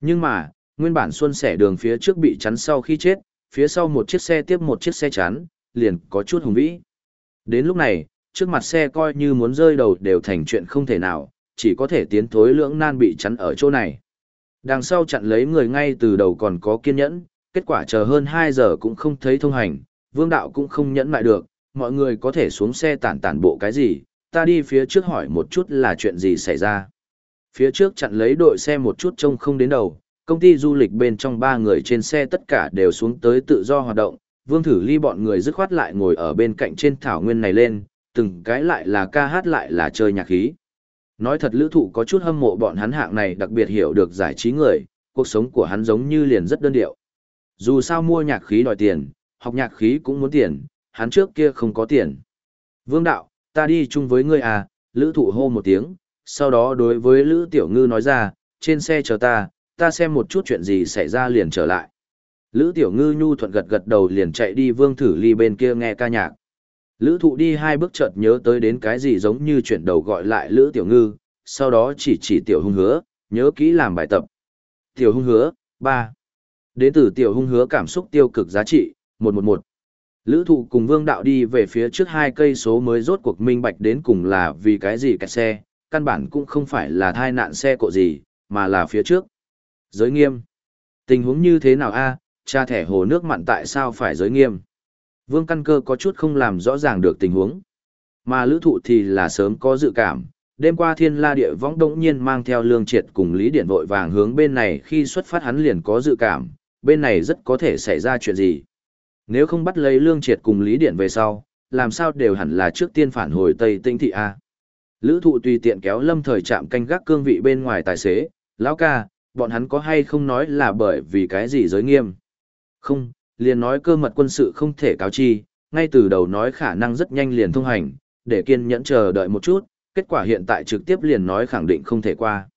Nhưng mà, nguyên bản xuân sẻ đường phía trước bị chắn sau khi chết, phía sau một chiếc xe tiếp một chiếc xe chắn, liền có chút hùng vĩ. Đến lúc này, trước mặt xe coi như muốn rơi đầu đều thành chuyện không thể nào, chỉ có thể tiến thối lưỡng nan bị chắn ở chỗ này. Đằng sau chặn lấy người ngay từ đầu còn có kiên nhẫn, kết quả chờ hơn 2 giờ cũng không thấy thông hành, vương đạo cũng không nhẫn lại được, mọi người có thể xuống xe tản tản bộ cái gì, ta đi phía trước hỏi một chút là chuyện gì xảy ra. Phía trước chặn lấy đội xe một chút trông không đến đầu, công ty du lịch bên trong ba người trên xe tất cả đều xuống tới tự do hoạt động, vương thử ly bọn người dứt khoát lại ngồi ở bên cạnh trên thảo nguyên này lên, từng cái lại là ca hát lại là chơi nhạc khí. Nói thật lữ thụ có chút hâm mộ bọn hắn hạng này đặc biệt hiểu được giải trí người, cuộc sống của hắn giống như liền rất đơn điệu. Dù sao mua nhạc khí đòi tiền, học nhạc khí cũng muốn tiền, hắn trước kia không có tiền. Vương đạo, ta đi chung với ngươi à, lữ thụ hô một tiếng, sau đó đối với lữ tiểu ngư nói ra, trên xe chờ ta, ta xem một chút chuyện gì xảy ra liền trở lại. Lữ tiểu ngư nhu thuận gật gật đầu liền chạy đi vương thử ly bên kia nghe ca nhạc. Lữ thụ đi hai bước chợt nhớ tới đến cái gì giống như chuyển đầu gọi lại Lữ Tiểu Ngư, sau đó chỉ chỉ Tiểu Hung Hứa, nhớ kỹ làm bài tập. Tiểu Hung Hứa, 3. Đến từ Tiểu Hung Hứa cảm xúc tiêu cực giá trị, 111. Lữ thụ cùng Vương Đạo đi về phía trước hai cây số mới rốt cuộc minh bạch đến cùng là vì cái gì cả xe, căn bản cũng không phải là thai nạn xe cộ gì, mà là phía trước. Giới nghiêm. Tình huống như thế nào a cha thẻ hồ nước mặn tại sao phải giới nghiêm? Vương Căn Cơ có chút không làm rõ ràng được tình huống. Mà lữ thụ thì là sớm có dự cảm, đêm qua thiên la địa võng đống nhiên mang theo lương triệt cùng lý điện vội vàng hướng bên này khi xuất phát hắn liền có dự cảm, bên này rất có thể xảy ra chuyện gì. Nếu không bắt lấy lương triệt cùng lý điện về sau, làm sao đều hẳn là trước tiên phản hồi Tây Tinh Thị A. Lữ thụ tùy tiện kéo lâm thời chạm canh gác cương vị bên ngoài tài xế, lão ca, bọn hắn có hay không nói là bởi vì cái gì giới nghiêm. Không, liền nói cơ mật quân sự không thể cáo chi, ngay từ đầu nói khả năng rất nhanh liền thông hành, để kiên nhẫn chờ đợi một chút, kết quả hiện tại trực tiếp liền nói khẳng định không thể qua.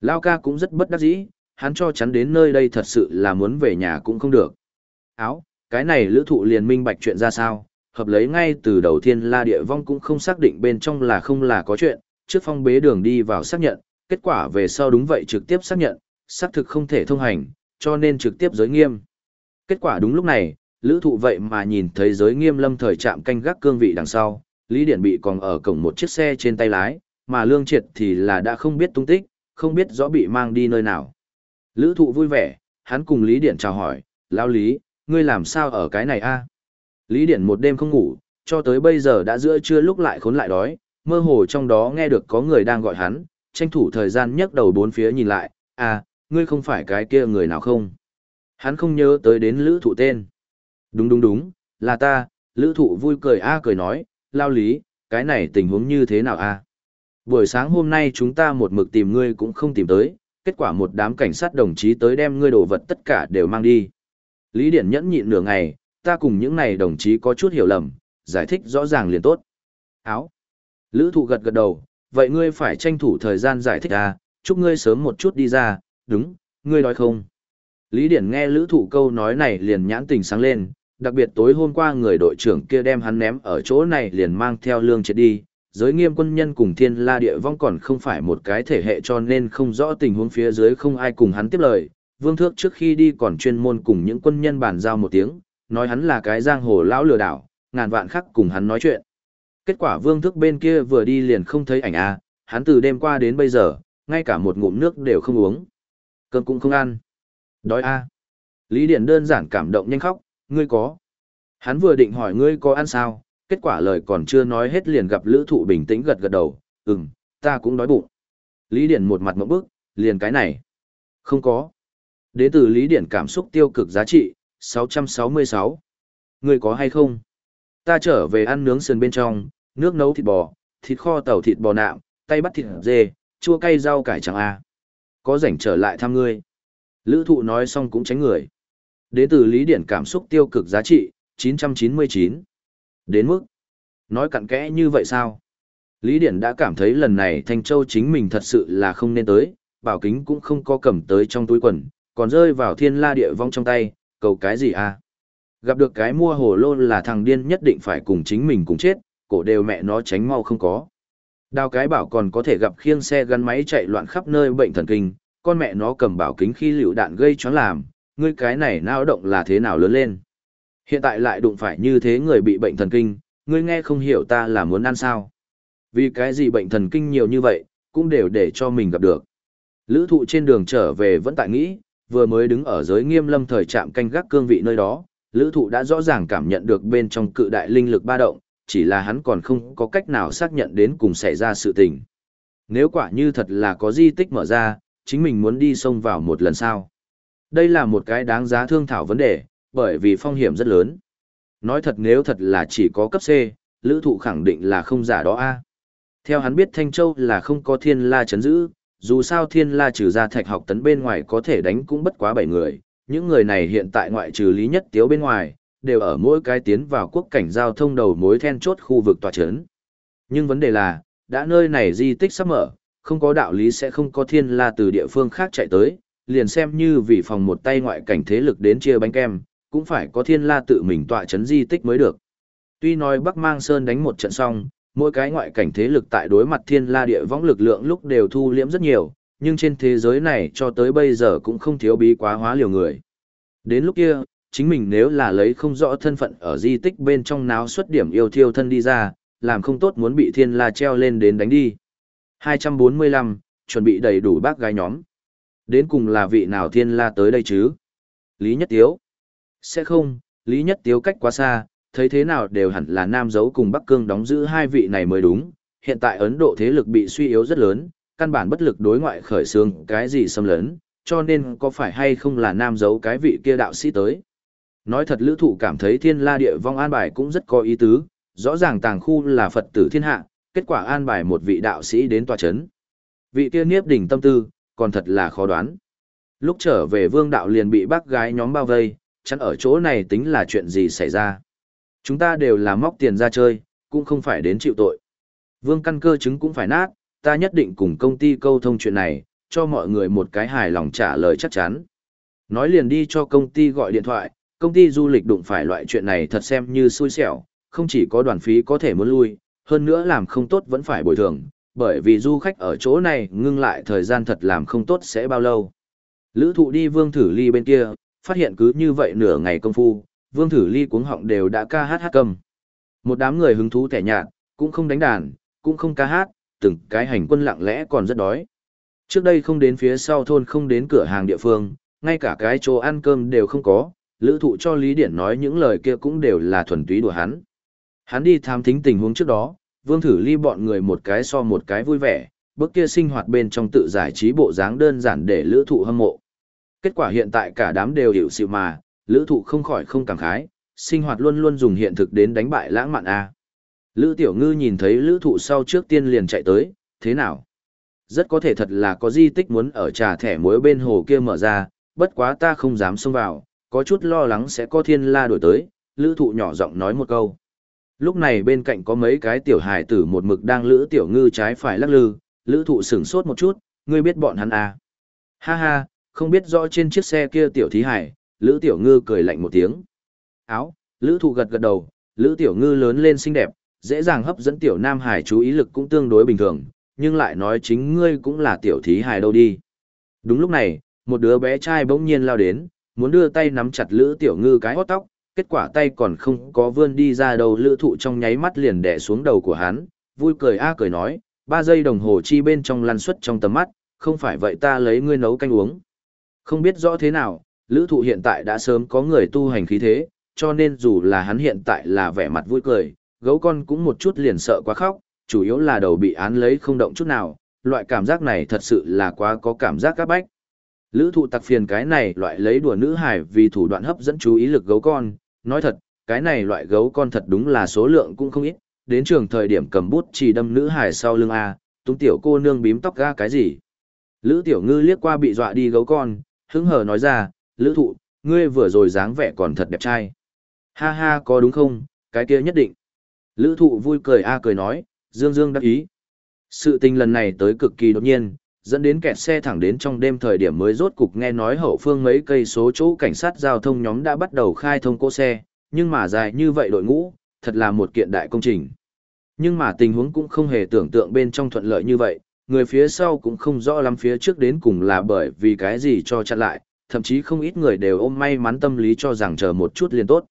Lao ca cũng rất bất đắc dĩ, hắn cho chắn đến nơi đây thật sự là muốn về nhà cũng không được. Áo, cái này lữ thụ liền minh bạch chuyện ra sao, hợp lấy ngay từ đầu tiên la địa vong cũng không xác định bên trong là không là có chuyện, trước phong bế đường đi vào xác nhận, kết quả về sau đúng vậy trực tiếp xác nhận, xác thực không thể thông hành, cho nên trực tiếp giới nghiêm. Kết quả đúng lúc này, lữ thụ vậy mà nhìn thấy giới nghiêm lâm thời chạm canh gác cương vị đằng sau, Lý Điển bị còn ở cổng một chiếc xe trên tay lái, mà Lương Triệt thì là đã không biết tung tích, không biết rõ bị mang đi nơi nào. Lữ thụ vui vẻ, hắn cùng Lý Điển chào hỏi, Lão Lý, ngươi làm sao ở cái này a Lý Điển một đêm không ngủ, cho tới bây giờ đã giữa trưa lúc lại khốn lại đói, mơ hồ trong đó nghe được có người đang gọi hắn, tranh thủ thời gian nhấc đầu bốn phía nhìn lại, à, ngươi không phải cái kia người nào không? Hắn không nhớ tới đến lữ thụ tên. Đúng đúng đúng, là ta, lữ thụ vui cười a cười nói, lao lý, cái này tình huống như thế nào a Buổi sáng hôm nay chúng ta một mực tìm ngươi cũng không tìm tới, kết quả một đám cảnh sát đồng chí tới đem ngươi đồ vật tất cả đều mang đi. Lý Điển nhẫn nhịn nửa ngày, ta cùng những này đồng chí có chút hiểu lầm, giải thích rõ ràng liền tốt. Áo. Lữ thụ gật gật đầu, vậy ngươi phải tranh thủ thời gian giải thích à, chúc ngươi sớm một chút đi ra, đúng, ngươi nói không. Lý Điển nghe lữ thụ câu nói này liền nhãn tình sáng lên, đặc biệt tối hôm qua người đội trưởng kia đem hắn ném ở chỗ này liền mang theo lương chết đi. Giới nghiêm quân nhân cùng thiên la địa vong còn không phải một cái thể hệ cho nên không rõ tình huống phía dưới không ai cùng hắn tiếp lời. Vương Thước trước khi đi còn chuyên môn cùng những quân nhân bàn giao một tiếng, nói hắn là cái giang hồ lão lừa đảo, ngàn vạn khắc cùng hắn nói chuyện. Kết quả Vương thức bên kia vừa đi liền không thấy ảnh a, hắn từ đêm qua đến bây giờ, ngay cả một ngụm nước đều không uống. Cơm cũng không ăn. Đói a. Lý Điển đơn giản cảm động nhanh khóc, ngươi có. Hắn vừa định hỏi ngươi có ăn sao, kết quả lời còn chưa nói hết liền gặp lữ thụ bình tĩnh gật gật đầu, ừm, ta cũng đói bụng. Lý Điển một mặt mẫu bức, liền cái này. Không có. Đế tử Lý Điển cảm xúc tiêu cực giá trị, 666. người có hay không? Ta trở về ăn nướng sườn bên trong, nước nấu thịt bò, thịt kho tàu thịt bò nạm, tay bắt thịt dê, chua cay rau cải chẳng a. Có rảnh trở lại thăm ngươi. Lữ thụ nói xong cũng tránh người. Đến từ lý điển cảm xúc tiêu cực giá trị, 999. Đến mức, nói cặn kẽ như vậy sao? Lý Điển đã cảm thấy lần này Thanh Châu chính mình thật sự là không nên tới, bảo kính cũng không có cầm tới trong túi quần, còn rơi vào thiên la địa vong trong tay, cầu cái gì à? Gặp được cái mua hồ lô là thằng điên nhất định phải cùng chính mình cùng chết, cổ đều mẹ nó tránh mau không có. Đào cái bảo còn có thể gặp khiêng xe gắn máy chạy loạn khắp nơi bệnh thần kinh, con mẹ nó cầm bảo kính khi lựu đạn gây choáng làm, ngươi cái này nao động là thế nào lớn lên. Hiện tại lại đụng phải như thế người bị bệnh thần kinh, ngươi nghe không hiểu ta là muốn ăn sao. Vì cái gì bệnh thần kinh nhiều như vậy, cũng đều để cho mình gặp được. Lữ thụ trên đường trở về vẫn tại nghĩ, vừa mới đứng ở giới nghiêm lâm thời trạm canh gác cương vị nơi đó, lữ thụ đã rõ ràng cảm nhận được bên trong cự đại linh lực ba động, chỉ là hắn còn không có cách nào xác nhận đến cùng xảy ra sự tình. Nếu quả như thật là có di tích mở ra, chính mình muốn đi xông vào một lần sau. Đây là một cái đáng giá thương thảo vấn đề, bởi vì phong hiểm rất lớn. Nói thật nếu thật là chỉ có cấp C, lữ thụ khẳng định là không giả đó A. Theo hắn biết Thanh Châu là không có thiên la chấn giữ, dù sao thiên la trừ ra thạch học tấn bên ngoài có thể đánh cũng bất quá bảy người, những người này hiện tại ngoại trừ lý nhất tiếu bên ngoài, đều ở mỗi cái tiến vào quốc cảnh giao thông đầu mối then chốt khu vực tòa chấn. Nhưng vấn đề là, đã nơi này di tích sắp mở, không có đạo lý sẽ không có thiên la từ địa phương khác chạy tới, liền xem như vì phòng một tay ngoại cảnh thế lực đến chia bánh kem, cũng phải có thiên la tự mình tọa chấn di tích mới được. Tuy nói Bắc Mang Sơn đánh một trận xong, mỗi cái ngoại cảnh thế lực tại đối mặt thiên la địa võng lực lượng lúc đều thu liễm rất nhiều, nhưng trên thế giới này cho tới bây giờ cũng không thiếu bí quá hóa liều người. Đến lúc kia, chính mình nếu là lấy không rõ thân phận ở di tích bên trong náo xuất điểm yêu thiêu thân đi ra, làm không tốt muốn bị thiên la treo lên đến đánh đi. 245, chuẩn bị đầy đủ bác gái nhóm. Đến cùng là vị nào thiên la tới đây chứ? Lý Nhất Tiếu. Sẽ không, Lý Nhất Tiếu cách quá xa, thấy thế nào đều hẳn là Nam giấu cùng Bắc Cương đóng giữ hai vị này mới đúng. Hiện tại Ấn Độ thế lực bị suy yếu rất lớn, căn bản bất lực đối ngoại khởi xương cái gì xâm lấn, cho nên có phải hay không là Nam giấu cái vị kia đạo sĩ tới. Nói thật lữ thụ cảm thấy thiên la địa vong an bài cũng rất có ý tứ, rõ ràng tàng khu là Phật tử thiên hạ, kết quả an bài một vị đạo sĩ đến tòa chấn. Vị kia niếp đỉnh tâm tư, còn thật là khó đoán. Lúc trở về vương đạo liền bị bác gái nhóm bao vây, chắn ở chỗ này tính là chuyện gì xảy ra. Chúng ta đều là móc tiền ra chơi, cũng không phải đến chịu tội. Vương căn cơ chứng cũng phải nát, ta nhất định cùng công ty câu thông chuyện này, cho mọi người một cái hài lòng trả lời chắc chắn. Nói liền đi cho công ty gọi điện thoại, công ty du lịch đụng phải loại chuyện này thật xem như xui xẻo, không chỉ có đoàn phí có thể muốn lui, hơn nữa làm không tốt vẫn phải bồi thường, bởi vì du khách ở chỗ này ngưng lại thời gian thật làm không tốt sẽ bao lâu. Lữ thụ đi vương thử ly bên kia, phát hiện cứ như vậy nửa ngày công phu, vương thử ly cuống họng đều đã ca hát hát cầm. Một đám người hứng thú thẻ nhạt, cũng không đánh đàn, cũng không ca hát, từng cái hành quân lặng lẽ còn rất đói. Trước đây không đến phía sau thôn không đến cửa hàng địa phương, ngay cả cái chỗ ăn cơm đều không có, lữ thụ cho Lý Điển nói những lời kia cũng đều là thuần túy đùa hắn. Hắn đi tham thính tình huống trước đó, vương thử ly bọn người một cái so một cái vui vẻ, bước kia sinh hoạt bên trong tự giải trí bộ dáng đơn giản để lữ thụ hâm mộ. Kết quả hiện tại cả đám đều hiểu sự mà, lữ thụ không khỏi không cảm khái, sinh hoạt luôn luôn dùng hiện thực đến đánh bại lãng mạn A. Lữ tiểu ngư nhìn thấy lữ thụ sau trước tiên liền chạy tới, thế nào? Rất có thể thật là có di tích muốn ở trà thẻ muối bên hồ kia mở ra, bất quá ta không dám xông vào, có chút lo lắng sẽ có thiên la đổi tới, lữ thụ nhỏ giọng nói một câu. Lúc này bên cạnh có mấy cái tiểu hài tử một mực đang lữ tiểu ngư trái phải lắc lư, lữ thụ sửng sốt một chút, ngươi biết bọn hắn à. Ha ha, không biết rõ trên chiếc xe kia tiểu thí hải, lữ tiểu ngư cười lạnh một tiếng. Áo, lữ thụ gật gật đầu, lữ tiểu ngư lớn lên xinh đẹp, dễ dàng hấp dẫn tiểu nam hải chú ý lực cũng tương đối bình thường, nhưng lại nói chính ngươi cũng là tiểu thí hải đâu đi. Đúng lúc này, một đứa bé trai bỗng nhiên lao đến, muốn đưa tay nắm chặt lữ tiểu ngư cái hót tóc, kết quả tay còn không có vươn đi ra đầu lữ thụ trong nháy mắt liền đè xuống đầu của hắn, vui cười a cười nói, ba giây đồng hồ chi bên trong lăn suất trong tầm mắt, không phải vậy ta lấy ngươi nấu canh uống. Không biết rõ thế nào, lữ thụ hiện tại đã sớm có người tu hành khí thế, cho nên dù là hắn hiện tại là vẻ mặt vui cười, gấu con cũng một chút liền sợ quá khóc, chủ yếu là đầu bị án lấy không động chút nào, loại cảm giác này thật sự là quá có cảm giác các bách. Lữ thụ tặc phiền cái này loại lấy đùa nữ hải vì thủ đoạn hấp dẫn chú ý lực gấu con, nói thật, cái này loại gấu con thật đúng là số lượng cũng không ít, đến trường thời điểm cầm bút chỉ đâm nữ hải sau lưng A, tung tiểu cô nương bím tóc ga cái gì. Lữ tiểu ngư liếc qua bị dọa đi gấu con, hứng hờ nói ra, lữ thụ, ngươi vừa rồi dáng vẻ còn thật đẹp trai. Ha ha có đúng không, cái kia nhất định. Lữ thụ vui cười A cười nói, dương dương đắc ý. Sự tình lần này tới cực kỳ đột nhiên, dẫn đến kẹt xe thẳng đến trong đêm thời điểm mới rốt cục nghe nói hậu phương mấy cây số chỗ cảnh sát giao thông nhóm đã bắt đầu khai thông cỗ xe, nhưng mà dài như vậy đội ngũ, thật là một kiện đại công trình. Nhưng mà tình huống cũng không hề tưởng tượng bên trong thuận lợi như vậy, người phía sau cũng không rõ lắm phía trước đến cùng là bởi vì cái gì cho chặn lại, thậm chí không ít người đều ôm may mắn tâm lý cho rằng chờ một chút liền tốt.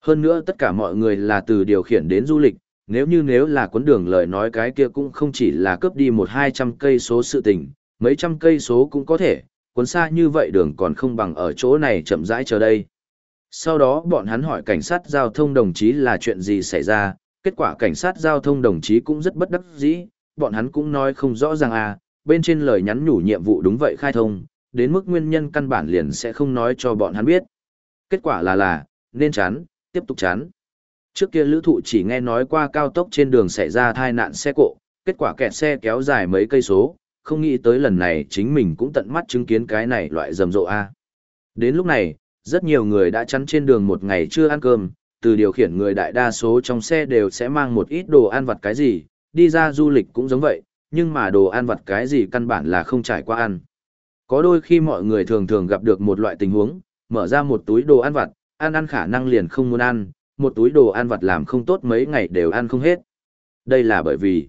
Hơn nữa tất cả mọi người là từ điều khiển đến du lịch, nếu như nếu là cuốn đường lời nói cái kia cũng không chỉ là cướp đi một hai trăm cây số sự tình, mấy trăm cây số cũng có thể, cuốn xa như vậy đường còn không bằng ở chỗ này chậm rãi chờ đây. Sau đó bọn hắn hỏi cảnh sát giao thông đồng chí là chuyện gì xảy ra, kết quả cảnh sát giao thông đồng chí cũng rất bất đắc dĩ, bọn hắn cũng nói không rõ ràng à, bên trên lời nhắn nhủ nhiệm vụ đúng vậy khai thông, đến mức nguyên nhân căn bản liền sẽ không nói cho bọn hắn biết. Kết quả là là, nên chán, tiếp tục chán. Trước kia lữ thụ chỉ nghe nói qua cao tốc trên đường xảy ra thai nạn xe cộ, kết quả kẹt xe kéo dài mấy cây số, không nghĩ tới lần này chính mình cũng tận mắt chứng kiến cái này loại rầm rộ A. Đến lúc này, rất nhiều người đã chắn trên đường một ngày chưa ăn cơm, từ điều khiển người đại đa số trong xe đều sẽ mang một ít đồ ăn vặt cái gì, đi ra du lịch cũng giống vậy, nhưng mà đồ ăn vặt cái gì căn bản là không trải qua ăn. Có đôi khi mọi người thường thường gặp được một loại tình huống, mở ra một túi đồ ăn vặt, ăn ăn khả năng liền không muốn ăn, một túi đồ ăn vặt làm không tốt mấy ngày đều ăn không hết. Đây là bởi vì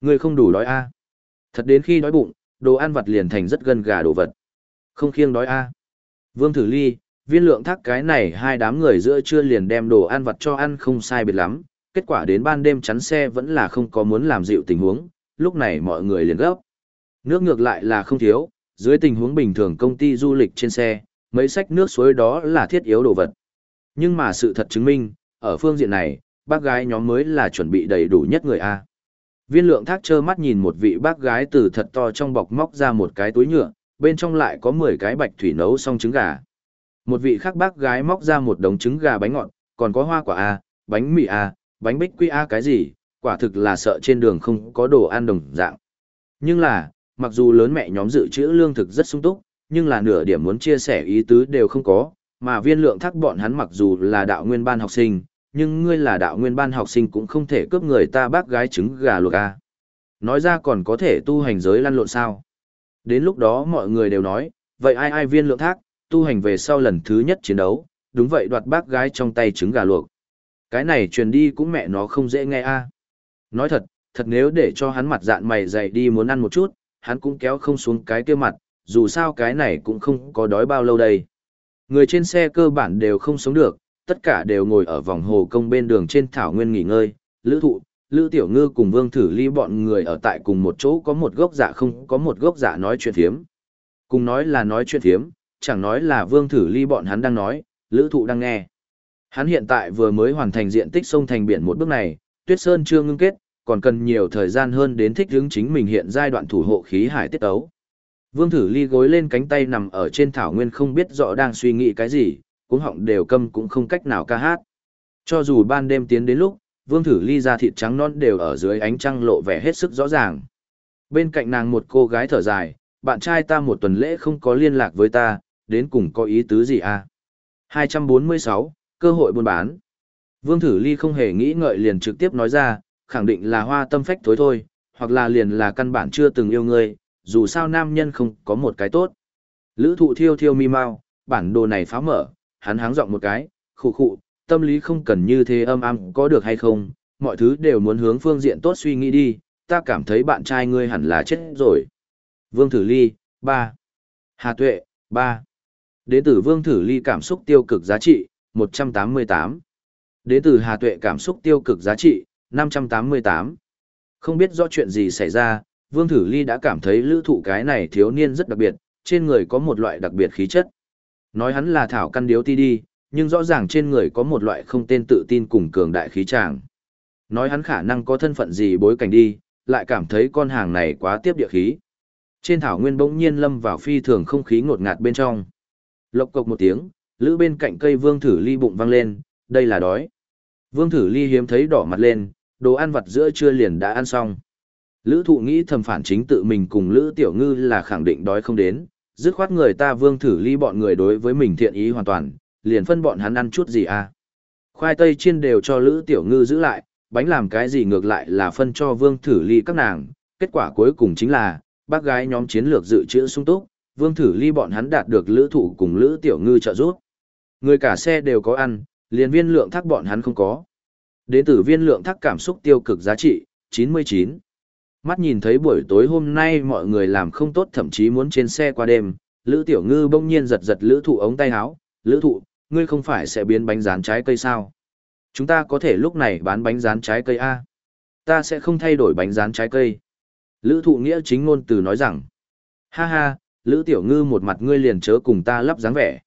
người không đủ đói a. Thật đến khi đói bụng, đồ ăn vặt liền thành rất gần gà đồ vật. Không khiêng đói a. Vương Thử Ly, viên lượng thác cái này hai đám người giữa trưa liền đem đồ ăn vặt cho ăn không sai biệt lắm, kết quả đến ban đêm chắn xe vẫn là không có muốn làm dịu tình huống, lúc này mọi người liền gấp. Nước ngược lại là không thiếu, dưới tình huống bình thường công ty du lịch trên xe, mấy sách nước suối đó là thiết yếu đồ vật. Nhưng mà sự thật chứng minh, ở phương diện này, bác gái nhóm mới là chuẩn bị đầy đủ nhất người A. Viên lượng thác trơ mắt nhìn một vị bác gái từ thật to trong bọc móc ra một cái túi nhựa, bên trong lại có 10 cái bạch thủy nấu xong trứng gà. Một vị khác bác gái móc ra một đống trứng gà bánh ngọt, còn có hoa quả A, bánh mì A, bánh bích quy A cái gì, quả thực là sợ trên đường không có đồ ăn đồng dạng. Nhưng là, mặc dù lớn mẹ nhóm dự trữ lương thực rất sung túc, nhưng là nửa điểm muốn chia sẻ ý tứ đều không có, mà viên lượng thắc bọn hắn mặc dù là đạo nguyên ban học sinh, nhưng ngươi là đạo nguyên ban học sinh cũng không thể cướp người ta bác gái trứng gà luộc a. Nói ra còn có thể tu hành giới lăn lộn sao. Đến lúc đó mọi người đều nói, vậy ai ai viên lượng thác, tu hành về sau lần thứ nhất chiến đấu, đúng vậy đoạt bác gái trong tay trứng gà luộc. Cái này truyền đi cũng mẹ nó không dễ nghe a. Nói thật, thật nếu để cho hắn mặt dạn mày dày đi muốn ăn một chút, hắn cũng kéo không xuống cái kia mặt, dù sao cái này cũng không có đói bao lâu đây. Người trên xe cơ bản đều không sống được, tất cả đều ngồi ở vòng hồ công bên đường trên thảo nguyên nghỉ ngơi, lữ thụ, lữ tiểu ngư cùng vương thử ly bọn người ở tại cùng một chỗ có một gốc giả không có một gốc giả nói chuyện thiếm. Cùng nói là nói chuyện thiếm, chẳng nói là vương thử ly bọn hắn đang nói, lữ thụ đang nghe. Hắn hiện tại vừa mới hoàn thành diện tích sông thành biển một bước này, tuyết sơn chưa ngưng kết, còn cần nhiều thời gian hơn đến thích hướng chính mình hiện giai đoạn thủ hộ khí hải tiết ấu. Vương thử ly gối lên cánh tay nằm ở trên thảo nguyên không biết rõ đang suy nghĩ cái gì, cuống họng đều câm cũng không cách nào ca hát. Cho dù ban đêm tiến đến lúc, vương thử ly ra thịt trắng non đều ở dưới ánh trăng lộ vẻ hết sức rõ ràng. Bên cạnh nàng một cô gái thở dài, bạn trai ta một tuần lễ không có liên lạc với ta, đến cùng có ý tứ gì à? 246, cơ hội buôn bán. Vương thử ly không hề nghĩ ngợi liền trực tiếp nói ra, khẳng định là hoa tâm phách thối thôi, hoặc là liền là căn bản chưa từng yêu ngươi, dù sao nam nhân không có một cái tốt. Lữ thụ thiêu thiêu mi mau, bản đồ này phá mở, hắn háng giọng một cái, khụ khụ, tâm lý không cần như thế âm âm có được hay không, mọi thứ đều muốn hướng phương diện tốt suy nghĩ đi, ta cảm thấy bạn trai ngươi hẳn là chết rồi. Vương Thử Ly, 3. Hà Tuệ, 3. Đế tử Vương Thử Ly cảm xúc tiêu cực giá trị, 188. Đế tử Hà Tuệ cảm xúc tiêu cực giá trị, 588. Không biết rõ chuyện gì xảy ra, Vương Thử Ly đã cảm thấy lữ thụ cái này thiếu niên rất đặc biệt, trên người có một loại đặc biệt khí chất. Nói hắn là thảo căn điếu ti đi, nhưng rõ ràng trên người có một loại không tên tự tin cùng cường đại khí tràng. Nói hắn khả năng có thân phận gì bối cảnh đi, lại cảm thấy con hàng này quá tiếp địa khí. Trên thảo nguyên bỗng nhiên lâm vào phi thường không khí ngột ngạt bên trong. Lộc cộc một tiếng, lữ bên cạnh cây vương thử ly bụng văng lên, đây là đói. Vương thử ly hiếm thấy đỏ mặt lên, đồ ăn vặt giữa trưa liền đã ăn xong. Lữ thụ nghĩ thầm phản chính tự mình cùng Lữ Tiểu Ngư là khẳng định đói không đến, dứt khoát người ta vương thử ly bọn người đối với mình thiện ý hoàn toàn, liền phân bọn hắn ăn chút gì à. Khoai tây chiên đều cho Lữ Tiểu Ngư giữ lại, bánh làm cái gì ngược lại là phân cho vương thử ly các nàng, kết quả cuối cùng chính là, bác gái nhóm chiến lược dự trữ sung túc, vương thử ly bọn hắn đạt được Lữ Thụ cùng Lữ Tiểu Ngư trợ giúp. Người cả xe đều có ăn, liền viên lượng thắc bọn hắn không có. Đến từ viên lượng thắc cảm xúc tiêu cực giá trị, 99. Mắt nhìn thấy buổi tối hôm nay mọi người làm không tốt thậm chí muốn trên xe qua đêm, Lữ Tiểu Ngư bỗng nhiên giật giật Lữ Thụ ống tay áo, "Lữ Thụ, ngươi không phải sẽ biến bánh rán trái cây sao? Chúng ta có thể lúc này bán bánh rán trái cây a? Ta sẽ không thay đổi bánh rán trái cây." Lữ Thụ nghĩa chính ngôn từ nói rằng, "Ha ha, Lữ Tiểu Ngư một mặt ngươi liền chớ cùng ta lắp dáng vẻ.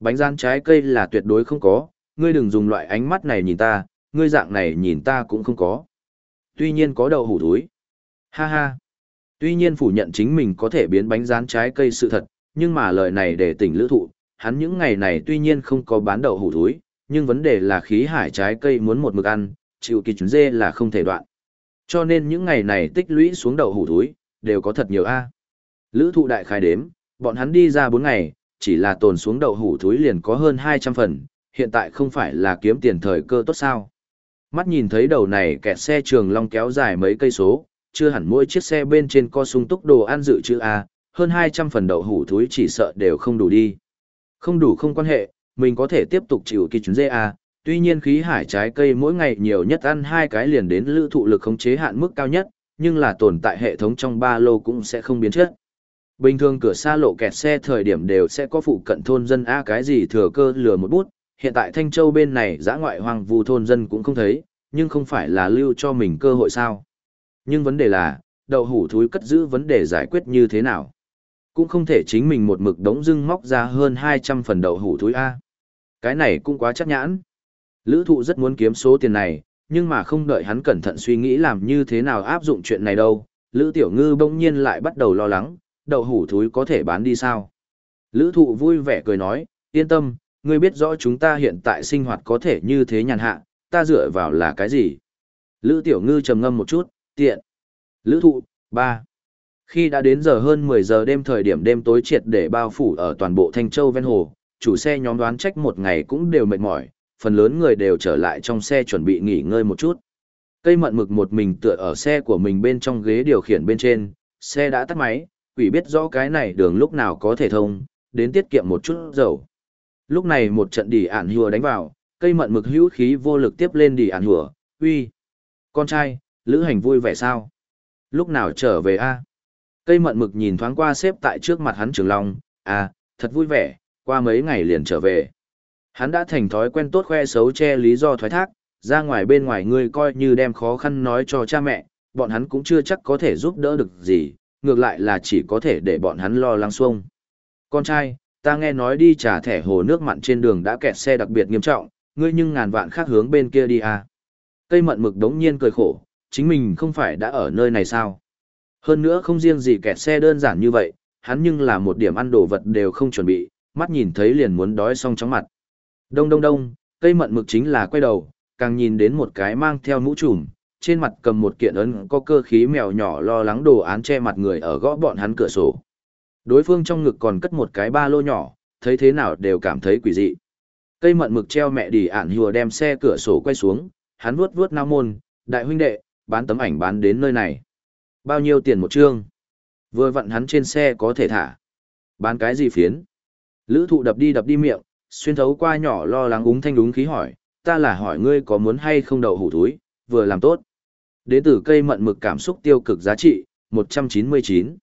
Bánh rán trái cây là tuyệt đối không có, ngươi đừng dùng loại ánh mắt này nhìn ta, ngươi dạng này nhìn ta cũng không có. Tuy nhiên có đầu hủ thúi. Ha ha. Tuy nhiên phủ nhận chính mình có thể biến bánh rán trái cây sự thật, nhưng mà lời này để tỉnh lữ thụ, hắn những ngày này tuy nhiên không có bán đậu hủ thúi, nhưng vấn đề là khí hải trái cây muốn một mực ăn, chịu kỳ chúng dê là không thể đoạn. Cho nên những ngày này tích lũy xuống đậu hủ thúi, đều có thật nhiều A. Lữ thụ đại khai đếm, bọn hắn đi ra 4 ngày, chỉ là tồn xuống đậu hủ thúi liền có hơn 200 phần, hiện tại không phải là kiếm tiền thời cơ tốt sao. Mắt nhìn thấy đầu này kẹt xe trường long kéo dài mấy cây số, chưa hẳn mỗi chiếc xe bên trên co sung túc đồ ăn dự trữ A, hơn 200 phần đậu hủ thúi chỉ sợ đều không đủ đi. Không đủ không quan hệ, mình có thể tiếp tục chịu kỳ chuyến dê A, tuy nhiên khí hải trái cây mỗi ngày nhiều nhất ăn hai cái liền đến lữ thụ lực khống chế hạn mức cao nhất, nhưng là tồn tại hệ thống trong ba lô cũng sẽ không biến chất. Bình thường cửa xa lộ kẹt xe thời điểm đều sẽ có phụ cận thôn dân A cái gì thừa cơ lừa một bút, hiện tại Thanh Châu bên này giã ngoại hoang vu thôn dân cũng không thấy, nhưng không phải là lưu cho mình cơ hội sao. Nhưng vấn đề là, đậu hủ thúi cất giữ vấn đề giải quyết như thế nào. Cũng không thể chính mình một mực đống dưng móc ra hơn 200 phần đậu hủ thúi A. Cái này cũng quá chắc nhãn. Lữ thụ rất muốn kiếm số tiền này, nhưng mà không đợi hắn cẩn thận suy nghĩ làm như thế nào áp dụng chuyện này đâu. Lữ tiểu ngư bỗng nhiên lại bắt đầu lo lắng, đậu hủ thúi có thể bán đi sao? Lữ thụ vui vẻ cười nói, yên tâm, ngươi biết rõ chúng ta hiện tại sinh hoạt có thể như thế nhàn hạ, ta dựa vào là cái gì? Lữ tiểu ngư trầm ngâm một chút, tiện. Lữ thụ, 3. Khi đã đến giờ hơn 10 giờ đêm thời điểm đêm tối triệt để bao phủ ở toàn bộ Thanh Châu ven hồ, chủ xe nhóm đoán trách một ngày cũng đều mệt mỏi, phần lớn người đều trở lại trong xe chuẩn bị nghỉ ngơi một chút. Cây mận mực một mình tựa ở xe của mình bên trong ghế điều khiển bên trên, xe đã tắt máy, quỷ biết rõ cái này đường lúc nào có thể thông, đến tiết kiệm một chút dầu. Lúc này một trận đỉ ản hùa đánh vào, cây mận mực hữu khí vô lực tiếp lên đỉ ản hùa, uy. Con trai, lữ hành vui vẻ sao? Lúc nào trở về a? Cây mận mực nhìn thoáng qua xếp tại trước mặt hắn trường long, à, thật vui vẻ, qua mấy ngày liền trở về. Hắn đã thành thói quen tốt khoe xấu che lý do thoái thác, ra ngoài bên ngoài ngươi coi như đem khó khăn nói cho cha mẹ, bọn hắn cũng chưa chắc có thể giúp đỡ được gì, ngược lại là chỉ có thể để bọn hắn lo lắng xuông. Con trai, ta nghe nói đi trả thẻ hồ nước mặn trên đường đã kẹt xe đặc biệt nghiêm trọng, ngươi nhưng ngàn vạn khác hướng bên kia đi à. Cây mận mực đống nhiên cười khổ, chính mình không phải đã ở nơi này sao? Hơn nữa không riêng gì kẹt xe đơn giản như vậy, hắn nhưng là một điểm ăn đồ vật đều không chuẩn bị, mắt nhìn thấy liền muốn đói xong chóng mặt. Đông đông đông, cây mận mực chính là quay đầu, càng nhìn đến một cái mang theo mũ trùm, trên mặt cầm một kiện ấn có cơ khí mèo nhỏ lo lắng đồ án che mặt người ở gõ bọn hắn cửa sổ. Đối phương trong ngực còn cất một cái ba lô nhỏ, thấy thế nào đều cảm thấy quỷ dị. Cây mận mực treo mẹ đỉ ản hùa đem xe cửa sổ quay xuống, hắn vuốt vuốt nao môn, đại huynh đệ, bán tấm ảnh bán đến nơi này. Bao nhiêu tiền một chương? Vừa vặn hắn trên xe có thể thả. Bán cái gì phiến? Lữ thụ đập đi đập đi miệng, xuyên thấu qua nhỏ lo lắng úng thanh đúng khí hỏi, ta là hỏi ngươi có muốn hay không đậu hủ túi, vừa làm tốt. Đến từ cây mận mực cảm xúc tiêu cực giá trị, 199.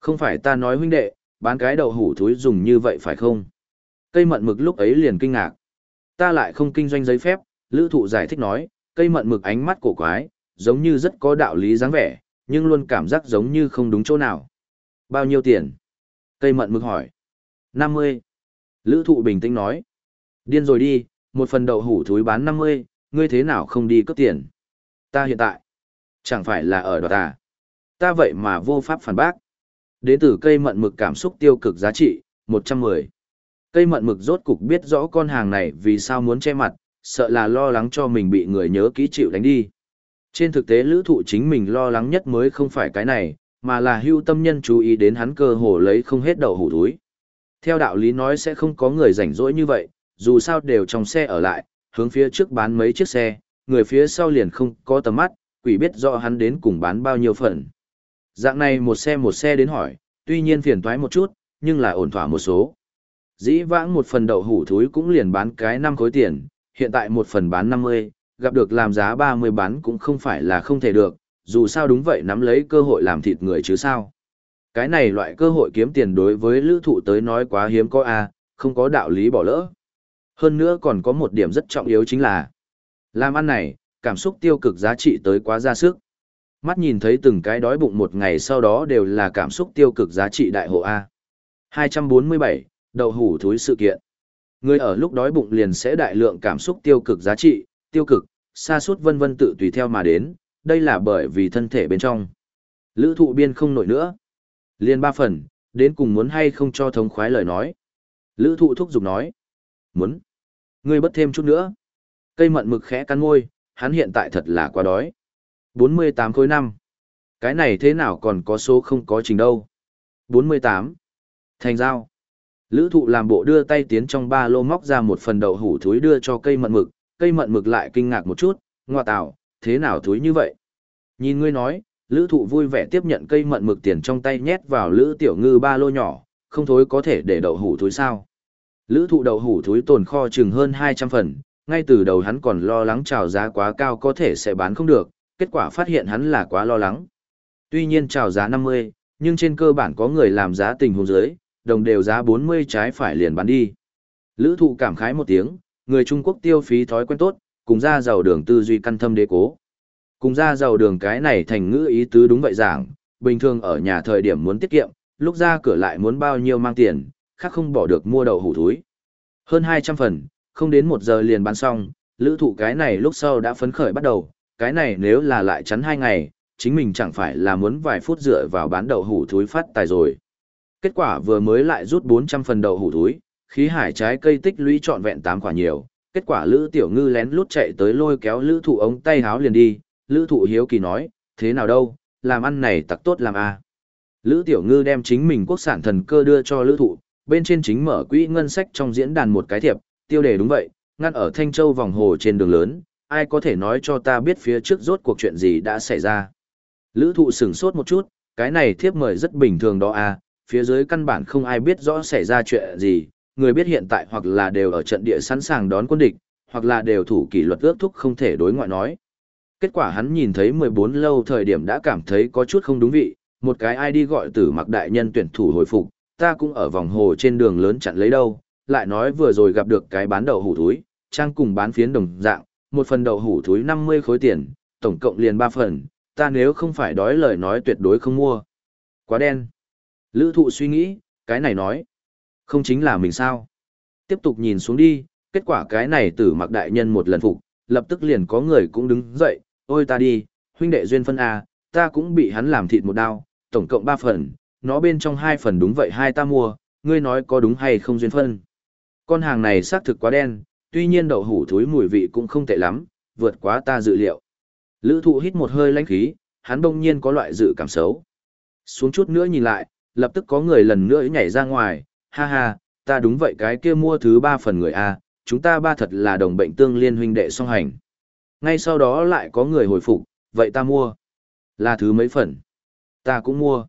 Không phải ta nói huynh đệ, bán cái đậu hủ thúi dùng như vậy phải không? Cây mận mực lúc ấy liền kinh ngạc. Ta lại không kinh doanh giấy phép, lữ thụ giải thích nói, cây mận mực ánh mắt cổ quái, giống như rất có đạo lý dáng vẻ, nhưng luôn cảm giác giống như không đúng chỗ nào. Bao nhiêu tiền? Cây mận mực hỏi. 50. Lữ thụ bình tĩnh nói. Điên rồi đi, một phần đậu hủ thúi bán 50, ngươi thế nào không đi cướp tiền? Ta hiện tại, chẳng phải là ở đoạt à? Ta vậy mà vô pháp phản bác. Đến từ cây mận mực cảm xúc tiêu cực giá trị, 110. Cây mận mực rốt cục biết rõ con hàng này vì sao muốn che mặt, sợ là lo lắng cho mình bị người nhớ kỹ chịu đánh đi. Trên thực tế lữ thụ chính mình lo lắng nhất mới không phải cái này, mà là hưu tâm nhân chú ý đến hắn cơ hồ lấy không hết đầu hủ túi. Theo đạo lý nói sẽ không có người rảnh rỗi như vậy, dù sao đều trong xe ở lại, hướng phía trước bán mấy chiếc xe, người phía sau liền không có tầm mắt, quỷ biết rõ hắn đến cùng bán bao nhiêu phần. Dạng này một xe một xe đến hỏi, tuy nhiên phiền toái một chút, nhưng là ổn thỏa một số. Dĩ vãng một phần đậu hủ thúi cũng liền bán cái 5 khối tiền, hiện tại một phần bán 50, gặp được làm giá 30 bán cũng không phải là không thể được, dù sao đúng vậy nắm lấy cơ hội làm thịt người chứ sao. Cái này loại cơ hội kiếm tiền đối với lữ thụ tới nói quá hiếm có a không có đạo lý bỏ lỡ. Hơn nữa còn có một điểm rất trọng yếu chính là làm ăn này, cảm xúc tiêu cực giá trị tới quá ra sức. Mắt nhìn thấy từng cái đói bụng một ngày sau đó đều là cảm xúc tiêu cực giá trị đại hộ A. 247, đậu hủ thúi sự kiện. Người ở lúc đói bụng liền sẽ đại lượng cảm xúc tiêu cực giá trị, tiêu cực, xa suốt vân vân tự tùy theo mà đến, đây là bởi vì thân thể bên trong. Lữ thụ biên không nổi nữa. Liên ba phần, đến cùng muốn hay không cho thống khoái lời nói. Lữ thụ thúc giục nói. Muốn. Ngươi bất thêm chút nữa. Cây mận mực khẽ cắn môi, hắn hiện tại thật là quá đói. 48 khối năm. Cái này thế nào còn có số không có trình đâu. 48. Thành giao. Lữ thụ làm bộ đưa tay tiến trong ba lô móc ra một phần đậu hủ thúi đưa cho cây mận mực, cây mận mực lại kinh ngạc một chút, ngoa tạo, thế nào thúi như vậy? Nhìn ngươi nói, lữ thụ vui vẻ tiếp nhận cây mận mực tiền trong tay nhét vào lữ tiểu ngư ba lô nhỏ, không thối có thể để đậu hủ thúi sao. Lữ thụ đậu hủ thúi tồn kho chừng hơn 200 phần, ngay từ đầu hắn còn lo lắng trào giá quá cao có thể sẽ bán không được, kết quả phát hiện hắn là quá lo lắng. Tuy nhiên chào giá 50, nhưng trên cơ bản có người làm giá tình huống dưới, đồng đều giá 40 trái phải liền bán đi. Lữ thụ cảm khái một tiếng, người Trung Quốc tiêu phí thói quen tốt, cùng ra giàu đường tư duy căn thâm đế cố. Cùng ra giàu đường cái này thành ngữ ý tứ đúng vậy giảng, bình thường ở nhà thời điểm muốn tiết kiệm, lúc ra cửa lại muốn bao nhiêu mang tiền, khác không bỏ được mua đậu hủ túi. Hơn 200 phần, không đến một giờ liền bán xong, lữ thụ cái này lúc sau đã phấn khởi bắt đầu, cái này nếu là lại chắn hai ngày, chính mình chẳng phải là muốn vài phút dựa vào bán đậu hủ thúi phát tài rồi. Kết quả vừa mới lại rút 400 phần đậu hủ thúi, khí hải trái cây tích lũy trọn vẹn 8 quả nhiều, kết quả Lữ Tiểu Ngư lén lút chạy tới lôi kéo Lữ Thụ ống tay háo liền đi, Lữ Thụ hiếu kỳ nói, thế nào đâu, làm ăn này tặc tốt làm a à. Lữ Tiểu Ngư đem chính mình quốc sản thần cơ đưa cho Lữ Thụ, bên trên chính mở quỹ ngân sách trong diễn đàn một cái thiệp, tiêu đề đúng vậy, ngăn ở Thanh Châu vòng hồ trên đường lớn, ai có thể nói cho ta biết phía trước rốt cuộc chuyện gì đã xảy ra. Lữ thụ sửng sốt một chút, cái này thiếp mời rất bình thường đó à, phía dưới căn bản không ai biết rõ xảy ra chuyện gì, người biết hiện tại hoặc là đều ở trận địa sẵn sàng đón quân địch, hoặc là đều thủ kỷ luật ước thúc không thể đối ngoại nói. Kết quả hắn nhìn thấy 14 lâu thời điểm đã cảm thấy có chút không đúng vị, một cái ai đi gọi tử mặc đại nhân tuyển thủ hồi phục, ta cũng ở vòng hồ trên đường lớn chặn lấy đâu, lại nói vừa rồi gặp được cái bán đậu hủ túi, trang cùng bán phiến đồng dạng, một phần đậu hủ túi 50 khối tiền, tổng cộng liền 3 phần, ta nếu không phải đói lời nói tuyệt đối không mua. Quá đen. Lữ thụ suy nghĩ, cái này nói. Không chính là mình sao. Tiếp tục nhìn xuống đi, kết quả cái này tử mặc đại nhân một lần phục, lập tức liền có người cũng đứng dậy, ôi ta đi, huynh đệ duyên phân A, ta cũng bị hắn làm thịt một đao, tổng cộng 3 phần, nó bên trong hai phần đúng vậy hai ta mua, ngươi nói có đúng hay không duyên phân. Con hàng này xác thực quá đen, tuy nhiên đậu hủ thúi mùi vị cũng không tệ lắm, vượt quá ta dự liệu. Lữ thụ hít một hơi lãnh khí, hắn đông nhiên có loại dự cảm xấu. Xuống chút nữa nhìn lại, lập tức có người lần nữa nhảy ra ngoài, ha ha, ta đúng vậy cái kia mua thứ ba phần người A, chúng ta ba thật là đồng bệnh tương liên huynh đệ song hành. Ngay sau đó lại có người hồi phục, vậy ta mua. Là thứ mấy phần? Ta cũng mua.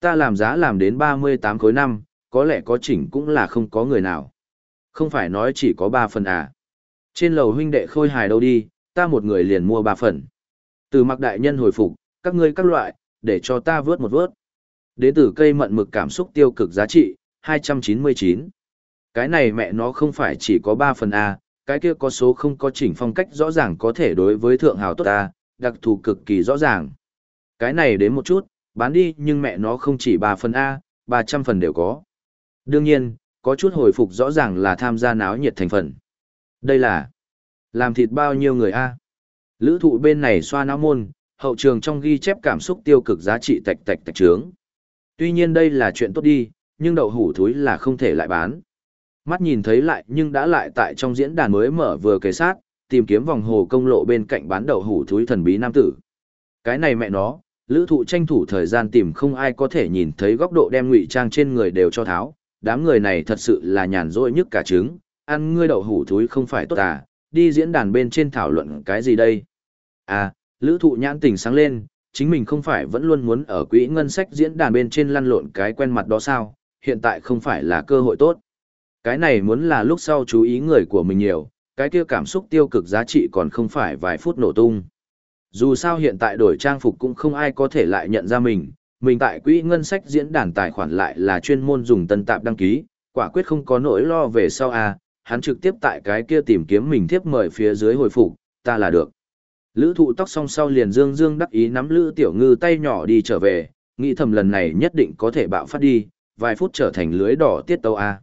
Ta làm giá làm đến 38 khối năm, có lẽ có chỉnh cũng là không có người nào. Không phải nói chỉ có ba phần à. Trên lầu huynh đệ khôi hài đâu đi, ta một người liền mua ba phần. Từ mặc đại nhân hồi phục, các ngươi các loại, để cho ta vớt một vớt. Đến từ cây mận mực cảm xúc tiêu cực giá trị, 299. Cái này mẹ nó không phải chỉ có 3 phần A, cái kia có số không có chỉnh phong cách rõ ràng có thể đối với thượng hào tốt A, đặc thù cực kỳ rõ ràng. Cái này đến một chút, bán đi nhưng mẹ nó không chỉ 3 phần à, A, 300 phần đều có. Đương nhiên, có chút hồi phục rõ ràng là tham gia náo nhiệt thành phần. Đây là làm thịt bao nhiêu người A. Lữ thụ bên này xoa não môn, hậu trường trong ghi chép cảm xúc tiêu cực giá trị tạch tạch tạch trướng. Tuy nhiên đây là chuyện tốt đi, nhưng đậu hủ thúi là không thể lại bán. Mắt nhìn thấy lại nhưng đã lại tại trong diễn đàn mới mở vừa kề sát, tìm kiếm vòng hồ công lộ bên cạnh bán đậu hủ thúi thần bí nam tử. Cái này mẹ nó, lữ thụ tranh thủ thời gian tìm không ai có thể nhìn thấy góc độ đem ngụy trang trên người đều cho tháo. Đám người này thật sự là nhàn rỗi nhất cả trứng, ăn ngươi đậu hủ thúi không phải tốt à, đi diễn đàn bên trên thảo luận cái gì đây? À, lữ thụ nhãn tình sáng lên, chính mình không phải vẫn luôn muốn ở quỹ ngân sách diễn đàn bên trên lăn lộn cái quen mặt đó sao, hiện tại không phải là cơ hội tốt. Cái này muốn là lúc sau chú ý người của mình nhiều, cái kia cảm xúc tiêu cực giá trị còn không phải vài phút nổ tung. Dù sao hiện tại đổi trang phục cũng không ai có thể lại nhận ra mình, mình tại quỹ ngân sách diễn đàn tài khoản lại là chuyên môn dùng tân tạp đăng ký, quả quyết không có nỗi lo về sau à, hắn trực tiếp tại cái kia tìm kiếm mình tiếp mời phía dưới hồi phục, ta là được. Lữ thụ tóc song sau liền dương dương đắc ý nắm lữ tiểu ngư tay nhỏ đi trở về, nghĩ thầm lần này nhất định có thể bạo phát đi, vài phút trở thành lưới đỏ tiết tâu A.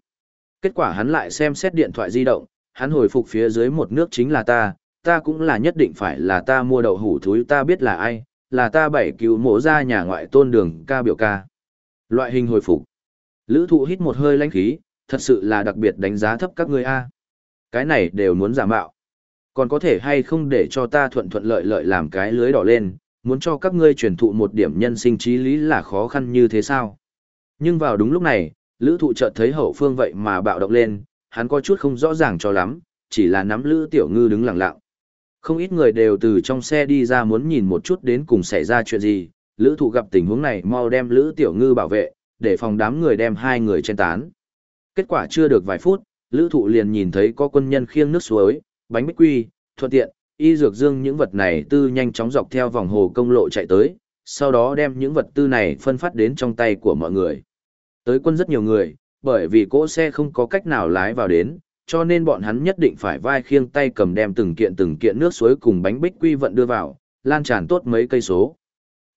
Kết quả hắn lại xem xét điện thoại di động, hắn hồi phục phía dưới một nước chính là ta, ta cũng là nhất định phải là ta mua đậu hủ thúi ta biết là ai, là ta bảy cứu mổ ra nhà ngoại tôn đường ca biểu ca. Loại hình hồi phục. Lữ thụ hít một hơi lãnh khí, thật sự là đặc biệt đánh giá thấp các ngươi A. Cái này đều muốn giả mạo. Còn có thể hay không để cho ta thuận thuận lợi lợi làm cái lưới đỏ lên, muốn cho các ngươi truyền thụ một điểm nhân sinh trí lý là khó khăn như thế sao? Nhưng vào đúng lúc này, lữ thụ chợt thấy hậu phương vậy mà bạo động lên, hắn có chút không rõ ràng cho lắm, chỉ là nắm lữ tiểu ngư đứng lặng lặng. Không ít người đều từ trong xe đi ra muốn nhìn một chút đến cùng xảy ra chuyện gì, lữ thụ gặp tình huống này mau đem lữ tiểu ngư bảo vệ, để phòng đám người đem hai người trên tán. Kết quả chưa được vài phút, lữ thụ liền nhìn thấy có quân nhân khiêng nước suối, bánh bích quy, thuận tiện, y dược dương những vật này tư nhanh chóng dọc theo vòng hồ công lộ chạy tới, sau đó đem những vật tư này phân phát đến trong tay của mọi người. Tới quân rất nhiều người, bởi vì cỗ xe không có cách nào lái vào đến, cho nên bọn hắn nhất định phải vai khiêng tay cầm đem từng kiện từng kiện nước suối cùng bánh bích quy vận đưa vào, lan tràn tốt mấy cây số.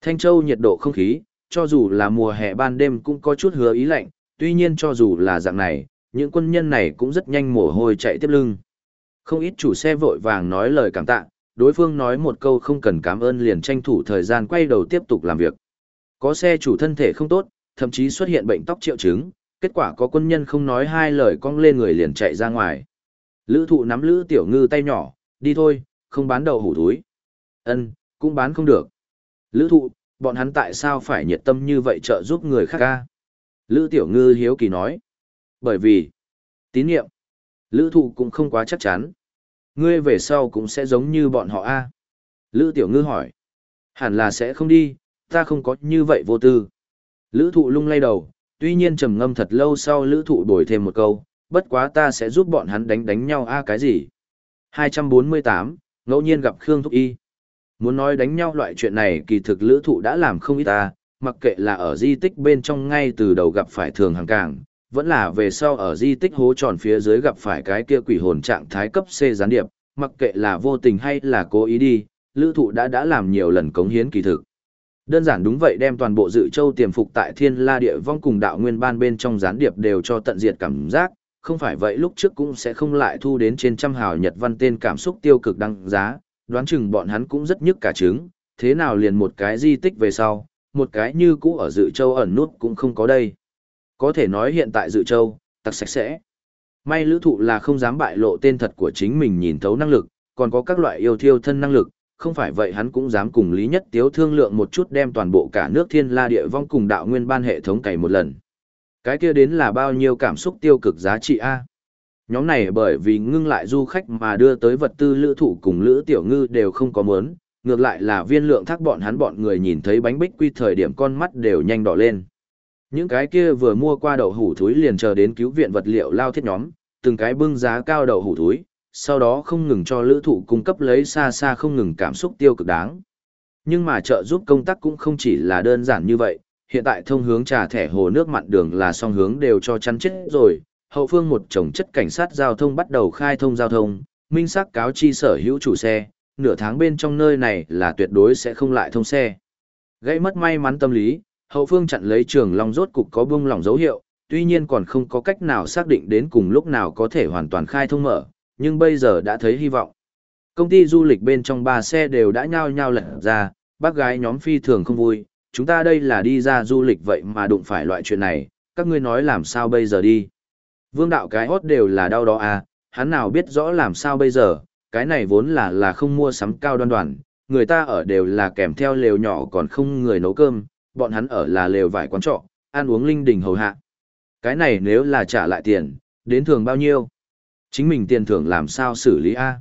Thanh Châu nhiệt độ không khí, cho dù là mùa hè ban đêm cũng có chút hứa ý lạnh, tuy nhiên cho dù là dạng này, những quân nhân này cũng rất nhanh mồ hôi chạy tiếp lưng. Không ít chủ xe vội vàng nói lời cảm tạ, đối phương nói một câu không cần cảm ơn liền tranh thủ thời gian quay đầu tiếp tục làm việc. Có xe chủ thân thể không tốt, thậm chí xuất hiện bệnh tóc triệu chứng, kết quả có quân nhân không nói hai lời cong lên người liền chạy ra ngoài. Lữ thụ nắm lữ tiểu ngư tay nhỏ, đi thôi, không bán đầu hủ túi. ân cũng bán không được. Lữ thụ, bọn hắn tại sao phải nhiệt tâm như vậy trợ giúp người khác ca? Lữ tiểu ngư hiếu kỳ nói. Bởi vì, tín nhiệm. Lữ thụ cũng không quá chắc chắn. Ngươi về sau cũng sẽ giống như bọn họ a Lữ tiểu ngư hỏi. Hẳn là sẽ không đi, ta không có như vậy vô tư. Lữ thụ lung lay đầu, tuy nhiên trầm ngâm thật lâu sau lữ thụ đổi thêm một câu, bất quá ta sẽ giúp bọn hắn đánh đánh nhau a cái gì. 248, ngẫu nhiên gặp Khương Thúc Y. Muốn nói đánh nhau loại chuyện này kỳ thực lữ thụ đã làm không ít ta, mặc kệ là ở di tích bên trong ngay từ đầu gặp phải thường hàng càng, vẫn là về sau ở di tích hố tròn phía dưới gặp phải cái kia quỷ hồn trạng thái cấp C gián điệp, mặc kệ là vô tình hay là cố ý đi, lữ thụ đã đã làm nhiều lần cống hiến kỳ thực. Đơn giản đúng vậy đem toàn bộ dự châu tiềm phục tại thiên la địa vong cùng đạo nguyên ban bên trong gián điệp đều cho tận diệt cảm giác, không phải vậy lúc trước cũng sẽ không lại thu đến trên trăm hào nhật văn tên cảm xúc tiêu cực đăng giá, đoán chừng bọn hắn cũng rất nhức cả trứng, thế nào liền một cái di tích về sau, một cái như cũ ở dự châu ẩn nút cũng không có đây. Có thể nói hiện tại dự châu, tặc sạch sẽ. May lữ thụ là không dám bại lộ tên thật của chính mình nhìn thấu năng lực, còn có các loại yêu thiêu thân năng lực, không phải vậy hắn cũng dám cùng Lý Nhất Tiếu thương lượng một chút đem toàn bộ cả nước thiên la địa vong cùng đạo nguyên ban hệ thống cày một lần. Cái kia đến là bao nhiêu cảm xúc tiêu cực giá trị A. Nhóm này bởi vì ngưng lại du khách mà đưa tới vật tư lữ thủ cùng lữ tiểu ngư đều không có muốn, ngược lại là viên lượng thác bọn hắn bọn người nhìn thấy bánh bích quy thời điểm con mắt đều nhanh đỏ lên. Những cái kia vừa mua qua đậu hủ thúi liền chờ đến cứu viện vật liệu lao thiết nhóm, từng cái bưng giá cao đậu hủ thúi, sau đó không ngừng cho lữ thụ cung cấp lấy xa xa không ngừng cảm xúc tiêu cực đáng. Nhưng mà trợ giúp công tác cũng không chỉ là đơn giản như vậy, hiện tại thông hướng trà thẻ hồ nước mặn đường là song hướng đều cho chắn chết rồi, hậu phương một chồng chất cảnh sát giao thông bắt đầu khai thông giao thông, minh xác cáo chi sở hữu chủ xe, nửa tháng bên trong nơi này là tuyệt đối sẽ không lại thông xe. Gây mất may mắn tâm lý, hậu phương chặn lấy trường long rốt cục có buông lỏng dấu hiệu, tuy nhiên còn không có cách nào xác định đến cùng lúc nào có thể hoàn toàn khai thông mở, nhưng bây giờ đã thấy hy vọng. Công ty du lịch bên trong ba xe đều đã nhao nhao lật ra, bác gái nhóm phi thường không vui, chúng ta đây là đi ra du lịch vậy mà đụng phải loại chuyện này, các ngươi nói làm sao bây giờ đi. Vương đạo cái hốt đều là đau đó à, hắn nào biết rõ làm sao bây giờ, cái này vốn là là không mua sắm cao đoan đoàn, người ta ở đều là kèm theo lều nhỏ còn không người nấu cơm, bọn hắn ở là lều vải quán trọ, ăn uống linh đình hầu hạ. Cái này nếu là trả lại tiền, đến thường bao nhiêu? Chính mình tiền thưởng làm sao xử lý A?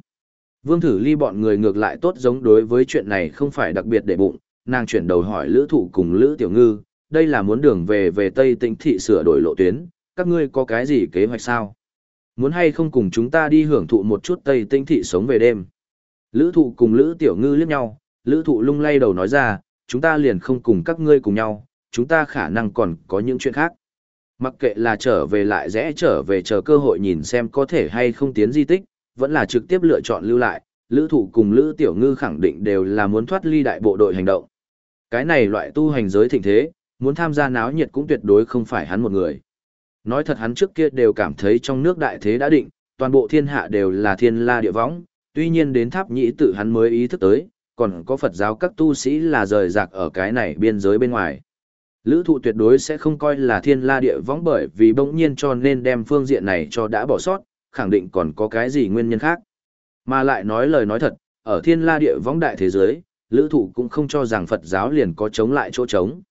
Vương thử ly bọn người ngược lại tốt giống đối với chuyện này không phải đặc biệt để bụng, nàng chuyển đầu hỏi lữ thụ cùng lữ tiểu ngư, đây là muốn đường về về Tây Tĩnh thị sửa đổi lộ tuyến, các ngươi có cái gì kế hoạch sao? Muốn hay không cùng chúng ta đi hưởng thụ một chút Tây Tĩnh thị sống về đêm? Lữ thụ cùng lữ tiểu ngư liếc nhau, Lữ thụ lung lay đầu nói ra, chúng ta liền không cùng các ngươi cùng nhau, chúng ta khả năng còn có những chuyện khác. Mặc kệ là trở về lại rẽ trở về chờ cơ hội nhìn xem có thể hay không tiến di tích, vẫn là trực tiếp lựa chọn lưu lại, Lữ thụ cùng Lữ Tiểu Ngư khẳng định đều là muốn thoát ly đại bộ đội hành động. Cái này loại tu hành giới thịnh thế, muốn tham gia náo nhiệt cũng tuyệt đối không phải hắn một người. Nói thật hắn trước kia đều cảm thấy trong nước đại thế đã định, toàn bộ thiên hạ đều là thiên la địa võng, tuy nhiên đến tháp nhĩ tự hắn mới ý thức tới, còn có Phật giáo các tu sĩ là rời rạc ở cái này biên giới bên ngoài. Lữ thụ tuyệt đối sẽ không coi là thiên la địa võng bởi vì bỗng nhiên cho nên đem phương diện này cho đã bỏ sót, khẳng định còn có cái gì nguyên nhân khác. Mà lại nói lời nói thật, ở thiên la địa võng đại thế giới, lữ thụ cũng không cho rằng Phật giáo liền có chống lại chỗ chống.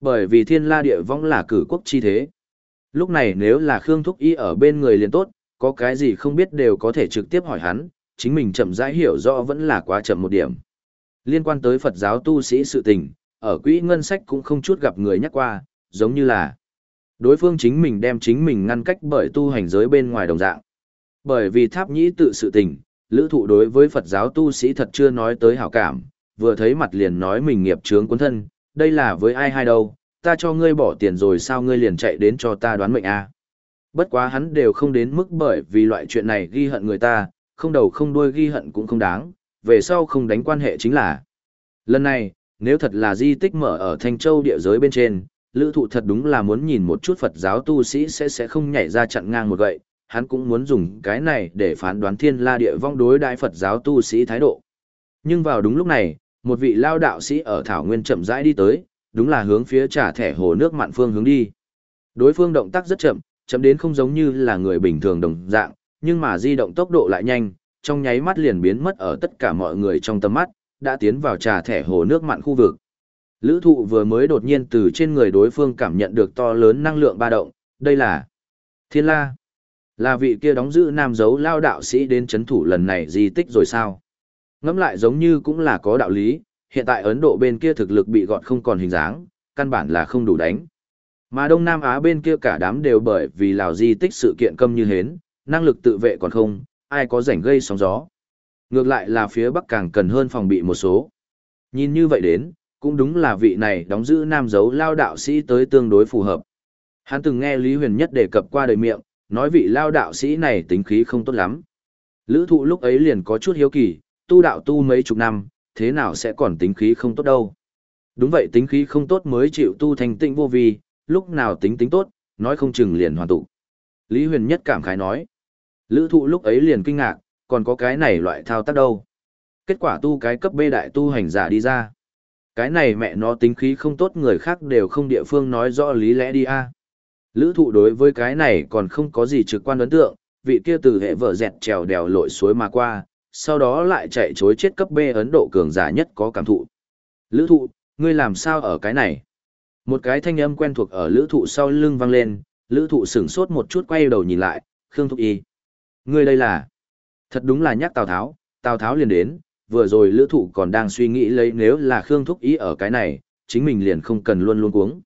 Bởi vì thiên la địa võng là cử quốc chi thế. Lúc này nếu là Khương Thúc Y ở bên người liền tốt, có cái gì không biết đều có thể trực tiếp hỏi hắn, chính mình chậm rãi hiểu rõ vẫn là quá chậm một điểm. Liên quan tới Phật giáo tu sĩ sự tình, ở quỹ ngân sách cũng không chút gặp người nhắc qua, giống như là đối phương chính mình đem chính mình ngăn cách bởi tu hành giới bên ngoài đồng dạng. Bởi vì tháp nhĩ tự sự tình, lữ thụ đối với Phật giáo tu sĩ thật chưa nói tới hảo cảm, vừa thấy mặt liền nói mình nghiệp chướng cuốn thân, đây là với ai hay đâu, ta cho ngươi bỏ tiền rồi sao ngươi liền chạy đến cho ta đoán mệnh a Bất quá hắn đều không đến mức bởi vì loại chuyện này ghi hận người ta, không đầu không đuôi ghi hận cũng không đáng, về sau không đánh quan hệ chính là. Lần này, nếu thật là di tích mở ở Thanh Châu địa giới bên trên, lữ thụ thật đúng là muốn nhìn một chút Phật giáo tu sĩ sẽ sẽ không nhảy ra chặn ngang một gậy, hắn cũng muốn dùng cái này để phán đoán thiên la địa vong đối đại Phật giáo tu sĩ thái độ. Nhưng vào đúng lúc này, một vị lao đạo sĩ ở Thảo Nguyên chậm rãi đi tới, đúng là hướng phía trả thẻ hồ nước mạn phương hướng đi. Đối phương động tác rất chậm, chậm đến không giống như là người bình thường đồng dạng, nhưng mà di động tốc độ lại nhanh, trong nháy mắt liền biến mất ở tất cả mọi người trong tầm mắt, đã tiến vào trà thẻ hồ nước mặn khu vực. Lữ thụ vừa mới đột nhiên từ trên người đối phương cảm nhận được to lớn năng lượng ba động, đây là Thiên La. Là vị kia đóng giữ nam dấu lao đạo sĩ đến chấn thủ lần này di tích rồi sao? Ngắm lại giống như cũng là có đạo lý, hiện tại Ấn Độ bên kia thực lực bị gọt không còn hình dáng, căn bản là không đủ đánh. Mà Đông Nam Á bên kia cả đám đều bởi vì lào di tích sự kiện câm như hến, năng lực tự vệ còn không, ai có rảnh gây sóng gió. Ngược lại là phía Bắc càng cần hơn phòng bị một số. Nhìn như vậy đến, cũng đúng là vị này đóng giữ nam dấu lao đạo sĩ tới tương đối phù hợp. Hắn từng nghe Lý Huyền Nhất đề cập qua đời miệng, nói vị lao đạo sĩ này tính khí không tốt lắm. Lữ thụ lúc ấy liền có chút hiếu kỳ, tu đạo tu mấy chục năm, thế nào sẽ còn tính khí không tốt đâu. Đúng vậy tính khí không tốt mới chịu tu thành tịnh vô vi, lúc nào tính tính tốt, nói không chừng liền hoàn tụ. Lý Huyền Nhất cảm khái nói. Lữ thụ lúc ấy liền kinh ngạc, còn có cái này loại thao tác đâu. Kết quả tu cái cấp B đại tu hành giả đi ra. Cái này mẹ nó tính khí không tốt người khác đều không địa phương nói rõ lý lẽ đi a Lữ thụ đối với cái này còn không có gì trực quan ấn tượng, vị kia từ hệ vợ dẹt trèo đèo lội suối mà qua, sau đó lại chạy chối chết cấp B Ấn Độ cường giả nhất có cảm thụ. Lữ thụ, ngươi làm sao ở cái này? Một cái thanh âm quen thuộc ở lữ thụ sau lưng vang lên, lữ thụ sửng sốt một chút quay đầu nhìn lại, Khương Thúc Y. Ngươi đây là... Thật đúng là nhắc Tào Tháo, Tào Tháo liền đến, vừa rồi lữ thụ còn đang suy nghĩ lấy nếu là Khương Thúc ý ở cái này, chính mình liền không cần luôn luôn cuống.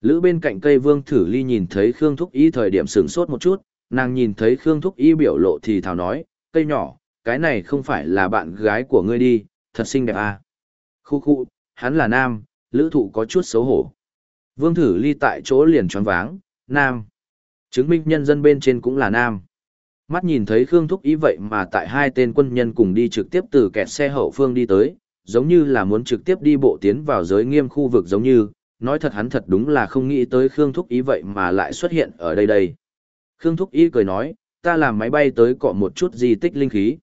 Lữ bên cạnh cây vương thử ly nhìn thấy Khương Thúc ý thời điểm sửng sốt một chút, nàng nhìn thấy Khương Thúc ý biểu lộ thì thào nói, cây nhỏ, cái này không phải là bạn gái của ngươi đi, thật xinh đẹp à. Khu khu, hắn là nam, lữ thụ có chút xấu hổ. Vương thử ly tại chỗ liền tròn váng, nam. Chứng minh nhân dân bên trên cũng là nam. Mắt nhìn thấy Khương Thúc ý vậy mà tại hai tên quân nhân cùng đi trực tiếp từ kẹt xe hậu phương đi tới, giống như là muốn trực tiếp đi bộ tiến vào giới nghiêm khu vực giống như, nói thật hắn thật đúng là không nghĩ tới Khương Thúc ý vậy mà lại xuất hiện ở đây đây. Khương Thúc ý cười nói, ta làm máy bay tới cọ một chút di tích linh khí.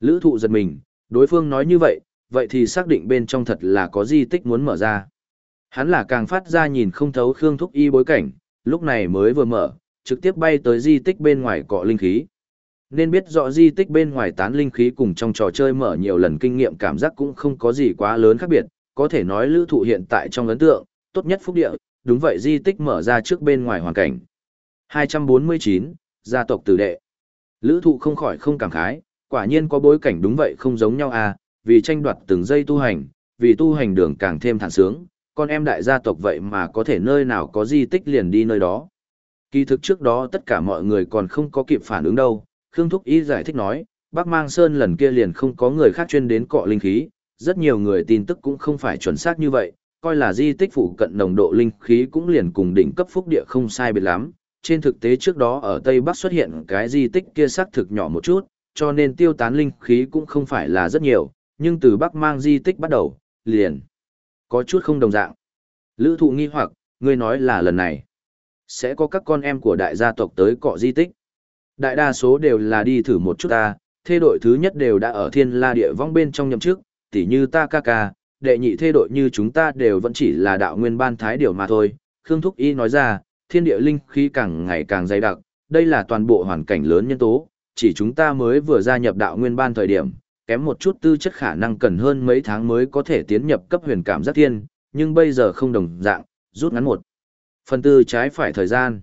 Lữ thụ giật mình, đối phương nói như vậy, vậy thì xác định bên trong thật là có di tích muốn mở ra. Hắn là càng phát ra nhìn không thấu Khương Thúc Y bối cảnh, lúc này mới vừa mở, trực tiếp bay tới di tích bên ngoài cọ linh khí. Nên biết rõ di tích bên ngoài tán linh khí cùng trong trò chơi mở nhiều lần kinh nghiệm cảm giác cũng không có gì quá lớn khác biệt, có thể nói lữ thụ hiện tại trong ấn tượng, tốt nhất phúc địa, đúng vậy di tích mở ra trước bên ngoài hoàn cảnh. 249, gia tộc tử đệ. Lữ thụ không khỏi không cảm khái, quả nhiên có bối cảnh đúng vậy không giống nhau à, vì tranh đoạt từng giây tu hành, vì tu hành đường càng thêm thản sướng, con em đại gia tộc vậy mà có thể nơi nào có di tích liền đi nơi đó. Kỳ thực trước đó tất cả mọi người còn không có kịp phản ứng đâu, Khương Thúc Ý giải thích nói, Bắc Mang Sơn lần kia liền không có người khác chuyên đến cọ linh khí, rất nhiều người tin tức cũng không phải chuẩn xác như vậy, coi là di tích phụ cận nồng độ linh khí cũng liền cùng đỉnh cấp phúc địa không sai biệt lắm. Trên thực tế trước đó ở Tây Bắc xuất hiện cái di tích kia xác thực nhỏ một chút, cho nên tiêu tán linh khí cũng không phải là rất nhiều, nhưng từ Bắc mang di tích bắt đầu, liền có chút không đồng dạng. Lữ thụ nghi hoặc, ngươi nói là lần này, sẽ có các con em của đại gia tộc tới cọ di tích. Đại đa số đều là đi thử một chút ta, thê đội thứ nhất đều đã ở thiên la địa vong bên trong nhậm trước, tỉ như ta ca ca, đệ nhị thê đội như chúng ta đều vẫn chỉ là đạo nguyên ban thái điều mà thôi. Khương Thúc Y nói ra, thiên địa linh khí càng ngày càng dày đặc, đây là toàn bộ hoàn cảnh lớn nhân tố, chỉ chúng ta mới vừa gia nhập đạo nguyên ban thời điểm, kém một chút tư chất khả năng cần hơn mấy tháng mới có thể tiến nhập cấp huyền cảm giác thiên, nhưng bây giờ không đồng dạng, rút ngắn một. Phần tư trái phải thời gian.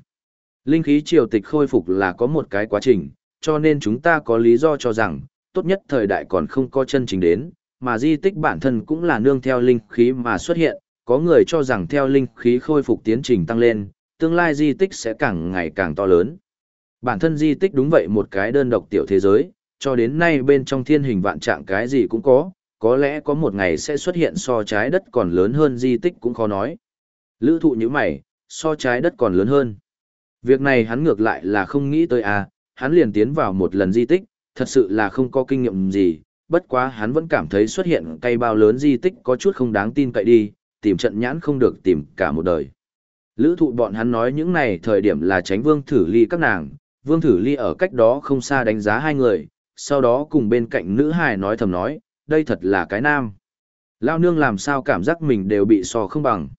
Linh khí triều tịch khôi phục là có một cái quá trình, cho nên chúng ta có lý do cho rằng, tốt nhất thời đại còn không có chân chính đến, mà di tích bản thân cũng là nương theo linh khí mà xuất hiện, có người cho rằng theo linh khí khôi phục tiến trình tăng lên, tương lai di tích sẽ càng ngày càng to lớn. Bản thân di tích đúng vậy một cái đơn độc tiểu thế giới, cho đến nay bên trong thiên hình vạn trạng cái gì cũng có, có lẽ có một ngày sẽ xuất hiện so trái đất còn lớn hơn di tích cũng khó nói. Lữ thụ như mày, so trái đất còn lớn hơn. Việc này hắn ngược lại là không nghĩ tới à, hắn liền tiến vào một lần di tích, thật sự là không có kinh nghiệm gì, bất quá hắn vẫn cảm thấy xuất hiện cây bao lớn di tích có chút không đáng tin cậy đi, tìm trận nhãn không được tìm cả một đời. Lữ thụ bọn hắn nói những này thời điểm là tránh vương thử ly các nàng, vương thử ly ở cách đó không xa đánh giá hai người, sau đó cùng bên cạnh nữ hài nói thầm nói, đây thật là cái nam. Lao nương làm sao cảm giác mình đều bị sò không bằng.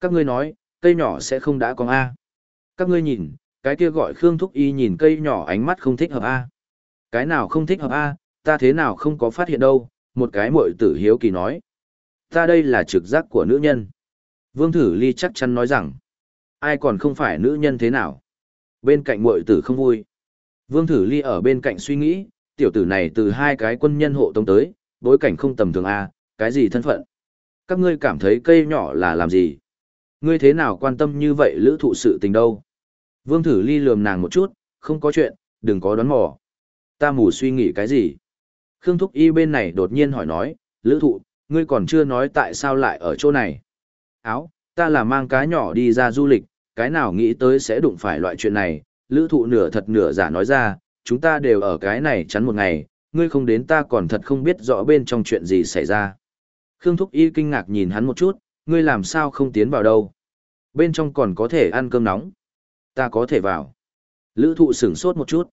Các ngươi nói, cây nhỏ sẽ không đã có A. Các ngươi nhìn, cái kia gọi Khương Thúc Y nhìn cây nhỏ ánh mắt không thích hợp A. Cái nào không thích hợp A, ta thế nào không có phát hiện đâu, một cái muội tử hiếu kỳ nói. Ta đây là trực giác của nữ nhân. Vương Thử Ly chắc chắn nói rằng, ai còn không phải nữ nhân thế nào. Bên cạnh muội tử không vui. Vương Thử Ly ở bên cạnh suy nghĩ, tiểu tử này từ hai cái quân nhân hộ tống tới, bối cảnh không tầm thường A, cái gì thân phận. Các ngươi cảm thấy cây nhỏ là làm gì? Ngươi thế nào quan tâm như vậy lữ thụ sự tình đâu? Vương Thử Ly lườm nàng một chút, không có chuyện, đừng có đoán mò. Ta mù suy nghĩ cái gì? Khương Thúc Y bên này đột nhiên hỏi nói, lữ thụ, ngươi còn chưa nói tại sao lại ở chỗ này. Áo, ta là mang cá nhỏ đi ra du lịch, cái nào nghĩ tới sẽ đụng phải loại chuyện này, lữ thụ nửa thật nửa giả nói ra, chúng ta đều ở cái này chắn một ngày, ngươi không đến ta còn thật không biết rõ bên trong chuyện gì xảy ra. Khương Thúc Y kinh ngạc nhìn hắn một chút, ngươi làm sao không tiến vào đâu. Bên trong còn có thể ăn cơm nóng. Ta có thể vào. Lữ thụ sửng sốt một chút.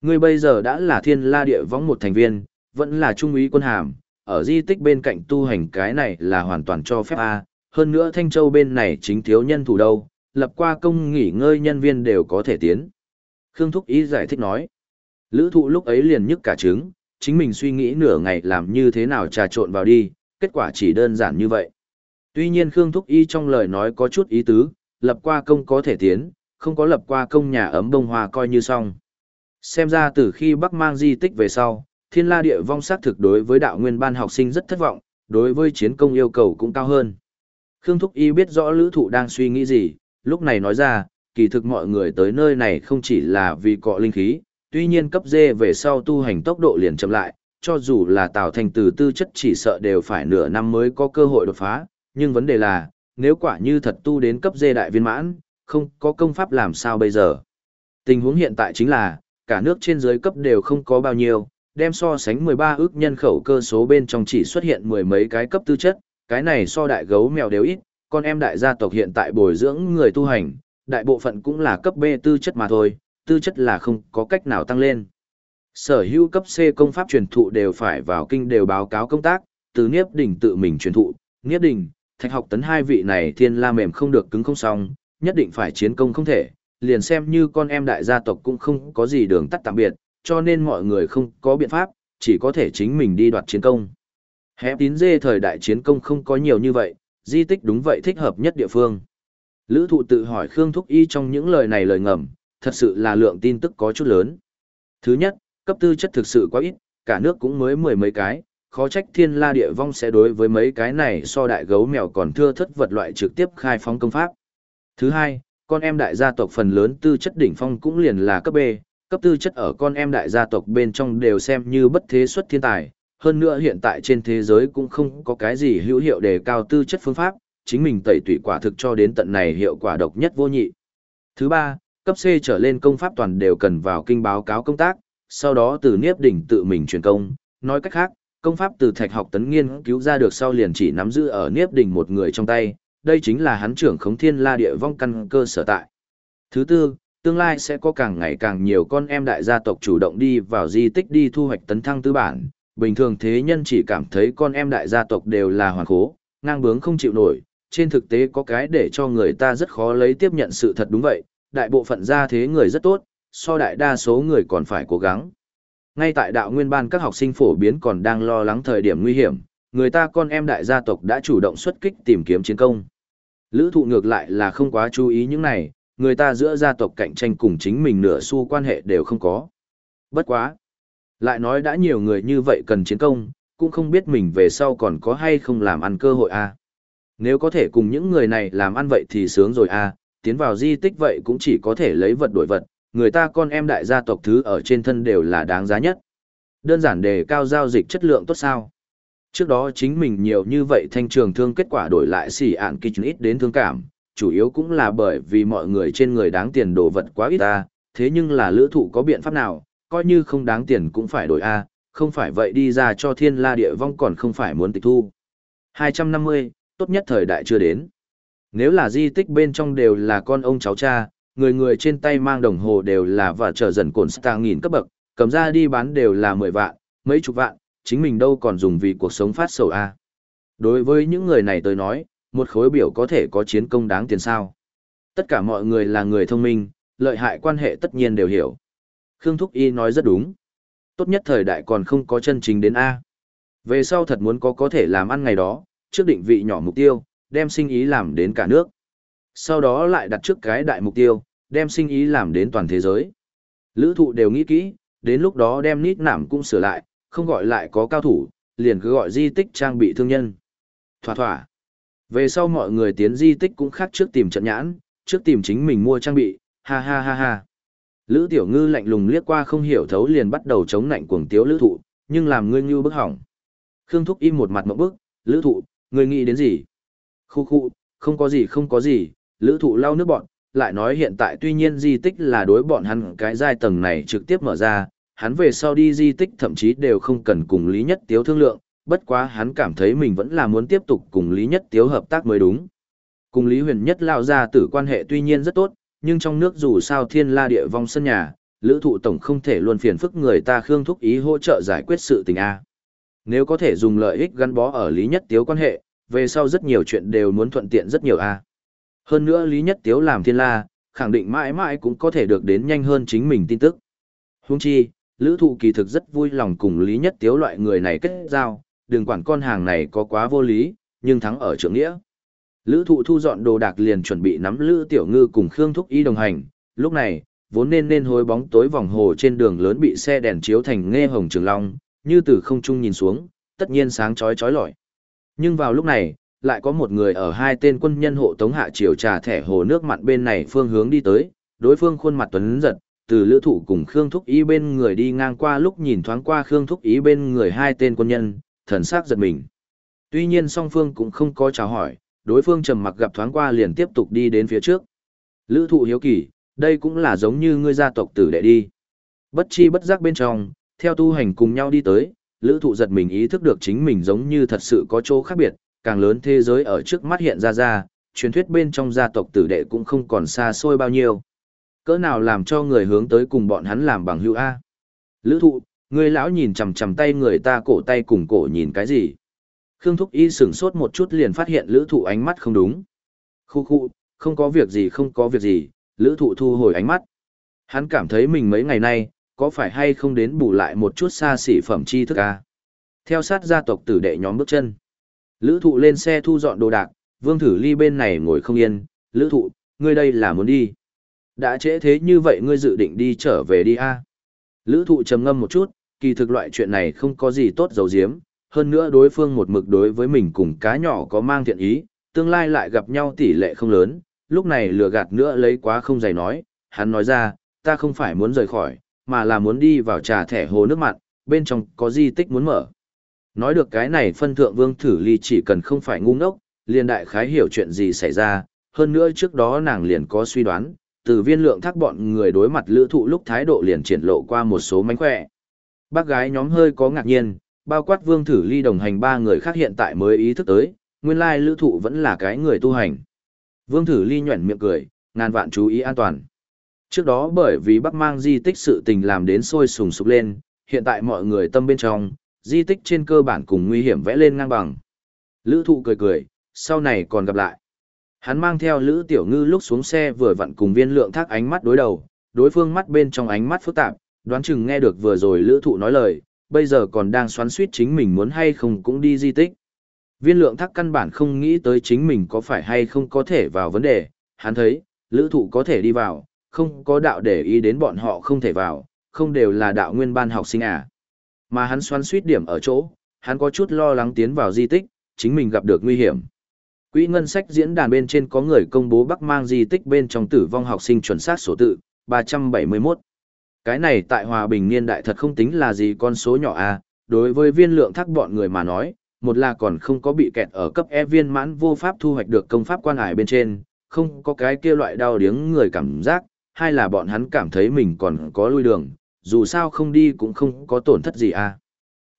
Ngươi bây giờ đã là thiên la địa võng một thành viên, vẫn là trung úy quân hàm, ở di tích bên cạnh tu hành cái này là hoàn toàn cho phép A, hơn nữa Thanh Châu bên này chính thiếu nhân thủ đâu, lập qua công nghỉ ngơi nhân viên đều có thể tiến. Khương Thúc Ý giải thích nói, lữ thụ lúc ấy liền nhức cả trứng, chính mình suy nghĩ nửa ngày làm như thế nào trà trộn vào đi, kết quả chỉ đơn giản như vậy. Tuy nhiên Khương Thúc Y trong lời nói có chút ý tứ, lập qua công có thể tiến, không có lập qua công nhà ấm bông hoa coi như xong. Xem ra từ khi Bắc mang di tích về sau, thiên la địa vong sát thực đối với đạo nguyên ban học sinh rất thất vọng, đối với chiến công yêu cầu cũng cao hơn. Khương Thúc Y biết rõ lữ thụ đang suy nghĩ gì, lúc này nói ra, kỳ thực mọi người tới nơi này không chỉ là vì cọ linh khí, tuy nhiên cấp dê về sau tu hành tốc độ liền chậm lại, cho dù là tạo thành từ tư chất chỉ sợ đều phải nửa năm mới có cơ hội đột phá, nhưng vấn đề là, nếu quả như thật tu đến cấp dê đại viên mãn, không có công pháp làm sao bây giờ. Tình huống hiện tại chính là, cả nước trên dưới cấp đều không có bao nhiêu, đem so sánh 13 ước nhân khẩu cơ số bên trong chỉ xuất hiện mười mấy cái cấp tư chất, cái này so đại gấu mèo đều ít, con em đại gia tộc hiện tại bồi dưỡng người tu hành, đại bộ phận cũng là cấp B tư chất mà thôi, tư chất là không có cách nào tăng lên. Sở hữu cấp C công pháp truyền thụ đều phải vào kinh đều báo cáo công tác, từ Niếp Đỉnh tự mình truyền thụ, Niếp Đỉnh, Thạch Học Tấn hai vị này thiên la mềm không được cứng không xong, nhất định phải chiến công không thể, liền xem như con em đại gia tộc cũng không có gì đường tắt tạm biệt, cho nên mọi người không có biện pháp, chỉ có thể chính mình đi đoạt chiến công. Hép tín dê thời đại chiến công không có nhiều như vậy, di tích đúng vậy thích hợp nhất địa phương. Lữ thụ tự hỏi Khương Thúc Y trong những lời này lời ngầm, thật sự là lượng tin tức có chút lớn. Thứ nhất, cấp tư chất thực sự quá ít, cả nước cũng mới mười mấy cái, khó trách thiên la địa vong sẽ đối với mấy cái này so đại gấu mèo còn thưa thất vật loại trực tiếp khai phóng công pháp. Thứ hai, con em đại gia tộc phần lớn tư chất đỉnh phong cũng liền là cấp B, cấp tư chất ở con em đại gia tộc bên trong đều xem như bất thế xuất thiên tài, hơn nữa hiện tại trên thế giới cũng không có cái gì hữu hiệu đề cao tư chất phương pháp, chính mình tẩy tủy quả thực cho đến tận này hiệu quả độc nhất vô nhị. Thứ ba, cấp C trở lên công pháp toàn đều cần vào kinh báo cáo công tác, sau đó từ Niếp Đỉnh tự mình truyền công, nói cách khác, công pháp từ thạch học tấn nghiên cứu ra được sau liền chỉ nắm giữ ở Niếp Đỉnh một người trong tay, đây chính là hắn trưởng khống thiên la địa vong căn cơ sở tại. Thứ tư, tương lai sẽ có càng ngày càng nhiều con em đại gia tộc chủ động đi vào di tích đi thu hoạch tấn thăng tư bản. Bình thường thế nhân chỉ cảm thấy con em đại gia tộc đều là hoàn khố, ngang bướng không chịu nổi, trên thực tế có cái để cho người ta rất khó lấy tiếp nhận sự thật đúng vậy, đại bộ phận gia thế người rất tốt, so đại đa số người còn phải cố gắng. Ngay tại đạo nguyên ban các học sinh phổ biến còn đang lo lắng thời điểm nguy hiểm, người ta con em đại gia tộc đã chủ động xuất kích tìm kiếm chiến công. Lữ thụ ngược lại là không quá chú ý những này, người ta giữa gia tộc cạnh tranh cùng chính mình nửa xu quan hệ đều không có. Bất quá. Lại nói đã nhiều người như vậy cần chiến công, cũng không biết mình về sau còn có hay không làm ăn cơ hội a à. Nếu có thể cùng những người này làm ăn vậy thì sướng rồi a à, tiến vào di tích vậy cũng chỉ có thể lấy vật đổi vật, người ta con em đại gia tộc thứ ở trên thân đều là đáng giá nhất. Đơn giản đề cao giao dịch chất lượng tốt sao. Trước đó chính mình nhiều như vậy thanh trường thương kết quả đổi lại xỉ ạn kịch ít đến thương cảm, chủ yếu cũng là bởi vì mọi người trên người đáng tiền đồ vật quá ít ta, thế nhưng là lữ thụ có biện pháp nào, coi như không đáng tiền cũng phải đổi A, không phải vậy đi ra cho thiên la địa vong còn không phải muốn tịch thu. 250, tốt nhất thời đại chưa đến. Nếu là di tích bên trong đều là con ông cháu cha, người người trên tay mang đồng hồ đều là và trở dần cồn star nghìn cấp bậc, cầm ra đi bán đều là 10 vạn, mấy chục vạn, chính mình đâu còn dùng vì cuộc sống phát sầu A. Đối với những người này tôi nói, một khối biểu có thể có chiến công đáng tiền sao. Tất cả mọi người là người thông minh, lợi hại quan hệ tất nhiên đều hiểu. Khương Thúc Y nói rất đúng. Tốt nhất thời đại còn không có chân chính đến A. Về sau thật muốn có có thể làm ăn ngày đó, trước định vị nhỏ mục tiêu, đem sinh ý làm đến cả nước. Sau đó lại đặt trước cái đại mục tiêu, đem sinh ý làm đến toàn thế giới. Lữ thụ đều nghĩ kỹ, đến lúc đó đem nít nảm cũng sửa lại, không gọi lại có cao thủ, liền cứ gọi di tích trang bị thương nhân. Thỏa thỏa. Về sau mọi người tiến di tích cũng khác trước tìm trận nhãn, trước tìm chính mình mua trang bị, ha ha ha ha. Lữ tiểu ngư lạnh lùng liếc qua không hiểu thấu liền bắt đầu chống nạnh cuồng tiếu lữ thụ, nhưng làm ngươi như bức hỏng. Khương Thúc im một mặt mộng bức, lữ thụ, ngươi nghĩ đến gì? Khu khu, không có gì không có gì, lữ thụ lau nước bọn, lại nói hiện tại tuy nhiên di tích là đối bọn hắn cái giai tầng này trực tiếp mở ra, hắn về sau đi di tích thậm chí đều không cần cùng Lý Nhất Tiếu thương lượng, bất quá hắn cảm thấy mình vẫn là muốn tiếp tục cùng Lý Nhất Tiếu hợp tác mới đúng. Cùng Lý Huyền Nhất lao ra tử quan hệ tuy nhiên rất tốt, nhưng trong nước dù sao thiên la địa vong sân nhà, lữ thụ tổng không thể luôn phiền phức người ta khương thúc ý hỗ trợ giải quyết sự tình A. Nếu có thể dùng lợi ích gắn bó ở Lý Nhất Tiếu quan hệ, về sau rất nhiều chuyện đều muốn thuận tiện rất nhiều A. Hơn nữa Lý Nhất Tiếu làm thiên la, khẳng định mãi mãi cũng có thể được đến nhanh hơn chính mình tin tức. Hung chi, lữ thụ kỳ thực rất vui lòng cùng Lý Nhất Tiếu loại người này kết giao, đừng quản con hàng này có quá vô lý, nhưng thắng ở trưởng nghĩa. Lữ thụ thu dọn đồ đạc liền chuẩn bị nắm Lữ Tiểu Ngư cùng Khương Thúc Y đồng hành, lúc này, vốn nên nên hối bóng tối vòng hồ trên đường lớn bị xe đèn chiếu thành nghe hồng trường long, như từ không trung nhìn xuống, tất nhiên sáng chói chói lọi. Nhưng vào lúc này, lại có một người ở hai tên quân nhân hộ tống hạ chiều trà thẻ hồ nước mặn bên này phương hướng đi tới, đối phương khuôn mặt tuấn giật, từ lữ thụ cùng Khương Thúc ý bên người đi ngang qua lúc nhìn thoáng qua Khương Thúc ý bên người hai tên quân nhân, thần sắc giật mình. Tuy nhiên song phương cũng không có chào hỏi, đối phương trầm mặc gặp thoáng qua liền tiếp tục đi đến phía trước. Lữ thụ hiếu kỳ, đây cũng là giống như ngươi gia tộc tử đệ đi. Bất chi bất giác bên trong, theo tu hành cùng nhau đi tới, lữ thụ giật mình ý thức được chính mình giống như thật sự có chỗ khác biệt, càng lớn thế giới ở trước mắt hiện ra ra, truyền thuyết bên trong gia tộc tử đệ cũng không còn xa xôi bao nhiêu. Cỡ nào làm cho người hướng tới cùng bọn hắn làm bằng hữu A. Lữ thụ, Người lão nhìn chằm chằm tay người ta cổ tay cùng cổ nhìn cái gì? Khương Thúc Y sửng sốt một chút liền phát hiện lữ thụ ánh mắt không đúng. Khu khu, không có việc gì không có việc gì, lữ thụ thu hồi ánh mắt. Hắn cảm thấy mình mấy ngày nay, có phải hay không đến bù lại một chút xa xỉ phẩm chi thức à? Theo sát gia tộc tử đệ nhóm bước chân. Lữ thụ lên xe thu dọn đồ đạc, vương thử ly bên này ngồi không yên. Lữ thụ, ngươi đây là muốn đi. Đã trễ thế như vậy ngươi dự định đi trở về đi a à? Lữ thụ trầm ngâm một chút, kỳ thực loại chuyện này không có gì tốt dầu diếm, hơn nữa đối phương một mực đối với mình cùng cá nhỏ có mang thiện ý, tương lai lại gặp nhau tỷ lệ không lớn, lúc này lừa gạt nữa lấy quá không dày nói, hắn nói ra, ta không phải muốn rời khỏi, mà là muốn đi vào trà thẻ hồ nước mặn, bên trong có di tích muốn mở. Nói được cái này phân thượng vương thử ly chỉ cần không phải ngu ngốc, liền đại khái hiểu chuyện gì xảy ra, hơn nữa trước đó nàng liền có suy đoán, từ viên lượng thác bọn người đối mặt lữ thụ lúc thái độ liền triển lộ qua một số mánh khỏe. Bác gái nhóm hơi có ngạc nhiên, bao quát vương thử ly đồng hành ba người khác hiện tại mới ý thức tới, nguyên lai lữ thụ vẫn là cái người tu hành. Vương thử ly nhuẩn miệng cười, ngàn vạn chú ý an toàn. Trước đó bởi vì bác mang di tích sự tình làm đến sôi sùng sục lên, hiện tại mọi người tâm bên trong, di tích trên cơ bản cùng nguy hiểm vẽ lên ngang bằng. Lữ thụ cười cười, sau này còn gặp lại. Hắn mang theo Lữ Tiểu Ngư lúc xuống xe vừa vặn cùng viên lượng thác ánh mắt đối đầu, đối phương mắt bên trong ánh mắt phức tạp, đoán chừng nghe được vừa rồi Lữ thụ nói lời, bây giờ còn đang xoắn suýt chính mình muốn hay không cũng đi di tích. Viên lượng thác căn bản không nghĩ tới chính mình có phải hay không có thể vào vấn đề, hắn thấy, Lữ thụ có thể đi vào, không có đạo để ý đến bọn họ không thể vào, không đều là đạo nguyên ban học sinh à. Mà hắn xoắn suýt điểm ở chỗ, hắn có chút lo lắng tiến vào di tích, chính mình gặp được nguy hiểm. Quỹ ngân sách diễn đàn bên trên có người công bố Bắc mang di tích bên trong tử vong học sinh chuẩn xác số tự, 371. Cái này tại hòa bình niên đại thật không tính là gì con số nhỏ a à, đối với viên lượng thác bọn người mà nói, một là còn không có bị kẹt ở cấp E viên mãn vô pháp thu hoạch được công pháp quan hải bên trên, không có cái kia loại đau điếng người cảm giác, hai là bọn hắn cảm thấy mình còn có lui đường, dù sao không đi cũng không có tổn thất gì à.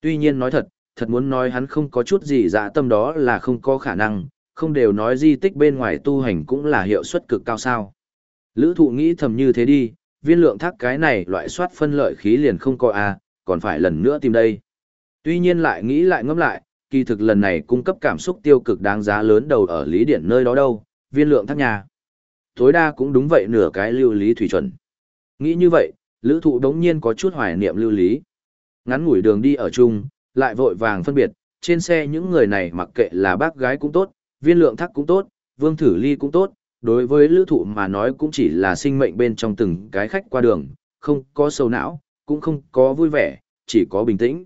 Tuy nhiên nói thật, thật muốn nói hắn không có chút gì dạ tâm đó là không có khả năng, không đều nói di tích bên ngoài tu hành cũng là hiệu suất cực cao sao. Lữ thụ nghĩ thầm như thế đi, viên lượng thác cái này loại soát phân lợi khí liền không coi à, còn phải lần nữa tìm đây. Tuy nhiên lại nghĩ lại ngẫm lại, kỳ thực lần này cung cấp cảm xúc tiêu cực đáng giá lớn đầu ở lý điển nơi đó đâu, viên lượng thác nhà. Tối đa cũng đúng vậy nửa cái lưu lý thủy chuẩn. Nghĩ như vậy, lữ thụ đống nhiên có chút hoài niệm lưu lý. Ngắn ngủi đường đi ở chung, lại vội vàng phân biệt, trên xe những người này mặc kệ là bác gái cũng tốt, viên lượng thắc cũng tốt, vương thử ly cũng tốt, đối với lữ thụ mà nói cũng chỉ là sinh mệnh bên trong từng cái khách qua đường, không có sâu não, cũng không có vui vẻ, chỉ có bình tĩnh.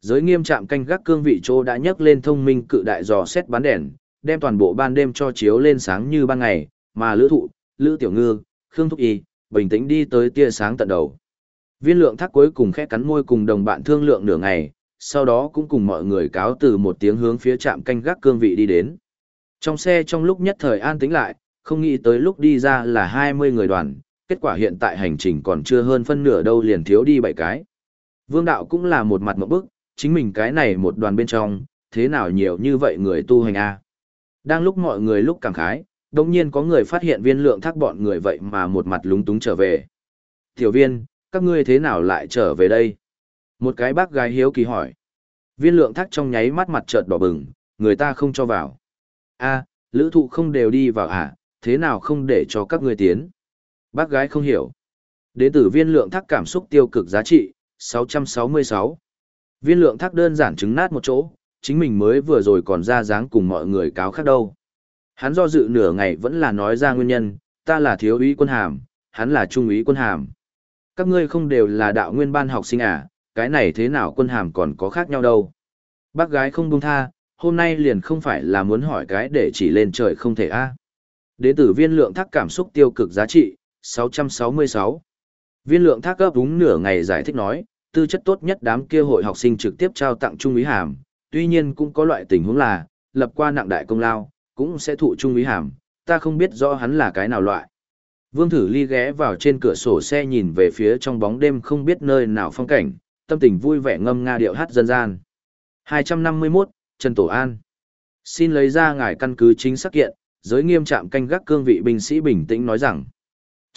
Giới nghiêm trạm canh gác cương vị chỗ đã nhấc lên thông minh cự đại dò xét bán đèn, đem toàn bộ ban đêm cho chiếu lên sáng như ban ngày, mà lữ thụ, lữ tiểu ngư, khương thúc y, bình tĩnh đi tới tia sáng tận đầu. Viên lượng thác cuối cùng khẽ cắn môi cùng đồng bạn thương lượng nửa ngày, sau đó cũng cùng mọi người cáo từ một tiếng hướng phía trạm canh gác cương vị đi đến. Trong xe trong lúc nhất thời an tĩnh lại, không nghĩ tới lúc đi ra là 20 người đoàn, kết quả hiện tại hành trình còn chưa hơn phân nửa đâu liền thiếu đi bảy cái. Vương đạo cũng là một mặt một bức, chính mình cái này một đoàn bên trong, thế nào nhiều như vậy người tu hành a Đang lúc mọi người lúc cảm khái, đồng nhiên có người phát hiện viên lượng thác bọn người vậy mà một mặt lúng túng trở về. Tiểu viên, các ngươi thế nào lại trở về đây? Một cái bác gái hiếu kỳ hỏi. Viên lượng thác trong nháy mắt mặt trợt đỏ bừng, người ta không cho vào a lữ thụ không đều đi vào à, thế nào không để cho các ngươi tiến? Bác gái không hiểu. Đến từ viên lượng thác cảm xúc tiêu cực giá trị, 666. Viên lượng thác đơn giản chứng nát một chỗ, chính mình mới vừa rồi còn ra dáng cùng mọi người cáo khác đâu. Hắn do dự nửa ngày vẫn là nói ra nguyên nhân, ta là thiếu úy quân hàm, hắn là trung úy quân hàm. Các ngươi không đều là đạo nguyên ban học sinh à, cái này thế nào quân hàm còn có khác nhau đâu. Bác gái không buông tha, hôm nay liền không phải là muốn hỏi cái để chỉ lên trời không thể a. À. Đến từ viên lượng thác cảm xúc tiêu cực giá trị, 666. Viên lượng thác gấp đúng nửa ngày giải thích nói, tư chất tốt nhất đám kia hội học sinh trực tiếp trao tặng trung úy hàm, tuy nhiên cũng có loại tình huống là, lập qua nặng đại công lao, cũng sẽ thụ trung úy hàm, ta không biết rõ hắn là cái nào loại. Vương Thử Ly ghé vào trên cửa sổ xe nhìn về phía trong bóng đêm không biết nơi nào phong cảnh, tâm tình vui vẻ ngâm nga điệu hát dân gian. 251, Trần Tổ An. Xin lấy ra ngài căn cứ chính xác kiện, giới nghiêm trạm canh gác cương vị binh sĩ bình tĩnh nói rằng.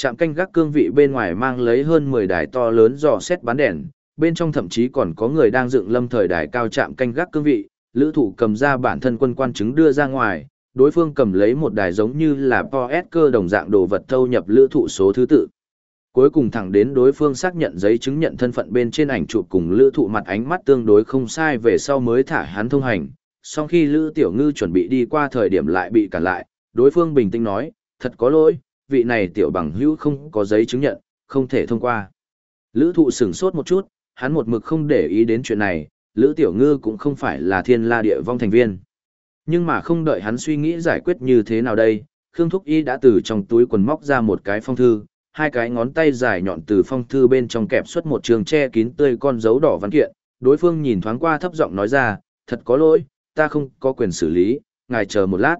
Trạm canh gác cương vị bên ngoài mang lấy hơn 10 đài to lớn dò xét bán đèn, bên trong thậm chí còn có người đang dựng lâm thời đài cao trạm canh gác cương vị, lữ thủ cầm ra bản thân quân quan chứng đưa ra ngoài, đối phương cầm lấy một đài giống như là POS cơ đồng dạng đồ vật thâu nhập lữ thụ số thứ tự. Cuối cùng thẳng đến đối phương xác nhận giấy chứng nhận thân phận bên trên ảnh chụp cùng lữ thụ mặt ánh mắt tương đối không sai về sau mới thả hắn thông hành. Sau khi lữ tiểu ngư chuẩn bị đi qua thời điểm lại bị cản lại, đối phương bình tĩnh nói, thật có lỗi, vị này tiểu bằng hữu không có giấy chứng nhận, không thể thông qua. Lữ thụ sửng sốt một chút, hắn một mực không để ý đến chuyện này, lữ tiểu ngư cũng không phải là thiên la địa vong thành viên. Nhưng mà không đợi hắn suy nghĩ giải quyết như thế nào đây, Khương Thúc Y đã từ trong túi quần móc ra một cái phong thư, hai cái ngón tay dài nhọn từ phong thư bên trong kẹp xuất một trường che kín tươi con dấu đỏ văn kiện, đối phương nhìn thoáng qua thấp giọng nói ra, thật có lỗi, ta không có quyền xử lý, ngài chờ một lát.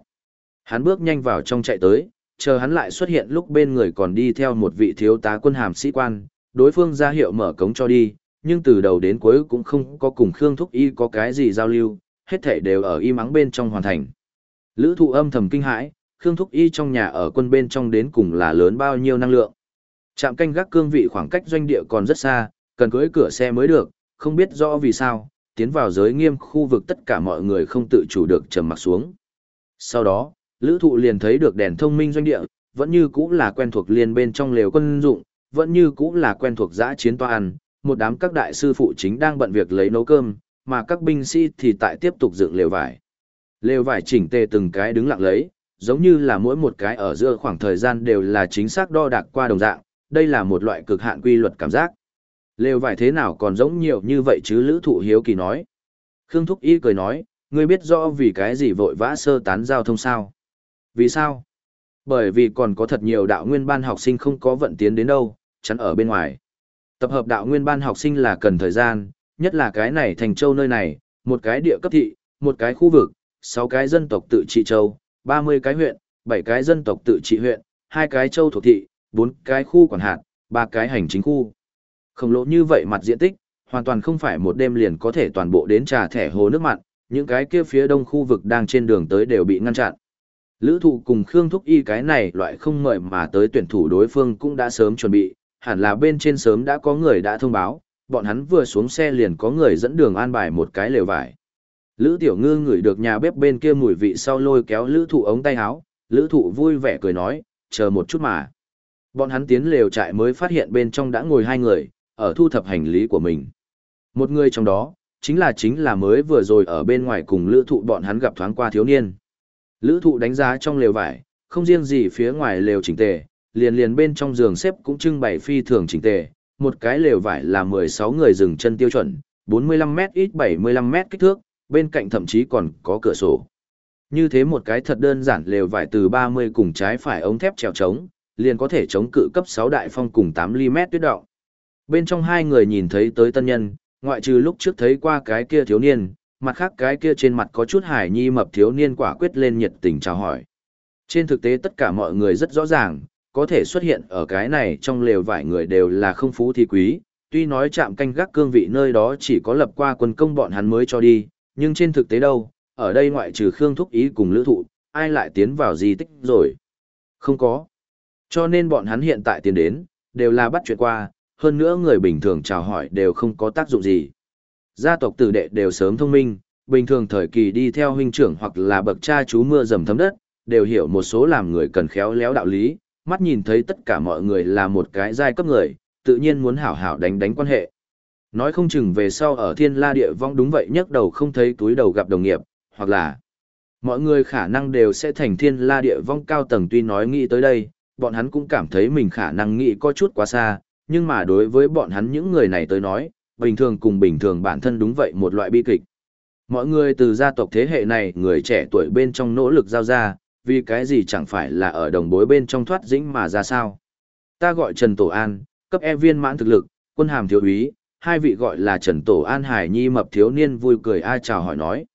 Hắn bước nhanh vào trong chạy tới, chờ hắn lại xuất hiện lúc bên người còn đi theo một vị thiếu tá quân hàm sĩ quan, đối phương ra hiệu mở cống cho đi, nhưng từ đầu đến cuối cũng không có cùng Khương Thúc Y có cái gì giao lưu, hết thể đều ở y mắng bên trong hoàn thành. Lữ thụ âm thầm kinh hãi, Khương Thúc Y trong nhà ở quân bên trong đến cùng là lớn bao nhiêu năng lượng. Trạm canh gác cương vị khoảng cách doanh địa còn rất xa, cần cưới cửa xe mới được, không biết rõ vì sao, tiến vào giới nghiêm khu vực tất cả mọi người không tự chủ được trầm mặc xuống. Sau đó, lữ thụ liền thấy được đèn thông minh doanh địa, vẫn như cũ là quen thuộc liền bên trong lều quân dụng, vẫn như cũ là quen thuộc giã chiến toa ăn, một đám các đại sư phụ chính đang bận việc lấy nấu cơm, mà các binh sĩ thì tại tiếp tục dựng lều vải. Lều vải chỉnh tề từng cái đứng lặng lấy, giống như là mỗi một cái ở giữa khoảng thời gian đều là chính xác đo đạc qua đồng dạng, đây là một loại cực hạn quy luật cảm giác. Lều vải thế nào còn giống nhiều như vậy chứ lữ thụ hiếu kỳ nói. Khương Thúc Y cười nói, ngươi biết rõ vì cái gì vội vã sơ tán giao thông sao? Vì sao? Bởi vì còn có thật nhiều đạo nguyên ban học sinh không có vận tiến đến đâu, chắn ở bên ngoài. Tập hợp đạo nguyên ban học sinh là cần thời gian, nhất là cái này thành châu nơi này, một cái địa cấp thị, một cái khu vực, sáu cái dân tộc tự trị châu, 30 cái huyện, bảy cái dân tộc tự trị huyện, hai cái châu thuộc thị, bốn cái khu quản hạt, ba cái hành chính khu. Khổng lồ như vậy mặt diện tích, hoàn toàn không phải một đêm liền có thể toàn bộ đến trà thẻ hồ nước mặn, những cái kia phía đông khu vực đang trên đường tới đều bị ngăn chặn. Lữ thụ cùng Khương Thúc Y cái này loại không mời mà tới tuyển thủ đối phương cũng đã sớm chuẩn bị, hẳn là bên trên sớm đã có người đã thông báo, bọn hắn vừa xuống xe liền có người dẫn đường an bài một cái lều vải. Lữ Tiểu Ngư ngửi được nhà bếp bên kia mùi vị sau lôi kéo Lữ Thụ ống tay áo, Lữ Thụ vui vẻ cười nói, chờ một chút mà. Bọn hắn tiến lều trại mới phát hiện bên trong đã ngồi hai người, ở thu thập hành lý của mình. Một người trong đó, chính là chính là mới vừa rồi ở bên ngoài cùng Lữ Thụ bọn hắn gặp thoáng qua thiếu niên. Lữ Thụ đánh giá trong lều vải, không riêng gì phía ngoài lều chỉnh tề, liền liền bên trong giường xếp cũng trưng bày phi thường chỉnh tề, một cái lều vải là 16 người dừng chân tiêu chuẩn, 45m ít 75m kích thước, bên cạnh thậm chí còn có cửa sổ. Như thế một cái thật đơn giản lều vải từ 30 cùng trái phải ống thép treo trống, liền có thể chống cự cấp 6 đại phong cùng 8 mm tuyết động. Bên trong hai người nhìn thấy tới tân nhân, ngoại trừ lúc trước thấy qua cái kia thiếu niên, mặt khác cái kia trên mặt có chút hải nhi mập thiếu niên quả quyết lên nhiệt tình chào hỏi. Trên thực tế tất cả mọi người rất rõ ràng, có thể xuất hiện ở cái này trong lều vải người đều là không phú thì quý, tuy nói chạm canh gác cương vị nơi đó chỉ có lập qua quân công bọn hắn mới cho đi, nhưng trên thực tế đâu, ở đây ngoại trừ Khương Thúc Ý cùng Lữ Thụ, ai lại tiến vào di tích rồi? Không có. Cho nên bọn hắn hiện tại tiến đến, đều là bắt chuyện qua, hơn nữa người bình thường chào hỏi đều không có tác dụng gì. Gia tộc tử đệ đều sớm thông minh, bình thường thời kỳ đi theo huynh trưởng hoặc là bậc cha chú mưa dầm thấm đất, đều hiểu một số làm người cần khéo léo đạo lý, mắt nhìn thấy tất cả mọi người là một cái giai cấp người, tự nhiên muốn hảo hảo đánh đánh quan hệ. Nói không chừng về sau ở thiên la địa vong đúng vậy nhấc đầu không thấy túi đầu gặp đồng nghiệp, hoặc là mọi người khả năng đều sẽ thành thiên la địa vong cao tầng tuy nói nghĩ tới đây, bọn hắn cũng cảm thấy mình khả năng nghĩ có chút quá xa, nhưng mà đối với bọn hắn những người này tới nói, bình thường cùng bình thường bản thân đúng vậy một loại bi kịch. Mọi người từ gia tộc thế hệ này, người trẻ tuổi bên trong nỗ lực giao ra, vì cái gì chẳng phải là ở đồng bối bên trong thoát dĩnh mà ra sao. Ta gọi Trần Tổ An, cấp e viên mãn thực lực, quân hàm thiếu úy, hai vị gọi là Trần Tổ An Hải Nhi mập thiếu niên vui cười ai chào hỏi nói.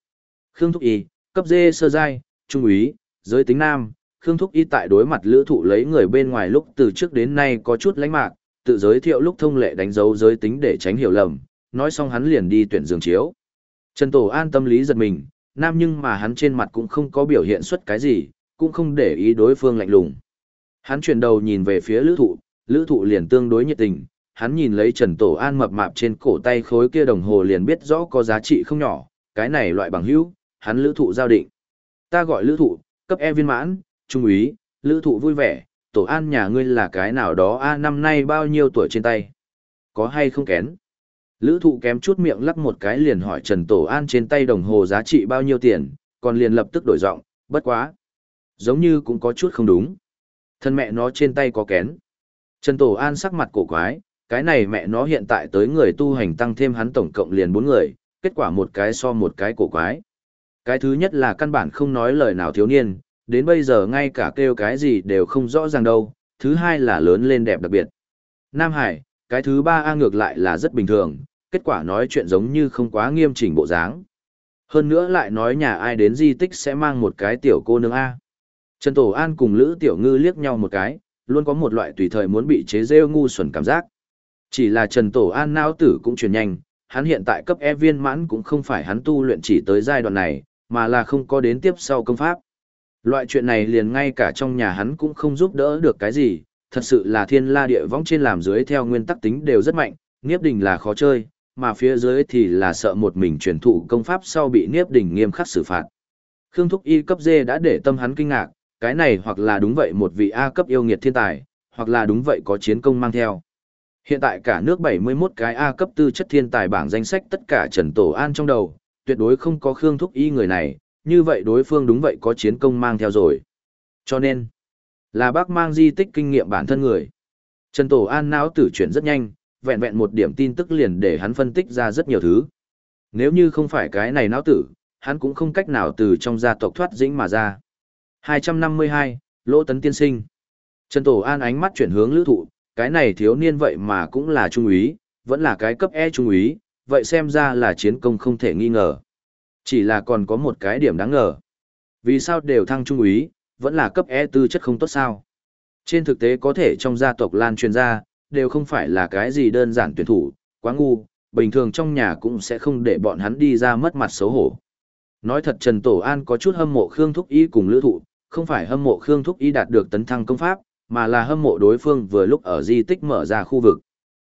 Khương Thúc Y, cấp dê sơ giai, trung úy, giới tính nam, Khương Thúc Y tại đối mặt lữ thụ lấy người bên ngoài lúc từ trước đến nay có chút lánh mạc, tự giới thiệu lúc thông lệ đánh dấu giới tính để tránh hiểu lầm, nói xong hắn liền đi tuyển giường chiếu. Trần Tổ An tâm lý giật mình, nam nhưng mà hắn trên mặt cũng không có biểu hiện xuất cái gì, cũng không để ý đối phương lạnh lùng. Hắn chuyển đầu nhìn về phía lữ thụ, lữ thụ liền tương đối nhiệt tình, hắn nhìn lấy Trần Tổ An mập mạp trên cổ tay khối kia đồng hồ liền biết rõ có giá trị không nhỏ, cái này loại bằng hữu, hắn lữ thụ giao định. Ta gọi lữ thụ, cấp E viên mãn, trung úy, lữ thụ vui vẻ, Tổ An nhà ngươi là cái nào đó a năm nay bao nhiêu tuổi trên tay? Có hay không kén? Lữ thụ kém chút miệng lắc một cái liền hỏi Trần Tổ An trên tay đồng hồ giá trị bao nhiêu tiền, còn liền lập tức đổi giọng, bất quá. Giống như cũng có chút không đúng. Thân mẹ nó trên tay có kén. Trần Tổ An sắc mặt cổ quái, cái này mẹ nó hiện tại tới người tu hành tăng thêm hắn tổng cộng liền bốn người, kết quả một cái so một cái cổ quái. Cái thứ nhất là căn bản không nói lời nào thiếu niên, đến bây giờ ngay cả kêu cái gì đều không rõ ràng đâu, thứ hai là lớn lên đẹp đặc biệt. Nam Hải, cái thứ ba A ngược lại là rất bình thường, Kết quả nói chuyện giống như không quá nghiêm chỉnh bộ dáng. Hơn nữa lại nói nhà ai đến di tích sẽ mang một cái tiểu cô nương A. Trần Tổ An cùng Lữ Tiểu Ngư liếc nhau một cái, luôn có một loại tùy thời muốn bị chế rêu ngu xuẩn cảm giác. Chỉ là Trần Tổ An não tử cũng chuyển nhanh, hắn hiện tại cấp E viên mãn cũng không phải hắn tu luyện chỉ tới giai đoạn này, mà là không có đến tiếp sau công pháp. Loại chuyện này liền ngay cả trong nhà hắn cũng không giúp đỡ được cái gì, thật sự là thiên la địa võng trên làm dưới theo nguyên tắc tính đều rất mạnh, Niếp Đình là khó chơi, mà phía dưới thì là sợ một mình truyền thụ công pháp sau bị Niếp Đình nghiêm khắc xử phạt. Khương Thúc Y cấp D đã để tâm hắn kinh ngạc, cái này hoặc là đúng vậy một vị A cấp yêu nghiệt thiên tài, hoặc là đúng vậy có chiến công mang theo. Hiện tại cả nước 71 cái A cấp tư chất thiên tài bảng danh sách tất cả Trần Tổ An trong đầu, tuyệt đối không có Khương Thúc Y người này, như vậy đối phương đúng vậy có chiến công mang theo rồi. Cho nên, là bác mang di tích kinh nghiệm bản thân người. Trần Tổ An não tử chuyển rất nhanh, vẹn vẹn một điểm tin tức liền để hắn phân tích ra rất nhiều thứ. Nếu như không phải cái này não tử, hắn cũng không cách nào từ trong gia tộc thoát dĩnh mà ra. 252, Lỗ Tấn Tiên Sinh Trần Tổ An ánh mắt chuyển hướng lữ thụ, cái này thiếu niên vậy mà cũng là trung úy, vẫn là cái cấp E trung úy, vậy xem ra là chiến công không thể nghi ngờ. Chỉ là còn có một cái điểm đáng ngờ. Vì sao đều thăng trung úy, vẫn là cấp E tư chất không tốt sao? Trên thực tế có thể trong gia tộc lan truyền ra, đều không phải là cái gì đơn giản tuyển thủ, quá ngu, bình thường trong nhà cũng sẽ không để bọn hắn đi ra mất mặt xấu hổ. Nói thật Trần Tổ An có chút hâm mộ Khương Thúc Y cùng lữ thụ, không phải hâm mộ Khương Thúc Y đạt được tấn thăng công pháp, mà là hâm mộ đối phương vừa lúc ở di tích mở ra khu vực.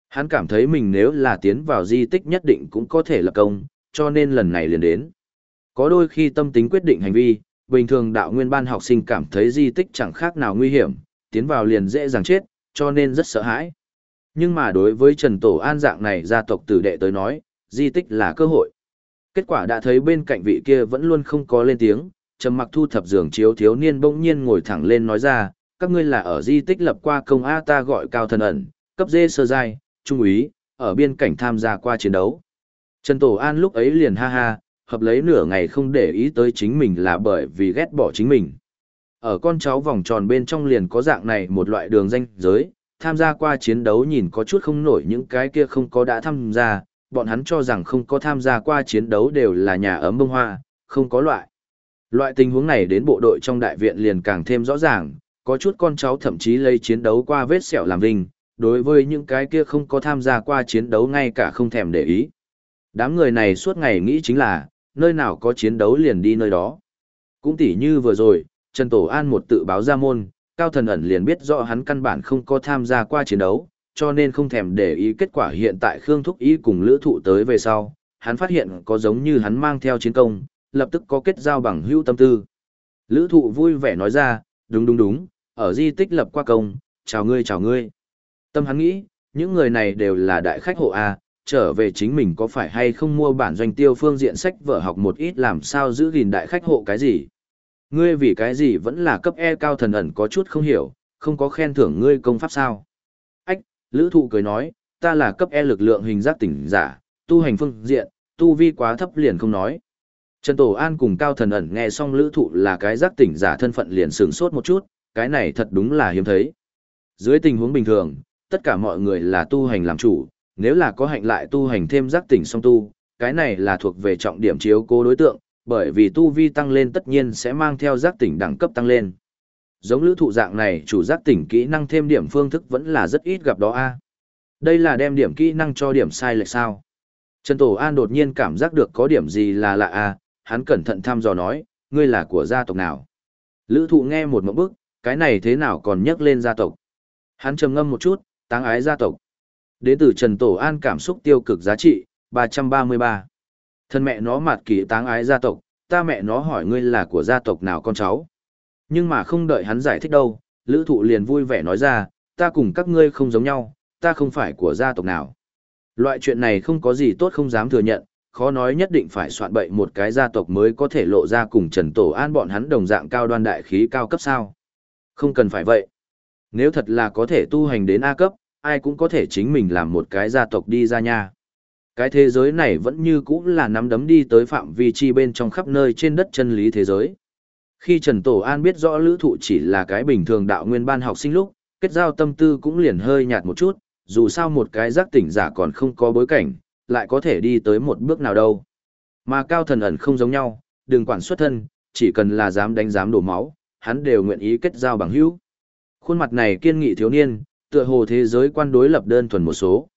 Hắn cảm thấy mình nếu là tiến vào di tích nhất định cũng có thể lập công, cho nên lần này liền đến. Có đôi khi tâm tính quyết định hành vi, bình thường đạo nguyên ban học sinh cảm thấy di tích chẳng khác nào nguy hiểm, tiến vào liền dễ dàng chết, cho nên rất sợ hãi. Nhưng mà đối với Trần Tổ An dạng này gia tộc tử đệ tới nói, di tích là cơ hội. Kết quả đã thấy bên cạnh vị kia vẫn luôn không có lên tiếng, trầm mặc thu thập giường chiếu thiếu niên bỗng nhiên ngồi thẳng lên nói ra, các ngươi là ở di tích lập qua công A ta gọi cao thần ẩn, cấp dê sơ giai, trung úy, ở biên cảnh tham gia qua chiến đấu. Trần Tổ An lúc ấy liền ha ha, hợp lấy nửa ngày không để ý tới chính mình là bởi vì ghét bỏ chính mình. Ở con cháu vòng tròn bên trong liền có dạng này một loại đường danh giới, tham gia qua chiến đấu nhìn có chút không nổi những cái kia không có đã tham gia, bọn hắn cho rằng không có tham gia qua chiến đấu đều là nhà ấm bông hoa, không có loại. Loại tình huống này đến bộ đội trong đại viện liền càng thêm rõ ràng, có chút con cháu thậm chí lấy chiến đấu qua vết sẹo làm vinh, đối với những cái kia không có tham gia qua chiến đấu ngay cả không thèm để ý. Đám người này suốt ngày nghĩ chính là, nơi nào có chiến đấu liền đi nơi đó. Cũng tỉ như vừa rồi, Trần Tổ An một tự báo ra môn, Cao Thần ẩn liền biết rõ hắn căn bản không có tham gia qua chiến đấu, cho nên không thèm để ý kết quả hiện tại Khương Thúc Ý cùng Lữ Thụ tới về sau, hắn phát hiện có giống như hắn mang theo chiến công, lập tức có kết giao bằng hữu tâm tư. Lữ Thụ vui vẻ nói ra, đúng đúng đúng, ở di tích lập qua công, chào ngươi chào ngươi. Tâm hắn nghĩ, những người này đều là đại khách hộ A, trở về chính mình có phải hay không mua bản doanh tiêu phương diện sách vở học một ít làm sao giữ gìn đại khách hộ cái gì. Ngươi vì cái gì vẫn là cấp E cao thần ẩn có chút không hiểu, không có khen thưởng ngươi công pháp sao. Ách, lữ thụ cười nói, ta là cấp E lực lượng hình giác tỉnh giả, tu hành phương diện, tu vi quá thấp liền không nói. Trần Tổ An cùng cao thần ẩn nghe xong lữ thụ là cái giác tỉnh giả thân phận liền sướng sốt một chút, cái này thật đúng là hiếm thấy. Dưới tình huống bình thường, tất cả mọi người là tu hành làm chủ, nếu là có hạnh lại tu hành thêm giác tỉnh song tu, cái này là thuộc về trọng điểm chiếu cố đối tượng, bởi vì tu vi tăng lên tất nhiên sẽ mang theo giác tỉnh đẳng cấp tăng lên. Giống lữ thụ dạng này chủ giác tỉnh kỹ năng thêm điểm phương thức vẫn là rất ít gặp đó a Đây là đem điểm kỹ năng cho điểm sai lệch sao. Trần Tổ An đột nhiên cảm giác được có điểm gì là lạ a hắn cẩn thận thăm dò nói, ngươi là của gia tộc nào. Lữ thụ nghe một mẫu bức, cái này thế nào còn nhắc lên gia tộc. Hắn trầm ngâm một chút, táng ái gia tộc. Đến từ Trần Tổ An cảm xúc tiêu cực giá trị, 333. Thân mẹ nó mặt kỳ táng ái gia tộc, ta mẹ nó hỏi ngươi là của gia tộc nào con cháu. Nhưng mà không đợi hắn giải thích đâu, lữ thụ liền vui vẻ nói ra, ta cùng các ngươi không giống nhau, ta không phải của gia tộc nào. Loại chuyện này không có gì tốt không dám thừa nhận, khó nói nhất định phải soạn bậy một cái gia tộc mới có thể lộ ra cùng Trần Tổ An bọn hắn đồng dạng cao đoan đại khí cao cấp sao. Không cần phải vậy. Nếu thật là có thể tu hành đến A cấp, ai cũng có thể chính mình làm một cái gia tộc đi ra nha. Cái thế giới này vẫn như cũ là nắm đấm đi tới phạm vi chi bên trong khắp nơi trên đất chân lý thế giới. Khi Trần Tổ An biết rõ lữ thụ chỉ là cái bình thường đạo nguyên ban học sinh lúc, kết giao tâm tư cũng liền hơi nhạt một chút, dù sao một cái giác tỉnh giả còn không có bối cảnh, lại có thể đi tới một bước nào đâu. Mà cao thần ẩn không giống nhau, đừng quản xuất thân, chỉ cần là dám đánh dám đổ máu, hắn đều nguyện ý kết giao bằng hữu. Khuôn mặt này kiên nghị thiếu niên, tựa hồ thế giới quan đối lập đơn thuần một số.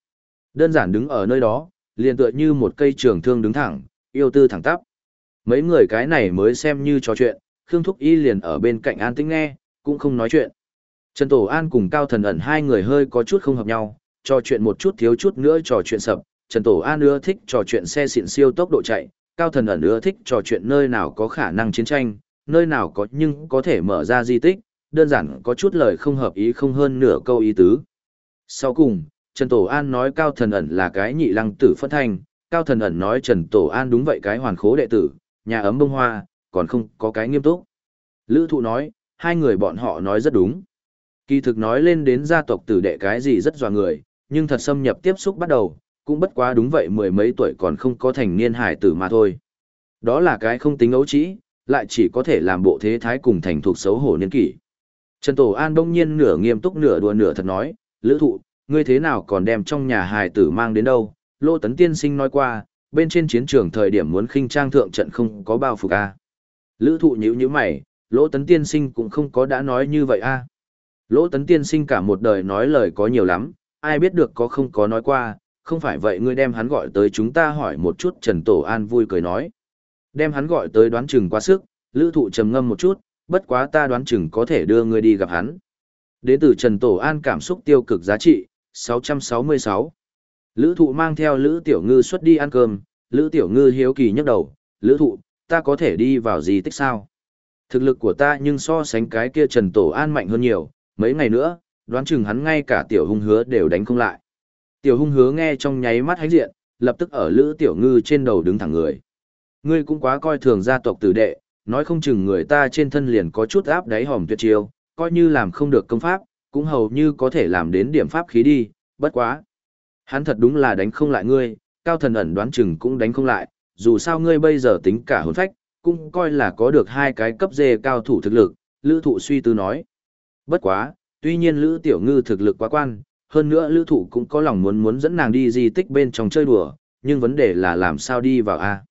Đơn giản đứng ở nơi đó, liền tựa như một cây trường thương đứng thẳng, yêu tư thẳng tắp. Mấy người cái này mới xem như trò chuyện, Khương Thúc Y liền ở bên cạnh an tĩnh nghe, cũng không nói chuyện. Trần Tổ An cùng Cao Thần ẩn hai người hơi có chút không hợp nhau, trò chuyện một chút thiếu chút nữa trò chuyện sập. Trần Tổ An ưa thích trò chuyện xe xịn siêu tốc độ chạy, Cao Thần ẩn ưa thích trò chuyện nơi nào có khả năng chiến tranh, nơi nào có nhưng có thể mở ra di tích, đơn giản có chút lời không hợp ý không hơn nửa câu ý tứ. Sau cùng, Trần Tổ An nói Cao Thần ẩn là cái nhị lăng tử phân thành, Cao Thần ẩn nói Trần Tổ An đúng vậy cái hoàn khố đệ tử, nhà ấm bông hoa, còn không có cái nghiêm túc. Lữ thụ nói, hai người bọn họ nói rất đúng. Kỳ thực nói lên đến gia tộc tử đệ cái gì rất dò người, nhưng thật xâm nhập tiếp xúc bắt đầu, cũng bất quá đúng vậy mười mấy tuổi còn không có thành niên hải tử mà thôi. Đó là cái không tính ấu trĩ, lại chỉ có thể làm bộ thế thái cùng thành thuộc xấu hổ niên kỷ. Trần Tổ An đông nhiên nửa nghiêm túc nửa đùa nửa thật nói, lữ thụ, ngươi thế nào còn đem trong nhà hài tử mang đến đâu? Lô Tấn Tiên Sinh nói qua, bên trên chiến trường thời điểm muốn khinh trang thượng trận không có bao phục a. Lữ thụ nhíu nhíu mày, Lỗ Tấn Tiên Sinh cũng không có đã nói như vậy a. Lỗ Tấn Tiên Sinh cả một đời nói lời có nhiều lắm, ai biết được có không có nói qua, không phải vậy ngươi đem hắn gọi tới chúng ta hỏi một chút Trần Tổ An vui cười nói. Đem hắn gọi tới đoán chừng quá sức, lữ thụ trầm ngâm một chút, bất quá ta đoán chừng có thể đưa ngươi đi gặp hắn. Đến từ Trần Tổ An cảm xúc tiêu cực giá trị, 666. Lữ thụ mang theo Lữ Tiểu Ngư xuất đi ăn cơm, Lữ Tiểu Ngư hiếu kỳ nhắc đầu, Lữ thụ, ta có thể đi vào gì tích sao? Thực lực của ta nhưng so sánh cái kia Trần Tổ An mạnh hơn nhiều, mấy ngày nữa, đoán chừng hắn ngay cả Tiểu Hung Hứa đều đánh không lại. Tiểu Hung Hứa nghe trong nháy mắt hánh diện, lập tức ở Lữ Tiểu Ngư trên đầu đứng thẳng người. Ngươi cũng quá coi thường gia tộc tử đệ, nói không chừng người ta trên thân liền có chút áp đáy hòm tuyệt chiêu, coi như làm không được công pháp, cũng hầu như có thể làm đến điểm pháp khí đi, bất quá. Hắn thật đúng là đánh không lại ngươi, cao thần ẩn đoán chừng cũng đánh không lại, dù sao ngươi bây giờ tính cả hồn phách, cũng coi là có được hai cái cấp dê cao thủ thực lực, lữ thụ suy tư nói. Bất quá, tuy nhiên lữ tiểu ngư thực lực quá quan, hơn nữa lữ thụ cũng có lòng muốn muốn dẫn nàng đi di tích bên trong chơi đùa, nhưng vấn đề là làm sao đi vào A.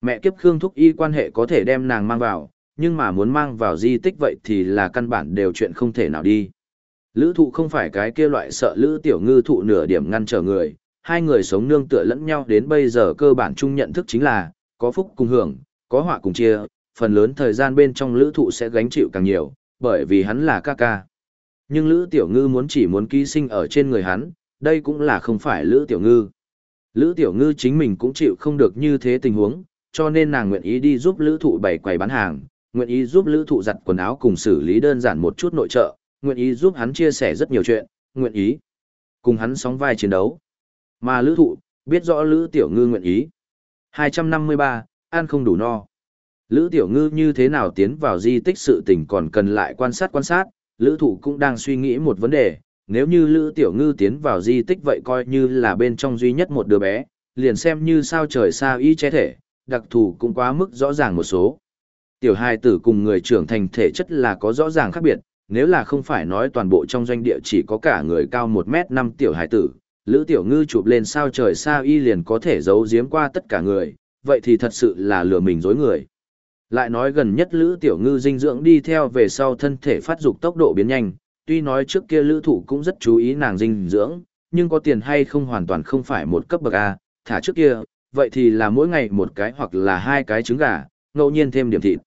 Mẹ kiếp Khương Thúc Y quan hệ có thể đem nàng mang vào, nhưng mà muốn mang vào di tích vậy thì là căn bản đều chuyện không thể nào đi. Lữ thụ không phải cái kia loại sợ lữ tiểu ngư thụ nửa điểm ngăn trở người, hai người sống nương tựa lẫn nhau đến bây giờ cơ bản chung nhận thức chính là, có phúc cùng hưởng, có họa cùng chia, phần lớn thời gian bên trong lữ thụ sẽ gánh chịu càng nhiều, bởi vì hắn là ca ca. Nhưng lữ tiểu ngư muốn chỉ muốn ký sinh ở trên người hắn, đây cũng là không phải lữ tiểu ngư. Lữ tiểu ngư chính mình cũng chịu không được như thế tình huống, cho nên nàng nguyện ý đi giúp lữ thụ bày quầy bán hàng, nguyện ý giúp lữ thụ giặt quần áo cùng xử lý đơn giản một chút nội trợ, nguyện ý giúp hắn chia sẻ rất nhiều chuyện, nguyện ý cùng hắn sóng vai chiến đấu. Mà lữ thụ, biết rõ lữ tiểu ngư nguyện ý. 253, ăn không đủ no. Lữ tiểu ngư như thế nào tiến vào di tích sự tình còn cần lại quan sát quan sát, lữ thụ cũng đang suy nghĩ một vấn đề, nếu như lữ tiểu ngư tiến vào di tích vậy coi như là bên trong duy nhất một đứa bé, liền xem như sao trời xa y che thể, đặc thù cũng quá mức rõ ràng một số. Tiểu hài tử cùng người trưởng thành thể chất là có rõ ràng khác biệt, nếu là không phải nói toàn bộ trong doanh địa chỉ có cả người cao 1m5 tiểu hài tử, Lữ Tiểu Ngư chụp lên sao trời sao y liền có thể giấu giếm qua tất cả người, vậy thì thật sự là lừa mình dối người. Lại nói gần nhất Lữ Tiểu Ngư dinh dưỡng đi theo về sau thân thể phát dục tốc độ biến nhanh, tuy nói trước kia Lữ Thụ cũng rất chú ý nàng dinh dưỡng, nhưng có tiền hay không hoàn toàn không phải một cấp bậc A, thả trước kia, vậy thì là mỗi ngày một cái hoặc là hai cái trứng gà, ngẫu nhiên thêm điểm thịt.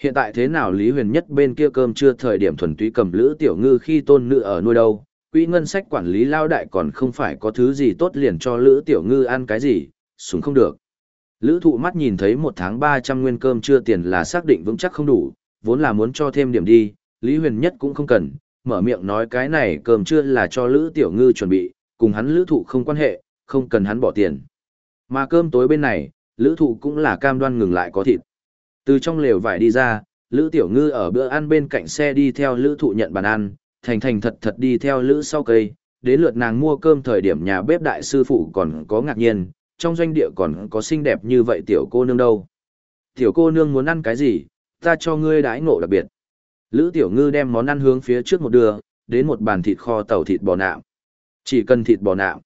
Hiện tại thế nào Lý Huyền nhất bên kia cơm chưa thời điểm thuần túy cầm lữ tiểu ngư khi tôn nữ ở nuôi đâu, quỹ ngân sách quản lý lao đại còn không phải có thứ gì tốt liền cho lữ tiểu ngư ăn cái gì, súng không được. Lữ thụ mắt nhìn thấy một tháng 300 nguyên cơm chưa tiền là xác định vững chắc không đủ, vốn là muốn cho thêm điểm đi, Lý Huyền nhất cũng không cần, mở miệng nói cái này cơm chưa là cho lữ tiểu ngư chuẩn bị, cùng hắn lữ thụ không quan hệ, không cần hắn bỏ tiền. Mà cơm tối bên này, lữ thụ cũng là cam đoan ngừng lại có thịt. Từ trong lều vải đi ra, lữ tiểu ngư ở bữa ăn bên cạnh xe đi theo lữ thụ nhận bàn ăn, thành thành thật thật đi theo lữ sau cây. Đến lượt nàng mua cơm thời điểm nhà bếp đại sư phụ còn có ngạc nhiên, trong doanh địa còn có xinh đẹp như vậy tiểu cô nương đâu. Tiểu cô nương muốn ăn cái gì, ta cho ngươi đãi ngộ đặc biệt. Lữ tiểu ngư đem món ăn hướng phía trước một đưa, đến một bàn thịt kho tàu thịt bò nạm. Chỉ cần thịt bò nạm.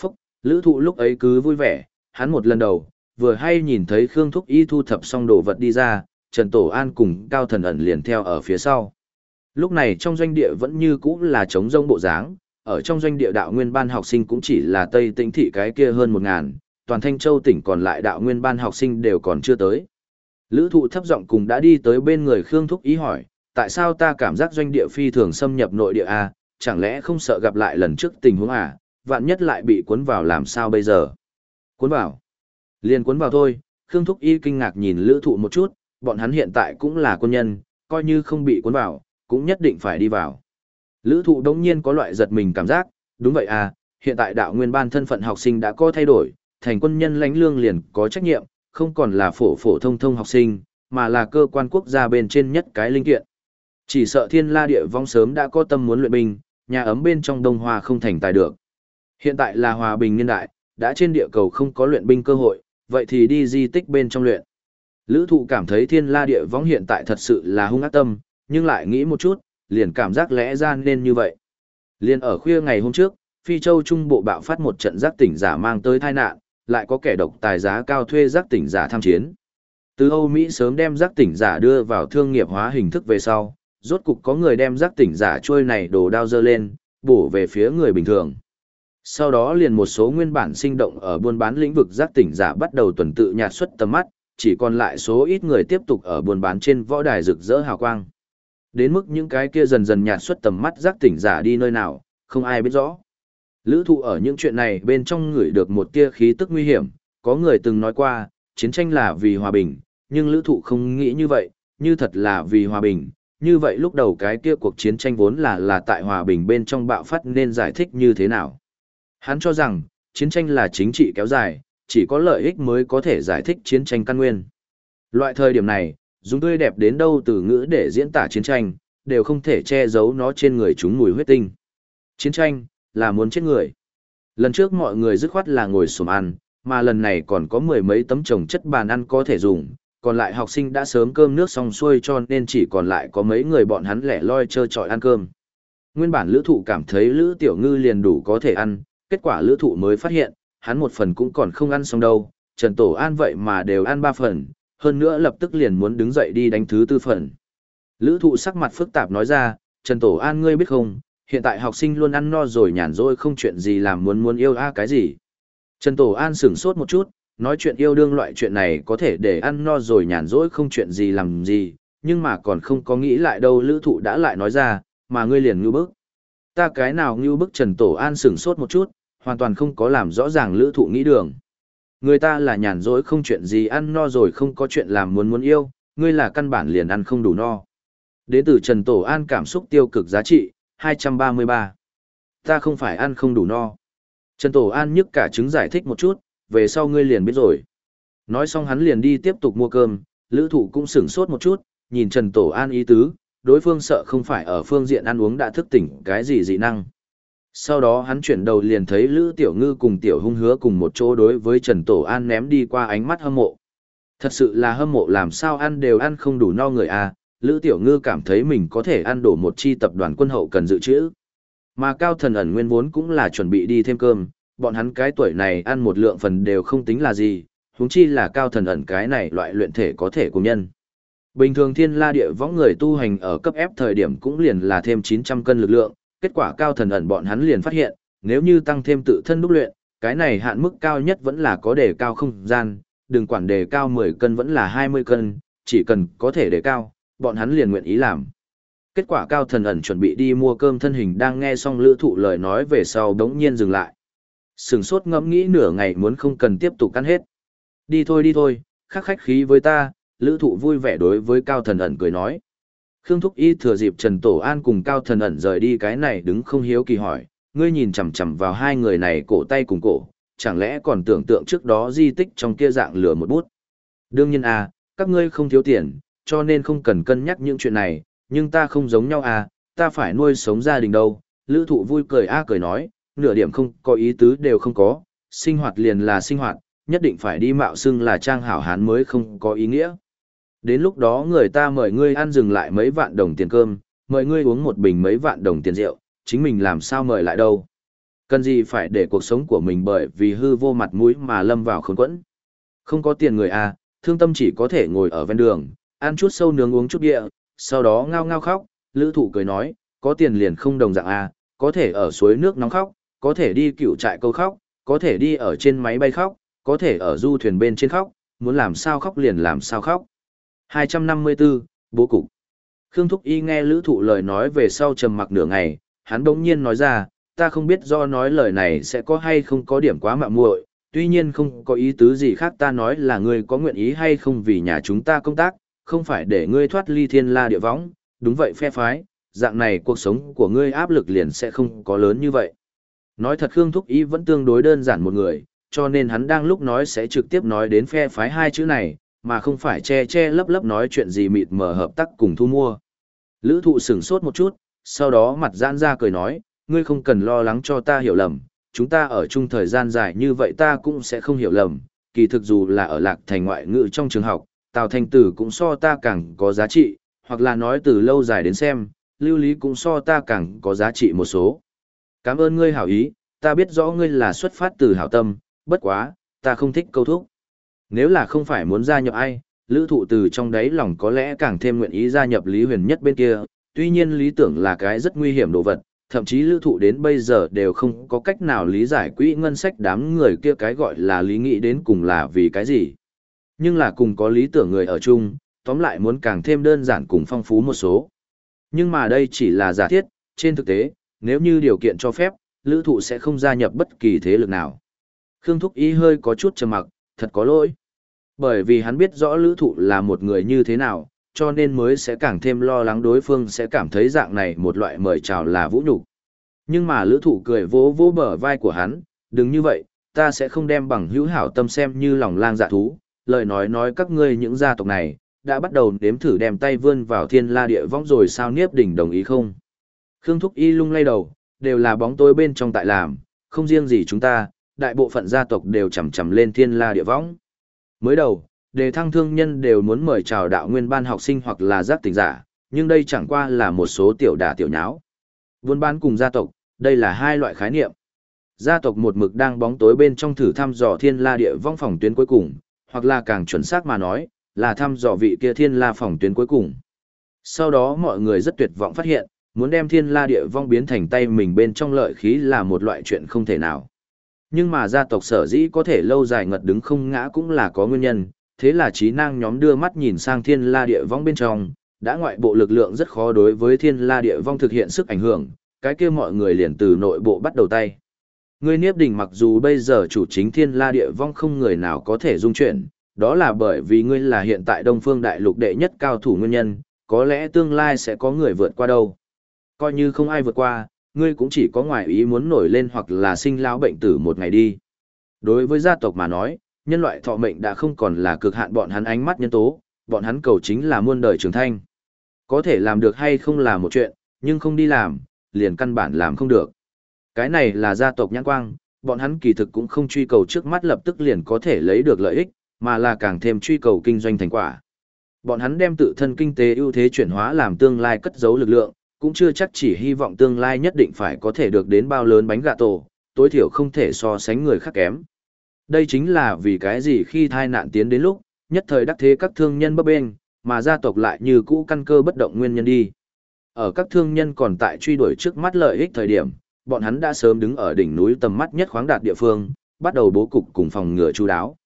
phúc, lữ thụ lúc ấy cứ vui vẻ, hắn một lần đầu, vừa hay nhìn thấy Khương Thúc Y thu thập xong đồ vật đi ra, Trần Tổ An cùng Cao Thần ẩn liền theo ở phía sau. Lúc này trong doanh địa vẫn như cũ là trống rông bộ dáng, ở trong doanh địa đạo nguyên ban học sinh cũng chỉ là Tây Tĩnh thị cái kia hơn một ngàn, toàn Thanh Châu tỉnh còn lại đạo nguyên ban học sinh đều còn chưa tới. Lữ thụ thấp giọng cùng đã đi tới bên người Khương Thúc ý hỏi, tại sao ta cảm giác doanh địa phi thường xâm nhập nội địa A, chẳng lẽ không sợ gặp lại lần trước tình huống à, vạn nhất lại bị cuốn vào làm sao bây giờ? Cuốn vào? Liền cuốn vào thôi, Khương Thúc Y kinh ngạc nhìn lữ thụ một chút, bọn hắn hiện tại cũng là quân nhân, coi như không bị cuốn vào, cũng nhất định phải đi vào. Lữ thụ đống nhiên có loại giật mình cảm giác, đúng vậy à, hiện tại đạo nguyên ban thân phận học sinh đã có thay đổi, thành quân nhân lãnh lương liền có trách nhiệm, không còn là phổ phổ thông thông học sinh, mà là cơ quan quốc gia bên trên nhất cái linh kiện. Chỉ sợ thiên la địa vong sớm đã có tâm muốn luyện binh, nhà ấm bên trong đông hoa không thành tài được. Hiện tại là hòa bình niên đại, đã trên địa cầu không có luyện binh cơ hội, vậy thì đi di tích bên trong luyện. Lữ thụ cảm thấy thiên la địa vong hiện tại thật sự là hung ác tâm, nhưng lại nghĩ một chút, liền cảm giác lẽ ra nên như vậy. Liền ở khuya ngày hôm trước, Phi Châu Trung Bộ bạo phát một trận giác tỉnh giả mang tới tai nạn, lại có kẻ độc tài giá cao thuê giác tỉnh giả tham chiến. Từ Âu Mỹ sớm đem giác tỉnh giả đưa vào thương nghiệp hóa hình thức về sau, rốt cục có người đem giác tỉnh giả trôi này đồ đao dơ lên, bổ về phía người bình thường. Sau đó liền một số nguyên bản sinh động ở buôn bán lĩnh vực giác tỉnh giả bắt đầu tuần tự nhạt xuất tầm mắt, chỉ còn lại số ít người tiếp tục ở buôn bán trên võ đài rực rỡ hào quang. Đến mức những cái kia dần dần nhạt xuất tầm mắt giác tỉnh giả đi nơi nào, không ai biết rõ. Lữ thụ ở những chuyện này bên trong người được một tia khí tức nguy hiểm, có người từng nói qua, chiến tranh là vì hòa bình, nhưng lữ thụ không nghĩ như vậy, như thật là vì hòa bình, như vậy lúc đầu cái kia cuộc chiến tranh vốn là là tại hòa bình bên trong bạo phát nên giải thích như thế nào. Hắn cho rằng, chiến tranh là chính trị kéo dài, chỉ có lợi ích mới có thể giải thích chiến tranh căn nguyên. Loại thời điểm này, dùng tươi đẹp đến đâu từ ngữ để diễn tả chiến tranh, đều không thể che giấu nó trên người chúng mùi huyết tinh. Chiến tranh, là muốn chết người. Lần trước mọi người dứt khoát là ngồi xổm ăn, mà lần này còn có mười mấy tấm trồng chất bàn ăn có thể dùng, còn lại học sinh đã sớm cơm nước xong xuôi cho nên chỉ còn lại có mấy người bọn hắn lẻ loi chơi trọi ăn cơm. Nguyên bản lữ thụ cảm thấy lữ tiểu ngư liền đủ có thể ăn, kết quả lữ thụ mới phát hiện, hắn một phần cũng còn không ăn xong đâu, Trần Tổ An vậy mà đều ăn ba phần, hơn nữa lập tức liền muốn đứng dậy đi đánh thứ tư phần. Lữ thụ sắc mặt phức tạp nói ra, Trần Tổ An ngươi biết không, hiện tại học sinh luôn ăn no rồi nhàn rỗi không chuyện gì làm muốn muốn yêu a cái gì. Trần Tổ An sửng sốt một chút, nói chuyện yêu đương loại chuyện này có thể để ăn no rồi nhàn rỗi không chuyện gì làm gì, nhưng mà còn không có nghĩ lại đâu lữ thụ đã lại nói ra, mà ngươi liền ngư bức. Ta cái nào ngư bức Trần Tổ An sửng sốt một chút, hoàn toàn không có làm rõ ràng lữ thụ nghĩ đường. Người ta là nhàn rỗi không chuyện gì ăn no rồi không có chuyện làm muốn muốn yêu, ngươi là căn bản liền ăn không đủ no. Đến từ Trần Tổ An cảm xúc tiêu cực giá trị, 233. Ta không phải ăn không đủ no. Trần Tổ An nhức cả chứng giải thích một chút, về sau ngươi liền biết rồi. Nói xong hắn liền đi tiếp tục mua cơm, lữ thụ cũng sửng sốt một chút, nhìn Trần Tổ An ý tứ, đối phương sợ không phải ở phương diện ăn uống đã thức tỉnh cái gì dị năng. Sau đó hắn chuyển đầu liền thấy Lữ Tiểu Ngư cùng Tiểu Hung hứa cùng một chỗ đối với Trần Tổ An ném đi qua ánh mắt hâm mộ. Thật sự là hâm mộ làm sao ăn đều ăn không đủ no người à, Lữ Tiểu Ngư cảm thấy mình có thể ăn đổ một chi tập đoàn quân hậu cần dự trữ. Mà Cao Thần ẩn nguyên vốn cũng là chuẩn bị đi thêm cơm, bọn hắn cái tuổi này ăn một lượng phần đều không tính là gì, huống chi là Cao Thần ẩn cái này loại luyện thể có thể của nhân. Bình thường thiên la địa võng người tu hành ở cấp ép thời điểm cũng liền là thêm 900 cân lực lượng, kết quả Cao Thần ẩn bọn hắn liền phát hiện, nếu như tăng thêm tự thân đúc luyện, cái này hạn mức cao nhất vẫn là có đề cao không gian, đừng quản đề cao 10 cân vẫn là 20 cân, chỉ cần có thể đề cao, bọn hắn liền nguyện ý làm. Kết quả cao thần ẩn chuẩn bị đi mua cơm thân hình đang nghe xong lữ thụ lời nói về sau đống nhiên dừng lại. Sừng sốt ngẫm nghĩ nửa ngày muốn không cần tiếp tục ăn hết. Đi thôi đi thôi, khắc khách khí với ta, lữ thụ vui vẻ đối với cao thần ẩn cười nói. Khương Thúc Y thừa dịp Trần Tổ An cùng cao thần ẩn rời đi cái này đứng không hiếu kỳ hỏi, ngươi nhìn chằm chằm vào hai người này cổ tay cùng cổ, chẳng lẽ còn tưởng tượng trước đó di tích trong kia dạng lửa một bút. Đương nhiên à, các ngươi không thiếu tiền, cho nên không cần cân nhắc những chuyện này, nhưng ta không giống nhau à, ta phải nuôi sống gia đình đâu. Lữ thụ vui cười a cười nói, nửa điểm không có ý tứ đều không có, sinh hoạt liền là sinh hoạt, nhất định phải đi mạo xưng là trang hảo hán mới không có ý nghĩa. Đến lúc đó người ta mời ngươi ăn dừng lại mấy vạn đồng tiền cơm, mời ngươi uống một bình mấy vạn đồng tiền rượu, chính mình làm sao mời lại đâu. Cần gì phải để cuộc sống của mình bởi vì hư vô mặt mũi mà lâm vào khốn quẫn. Không có tiền người à, thương tâm chỉ có thể ngồi ở ven đường, ăn chút sâu nướng uống chút địa, sau đó ngao ngao khóc, lữ thụ cười nói, có tiền liền không đồng dạng à, có thể ở suối nước nóng khóc, có thể đi cựu trại câu khóc, có thể đi ở trên máy bay khóc, có thể ở du thuyền bên trên khóc, muốn làm sao khóc liền làm sao khóc. 254, Bố Cục Khương Thúc Y nghe lữ thụ lời nói về sau trầm mặc nửa ngày, hắn bỗng nhiên nói ra, ta không biết do nói lời này sẽ có hay không có điểm quá mạng muội tuy nhiên không có ý tứ gì khác ta nói là ngươi có nguyện ý hay không vì nhà chúng ta công tác, không phải để ngươi thoát ly thiên la địa võng, đúng vậy phe phái, dạng này cuộc sống của ngươi áp lực liền sẽ không có lớn như vậy. Nói thật Khương Thúc Y vẫn tương đối đơn giản một người, cho nên hắn đang lúc nói sẽ trực tiếp nói đến phe phái hai chữ này, mà không phải che che lấp lấp nói chuyện gì mịt mờ hợp tác cùng thu mua. Lữ thụ sửng sốt một chút, sau đó mặt giãn ra cười nói, ngươi không cần lo lắng cho ta hiểu lầm, chúng ta ở chung thời gian dài như vậy ta cũng sẽ không hiểu lầm, kỳ thực dù là ở lạc thành ngoại ngữ trong trường học, Tào Thanh Tử cũng so ta càng có giá trị, hoặc là nói từ lâu dài đến xem, lưu lý cũng so ta càng có giá trị một số. Cảm ơn ngươi hảo ý, ta biết rõ ngươi là xuất phát từ hảo tâm, bất quá, ta không thích câu thúc. Nếu là không phải muốn gia nhập ai, lữ thụ từ trong đáy lòng có lẽ càng thêm nguyện ý gia nhập Lý Huyền nhất bên kia, tuy nhiên lý tưởng là cái rất nguy hiểm đồ vật, thậm chí lữ thụ đến bây giờ đều không có cách nào lý giải quỹ ngân sách đám người kia cái gọi là lý nghĩ đến cùng là vì cái gì. Nhưng là cùng có lý tưởng người ở chung, tóm lại muốn càng thêm đơn giản cùng phong phú một số. Nhưng mà đây chỉ là giả thiết, trên thực tế, nếu như điều kiện cho phép, lữ thụ sẽ không gia nhập bất kỳ thế lực nào. Khương Thúc Ý hơi có chút trầm mặc, thật có lỗi. Bởi vì hắn biết rõ lữ thụ là một người như thế nào, cho nên mới sẽ càng thêm lo lắng đối phương sẽ cảm thấy dạng này một loại mời chào là vũ nhục Nhưng mà lữ thụ cười vỗ vỗ bờ vai của hắn, đừng như vậy, ta sẽ không đem bằng hữu hảo tâm xem như lòng lang dạ thú, lời nói nói các ngươi những gia tộc này, đã bắt đầu nếm thử đem tay vươn vào thiên la địa vong rồi sao Niếp Đỉnh đồng ý không? Khương Thúc Y lung lay đầu, đều là bóng tối bên trong tại làm, không riêng gì chúng ta, đại bộ phận gia tộc đều chầm chầm lên thiên la địa vong. Mới đầu, đề thăng thương nhân đều muốn mời chào đạo nguyên ban học sinh hoặc là giác tỉnh giả, nhưng đây chẳng qua là một số tiểu đả tiểu nháo. Buôn bán cùng gia tộc, đây là hai loại khái niệm. Gia tộc một mực đang bóng tối bên trong thử thăm dò thiên la địa vong phòng tuyến cuối cùng, hoặc là càng chuẩn xác mà nói, là thăm dò vị kia thiên la phòng tuyến cuối cùng. Sau đó mọi người rất tuyệt vọng phát hiện, muốn đem thiên la địa vong biến thành tay mình bên trong lợi khí là một loại chuyện không thể nào. Nhưng mà gia tộc sở dĩ có thể lâu dài ngật đứng không ngã cũng là có nguyên nhân, thế là trí năng nhóm đưa mắt nhìn sang thiên la địa vong bên trong, đã ngoại bộ lực lượng rất khó đối với thiên la địa vong thực hiện sức ảnh hưởng, cái kia mọi người liền từ nội bộ bắt đầu tay. Ngươi Niếp Đình mặc dù bây giờ chủ chính thiên la địa vong không người nào có thể dung chuyển, đó là bởi vì ngươi là hiện tại Đông Phương Đại Lục đệ nhất cao thủ nguyên nhân, có lẽ tương lai sẽ có người vượt qua đâu. Coi như không ai vượt qua, ngươi cũng chỉ có ngoài ý muốn nổi lên hoặc là sinh lão bệnh tử một ngày đi. Đối với gia tộc mà nói, nhân loại thọ mệnh đã không còn là cực hạn bọn hắn ánh mắt nhân tố, bọn hắn cầu chính là muôn đời trường thanh. Có thể làm được hay không là một chuyện, nhưng không đi làm, liền căn bản làm không được. Cái này là gia tộc nhãn quang, bọn hắn kỳ thực cũng không truy cầu trước mắt lập tức liền có thể lấy được lợi ích, mà là càng thêm truy cầu kinh doanh thành quả. Bọn hắn đem tự thân kinh tế ưu thế chuyển hóa làm tương lai cất giấu lực lượng, cũng chưa chắc chỉ hy vọng tương lai nhất định phải có thể được đến bao lớn bánh gà tổ, tối thiểu không thể so sánh người khác kém. Đây chính là vì cái gì khi thai nạn tiến đến lúc, nhất thời đắc thế các thương nhân bấp bên, mà gia tộc lại như cũ căn cơ bất động nguyên nhân đi. Ở các thương nhân còn tại truy đuổi trước mắt lợi ích thời điểm, bọn hắn đã sớm đứng ở đỉnh núi tầm mắt nhất khoáng đạt địa phương, bắt đầu bố cục cùng phòng ngừa chú đáo.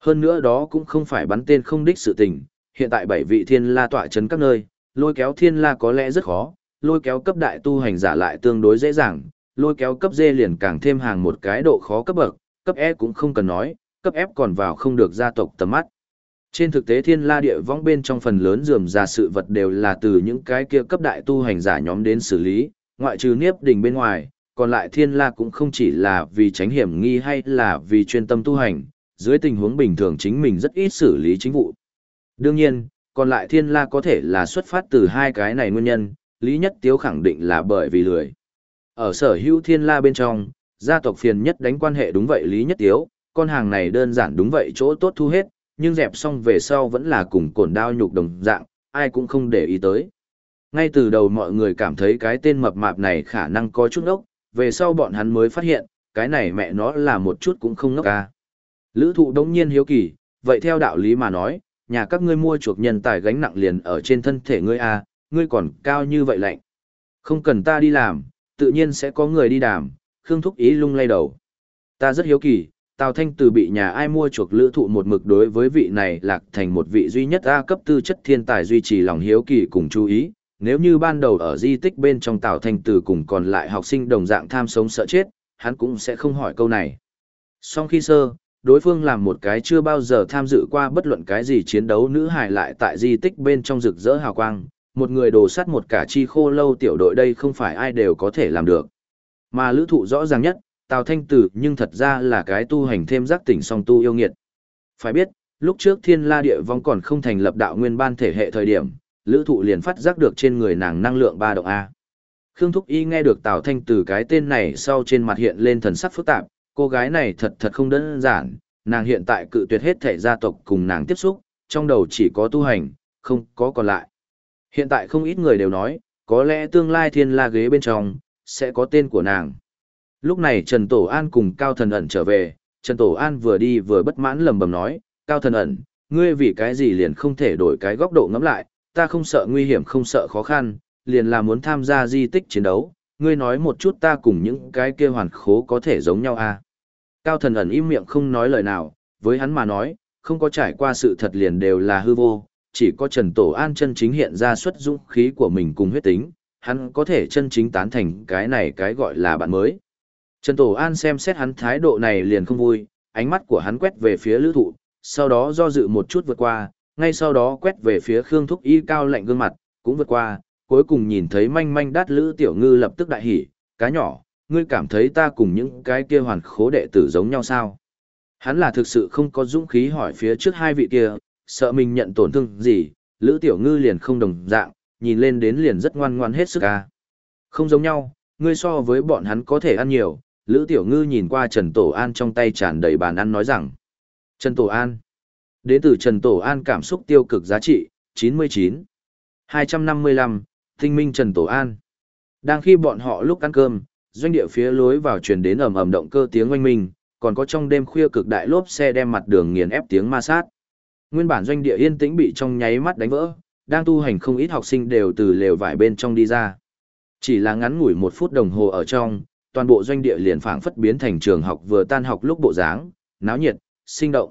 Hơn nữa đó cũng không phải bắn tên không đích sự tình, hiện tại bảy vị thiên la tọa chấn các nơi, lôi kéo thiên la có lẽ rất khó, lôi kéo cấp đại tu hành giả lại tương đối dễ dàng, lôi kéo cấp d liền càng thêm hàng một cái độ khó cấp bậc, cấp E cũng không cần nói, cấp F còn vào không được gia tộc tầm mắt. Trên thực tế thiên la địa vong bên trong phần lớn dườm ra sự vật đều là từ những cái kia cấp đại tu hành giả nhóm đến xử lý, ngoại trừ niếp đỉnh bên ngoài, còn lại thiên la cũng không chỉ là vì tránh hiểm nghi hay là vì chuyên tâm tu hành, dưới tình huống bình thường chính mình rất ít xử lý chính vụ. Đương nhiên, còn lại thiên la có thể là xuất phát từ hai cái này nguyên nhân, lý nhất tiếu khẳng định là bởi vì lười. Ở sở hữu thiên la bên trong, gia tộc phiền nhất đánh quan hệ đúng vậy lý nhất tiếu, con hàng này đơn giản đúng vậy chỗ tốt thu hết, nhưng dẹp xong về sau vẫn là cùng cổn đao nhục đồng dạng, ai cũng không để ý tới. Ngay từ đầu mọi người cảm thấy cái tên mập mạp này khả năng có chút ngốc, về sau bọn hắn mới phát hiện, cái này mẹ nó là một chút cũng không ngốc ca. Lữ thụ đống nhiên hiếu kỳ, vậy theo đạo lý mà nói, nhà các ngươi mua chuộc nhân tài gánh nặng liền ở trên thân thể ngươi a ngươi còn cao như vậy lạnh. Không cần ta đi làm, tự nhiên sẽ có người đi đàm, Khương Thúc Ý lung lay đầu. Ta rất hiếu kỳ, Tào Thanh từ bị nhà ai mua chuộc lữ thụ một mực đối với vị này lạc thành một vị duy nhất A cấp tư chất thiên tài duy trì lòng hiếu kỳ cùng chú ý. Nếu như ban đầu ở di tích bên trong Tào Thanh từ cùng còn lại học sinh đồng dạng tham sống sợ chết, hắn cũng sẽ không hỏi câu này. Song khi sơ, đối phương làm một cái chưa bao giờ tham dự qua bất luận cái gì chiến đấu nữ hài lại tại di tích bên trong rực rỡ hào quang, một người đồ sắt một cả chi khô lâu tiểu đội đây không phải ai đều có thể làm được. Mà lữ thụ rõ ràng nhất, Tào Thanh Tử nhưng thật ra là cái tu hành thêm giác tỉnh song tu yêu nghiệt. Phải biết, lúc trước thiên la địa vong còn không thành lập đạo nguyên ban thể hệ thời điểm, lữ thụ liền phát giác được trên người nàng năng lượng ba động A. Khương Thúc Y nghe được Tào Thanh Tử cái tên này sau trên mặt hiện lên thần sắc phức tạp, cô gái này thật thật không đơn giản, nàng hiện tại cự tuyệt hết thể gia tộc cùng nàng tiếp xúc, trong đầu chỉ có tu hành, không có còn lại. Hiện tại không ít người đều nói, có lẽ tương lai thiên la ghế bên trong, sẽ có tên của nàng. Lúc này Trần Tổ An cùng Cao Thần ẩn trở về, Trần Tổ An vừa đi vừa bất mãn lầm bầm nói, Cao Thần ẩn, ngươi vì cái gì liền không thể đổi cái góc độ ngắm lại, ta không sợ nguy hiểm không sợ khó khăn, liền là muốn tham gia di tích chiến đấu, ngươi nói một chút ta cùng những cái kia hoàn khố có thể giống nhau à. Cao Thần ẩn im miệng không nói lời nào, với hắn mà nói, không có trải qua sự thật liền đều là hư vô, chỉ có Trần Tổ An chân chính hiện ra xuất dũng khí của mình cùng huyết tính, hắn có thể chân chính tán thành cái này cái gọi là bạn mới. Trần Tổ An xem xét hắn thái độ này liền không vui, ánh mắt của hắn quét về phía lữ thụ, sau đó do dự một chút vượt qua, ngay sau đó quét về phía Khương Thúc Y cao lạnh gương mặt, cũng vượt qua, cuối cùng nhìn thấy manh manh đát lữ tiểu ngư lập tức đại hỉ, cá nhỏ, ngươi cảm thấy ta cùng những cái kia hoàn khố đệ tử giống nhau sao? Hắn là thực sự không có dũng khí hỏi phía trước hai vị kia, sợ mình nhận tổn thương gì, lữ tiểu ngư liền không đồng dạng, nhìn lên đến liền rất ngoan ngoan hết sức ca. Không giống nhau, ngươi so với bọn hắn có thể ăn nhiều, Lữ Tiểu Ngư nhìn qua Trần Tổ An trong tay tràn đầy bàn ăn nói rằng. Trần Tổ An. Đến từ Trần Tổ An cảm xúc tiêu cực giá trị, 99. 255, tinh minh Trần Tổ An. Đang khi bọn họ lúc ăn cơm, doanh địa phía lối vào truyền đến ầm ầm động cơ tiếng oanh minh, còn có trong đêm khuya cực đại lốp xe đem mặt đường nghiền ép tiếng ma sát. Nguyên bản doanh địa yên tĩnh bị trong nháy mắt đánh vỡ, đang tu hành không ít học sinh đều từ lều vải bên trong đi ra. Chỉ là ngắn ngủi một phút đồng hồ ở trong, toàn bộ doanh địa liền phảng phất biến thành trường học vừa tan học lúc bộ dáng, náo nhiệt, sinh động.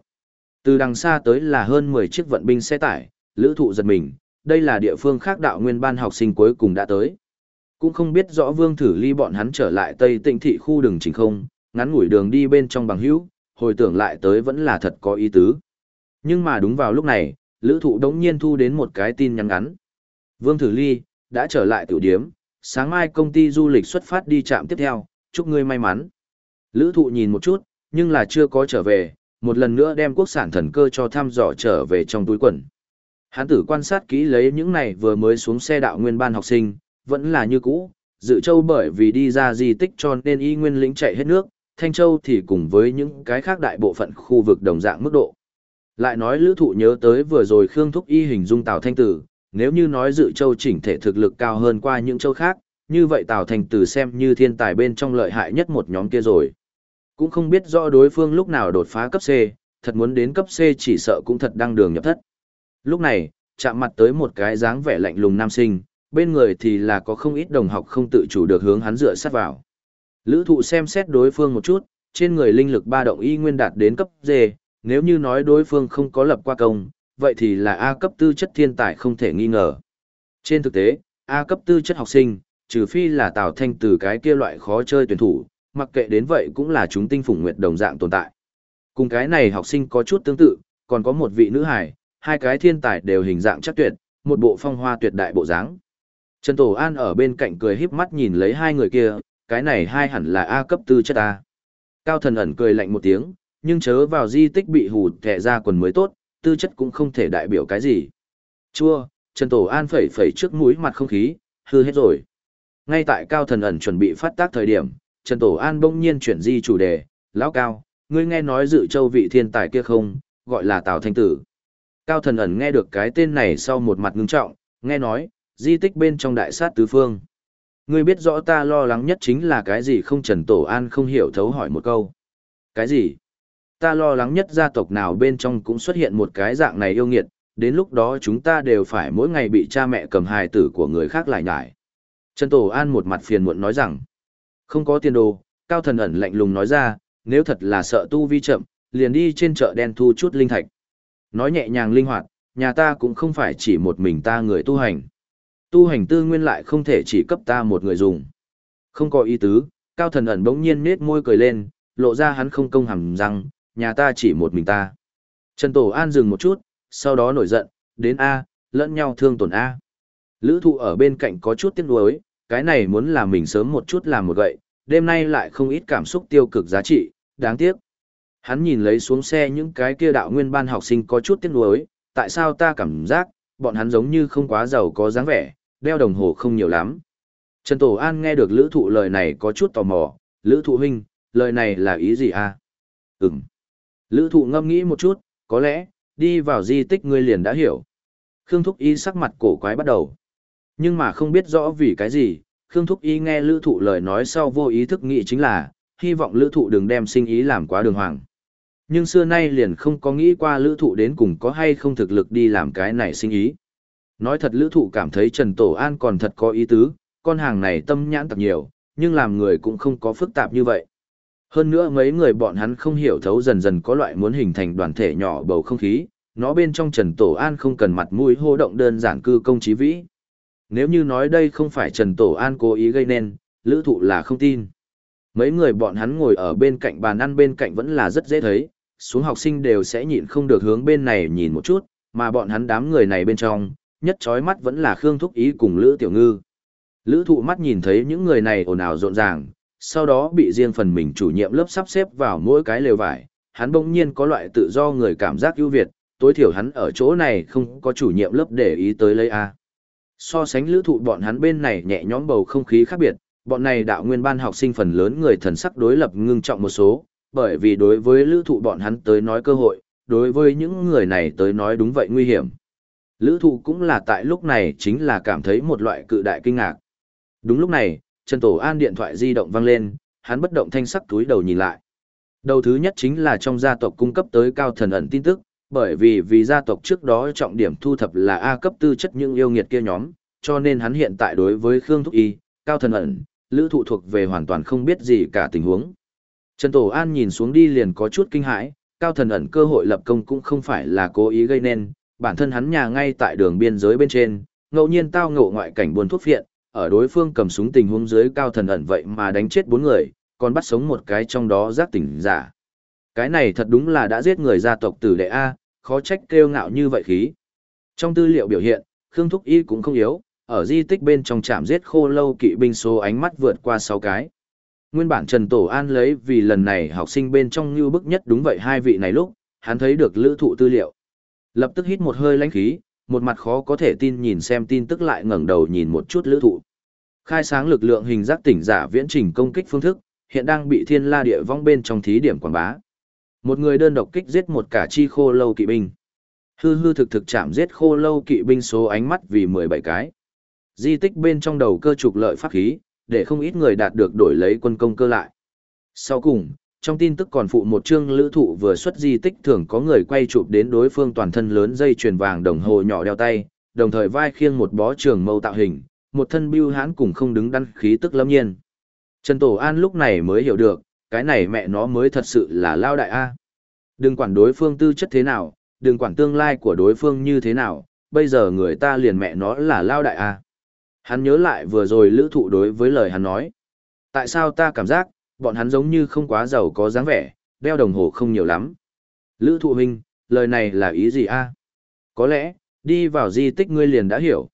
Từ đằng xa tới là hơn 10 chiếc vận binh xe tải, lữ thụ giật mình, đây là địa phương khác đạo nguyên ban học sinh cuối cùng đã tới. Cũng không biết rõ vương thử ly bọn hắn trở lại Tây Tịnh thị khu đường chính không, ngắn ngủi đường đi bên trong bằng hữu, hồi tưởng lại tới vẫn là thật có ý tứ. Nhưng mà đúng vào lúc này, lữ thụ đống nhiên thu đến một cái tin nhắn ngắn. Vương thử ly, đã trở lại tiểu điếm, sáng mai công ty du lịch xuất phát đi trạm tiếp theo, chúc ngươi may mắn. Lữ thụ nhìn một chút, nhưng là chưa có trở về, một lần nữa đem quốc sản thần cơ cho thăm dò trở về trong túi quần. Hán tử quan sát kỹ lấy những này vừa mới xuống xe đạo nguyên ban học sinh, vẫn là như cũ, dự châu bởi vì đi ra di tích cho nên y nguyên lĩnh chạy hết nước, Thanh Châu thì cùng với những cái khác đại bộ phận khu vực đồng dạng mức độ. Lại nói lữ thụ nhớ tới vừa rồi Khương Thúc Y hình dung Tào Thanh Tử, nếu như nói dự châu chỉnh thể thực lực cao hơn qua những châu khác, như vậy Tào Thanh Tử xem như thiên tài bên trong lợi hại nhất một nhóm kia rồi. Cũng không biết rõ đối phương lúc nào đột phá cấp C, thật muốn đến cấp C chỉ sợ cũng thật đang đường nhập thất. Lúc này, chạm mặt tới một cái dáng vẻ lạnh lùng nam sinh, bên người thì là có không ít đồng học không tự chủ được hướng hắn dựa sát vào. Lữ thụ xem xét đối phương một chút, trên người linh lực ba động y nguyên đạt đến cấp D, nếu như nói đối phương không có lập qua công, vậy thì là A cấp tư chất thiên tài không thể nghi ngờ. Trên thực tế, A cấp tư chất học sinh, trừ phi là Tào Thanh từ cái kia loại khó chơi tuyển thủ, mặc kệ đến vậy cũng là chúng tinh phủng nguyệt đồng dạng tồn tại. Cùng cái này học sinh có chút tương tự, còn có một vị nữ hài, hai cái thiên tài đều hình dạng chắc tuyệt, một bộ phong hoa tuyệt đại bộ dáng. Trần Tổ An ở bên cạnh cười híp mắt nhìn lấy hai người kia, cái này hai hẳn là A cấp tư chất A. Cao thần ẩn cười lạnh một tiếng, nhưng chớ vào di tích bị hụt thẻ ra quần mới tốt, tư chất cũng không thể đại biểu cái gì. Chua, Trần Tổ An phẩy phẩy trước mũi mặt không khí, hư hết rồi. Ngay tại Cao Thần ẩn chuẩn bị phát tác thời điểm, Trần Tổ An bỗng nhiên chuyển di chủ đề, lão Cao, ngươi nghe nói dự châu vị thiên tài kia không, gọi là Tào Thanh Tử. Cao Thần ẩn nghe được cái tên này sau một mặt ngưng trọng, nghe nói, di tích bên trong đại sát tứ phương. Ngươi biết rõ ta lo lắng nhất chính là cái gì không Trần Tổ An không hiểu thấu hỏi một câu. Cái gì? Ta lo lắng nhất gia tộc nào bên trong cũng xuất hiện một cái dạng này yêu nghiệt, đến lúc đó chúng ta đều phải mỗi ngày bị cha mẹ cầm hài tử của người khác lại nhải. Trần Tổ An một mặt phiền muộn nói rằng, không có tiền đồ, Cao Thần ẩn lạnh lùng nói ra, nếu thật là sợ tu vi chậm, liền đi trên chợ đen thu chút linh thạch. Nói nhẹ nhàng linh hoạt, nhà ta cũng không phải chỉ một mình ta người tu hành. Tu hành tư nguyên lại không thể chỉ cấp ta một người dùng. Không có ý tứ, Cao Thần ẩn bỗng nhiên nết môi cười lên, lộ ra hắn không công hầm răng, nhà ta chỉ một mình ta. Trần Tổ An dừng một chút, sau đó nổi giận, đến A, lẫn nhau thương tổn A. Lữ thụ ở bên cạnh có chút tiếc nuối, cái này muốn là mình sớm một chút làm một gậy, đêm nay lại không ít cảm xúc tiêu cực giá trị, đáng tiếc. Hắn nhìn lấy xuống xe những cái kia đạo nguyên ban học sinh có chút tiếc nuối, tại sao ta cảm giác, bọn hắn giống như không quá giàu có dáng vẻ, đeo đồng hồ không nhiều lắm. Trần Tổ An nghe được lữ thụ lời này có chút tò mò, lữ thụ huynh, lời này là ý gì à? Ừm. Lữ thụ ngâm nghĩ một chút, có lẽ, đi vào di tích ngươi liền đã hiểu. Khương Thúc Y sắc mặt cổ quái bắt đầu. Nhưng mà không biết rõ vì cái gì, Khương Thúc Y nghe lữ thụ lời nói sau vô ý thức nghĩ chính là, hy vọng lữ thụ đừng đem sinh ý làm quá đường hoàng. Nhưng xưa nay liền không có nghĩ qua lữ thụ đến cùng có hay không thực lực đi làm cái này sinh ý. Nói thật lữ thụ cảm thấy Trần Tổ An còn thật có ý tứ, con hàng này tâm nhãn tặc nhiều, nhưng làm người cũng không có phức tạp như vậy. Hơn nữa mấy người bọn hắn không hiểu thấu dần dần có loại muốn hình thành đoàn thể nhỏ bầu không khí, nó bên trong Trần Tổ An không cần mặt mũi hô động đơn giản cư công trí vĩ. Nếu như nói đây không phải Trần Tổ An cố ý gây nên, lữ thụ là không tin. Mấy người bọn hắn ngồi ở bên cạnh bàn ăn bên cạnh vẫn là rất dễ thấy, xuống học sinh đều sẽ nhịn không được hướng bên này nhìn một chút, mà bọn hắn đám người này bên trong, nhất chói mắt vẫn là Khương Thúc Ý cùng Lữ Tiểu Ngư. Lữ thụ mắt nhìn thấy những người này ồn ào rộn ràng, sau đó bị riêng phần mình chủ nhiệm lớp sắp xếp vào mỗi cái lều vải, hắn bỗng nhiên có loại tự do người cảm giác ưu việt, tối thiểu hắn ở chỗ này không có chủ nhiệm lớp để ý tới lấy A. So sánh lữ thụ bọn hắn bên này nhẹ nhõm bầu không khí khác biệt, bọn này đạo nguyên ban học sinh phần lớn người thần sắc đối lập ngưng trọng một số, bởi vì đối với lữ thụ bọn hắn tới nói cơ hội, đối với những người này tới nói đúng vậy nguy hiểm. Lữ thụ cũng là tại lúc này chính là cảm thấy một loại cự đại kinh ngạc. Đúng lúc này, Trần Tổ An điện thoại di động vang lên, hắn bất động thanh sắc túi đầu nhìn lại. Đầu thứ nhất chính là trong gia tộc cung cấp tới cao thần ẩn tin tức, bởi vì vì gia tộc trước đó trọng điểm thu thập là A cấp tư chất những yêu nghiệt kia nhóm, cho nên hắn hiện tại đối với Khương Thúc Y, cao thần ẩn, lữ thụ thuộc về hoàn toàn không biết gì cả tình huống. Trần Tổ An nhìn xuống đi liền có chút kinh hãi, cao thần ẩn cơ hội lập công cũng không phải là cố ý gây nên, bản thân hắn nhà ngay tại đường biên giới bên trên, ngẫu nhiên tao ngộ ngoại cảnh buồn thuốc phiện, ở đối phương cầm súng tình huống dưới cao thần ẩn vậy mà đánh chết bốn người, còn bắt sống một cái trong đó giác tỉnh giả. Cái này thật đúng là đã giết người gia tộc tử đệ A, khó trách kêu ngạo như vậy khí. Trong tư liệu biểu hiện, Khương Thúc Y cũng không yếu, ở di tích bên trong trạm giết khô lâu kỵ binh số ánh mắt vượt qua 6 cái. Nguyên bản Trần Tổ An lấy vì lần này học sinh bên trong như bức nhất đúng vậy hai vị này lúc, hắn thấy được lữ thụ tư liệu. Lập tức hít một hơi lãnh khí, một mặt khó có thể tin nhìn xem tin tức lại ngẩng đầu nhìn một chút lữ thụ. Khai sáng lực lượng hình giác tỉnh giả viễn trình công kích phương thức, hiện đang bị thiên la địa vong bên trong thí điểm quảng bá. Một người đơn độc kích giết một cả chi khô lâu kỵ binh. Hư hư thực thực chạm giết khô lâu kỵ binh số ánh mắt vì 17 cái. Di tích bên trong đầu cơ trục lợi pháp khí, để không ít người đạt được đổi lấy quân công cơ lại. Sau cùng, trong tin tức còn phụ một chương lữ thụ vừa xuất di tích thường có người quay chụp đến đối phương toàn thân lớn dây chuyền vàng đồng hồ nhỏ đeo tay, đồng thời vai khiêng một bó trường mâu tạo hình, một thân bưu hãn cùng không đứng đắn khí tức lâm nhiên. Trần Tổ An lúc này mới hiểu được, cái này mẹ nó mới thật sự là lao đại A. Đừng quản đối phương tư chất thế nào, đừng quản tương lai của đối phương như thế nào, bây giờ người ta liền mẹ nó là lao đại A. Hắn nhớ lại vừa rồi lữ thụ đối với lời hắn nói. Tại sao ta cảm giác, bọn hắn giống như không quá giàu có dáng vẻ, đeo đồng hồ không nhiều lắm. Lữ thụ huynh, lời này là ý gì a Có lẽ, đi vào di tích ngươi liền đã hiểu.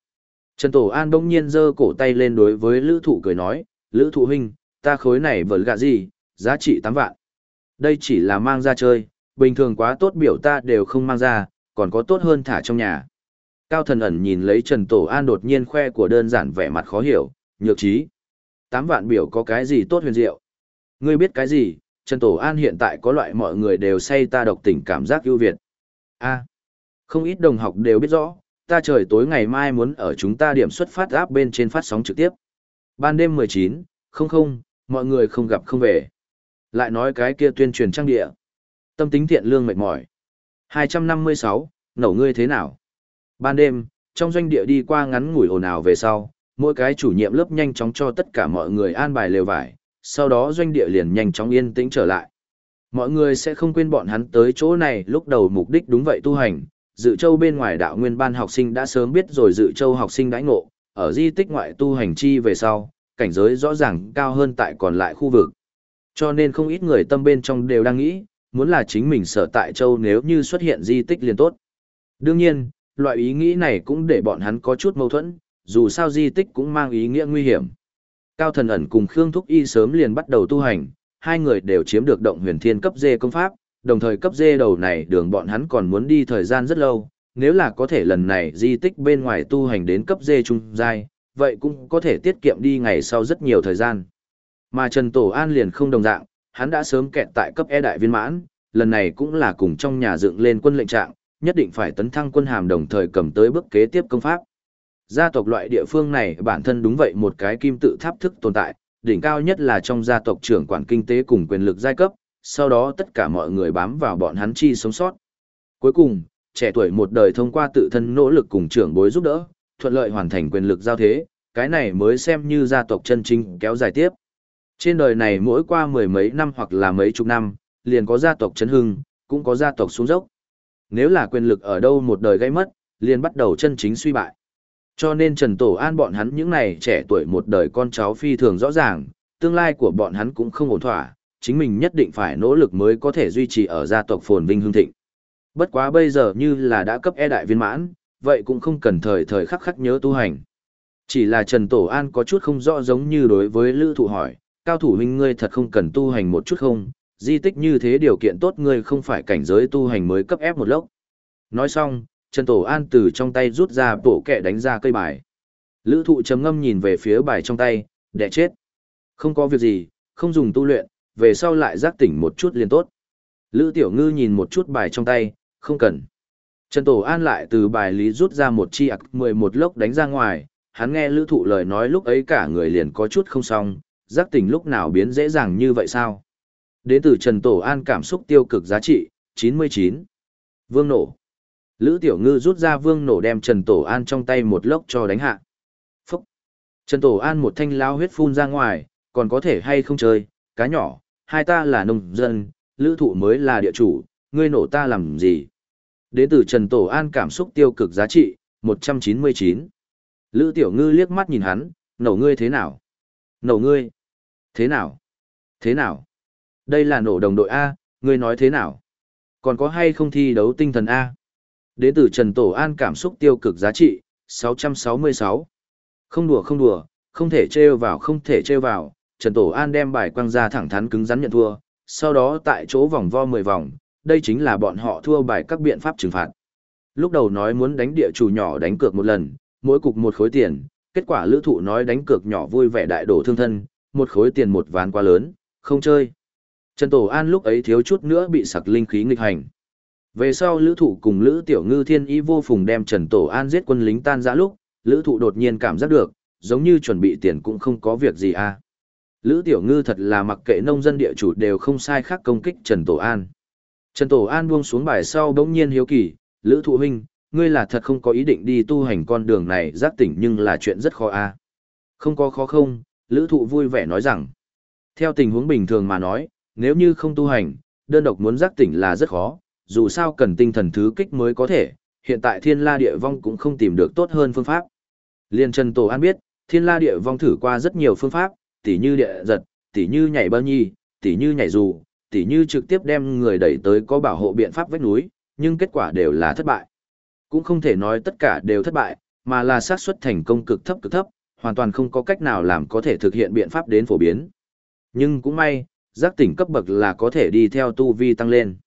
Trần Tổ An bỗng nhiên giơ cổ tay lên đối với lữ thụ cười nói, lữ thụ huynh, ta khối này vẫn gạ gì, giá trị 8 vạn. Đây chỉ là mang ra chơi, bình thường quá tốt biểu ta đều không mang ra, còn có tốt hơn thả trong nhà. Cao thần ẩn nhìn lấy Trần Tổ An đột nhiên khoe của đơn giản vẻ mặt khó hiểu, nhược trí. 8 vạn biểu có cái gì tốt huyền diệu? Ngươi biết cái gì, Trần Tổ An hiện tại có loại mọi người đều say ta độc tình cảm giác ưu việt. a không ít đồng học đều biết rõ, ta trời tối ngày mai muốn ở chúng ta điểm xuất phát áp bên trên phát sóng trực tiếp. Ban đêm 19, không không, mọi người không gặp không về. Lại nói cái kia tuyên truyền trang địa. Tâm tính thiện lương mệt mỏi. 256, nổ ngươi thế nào? Ban đêm, trong doanh địa đi qua ngắn ngủi ồn ào về sau, mỗi cái chủ nhiệm lớp nhanh chóng cho tất cả mọi người an bài lều vải, sau đó doanh địa liền nhanh chóng yên tĩnh trở lại. Mọi người sẽ không quên bọn hắn tới chỗ này lúc đầu mục đích đúng vậy tu hành, dự châu bên ngoài đạo nguyên ban học sinh đã sớm biết rồi dự châu học sinh đãi ngộ, ở di tích ngoại tu hành chi về sau, cảnh giới rõ ràng cao hơn tại còn lại khu vực. Cho nên không ít người tâm bên trong đều đang nghĩ, muốn là chính mình sở tại châu nếu như xuất hiện di tích liền tốt. Đương nhiên, loại ý nghĩ này cũng để bọn hắn có chút mâu thuẫn, dù sao di tích cũng mang ý nghĩa nguy hiểm. Cao thần ẩn cùng Khương Thúc Y sớm liền bắt đầu tu hành, hai người đều chiếm được động huyền thiên cấp dê công pháp, đồng thời cấp dê đầu này đường bọn hắn còn muốn đi thời gian rất lâu, nếu là có thể lần này di tích bên ngoài tu hành đến cấp dê trung giai, vậy cũng có thể tiết kiệm đi ngày sau rất nhiều thời gian. Mà Trần Tổ An liền không đồng dạng, hắn đã sớm kẹt tại cấp E đại viên mãn, lần này cũng là cùng trong nhà dựng lên quân lệnh trạng, nhất định phải tấn thăng quân hàm đồng thời cầm tới bước kế tiếp công pháp. Gia tộc loại địa phương này bản thân đúng vậy một cái kim tự tháp thức tồn tại, đỉnh cao nhất là trong gia tộc trưởng quản kinh tế cùng quyền lực giai cấp, sau đó tất cả mọi người bám vào bọn hắn chi sống sót. Cuối cùng, trẻ tuổi một đời thông qua tự thân nỗ lực cùng trưởng bối giúp đỡ, thuận lợi hoàn thành quyền lực giao thế, cái này mới xem như gia tộc chân chính kéo dài tiếp. Trên đời này mỗi qua mười mấy năm hoặc là mấy chục năm, liền có gia tộc chấn hưng, cũng có gia tộc xuống dốc. Nếu là quyền lực ở đâu một đời gây mất, liền bắt đầu chân chính suy bại. Cho nên Trần Tổ An bọn hắn những này trẻ tuổi một đời con cháu phi thường rõ ràng, tương lai của bọn hắn cũng không ổn thỏa, chính mình nhất định phải nỗ lực mới có thể duy trì ở gia tộc phồn vinh hương thịnh. Bất quá bây giờ như là đã cấp e đại viên mãn, vậy cũng không cần thời thời khắc khắc nhớ tu hành. Chỉ là Trần Tổ An có chút không rõ giống như đối với Lữ Thụ hỏi, cao thủ huynh ngươi thật không cần tu hành một chút không, di tích như thế điều kiện tốt ngươi không phải cảnh giới tu hành mới cấp ép một lốc. Nói xong, Trần Tổ An từ trong tay rút ra bộ kẹ đánh ra cây bài. Lữ thụ chấm ngâm nhìn về phía bài trong tay, đẻ chết. Không có việc gì, không dùng tu luyện, về sau lại giác tỉnh một chút liền tốt. Lữ Tiểu Ngư nhìn một chút bài trong tay, không cần. Trần Tổ An lại từ bài lý rút ra một chi ạc 11 lốc đánh ra ngoài, hắn nghe lữ thụ lời nói lúc ấy cả người liền có chút không xong, giác tỉnh lúc nào biến dễ dàng như vậy sao? Đến từ Trần Tổ An cảm xúc tiêu cực giá trị, 99. Vương nổ. Lữ Tiểu Ngư rút ra vương nổ đem Trần Tổ An trong tay một lốc cho đánh hạ. Phúc! Trần Tổ An một thanh lao huyết phun ra ngoài, còn có thể hay không chơi, cá nhỏ, hai ta là nông dân, lữ thụ mới là địa chủ, ngươi nổ ta làm gì? Đến từ Trần Tổ An cảm xúc tiêu cực giá trị, 199. Lữ Tiểu Ngư liếc mắt nhìn hắn, nổ ngươi thế nào? Nổ ngươi? Thế nào? Thế nào? Đây là nổ đồng đội A, ngươi nói thế nào? Còn có hay không thi đấu tinh thần A? Đến từ Trần Tổ An cảm xúc tiêu cực giá trị, 666. Không đùa không đùa, không thể trêu vào không thể trêu vào, Trần Tổ An đem bài quăng ra thẳng thắn cứng rắn nhận thua, sau đó tại chỗ vòng vo 10 vòng, đây chính là bọn họ thua bài các biện pháp trừng phạt. Lúc đầu nói muốn đánh địa chủ nhỏ đánh cược một lần, mỗi cục một khối tiền, kết quả lữ thụ nói đánh cược nhỏ vui vẻ đại đổ thương thân, một khối tiền một ván quá lớn, không chơi. Trần Tổ An lúc ấy thiếu chút nữa bị sặc linh khí nghịch hành. Về sau lữ thụ cùng lữ tiểu ngư thiên ý vô phùng đem Trần Tổ An giết quân lính tan rã lúc, lữ thụ đột nhiên cảm giác được, giống như chuẩn bị tiền cũng không có việc gì à. Lữ tiểu ngư thật là mặc kệ nông dân địa chủ đều không sai khác công kích Trần Tổ An. Trần Tổ An buông xuống bài sau bỗng nhiên hiếu kỳ, lữ thụ huynh, ngươi là thật không có ý định đi tu hành con đường này giác tỉnh nhưng là chuyện rất khó à. Không có khó không, lữ thụ vui vẻ nói rằng, theo tình huống bình thường mà nói, nếu như không tu hành, đơn độc muốn giác tỉnh là rất khó, dù sao cần tinh thần thứ kích mới có thể, hiện tại thiên la địa vong cũng không tìm được tốt hơn phương pháp. Liên Trần Tổ An biết, thiên la địa vong thử qua rất nhiều phương pháp, tỉ như địa giật, tỉ như nhảy bao nhi, tỉ như nhảy dù, tỉ như trực tiếp đem người đẩy tới có bảo hộ biện pháp vách núi, nhưng kết quả đều là thất bại. Cũng không thể nói tất cả đều thất bại, mà là xác suất thành công cực thấp cực thấp, hoàn toàn không có cách nào làm có thể thực hiện biện pháp đến phổ biến. Nhưng cũng may, giác tỉnh cấp bậc là có thể đi theo tu vi tăng lên.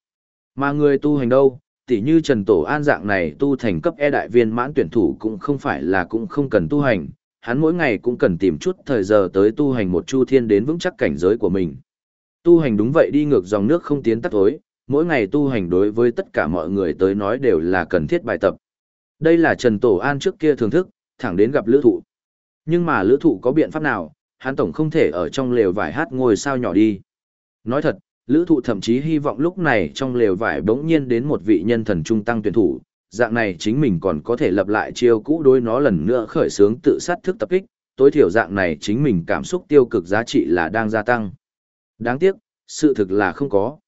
Mà người tu hành đâu, tỉ như Trần Tổ An dạng này tu thành cấp e đại viên mãn tuyển thủ cũng không phải là cũng không cần tu hành, hắn mỗi ngày cũng cần tìm chút thời giờ tới tu hành một chu thiên đến vững chắc cảnh giới của mình. Tu hành đúng vậy đi ngược dòng nước không tiến tắt tối, mỗi ngày tu hành đối với tất cả mọi người tới nói đều là cần thiết bài tập. Đây là Trần Tổ An trước kia thưởng thức, thẳng đến gặp lữ thụ. Nhưng mà lữ thụ có biện pháp nào, hắn tổng không thể ở trong lều vải hát ngồi sao nhỏ đi. Nói thật, lữ thụ thậm chí hy vọng lúc này trong lều vải bỗng nhiên đến một vị nhân thần trung tăng tuyển thủ, dạng này chính mình còn có thể lập lại chiêu cũ đối nó lần nữa khởi sướng tự sát thức tập kích, tối thiểu dạng này chính mình cảm xúc tiêu cực giá trị là đang gia tăng. Đáng tiếc, sự thực là không có.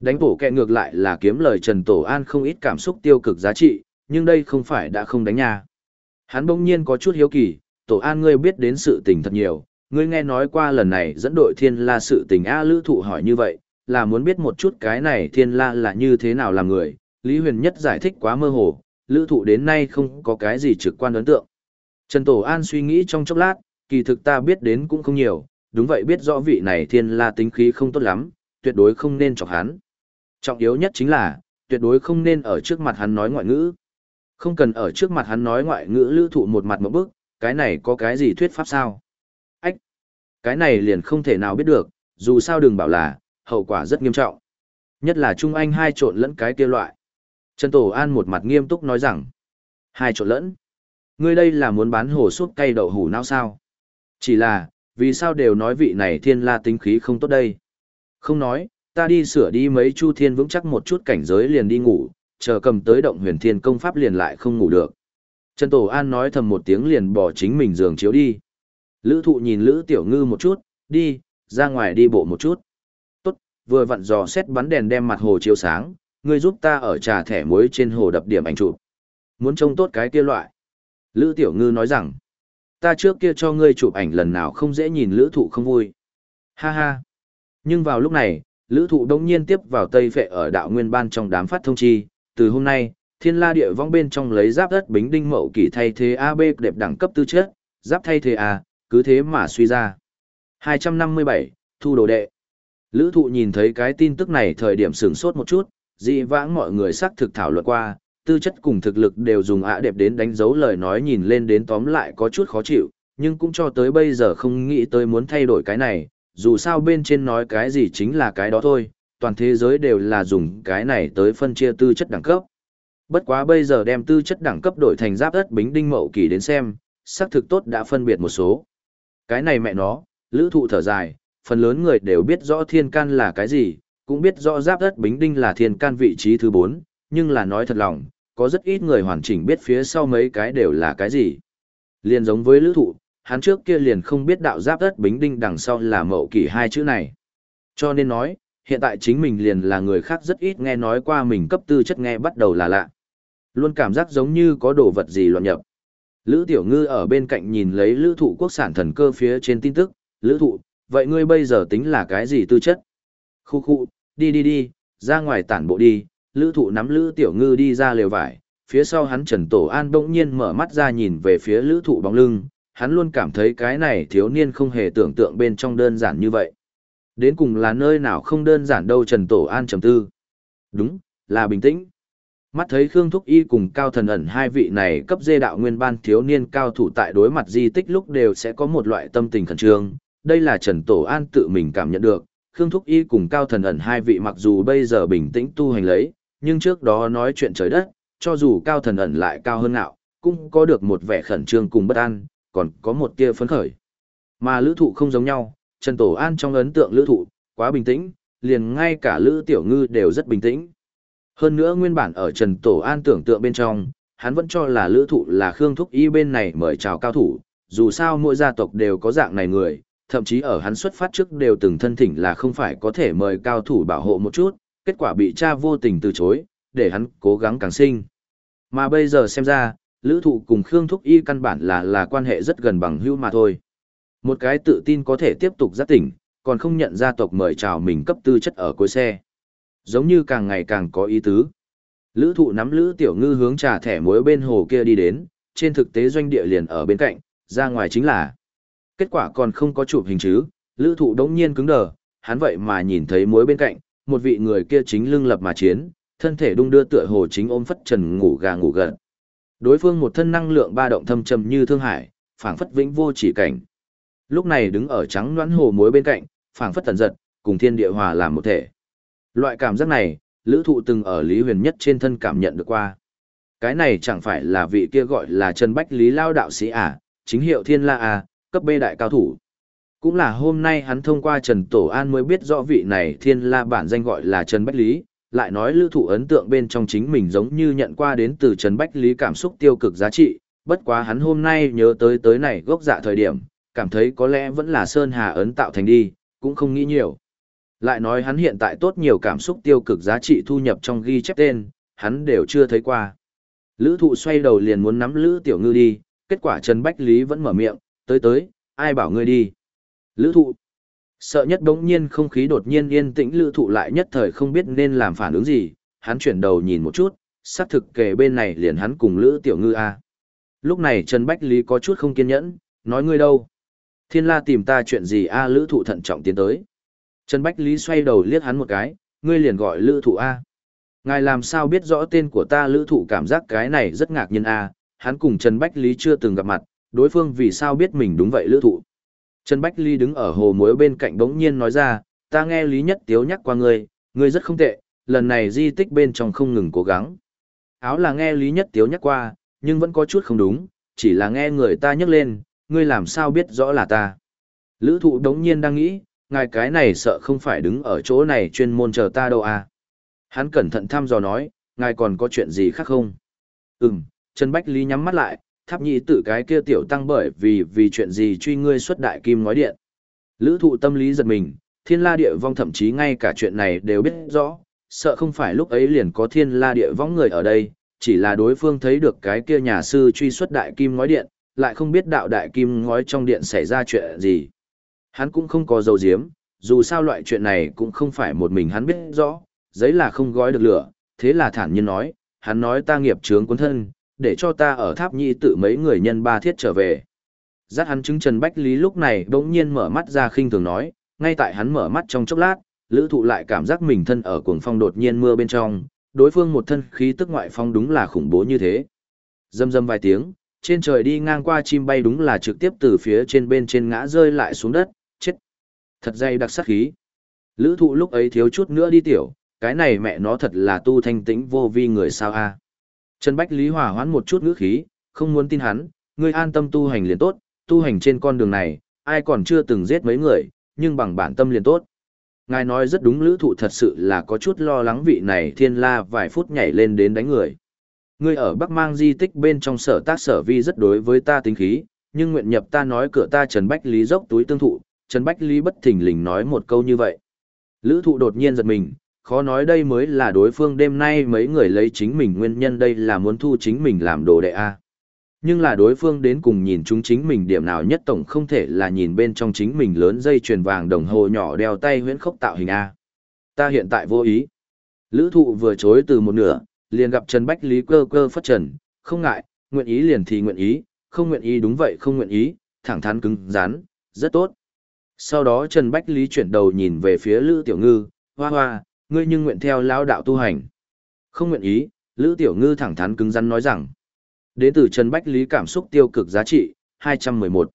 Đánh bổ kẹ ngược lại là kiếm lời Trần Tổ An không ít cảm xúc tiêu cực giá trị, nhưng đây không phải đã không đánh nha. Hắn bỗng nhiên có chút hiếu kỳ, Tổ An ngươi biết đến sự tình thật nhiều, ngươi nghe nói qua lần này dẫn đội thiên la sự tình A lữ thụ hỏi như vậy, là muốn biết một chút cái này thiên la là như thế nào làm người, Lý Huyền Nhất giải thích quá mơ hồ, lữ thụ đến nay không có cái gì trực quan ấn tượng. Trần Tổ An suy nghĩ trong chốc lát, kỳ thực ta biết đến cũng không nhiều, đúng vậy biết rõ vị này thiên la tính khí không tốt lắm, tuyệt đối không nên chọc hắn. Trọng yếu nhất chính là, tuyệt đối không nên ở trước mặt hắn nói ngoại ngữ. Không cần ở trước mặt hắn nói ngoại ngữ lữ thụ một mặt một bước, cái này có cái gì thuyết pháp sao? Ách! Cái này liền không thể nào biết được, dù sao đừng bảo là, hậu quả rất nghiêm trọng. Nhất là Trung Anh hai trộn lẫn cái kia loại. Trần Tổ An một mặt nghiêm túc nói rằng, hai trộn lẫn. Ngươi đây là muốn bán hồ súp cây đậu hủ não sao? Chỉ là, vì sao đều nói vị này thiên la tính khí không tốt đây? Không nói, ta đi sửa đi mấy chu thiên vững chắc một chút cảnh giới liền đi ngủ, chờ cầm tới động huyền thiên công pháp liền lại không ngủ được. Trần Tổ An nói thầm một tiếng liền bỏ chính mình giường chiếu đi. Lữ thụ nhìn Lữ Tiểu Ngư một chút, đi, ra ngoài đi bộ một chút. Vừa vặn dò xét bắn đèn đem mặt hồ chiếu sáng, ngươi giúp ta ở trà thẻ muối trên hồ đập điểm ảnh chụp. Muốn trông tốt cái kia loại. Lữ Tiểu Ngư nói rằng, ta trước kia cho ngươi chụp ảnh lần nào không dễ nhìn lữ thụ không vui. Ha ha. Nhưng vào lúc này, lữ thụ đông nhiên tiếp vào Tây Phệ ở đạo nguyên ban trong đám phát thông chi, từ hôm nay, thiên la địa vong bên trong lấy giáp đất bính đinh mậu kỳ thay thế AB đẹp đẳng cấp tư chất, giáp thay thế A, cứ thế mà suy ra. 257, thu đồ đệ. Lữ thụ nhìn thấy cái tin tức này thời điểm sướng sốt một chút, dị vãng mọi người xác thực thảo luận qua, tư chất cùng thực lực đều dùng ạ đẹp đến đánh dấu lời nói nhìn lên đến tóm lại có chút khó chịu, nhưng cũng cho tới bây giờ không nghĩ tới muốn thay đổi cái này, dù sao bên trên nói cái gì chính là cái đó thôi, toàn thế giới đều là dùng cái này tới phân chia tư chất đẳng cấp. Bất quá bây giờ đem tư chất đẳng cấp đổi thành giáp đất bính đinh mậu kỳ đến xem, xác thực tốt đã phân biệt một số. Cái này mẹ nó, lữ thụ thở dài, phần lớn người đều biết rõ thiên can là cái gì, cũng biết rõ giáp đất bính đinh là thiên can vị trí thứ 4, nhưng là nói thật lòng, có rất ít người hoàn chỉnh biết phía sau mấy cái đều là cái gì. Liền giống với lữ thụ, hắn trước kia liền không biết đạo giáp đất bính đinh đằng sau là mậu kỷ hai chữ này. Cho nên nói, hiện tại chính mình liền là người khác rất ít nghe nói qua mình cấp tư chất nghe bắt đầu là lạ. Luôn cảm giác giống như có đồ vật gì loạn nhập. Lữ Tiểu Ngư ở bên cạnh nhìn lấy lữ thụ quốc sản thần cơ phía trên tin tức, lữ thụ, vậy ngươi bây giờ tính là cái gì tư chất? Khu khu, đi đi đi, ra ngoài tản bộ đi, lữ thụ nắm lữ Tiểu Ngư đi ra lều vải, phía sau hắn Trần Tổ An bỗng nhiên mở mắt ra nhìn về phía lữ thụ bóng lưng, hắn luôn cảm thấy cái này thiếu niên không hề tưởng tượng bên trong đơn giản như vậy. Đến cùng là nơi nào không đơn giản đâu Trần Tổ An trầm tư. Đúng, là bình tĩnh. Mắt thấy Khương Thúc Y cùng Cao Thần ẩn hai vị này cấp dê đạo nguyên ban thiếu niên cao thủ tại đối mặt di tích lúc đều sẽ có một loại tâm tình khẩn trương. Đây là Trần Tổ An tự mình cảm nhận được. Khương Thúc Y cùng Cao Thần ẩn hai vị mặc dù bây giờ bình tĩnh tu hành lấy, nhưng trước đó nói chuyện trời đất, cho dù Cao Thần ẩn lại cao hơn nào, cũng có được một vẻ khẩn trương cùng bất an, còn có một tia phấn khởi. Mà lữ thụ không giống nhau, Trần Tổ An trong ấn tượng lữ thụ, quá bình tĩnh, liền ngay cả lữ tiểu ngư đều rất bình tĩnh. Hơn nữa nguyên bản ở Trần Tổ An tưởng tượng bên trong, hắn vẫn cho là lữ thụ là Khương Thúc Y bên này mời chào cao thủ, dù sao mỗi gia tộc đều có dạng này người, thậm chí ở hắn xuất phát trước đều từng thân thỉnh là không phải có thể mời cao thủ bảo hộ một chút, kết quả bị cha vô tình từ chối, để hắn cố gắng càng sinh. Mà bây giờ xem ra, lữ thụ cùng Khương Thúc Y căn bản là là quan hệ rất gần bằng hữu mà thôi. Một cái tự tin có thể tiếp tục giác tỉnh, còn không nhận ra tộc mời chào mình cấp tư chất ở cuối xe. Giống như càng ngày càng có ý tứ. Lữ thụ nắm Lữ Tiểu Ngư hướng trà thẻ mối bên hồ kia đi đến, trên thực tế doanh địa liền ở bên cạnh, ra ngoài chính là. Kết quả còn không có chụp hình chứ, Lữ thụ đống nhiên cứng đờ, hắn vậy mà nhìn thấy muối bên cạnh, một vị người kia chính lưng lập mà chiến, thân thể đung đưa tựa hồ chính ôm phất trần ngủ gà ngủ gật. Đối phương một thân năng lượng ba động thâm trầm như thương hải, phảng phất vĩnh vô chỉ cảnh. Lúc này đứng ở trắng loãng hồ muối bên cạnh, phảng phất tần giật, cùng thiên địa hòa làm một thể. Loại cảm giác này, lữ thụ từng ở Lý Huyền Nhất trên thân cảm nhận được qua. Cái này chẳng phải là vị kia gọi là Trần Bách Lý Lao đạo sĩ à, chính hiệu thiên la à, cấp B đại cao thủ. Cũng là hôm nay hắn thông qua Trần Tổ An mới biết rõ vị này thiên la bản danh gọi là Trần Bách Lý, lại nói lưu thụ ấn tượng bên trong chính mình giống như nhận qua đến từ Trần Bách Lý cảm xúc tiêu cực giá trị, bất quá hắn hôm nay nhớ tới tới này gốc dạ thời điểm, cảm thấy có lẽ vẫn là Sơn Hà ấn tạo thành đi, cũng không nghĩ nhiều. Lại nói hắn hiện tại tốt nhiều cảm xúc tiêu cực giá trị thu nhập trong ghi chép tên, hắn đều chưa thấy qua. Lữ thụ xoay đầu liền muốn nắm Lữ Tiểu Ngư đi, kết quả Trần Bách Lý vẫn mở miệng, tới tới, ai bảo ngươi đi. Lữ thụ. Sợ nhất đống nhiên không khí đột nhiên yên tĩnh lữ thụ lại nhất thời không biết nên làm phản ứng gì, hắn chuyển đầu nhìn một chút, xác thực kề bên này liền hắn cùng Lữ Tiểu Ngư A. Lúc này Trần Bách Lý có chút không kiên nhẫn, nói ngươi đâu? Thiên la tìm ta chuyện gì A lữ thụ thận trọng tiến tới. Trần Bách Lý xoay đầu liếc hắn một cái, ngươi liền gọi lữ thụ A. Ngài làm sao biết rõ tên của ta lữ thụ cảm giác cái này rất ngạc nhiên A, hắn cùng Trần Bách Lý chưa từng gặp mặt, đối phương vì sao biết mình đúng vậy lữ thụ. Trần Bách Ly đứng ở hồ muối bên cạnh bỗng nhiên nói ra, ta nghe Lý Nhất Tiếu nhắc qua ngươi, ngươi rất không tệ, lần này di tích bên trong không ngừng cố gắng. Áo là nghe Lý Nhất Tiếu nhắc qua, nhưng vẫn có chút không đúng, chỉ là nghe người ta nhắc lên, ngươi làm sao biết rõ là ta. Lữ thụ đống nhiên đang nghĩ, ngài cái này sợ không phải đứng ở chỗ này chuyên môn chờ ta đâu à. Hắn cẩn thận thăm dò nói, ngài còn có chuyện gì khác không? Ừm, Trần Bách Lý nhắm mắt lại, tháp nhĩ tử cái kia tiểu tăng bởi vì vì chuyện gì truy ngươi xuất đại kim nói điện. Lữ thụ tâm lý giật mình, thiên la địa vong thậm chí ngay cả chuyện này đều biết rõ, sợ không phải lúc ấy liền có thiên la địa vong người ở đây, chỉ là đối phương thấy được cái kia nhà sư truy xuất đại kim ngói điện, lại không biết đạo đại kim ngói trong điện xảy ra chuyện gì. Hắn cũng không có dầu diếm, dù sao loại chuyện này cũng không phải một mình hắn biết rõ, giấy là không gói được lửa, thế là thản nhiên nói, hắn nói ta nghiệp chướng cuốn thân, để cho ta ở tháp nhi tự mấy người nhân ba thiết trở về. Giác hắn chứng Trần Bách Lý lúc này bỗng nhiên mở mắt ra khinh thường nói, ngay tại hắn mở mắt trong chốc lát, lữ thụ lại cảm giác mình thân ở cuồng phong đột nhiên mưa bên trong, đối phương một thân khí tức ngoại phong đúng là khủng bố như thế. Dâm dâm vài tiếng, trên trời đi ngang qua chim bay đúng là trực tiếp từ phía trên bên trên ngã rơi lại xuống đất, chết. Thật dày đặc sắc khí. Lữ thụ lúc ấy thiếu chút nữa đi tiểu, cái này mẹ nó thật là tu thanh tĩnh vô vi người sao a Trần Bách Lý hòa hoãn một chút ngữ khí, không muốn tin hắn, ngươi an tâm tu hành liền tốt, tu hành trên con đường này, ai còn chưa từng giết mấy người, nhưng bằng bản tâm liền tốt. Ngài nói rất đúng lữ thụ thật sự là có chút lo lắng vị này thiên la vài phút nhảy lên đến đánh người. Ngươi ở Bắc Mang di tích bên trong sở tác sở vi rất đối với ta tính khí, nhưng nguyện nhập ta nói cửa ta Trần Bách Lý dốc túi tương thụ, Trần Bách Lý bất thình lình nói một câu như vậy. Lữ thụ đột nhiên giật mình, khó nói đây mới là đối phương đêm nay mấy người lấy chính mình nguyên nhân đây là muốn thu chính mình làm đồ đệ A. Nhưng là đối phương đến cùng nhìn chúng chính mình điểm nào nhất tổng không thể là nhìn bên trong chính mình lớn dây chuyền vàng đồng hồ nhỏ đeo tay huyễn khốc tạo hình A. Ta hiện tại vô ý. Lữ thụ vừa chối từ một nửa, liền gặp Trần Bách Lý cơ cơ phất trần, không ngại, nguyện ý liền thì nguyện ý, không nguyện ý đúng vậy không nguyện ý, thẳng thắn cứng rắn, rất tốt. Sau đó Trần Bách Lý chuyển đầu nhìn về phía Lữ Tiểu Ngư, hoa hoa, ngươi nhưng nguyện theo lão đạo tu hành. Không nguyện ý, Lữ Tiểu Ngư thẳng thắn cứng rắn nói rằng. Đến từ Trần Bách Lý cảm xúc tiêu cực giá trị, 211.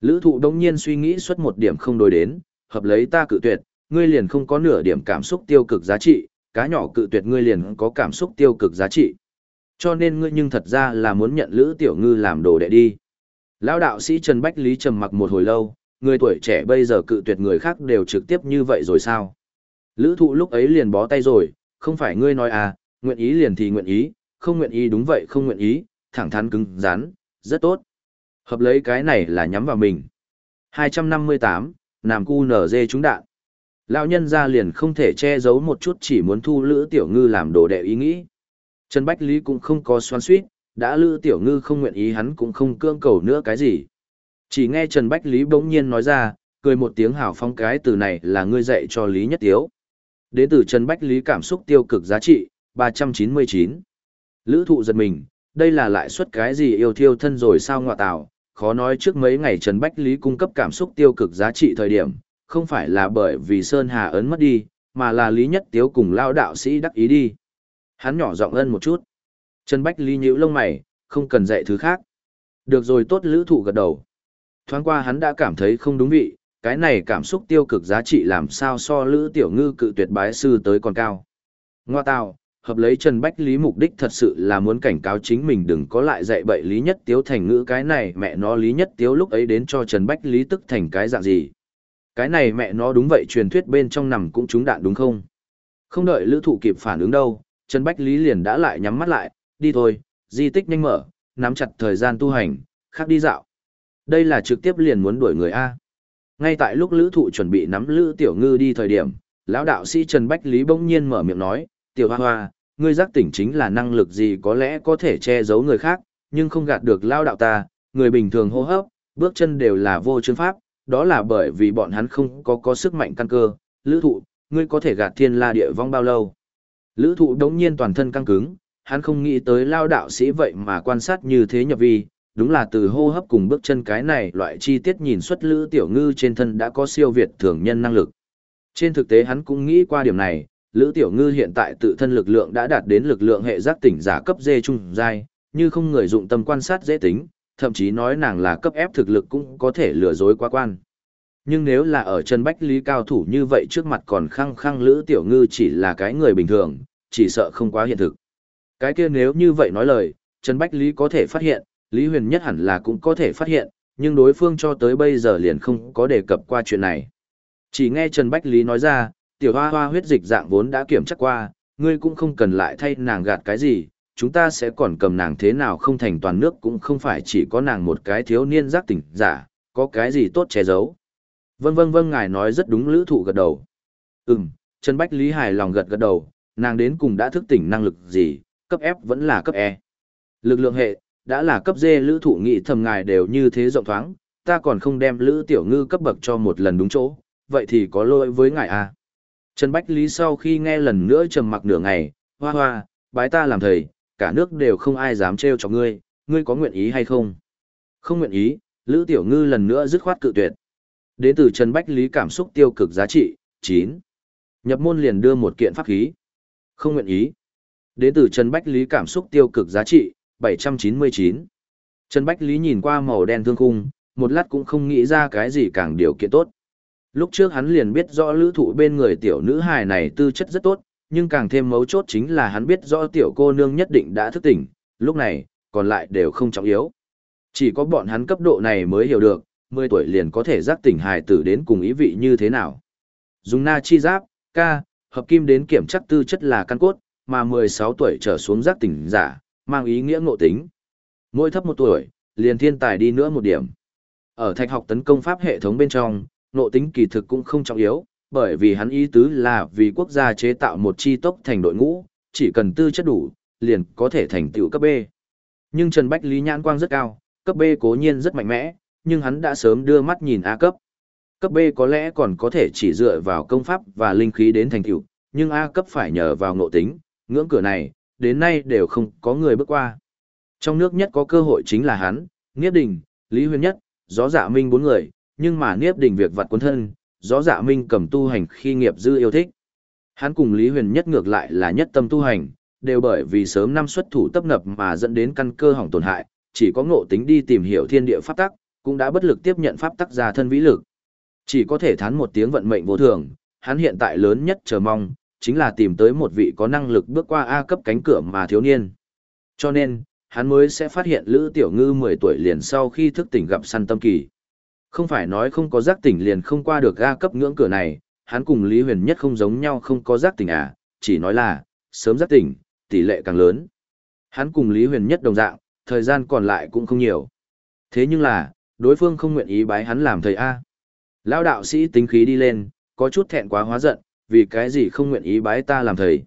Lữ thụ đông nhiên suy nghĩ xuất một điểm không đối đến, hợp lấy ta cự tuyệt, ngươi liền không có nửa điểm cảm xúc tiêu cực giá trị, cá nhỏ cự tuyệt ngươi liền có cảm xúc tiêu cực giá trị. Cho nên ngươi nhưng thật ra là muốn nhận Lữ Tiểu Ngư làm đồ đệ đi. Lão đạo sĩ Trần Bách Lý trầm mặc một hồi lâu, người tuổi trẻ bây giờ cự tuyệt người khác đều trực tiếp như vậy rồi sao? Lữ thụ lúc ấy liền bó tay rồi, không phải ngươi nói à, nguyện ý liền thì nguyện ý, không nguyện ý đúng vậy không nguyện ý, thẳng thắn cứng rắn, rất tốt. Hợp lấy cái này là nhắm vào mình. 258, Nam Cu nở dê trúng đạn. Lão nhân ra liền không thể che giấu một chút chỉ muốn thu Lữ Tiểu Ngư làm đồ đệ ý nghĩ. Trần Bách Lý cũng không có xoan suýt, đã Lữ Tiểu Ngư không nguyện ý hắn cũng không cương cầu nữa cái gì. Chỉ nghe Trần Bách Lý bỗng nhiên nói ra, cười một tiếng hào phong cái từ này là ngươi dạy cho Lý Nhất Tiếu. Đến từ Trần Bách Lý cảm xúc tiêu cực giá trị, 399. Lữ thụ giật mình, đây là lại suất cái gì yêu thiêu thân rồi sao ngọa tạo, khó nói trước mấy ngày Trần Bách Lý cung cấp cảm xúc tiêu cực giá trị thời điểm, không phải là bởi vì Sơn Hà ấn mất đi, mà là Lý Nhất Tiếu cùng lao đạo sĩ đắc ý đi. Hắn nhỏ giọng ân một chút. Trần Bách Lý nhíu lông mày, không cần dạy thứ khác. Được rồi tốt lữ thụ gật đầu. Thoáng qua hắn đã cảm thấy không đúng vị, cái này cảm xúc tiêu cực giá trị làm sao so lữ tiểu ngư cự tuyệt bái sư tới còn cao. Ngoa tạo hợp lấy Trần Bách Lý mục đích thật sự là muốn cảnh cáo chính mình đừng có lại dạy bậy Lý Nhất Tiếu thành ngữ cái này mẹ nó Lý Nhất Tiếu lúc ấy đến cho Trần Bách Lý tức thành cái dạng gì. Cái này mẹ nó đúng vậy truyền thuyết bên trong nằm cũng trúng đạn đúng không? Không đợi lữ thụ kịp phản ứng đâu, Trần Bách Lý liền đã lại nhắm mắt lại, đi thôi, di tích nhanh mở, nắm chặt thời gian tu hành, khác đi dạo. Đây là trực tiếp liền muốn đuổi người A. Ngay tại lúc lữ thụ chuẩn bị nắm lữ tiểu ngư đi thời điểm, lão đạo sĩ Trần Bách Lý bỗng nhiên mở miệng nói, tiểu hoa hoa, ngươi giác tỉnh chính là năng lực gì có lẽ có thể che giấu người khác, nhưng không gạt được lao đạo ta, người bình thường hô hấp, bước chân đều là vô chương pháp, đó là bởi vì bọn hắn không có có sức mạnh căn cơ, lữ thụ, ngươi có thể gạt thiên la địa vong bao lâu. Lữ thụ đống nhiên toàn thân căng cứng, hắn không nghĩ tới lao đạo sĩ vậy mà quan sát như thế nhập vi, đúng là từ hô hấp cùng bước chân cái này loại chi tiết nhìn xuất lữ tiểu ngư trên thân đã có siêu việt thường nhân năng lực. Trên thực tế hắn cũng nghĩ qua điểm này, lữ tiểu ngư hiện tại tự thân lực lượng đã đạt đến lực lượng hệ giác tỉnh giả cấp dê trung giai, như không người dụng tâm quan sát dễ tính, thậm chí nói nàng là cấp ép thực lực cũng có thể lừa dối quá quan. Nhưng nếu là ở chân bách lý cao thủ như vậy trước mặt còn khăng khăng lữ tiểu ngư chỉ là cái người bình thường, chỉ sợ không quá hiện thực. Cái kia nếu như vậy nói lời, Trần Bách Lý có thể phát hiện, Lý Huyền nhất hẳn là cũng có thể phát hiện, nhưng đối phương cho tới bây giờ liền không có đề cập qua chuyện này. Chỉ nghe Trần Bách Lý nói ra, tiểu hoa hoa huyết dịch dạng vốn đã kiểm chắc qua, ngươi cũng không cần lại thay nàng gạt cái gì, chúng ta sẽ còn cầm nàng thế nào không thành toàn nước cũng không phải chỉ có nàng một cái thiếu niên giác tỉnh giả, có cái gì tốt che giấu. Vâng vâng vâng ngài nói rất đúng lữ thụ gật đầu. Ừm, Trần Bách Lý hài lòng gật gật đầu, nàng đến cùng đã thức tỉnh năng lực gì, cấp F vẫn là cấp E. Lực lượng hệ, đã là cấp D lữ thụ nghị thầm ngài đều như thế rộng thoáng, ta còn không đem lữ tiểu ngư cấp bậc cho một lần đúng chỗ, vậy thì có lỗi với ngài à. Trần Bách Lý sau khi nghe lần nữa trầm mặc nửa ngày, hoa hoa, bái ta làm thầy, cả nước đều không ai dám trêu cho ngươi, ngươi có nguyện ý hay không? Không nguyện ý, Lữ Tiểu Ngư lần nữa dứt khoát cự tuyệt. Đến từ Trần Bách Lý cảm xúc tiêu cực giá trị, 9. Nhập môn liền đưa một kiện pháp khí. Không nguyện ý. Đến từ Trần Bách Lý cảm xúc tiêu cực giá trị, 799. Trần Bách Lý nhìn qua màu đen thương khung, một lát cũng không nghĩ ra cái gì càng điều kiện tốt. Lúc trước hắn liền biết rõ lữ thụ bên người tiểu nữ hài này tư chất rất tốt, nhưng càng thêm mấu chốt chính là hắn biết rõ tiểu cô nương nhất định đã thức tỉnh, lúc này, còn lại đều không trọng yếu. Chỉ có bọn hắn cấp độ này mới hiểu được, 10 tuổi liền có thể giác tỉnh hài tử đến cùng ý vị như thế nào. Dùng na chi giáp, ca, hợp kim đến kiểm chắc tư chất là căn cốt, mà 16 tuổi trở xuống giác tỉnh giả, mang ý nghĩa ngộ tính. Mỗi thấp một tuổi, liền thiên tài đi nữa một điểm. Ở thạch học tấn công pháp hệ thống bên trong, ngộ tính kỳ thực cũng không trọng yếu, bởi vì hắn ý tứ là vì quốc gia chế tạo một chi tốc thành đội ngũ, chỉ cần tư chất đủ, liền có thể thành tựu cấp B. Nhưng Trần Bách Lý nhãn quang rất cao, cấp B cố nhiên rất mạnh mẽ, nhưng hắn đã sớm đưa mắt nhìn A cấp. Cấp B có lẽ còn có thể chỉ dựa vào công pháp và linh khí đến thành tựu, nhưng A cấp phải nhờ vào ngộ tính, ngưỡng cửa này, đến nay đều không có người bước qua. Trong nước nhất có cơ hội chính là hắn, Niếp Đình, Lý Huyền Nhất, Gió Dạ Minh bốn người, nhưng mà Niếp Đình việc vặt quân thân, Gió Dạ Minh cầm tu hành khi nghiệp dư yêu thích. Hắn cùng Lý Huyền Nhất ngược lại là nhất tâm tu hành, đều bởi vì sớm năm xuất thủ tấp nập mà dẫn đến căn cơ hỏng tổn hại, chỉ có ngộ tính đi tìm hiểu thiên địa pháp tắc, cũng đã bất lực tiếp nhận pháp tắc ra thân vĩ lực. Chỉ có thể thán một tiếng vận mệnh vô thường, hắn hiện tại lớn nhất chờ mong, chính là tìm tới một vị có năng lực bước qua A cấp cánh cửa mà thiếu niên. Cho nên, hắn mới sẽ phát hiện Lữ Tiểu Ngư 10 tuổi liền sau khi thức tỉnh gặp săn tâm kỳ. Không phải nói không có giác tỉnh liền không qua được A cấp ngưỡng cửa này, hắn cùng Lý Huyền Nhất không giống nhau không có giác tỉnh à, chỉ nói là, sớm giác tỉnh, tỷ lệ càng lớn. Hắn cùng Lý Huyền Nhất đồng dạng, thời gian còn lại cũng không nhiều. Thế nhưng là, đối phương không nguyện ý bái hắn làm thầy A. Lão đạo sĩ tính khí đi lên, có chút thẹn quá hóa giận, vì cái gì không nguyện ý bái ta làm thầy.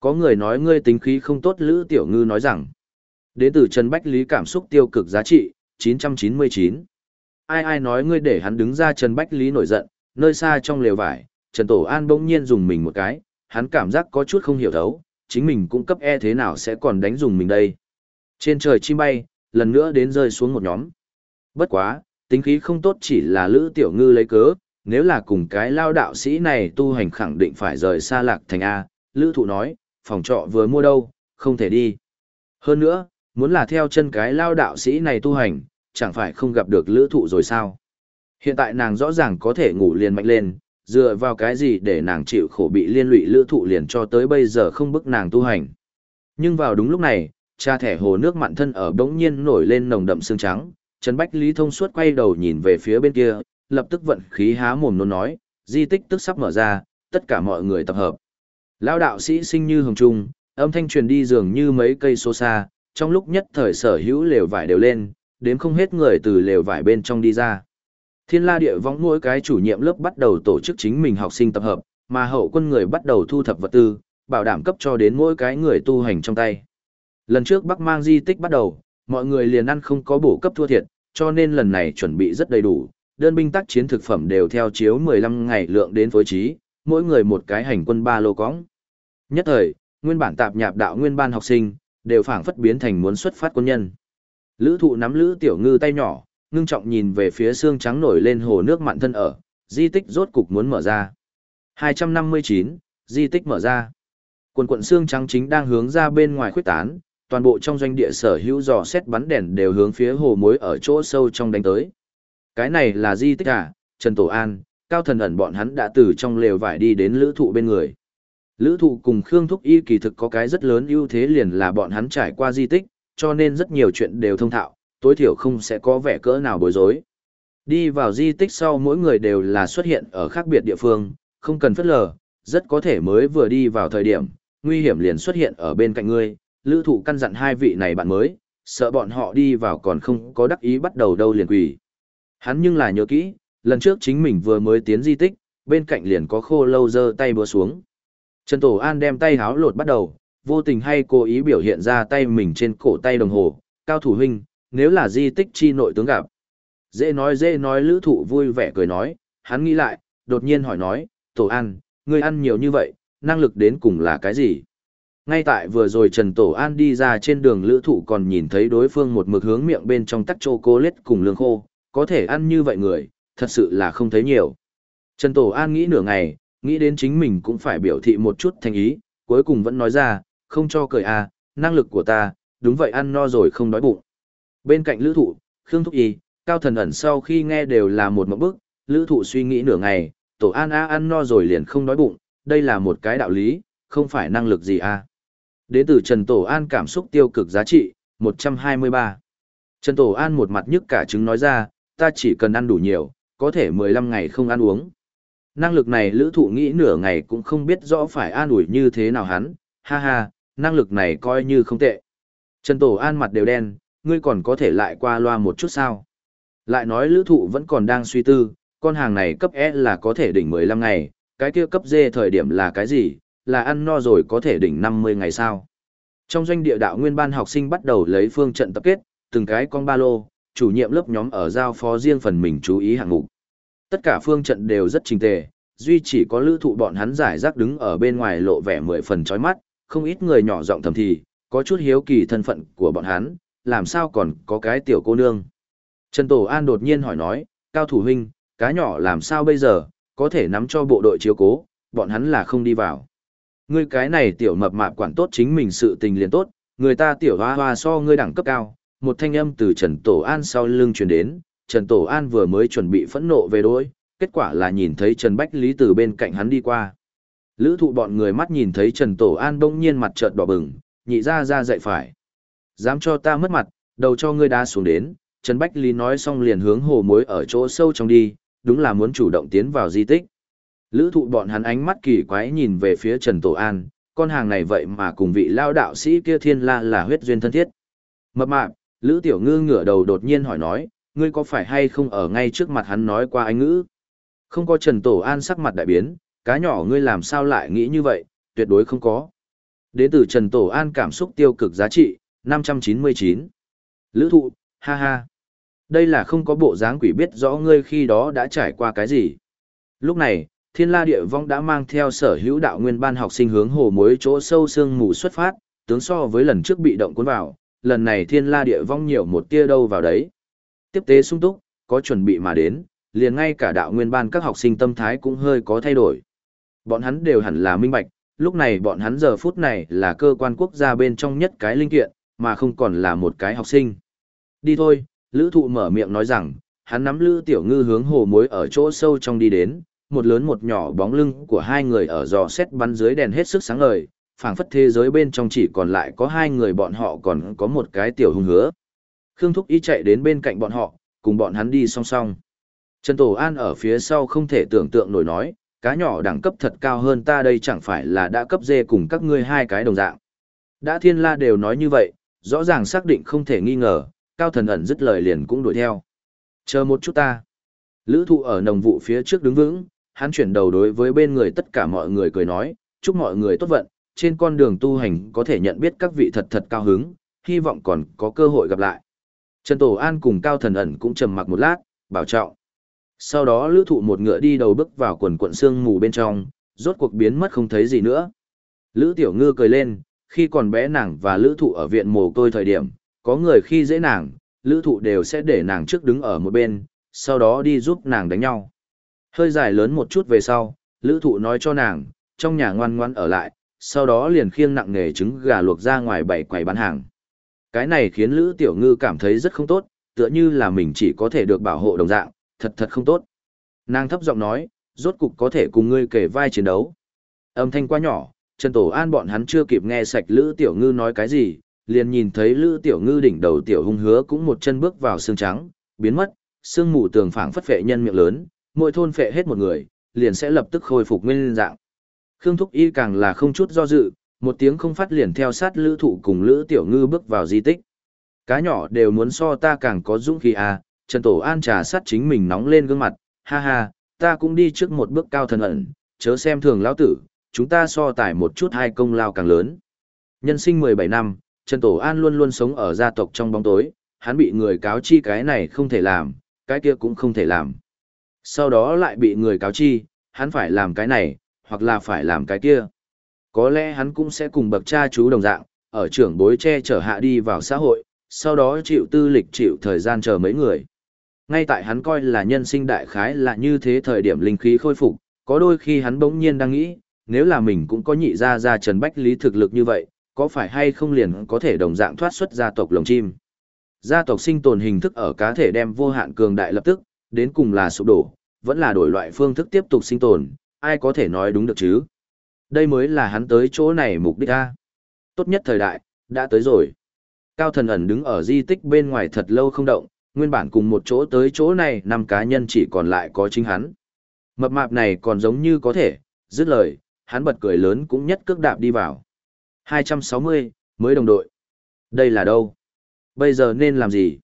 Có người nói ngươi tính khí không tốt Lữ Tiểu Ngư nói rằng. Đến từ Trần Bách Lý cảm xúc tiêu cực giá trị, 999. Ai ai nói ngươi để hắn đứng ra Trần Bách Lý nổi giận, nơi xa trong lều vải, Trần Tổ An bỗng nhiên dùng mình một cái, hắn cảm giác có chút không hiểu thấu, chính mình cũng cấp E thế nào sẽ còn đánh dùng mình đây. Trên trời chim bay, lần nữa đến rơi xuống một nhóm. Bất quá, tính khí không tốt chỉ là Lữ Tiểu Ngư lấy cớ, nếu là cùng cái lao đạo sĩ này tu hành khẳng định phải rời xa lạc thành A, Lữ Thụ nói, phòng trọ vừa mua đâu, không thể đi. Hơn nữa, muốn là theo chân cái lao đạo sĩ này tu hành, chẳng phải không gặp được Lữ Thụ rồi sao. Hiện tại nàng rõ ràng có thể ngủ liền mạnh lên, dựa vào cái gì để nàng chịu khổ bị liên lụy Lữ Thụ liền cho tới bây giờ không bức nàng tu hành. Nhưng vào đúng lúc này, cha thẻ hồ nước mặn thân ở đống nhiên nổi lên nồng đậm xương trắng, Trần Bách Lý thông suốt quay đầu nhìn về phía bên kia, lập tức vận khí há mồm nôn nói, di tích tức sắp mở ra, tất cả mọi người tập hợp. Lão đạo sĩ sinh như hồng trung, âm thanh truyền đi dường như mấy cây số xa, trong lúc nhất thời sở hữu lều vải đều lên, đến không hết người từ lều vải bên trong đi ra. Thiên la địa võng mỗi cái chủ nhiệm lớp bắt đầu tổ chức chính mình học sinh tập hợp, mà hậu quân người bắt đầu thu thập vật tư, bảo đảm cấp cho đến mỗi cái người tu hành trong tay. Lần trước Bắc mang di tích bắt đầu, mọi người liền ăn không có bổ cấp thua thiệt, cho nên lần này chuẩn bị rất đầy đủ, đơn binh tác chiến thực phẩm đều theo chiếu 15 ngày lượng đến phối trí, mỗi người một cái hành quân ba lô cõng. Nhất thời, nguyên bản tạp nhạp đạo nguyên ban học sinh, đều phảng phất biến thành muốn xuất phát quân nhân. Lữ thụ nắm lữ tiểu ngư tay nhỏ, ngưng trọng nhìn về phía xương trắng nổi lên hồ nước mặn thân ở, di tích rốt cục muốn mở ra. 259, di tích mở ra. Quần quận xương trắng chính đang hướng ra bên ngoài khuyết tán, toàn bộ trong doanh địa sở hữu dò xét bắn đèn đều hướng phía hồ mối ở chỗ sâu trong đánh tới. Cái này là di tích à, Trần Tổ An, Cao Thần ẩn bọn hắn đã từ trong lều vải đi đến lữ thụ bên người. Lữ thụ cùng Khương Thúc Y kỳ thực có cái rất lớn ưu thế liền là bọn hắn trải qua di tích, cho nên rất nhiều chuyện đều thông thạo, tối thiểu không sẽ có vẻ cỡ nào bối rối. Đi vào di tích sau mỗi người đều là xuất hiện ở khác biệt địa phương, không cần phất lờ, rất có thể mới vừa đi vào thời điểm, nguy hiểm liền xuất hiện ở bên cạnh ngươi, lữ thụ căn dặn hai vị này bạn mới, sợ bọn họ đi vào còn không có đắc ý bắt đầu đâu liền quỷ. Hắn nhưng là nhớ kỹ, lần trước chính mình vừa mới tiến di tích, bên cạnh liền có khô lâu dơ tay búa xuống. Trần Tổ An đem tay háo lột bắt đầu, vô tình hay cố ý biểu hiện ra tay mình trên cổ tay đồng hồ, cao thủ huynh, nếu là di tích chi nội tướng gặp. Dễ nói dễ nói lữ thụ vui vẻ cười nói, hắn nghĩ lại, đột nhiên hỏi nói, Tổ An, ngươi ăn nhiều như vậy, năng lực đến cùng là cái gì? Ngay tại vừa rồi Trần Tổ An đi ra trên đường lữ thụ còn nhìn thấy đối phương một mực hướng miệng bên trong tắc chô cô lết cùng lương khô, có thể ăn như vậy người, thật sự là không thấy nhiều. Trần Tổ An nghĩ nửa ngày, nghĩ đến chính mình cũng phải biểu thị một chút thành ý, cuối cùng vẫn nói ra, không cho cười à, năng lực của ta, đúng vậy ăn no rồi không đói bụng. Bên cạnh lữ thụ, Khương Thúc Y, Cao Thần ẩn sau khi nghe đều là một mẫu bức, lữ thụ suy nghĩ nửa ngày, Tổ An A ăn no rồi liền không đói bụng, đây là một cái đạo lý, không phải năng lực gì à. Đến từ Trần Tổ An cảm xúc tiêu cực giá trị, 123. Trần Tổ An một mặt nhức cả trứng nói ra, ta chỉ cần ăn đủ nhiều, có thể 15 ngày không ăn uống. Năng lực này lữ thụ nghĩ nửa ngày cũng không biết rõ phải an ủi như thế nào hắn, ha ha, năng lực này coi như không tệ. Trần Tổ An mặt đều đen, ngươi còn có thể lại qua loa một chút sao. Lại nói lữ thụ vẫn còn đang suy tư, con hàng này cấp E là có thể đỉnh 15 ngày, cái kia cấp D thời điểm là cái gì, là ăn no rồi có thể đỉnh 50 ngày sao. Trong doanh địa đạo nguyên ban học sinh bắt đầu lấy phương trận tập kết, từng cái con ba lô, chủ nhiệm lớp nhóm ở giao phó riêng phần mình chú ý hạng mục. Tất cả phương trận đều rất trình tề, duy chỉ có lữ thụ bọn hắn giải rác đứng ở bên ngoài lộ vẻ mười phần chói mắt, không ít người nhỏ giọng thầm thì, có chút hiếu kỳ thân phận của bọn hắn, làm sao còn có cái tiểu cô nương. Trần Tổ An đột nhiên hỏi nói, cao thủ huynh, cá nhỏ làm sao bây giờ, có thể nắm cho bộ đội chiếu cố, bọn hắn là không đi vào. Ngươi cái này tiểu mập mạp quản tốt chính mình sự tình liền tốt, người ta tiểu hoa hoa so ngươi đẳng cấp cao, một thanh âm từ Trần Tổ An sau lưng truyền đến, Trần Tổ An vừa mới chuẩn bị phẫn nộ về đối, kết quả là nhìn thấy Trần Bách Lý từ bên cạnh hắn đi qua. Lữ thụ bọn người mắt nhìn thấy Trần Tổ An bỗng nhiên mặt trợn đỏ bừng, nhị ra ra dậy phải. Dám cho ta mất mặt, đầu cho ngươi đá xuống đến, Trần Bách Lý nói xong liền hướng hồ mối ở chỗ sâu trong đi, đúng là muốn chủ động tiến vào di tích. Lữ thụ bọn hắn ánh mắt kỳ quái nhìn về phía Trần Tổ An, con hàng này vậy mà cùng vị lao đạo sĩ kia thiên la là huyết duyên thân thiết. Mập mạp, Lữ Tiểu Ngư ngửa đầu đột nhiên hỏi nói, ngươi có phải hay không ở ngay trước mặt hắn nói qua anh ngữ? Không có Trần Tổ An sắc mặt đại biến, cá nhỏ ngươi làm sao lại nghĩ như vậy, tuyệt đối không có. Đến từ Trần Tổ An cảm xúc tiêu cực giá trị, 599. Lữ thụ, ha ha. Đây là không có bộ dáng quỷ biết rõ ngươi khi đó đã trải qua cái gì. Lúc này, Thiên La Địa Vong đã mang theo sở hữu đạo nguyên ban học sinh hướng hồ mối chỗ sâu sương mù xuất phát, tướng so với lần trước bị động cuốn vào, lần này Thiên La Địa Vong nhiều một tia đâu vào đấy. Tiếp tế sung túc, có chuẩn bị mà đến, liền ngay cả đạo nguyên ban các học sinh tâm thái cũng hơi có thay đổi. Bọn hắn đều hẳn là minh bạch, lúc này bọn hắn giờ phút này là cơ quan quốc gia bên trong nhất cái linh kiện, mà không còn là một cái học sinh. Đi thôi, lữ thụ mở miệng nói rằng, hắn nắm lữ tiểu ngư hướng hồ muối ở chỗ sâu trong đi đến, một lớn một nhỏ bóng lưng của hai người ở dò xét bắn dưới đèn hết sức sáng ngời, phảng phất thế giới bên trong chỉ còn lại có hai người bọn họ còn có một cái tiểu hung hứa. Khương Thúc Y chạy đến bên cạnh bọn họ, cùng bọn hắn đi song song. Trần Tổ An ở phía sau không thể tưởng tượng nổi nói, cá nhỏ đẳng cấp thật cao hơn ta đây chẳng phải là đã cấp dê cùng các ngươi hai cái đồng dạng. Đã thiên la đều nói như vậy, rõ ràng xác định không thể nghi ngờ, cao thần ẩn dứt lời liền cũng đuổi theo. Chờ một chút ta. Lữ thụ ở nồng vụ phía trước đứng vững, hắn chuyển đầu đối với bên người tất cả mọi người cười nói, chúc mọi người tốt vận, trên con đường tu hành có thể nhận biết các vị thật thật cao hứng, hy vọng còn có cơ hội gặp lại. Trần Tổ An cùng Cao Thần ẩn cũng trầm mặc một lát, bảo trọng. Sau đó lữ thụ một ngựa đi đầu bước vào quần quận xương mù bên trong, rốt cuộc biến mất không thấy gì nữa. Lữ Tiểu Ngư cười lên, khi còn bé nàng và lữ thụ ở viện mồ côi thời điểm, có người khi dễ nàng, lữ thụ đều sẽ để nàng trước đứng ở một bên, sau đó đi giúp nàng đánh nhau. Hơi dài lớn một chút về sau, lữ thụ nói cho nàng, trong nhà ngoan ngoan ở lại, sau đó liền khiêng nặng nghề trứng gà luộc ra ngoài bảy quầy bán hàng. Cái này khiến Lữ Tiểu Ngư cảm thấy rất không tốt, tựa như là mình chỉ có thể được bảo hộ đồng dạng, thật thật không tốt. Nàng thấp giọng nói, rốt cục có thể cùng ngươi kể vai chiến đấu. Âm thanh quá nhỏ, Trần Tổ An bọn hắn chưa kịp nghe sạch Lữ Tiểu Ngư nói cái gì, liền nhìn thấy Lữ Tiểu Ngư đỉnh đầu Tiểu Hung hứa cũng một chân bước vào xương trắng, biến mất, xương mù tường phảng phất phệ nhân miệng lớn, mỗi thôn phệ hết một người, liền sẽ lập tức khôi phục nguyên dạng. Khương Thúc Y càng là không chút do dự, một tiếng không phát liền theo sát Lữ Thụ cùng Lữ Tiểu Ngư bước vào di tích. Cá nhỏ đều muốn so ta càng có dũng khí à, Trần Tổ An trà sát chính mình nóng lên gương mặt, ha ha, ta cũng đi trước một bước cao thần ẩn, chớ xem thường lão tử, chúng ta so tải một chút hai công lao càng lớn. Nhân sinh 17 năm, Trần Tổ An luôn luôn sống ở gia tộc trong bóng tối, hắn bị người cáo chi cái này không thể làm, cái kia cũng không thể làm. Sau đó lại bị người cáo chi, hắn phải làm cái này, hoặc là phải làm cái kia. Có lẽ hắn cũng sẽ cùng bậc cha chú đồng dạng, ở trưởng bối che chở hạ đi vào xã hội, sau đó chịu tư lịch chịu thời gian chờ mấy người. Ngay tại hắn coi là nhân sinh đại khái là như thế thời điểm linh khí khôi phục, có đôi khi hắn bỗng nhiên đang nghĩ, nếu là mình cũng có nhị ra ra Trần Bách Lý thực lực như vậy, có phải hay không liền có thể đồng dạng thoát xuất gia tộc lồng chim. Gia tộc sinh tồn hình thức ở cá thể đem vô hạn cường đại lập tức, đến cùng là sụp đổ, vẫn là đổi loại phương thức tiếp tục sinh tồn, ai có thể nói đúng được chứ. Đây mới là hắn tới chỗ này mục đích a. Tốt nhất thời đại, đã tới rồi. Cao thần ẩn đứng ở di tích bên ngoài thật lâu không động, nguyên bản cùng một chỗ tới chỗ này năm cá nhân chỉ còn lại có chính hắn. Mập mạp này còn giống như có thể, dứt lời, hắn bật cười lớn cũng nhất cước đạp đi vào. 260, mới đồng đội. Đây là đâu? Bây giờ nên làm gì?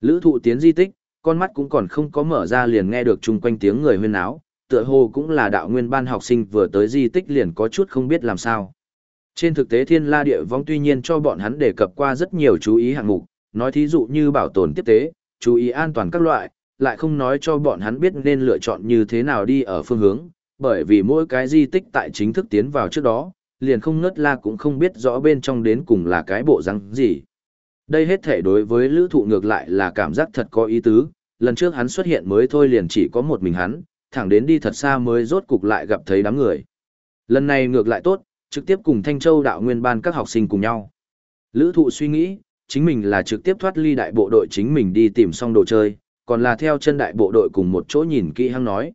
Lữ thụ tiến di tích, con mắt cũng còn không có mở ra liền nghe được chung quanh tiếng người huyên áo, tựa hồ cũng là đạo nguyên ban học sinh vừa tới di tích liền có chút không biết làm sao. Trên thực tế thiên la địa vong tuy nhiên cho bọn hắn đề cập qua rất nhiều chú ý hạng mục, nói thí dụ như bảo tồn tiếp tế, chú ý an toàn các loại, lại không nói cho bọn hắn biết nên lựa chọn như thế nào đi ở phương hướng, bởi vì mỗi cái di tích tại chính thức tiến vào trước đó, liền không ngất la cũng không biết rõ bên trong đến cùng là cái bộ răng gì. Đây hết thể đối với lữ thụ ngược lại là cảm giác thật có ý tứ, lần trước hắn xuất hiện mới thôi liền chỉ có một mình hắn, thẳng đến đi thật xa mới rốt cục lại gặp thấy đám người. Lần này ngược lại tốt, trực tiếp cùng Thanh Châu đạo nguyên ban các học sinh cùng nhau. Lữ thụ suy nghĩ, chính mình là trực tiếp thoát ly đại bộ đội chính mình đi tìm xong đồ chơi, còn là theo chân đại bộ đội cùng một chỗ nhìn kỹ hăng nói.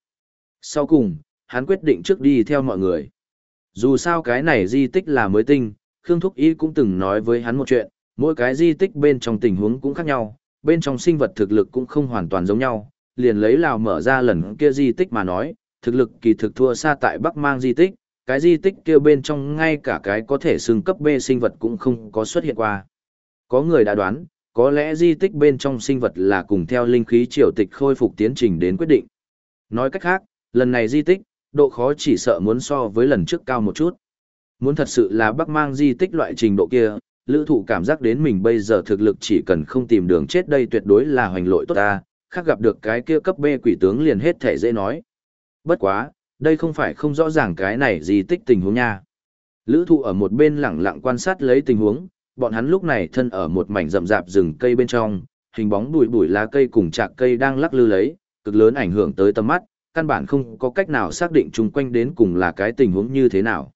Sau cùng, hắn quyết định trước đi theo mọi người. Dù sao cái này di tích là mới tinh, Khương Thúc Y cũng từng nói với hắn một chuyện, mỗi cái di tích bên trong tình huống cũng khác nhau, bên trong sinh vật thực lực cũng không hoàn toàn giống nhau, liền lấy lào mở ra lần kia di tích mà nói, thực lực kỳ thực thua xa tại Bắc Mang di tích, cái di tích kia bên trong ngay cả cái có thể xưng cấp B sinh vật cũng không có xuất hiện qua. Có người đã đoán, có lẽ di tích bên trong sinh vật là cùng theo linh khí triều tịch khôi phục tiến trình đến quyết định. Nói cách khác, lần này di tích, độ khó chỉ sợ muốn so với lần trước cao một chút. Muốn thật sự là Bắc Mang di tích loại trình độ kia, lữ thụ cảm giác đến mình bây giờ thực lực chỉ cần không tìm đường chết đây tuyệt đối là hoành lội tốt ta, khác gặp được cái kia cấp B quỷ tướng liền hết thể dễ nói. Bất quá, đây không phải không rõ ràng cái này gì tích tình huống nha. Lữ thụ ở một bên lặng lặng quan sát lấy tình huống, bọn hắn lúc này thân ở một mảnh rậm rạp rừng cây bên trong, hình bóng bụi bụi lá cây cùng chạc cây đang lắc lư lấy, cực lớn ảnh hưởng tới tầm mắt, căn bản không có cách nào xác định chung quanh đến cùng là cái tình huống như thế nào.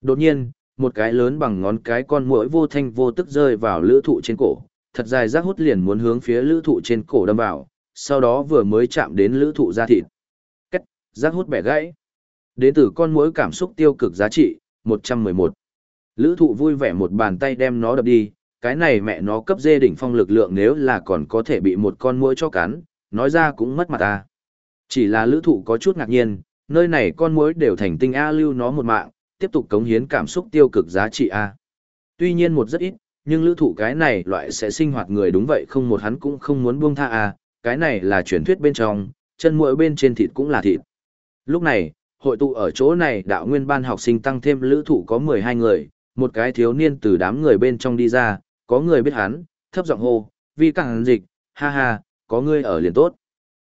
Đột nhiên, một cái lớn bằng ngón cái con muỗi vô thanh vô tức rơi vào lữ thụ trên cổ, thật dài rác hút liền muốn hướng phía lữ thụ trên cổ đâm vào, sau đó vừa mới chạm đến lữ thụ ra thịt. Cách, giác hút bẻ gãy. Đến từ con muỗi cảm xúc tiêu cực giá trị, 111. Lữ thụ vui vẻ một bàn tay đem nó đập đi, cái này mẹ nó cấp dê đỉnh phong lực lượng nếu là còn có thể bị một con muỗi cho cắn, nói ra cũng mất mặt ta. Chỉ là lữ thụ có chút ngạc nhiên, nơi này con muỗi đều thành tinh A lưu nó một mạng, tiếp tục cống hiến cảm xúc tiêu cực giá trị A. Tuy nhiên một rất ít, nhưng lữ thụ cái này loại sẽ sinh hoạt người đúng vậy không một hắn cũng không muốn buông tha A, cái này là truyền thuyết bên trong, chân mũi bên trên thịt cũng là thịt. Lúc này, hội tụ ở chỗ này đạo nguyên ban học sinh tăng thêm lữ thụ có 12 người, một cái thiếu niên từ đám người bên trong đi ra, có người biết hắn, thấp giọng hô, vi càng dịch, ha ha, có người ở liền tốt.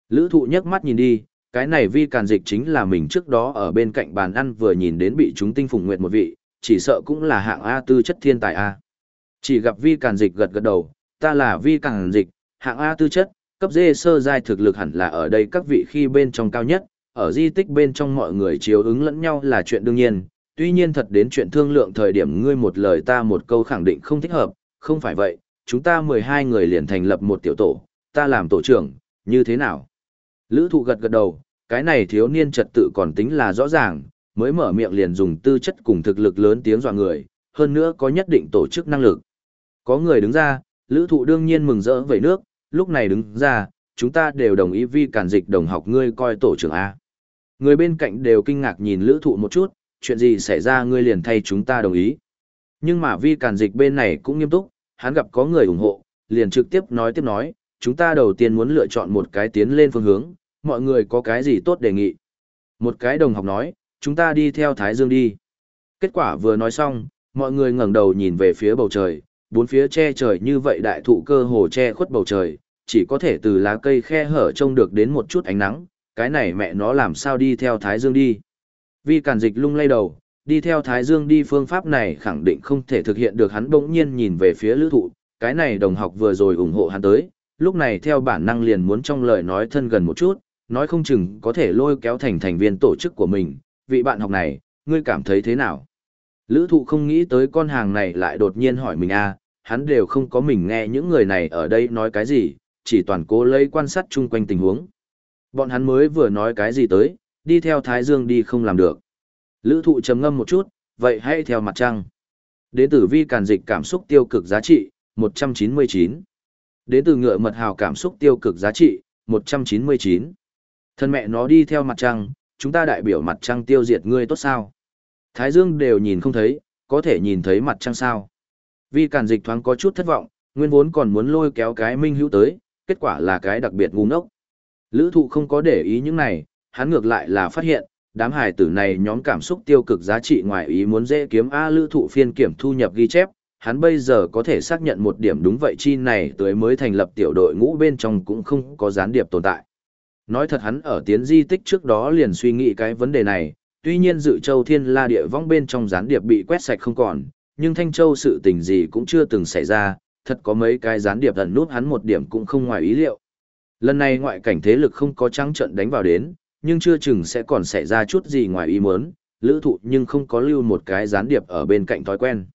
Lữ thụ nhấc mắt nhìn đi, cái này vi càn dịch chính là mình trước đó ở bên cạnh bàn ăn vừa nhìn đến bị chúng tinh phùng nguyệt một vị, chỉ sợ cũng là hạng A tư chất thiên tài A. Chỉ gặp vi càn dịch gật gật đầu, ta là vi càn dịch, hạng A tư chất, cấp dê sơ giai thực lực hẳn là ở đây các vị khi bên trong cao nhất, ở di tích bên trong mọi người chiếu ứng lẫn nhau là chuyện đương nhiên, tuy nhiên thật đến chuyện thương lượng thời điểm ngươi một lời ta một câu khẳng định không thích hợp, không phải vậy, chúng ta 12 người liền thành lập một tiểu tổ, ta làm tổ trưởng, như thế nào? Lữ thụ gật gật đầu, cái này thiếu niên trật tự còn tính là rõ ràng, mới mở miệng liền dùng tư chất cùng thực lực lớn tiếng dọa người, hơn nữa có nhất định tổ chức năng lực. Có người đứng ra, lữ thụ đương nhiên mừng rỡ về nước, lúc này đứng ra, chúng ta đều đồng ý vi cản dịch đồng học ngươi coi tổ trưởng A. Người bên cạnh đều kinh ngạc nhìn lữ thụ một chút, chuyện gì xảy ra ngươi liền thay chúng ta đồng ý. Nhưng mà vi cản dịch bên này cũng nghiêm túc, hắn gặp có người ủng hộ, liền trực tiếp nói tiếp nói, chúng ta đầu tiên muốn lựa chọn một cái tiến lên phương hướng, mọi người có cái gì tốt đề nghị. Một cái đồng học nói, chúng ta đi theo Thái Dương đi. Kết quả vừa nói xong, mọi người ngẩng đầu nhìn về phía bầu trời, bốn phía che trời như vậy đại thụ cơ hồ che khuất bầu trời, chỉ có thể từ lá cây khe hở trông được đến một chút ánh nắng, cái này mẹ nó làm sao đi theo Thái Dương đi. Vi Càn Dịch lung lay đầu, đi theo Thái Dương đi phương pháp này khẳng định không thể thực hiện được hắn bỗng nhiên nhìn về phía lữ thụ, cái này đồng học vừa rồi ủng hộ hắn tới, lúc này theo bản năng liền muốn trong lời nói thân gần một chút, nói không chừng có thể lôi kéo thành thành viên tổ chức của mình, vị bạn học này, ngươi cảm thấy thế nào? Lữ thụ không nghĩ tới con hàng này lại đột nhiên hỏi mình a à, hắn đều không có mình nghe những người này ở đây nói cái gì, chỉ toàn cố lấy quan sát chung quanh tình huống. Bọn hắn mới vừa nói cái gì tới, đi theo Thái Dương đi không làm được. Lữ thụ chấm ngâm một chút, vậy hãy theo mặt trăng. Đến tử vi càn dịch cảm xúc tiêu cực giá trị, 199. Đến từ ngựa mật hào cảm xúc tiêu cực giá trị, 199. Thân mẹ nó đi theo mặt trăng, chúng ta đại biểu mặt trăng tiêu diệt ngươi tốt sao? Thái Dương đều nhìn không thấy, có thể nhìn thấy mặt trăng sao? Vi cản dịch thoáng có chút thất vọng, nguyên vốn còn muốn lôi kéo cái minh hữu tới, kết quả là cái đặc biệt ngu ngốc. Lữ thụ không có để ý những này, hắn ngược lại là phát hiện, đám hài tử này nhóm cảm xúc tiêu cực giá trị ngoài ý muốn dễ kiếm A lữ thụ phiên kiểm thu nhập ghi chép, hắn bây giờ có thể xác nhận một điểm đúng vậy chi này tới mới thành lập tiểu đội ngũ bên trong cũng không có gián điệp tồn tại. Nói thật hắn ở tiến di tích trước đó liền suy nghĩ cái vấn đề này, tuy nhiên dự châu thiên la địa vong bên trong gián điệp bị quét sạch không còn, nhưng Thanh Châu sự tình gì cũng chưa từng xảy ra, thật có mấy cái gián điệp ẩn nút hắn một điểm cũng không ngoài ý liệu. Lần này ngoại cảnh thế lực không có trắng trận đánh vào đến, nhưng chưa chừng sẽ còn xảy ra chút gì ngoài ý muốn, lữ thụ nhưng không có lưu một cái gián điệp ở bên cạnh thói quen.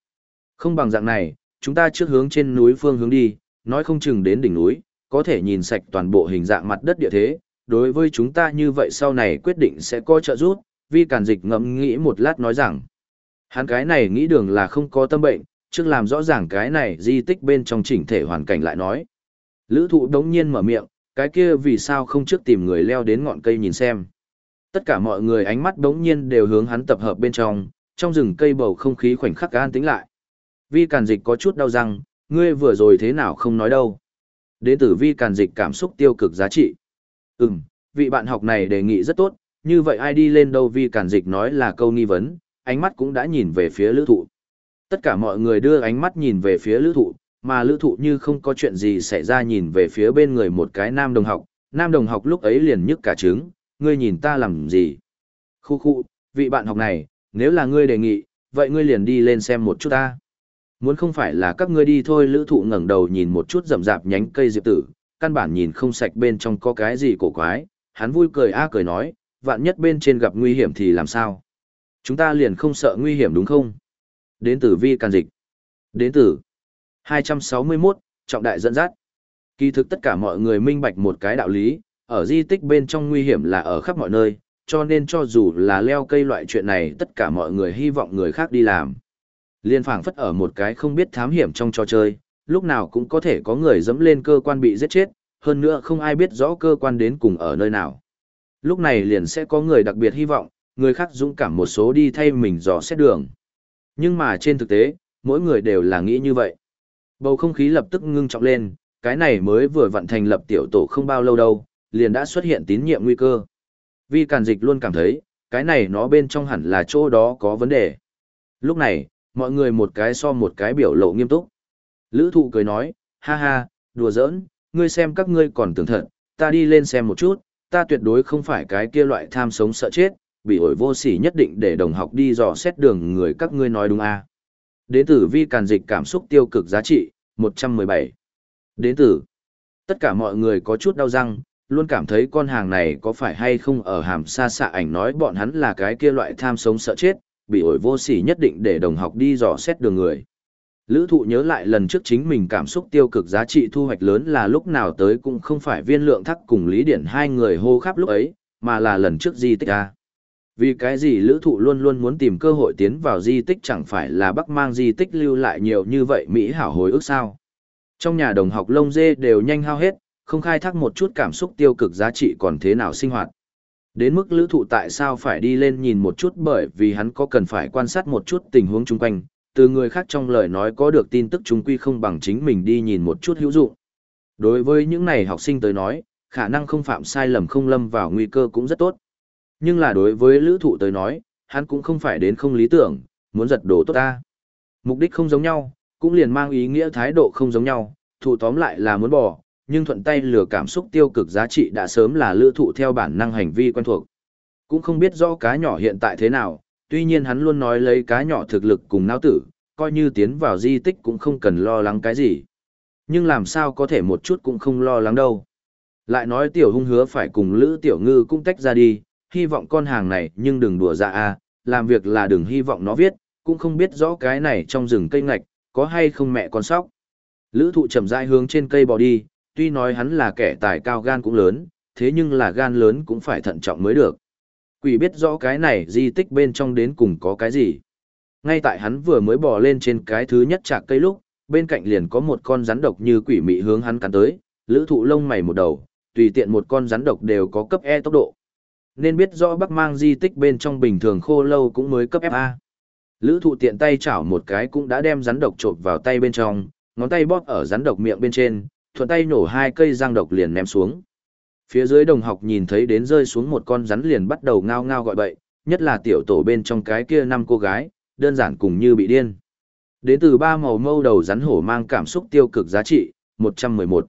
Không bằng dạng này, chúng ta trước hướng trên núi phương hướng đi, nói không chừng đến đỉnh núi, có thể nhìn sạch toàn bộ hình dạng mặt đất địa thế, đối với chúng ta như vậy sau này quyết định sẽ có trợ giúp, vi càn dịch ngẫm nghĩ một lát nói rằng, hắn cái này nghĩ đường là không có tâm bệnh, trước làm rõ ràng cái này di tích bên trong chỉnh thể hoàn cảnh lại nói. Lữ thụ đống nhiên mở miệng, cái kia vì sao không trước tìm người leo đến ngọn cây nhìn xem. Tất cả mọi người ánh mắt đống nhiên đều hướng hắn tập hợp bên trong, trong rừng cây bầu không khí khoảnh khắc an tĩnh lại. Vi càn dịch có chút đau răng, ngươi vừa rồi thế nào không nói đâu. Đến tử vi càn dịch cảm xúc tiêu cực giá trị. Ừm, vị bạn học này đề nghị rất tốt, như vậy ai đi lên đâu vi càn dịch nói là câu nghi vấn, ánh mắt cũng đã nhìn về phía lữ thụ. Tất cả mọi người đưa ánh mắt nhìn về phía lữ thụ, mà lữ thụ như không có chuyện gì xảy ra nhìn về phía bên người một cái nam đồng học, nam đồng học lúc ấy liền nhức cả trứng, ngươi nhìn ta làm gì? Khu khu, vị bạn học này, nếu là ngươi đề nghị, vậy ngươi liền đi lên xem một chút ta. Muốn không phải là các ngươi đi thôi lữ thụ ngẩng đầu nhìn một chút rậm rạp nhánh cây diệp tử, căn bản nhìn không sạch bên trong có cái gì cổ quái, hắn vui cười a cười nói, vạn nhất bên trên gặp nguy hiểm thì làm sao? Chúng ta liền không sợ nguy hiểm đúng không? Đến từ vi can dịch. Đến từ 261, trọng đại dẫn dắt. Kỳ thực tất cả mọi người minh bạch một cái đạo lý, ở di tích bên trong nguy hiểm là ở khắp mọi nơi, cho nên cho dù là leo cây loại chuyện này tất cả mọi người hy vọng người khác đi làm. Liên phảng phất ở một cái không biết thám hiểm trong trò chơi, lúc nào cũng có thể có người dẫm lên cơ quan bị giết chết, hơn nữa không ai biết rõ cơ quan đến cùng ở nơi nào. Lúc này liền sẽ có người đặc biệt hy vọng, người khác dũng cảm một số đi thay mình dò xét đường. Nhưng mà trên thực tế, mỗi người đều là nghĩ như vậy. Bầu không khí lập tức ngưng trọng lên, cái này mới vừa vận thành lập tiểu tổ không bao lâu đâu, liền đã xuất hiện tín nhiệm nguy cơ. Vi Càn Dịch luôn cảm thấy, cái này nó bên trong hẳn là chỗ đó có vấn đề. Lúc này, mọi người một cái so một cái biểu lộ nghiêm túc. Lữ thụ cười nói, ha ha, đùa giỡn, ngươi xem các ngươi còn tưởng thật, ta đi lên xem một chút, ta tuyệt đối không phải cái kia loại tham sống sợ chết, bị ổi vô sỉ nhất định để đồng học đi dò xét đường người các ngươi nói đúng à. Đến tử vi càn dịch cảm xúc tiêu cực giá trị, 117. Đến tử, tất cả mọi người có chút đau răng, luôn cảm thấy con hàng này có phải hay không ở hàm xa xạ ảnh nói bọn hắn là cái kia loại tham sống sợ chết, bị ổi vô sỉ nhất định để đồng học đi dò xét đường người. Lữ thụ nhớ lại lần trước chính mình cảm xúc tiêu cực giá trị thu hoạch lớn là lúc nào tới cũng không phải viên lượng thắc cùng Lý Điển hai người hô khắp lúc ấy, mà là lần trước di tích A. Vì cái gì lữ thụ luôn luôn muốn tìm cơ hội tiến vào di tích chẳng phải là bắc mang di tích lưu lại nhiều như vậy Mỹ hảo hồi ức sao. Trong nhà đồng học lông dê đều nhanh hao hết, không khai thác một chút cảm xúc tiêu cực giá trị còn thế nào sinh hoạt. Đến mức lữ thụ tại sao phải đi lên nhìn một chút bởi vì hắn có cần phải quan sát một chút tình huống chung quanh, từ người khác trong lời nói có được tin tức chúng quy không bằng chính mình đi nhìn một chút hữu dụng. Đối với những này học sinh tới nói, khả năng không phạm sai lầm không lâm vào nguy cơ cũng rất tốt. Nhưng là đối với lữ thụ tới nói, hắn cũng không phải đến không lý tưởng, muốn giật đồ tốt ta. Mục đích không giống nhau, cũng liền mang ý nghĩa thái độ không giống nhau, thụ tóm lại là muốn bỏ, nhưng thuận tay lừa cảm xúc tiêu cực giá trị đã sớm là lữ thụ theo bản năng hành vi quen thuộc. Cũng không biết rõ cá nhỏ hiện tại thế nào, tuy nhiên hắn luôn nói lấy cá nhỏ thực lực cùng não tử, coi như tiến vào di tích cũng không cần lo lắng cái gì. Nhưng làm sao có thể một chút cũng không lo lắng đâu. Lại nói tiểu hung hứa phải cùng Lữ Tiểu Ngư cũng tách ra đi, hy vọng con hàng này nhưng đừng đùa ra a làm việc là đừng hy vọng nó viết, cũng không biết rõ cái này trong rừng cây ngạch, có hay không mẹ con sóc. Lữ thụ chậm rãi hướng trên cây bò đi, tuy nói hắn là kẻ tài cao gan cũng lớn, thế nhưng là gan lớn cũng phải thận trọng mới được. Quỷ biết rõ cái này di tích bên trong đến cùng có cái gì. Ngay tại hắn vừa mới bò lên trên cái thứ nhất chạc cây lúc, bên cạnh liền có một con rắn độc như quỷ mị hướng hắn cắn tới, lữ thụ lông mày một đầu, tùy tiện một con rắn độc đều có cấp E tốc độ. Nên biết rõ bắc mang di tích bên trong bình thường khô lâu cũng mới cấp FA. Lữ thụ tiện tay chảo một cái cũng đã đem rắn độc trộn vào tay bên trong, ngón tay bóp ở rắn độc miệng bên trên, thuận tay nổ hai cây răng độc liền ném xuống. Phía dưới đồng học nhìn thấy đến rơi xuống một con rắn liền bắt đầu ngao ngao gọi bậy, nhất là tiểu tổ bên trong cái kia năm cô gái, đơn giản cùng như bị điên. Đến từ ba màu mâu đầu rắn hổ mang cảm xúc tiêu cực giá trị, 111.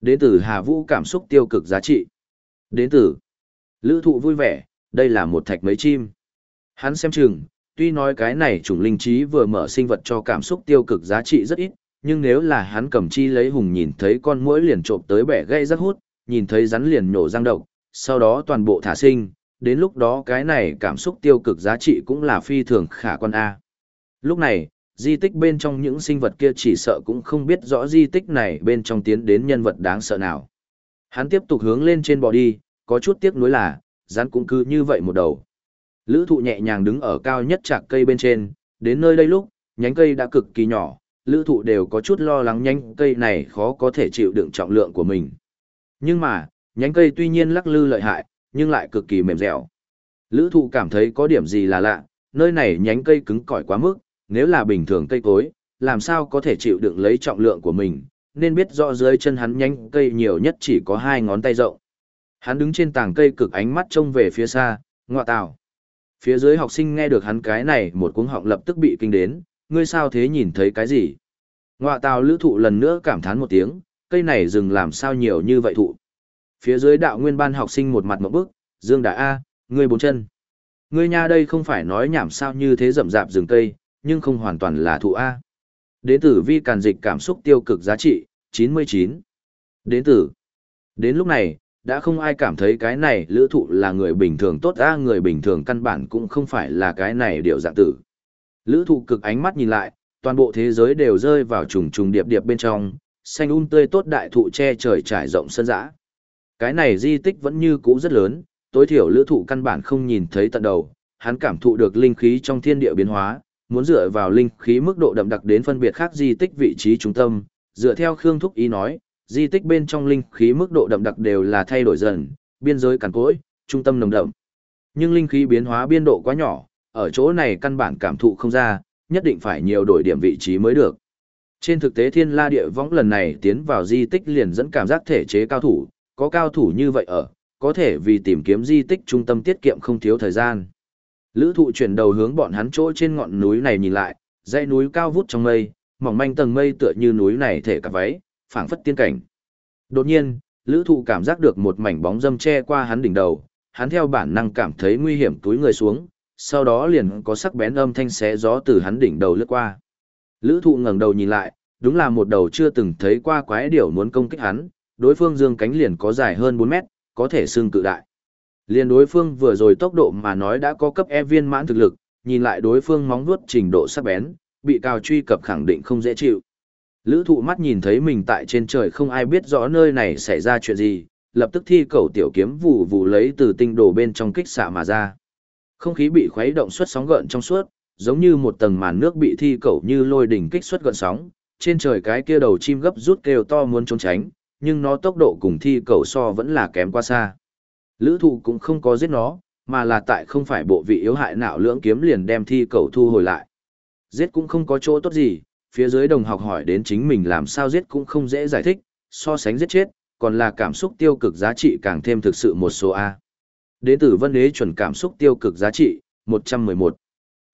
Đến từ Hà Vũ cảm xúc tiêu cực giá trị. Đến từ Lữ thụ vui vẻ, đây là một thạch mấy chim. Hắn xem chừng, tuy nói cái này chủng linh trí vừa mở sinh vật cho cảm xúc tiêu cực giá trị rất ít, nhưng nếu là hắn cầm chi lấy hùng nhìn thấy con muỗi liền trộm tới bẻ gây rất hút, nhìn thấy rắn liền nhổ răng độc, sau đó toàn bộ thả sinh, đến lúc đó cái này cảm xúc tiêu cực giá trị cũng là phi thường khả quan A. Lúc này, di tích bên trong những sinh vật kia chỉ sợ cũng không biết rõ di tích này bên trong tiến đến nhân vật đáng sợ nào. Hắn tiếp tục hướng lên trên bò đi, có chút tiếc nuối là, rắn cũng cứ như vậy một đầu. Lữ thụ nhẹ nhàng đứng ở cao nhất chạc cây bên trên, đến nơi đây lúc, nhánh cây đã cực kỳ nhỏ, lữ thụ đều có chút lo lắng nhanh cây này khó có thể chịu đựng trọng lượng của mình. Nhưng mà, nhánh cây tuy nhiên lắc lư lợi hại, nhưng lại cực kỳ mềm dẻo. Lữ thụ cảm thấy có điểm gì là lạ, nơi này nhánh cây cứng cỏi quá mức, nếu là bình thường cây cối, làm sao có thể chịu đựng lấy trọng lượng của mình, nên biết rõ dưới chân hắn nhánh cây nhiều nhất chỉ có hai ngón tay rộng. Hắn đứng trên tảng cây cực ánh mắt trông về phía xa, ngọa tào. Phía dưới học sinh nghe được hắn cái này một cuống họng lập tức bị kinh đến, ngươi sao thế nhìn thấy cái gì? Ngọa tào lữ thụ lần nữa cảm thán một tiếng, cây này rừng làm sao nhiều như vậy thụ. Phía dưới đạo nguyên ban học sinh một mặt một bức, Dương Đà A, ngươi bốn chân. Ngươi nha đây không phải nói nhảm sao như thế rậm rạp rừng cây, nhưng không hoàn toàn là thụ A. Đến tử vi càn dịch cảm xúc tiêu cực giá trị, 99. Đến tử. Đến lúc này, đã không ai cảm thấy cái này lữ thụ là người bình thường tốt ra người bình thường căn bản cũng không phải là cái này điều dạng tử. Lữ thụ cực ánh mắt nhìn lại, toàn bộ thế giới đều rơi vào trùng trùng điệp điệp bên trong, xanh un um tươi tốt đại thụ che trời trải rộng sân dã. Cái này di tích vẫn như cũ rất lớn, tối thiểu lữ thụ căn bản không nhìn thấy tận đầu, hắn cảm thụ được linh khí trong thiên địa biến hóa, muốn dựa vào linh khí mức độ đậm đặc đến phân biệt khác di tích vị trí trung tâm, dựa theo Khương Thúc ý nói, di tích bên trong linh khí mức độ đậm đặc đều là thay đổi dần, biên giới cằn cỗi, trung tâm nồng đậm. Nhưng linh khí biến hóa biên độ quá nhỏ, ở chỗ này căn bản cảm thụ không ra, nhất định phải nhiều đổi điểm vị trí mới được. Trên thực tế thiên la địa võng lần này tiến vào di tích liền dẫn cảm giác thể chế cao thủ, có cao thủ như vậy ở, có thể vì tìm kiếm di tích trung tâm tiết kiệm không thiếu thời gian. Lữ thụ chuyển đầu hướng bọn hắn chỗ trên ngọn núi này nhìn lại, dãy núi cao vút trong mây, mỏng manh tầng mây tựa như núi này thể cả váy, phảng phất tiên cảnh. Đột nhiên, lữ thụ cảm giác được một mảnh bóng dâm che qua hắn đỉnh đầu, hắn theo bản năng cảm thấy nguy hiểm túi người xuống, sau đó liền có sắc bén âm thanh xé gió từ hắn đỉnh đầu lướt qua. Lữ thụ ngẩng đầu nhìn lại, đúng là một đầu chưa từng thấy qua quái điểu muốn công kích hắn, đối phương dương cánh liền có dài hơn 4 mét, có thể xương cự đại. Liền đối phương vừa rồi tốc độ mà nói đã có cấp E viên mãn thực lực, nhìn lại đối phương móng vuốt trình độ sắc bén, bị cào truy cập khẳng định không dễ chịu. Lữ thụ mắt nhìn thấy mình tại trên trời không ai biết rõ nơi này xảy ra chuyện gì, lập tức thi cầu tiểu kiếm vụ vụ lấy từ tinh đồ bên trong kích xạ mà ra. Không khí bị khuấy động suốt sóng gợn trong suốt, giống như một tầng màn nước bị thi cẩu như lôi đỉnh kích xuất gọn sóng, trên trời cái kia đầu chim gấp rút kêu to muốn trốn tránh, nhưng nó tốc độ cùng thi cẩu so vẫn là kém quá xa. Lữ thụ cũng không có giết nó, mà là tại không phải bộ vị yếu hại nào lưỡng kiếm liền đem thi cẩu thu hồi lại. Giết cũng không có chỗ tốt gì, phía dưới đồng học hỏi đến chính mình làm sao giết cũng không dễ giải thích, so sánh giết chết, còn là cảm xúc tiêu cực giá trị càng thêm thực sự một số A. Đế tử Vân Đế chuẩn cảm xúc tiêu cực giá trị, 111.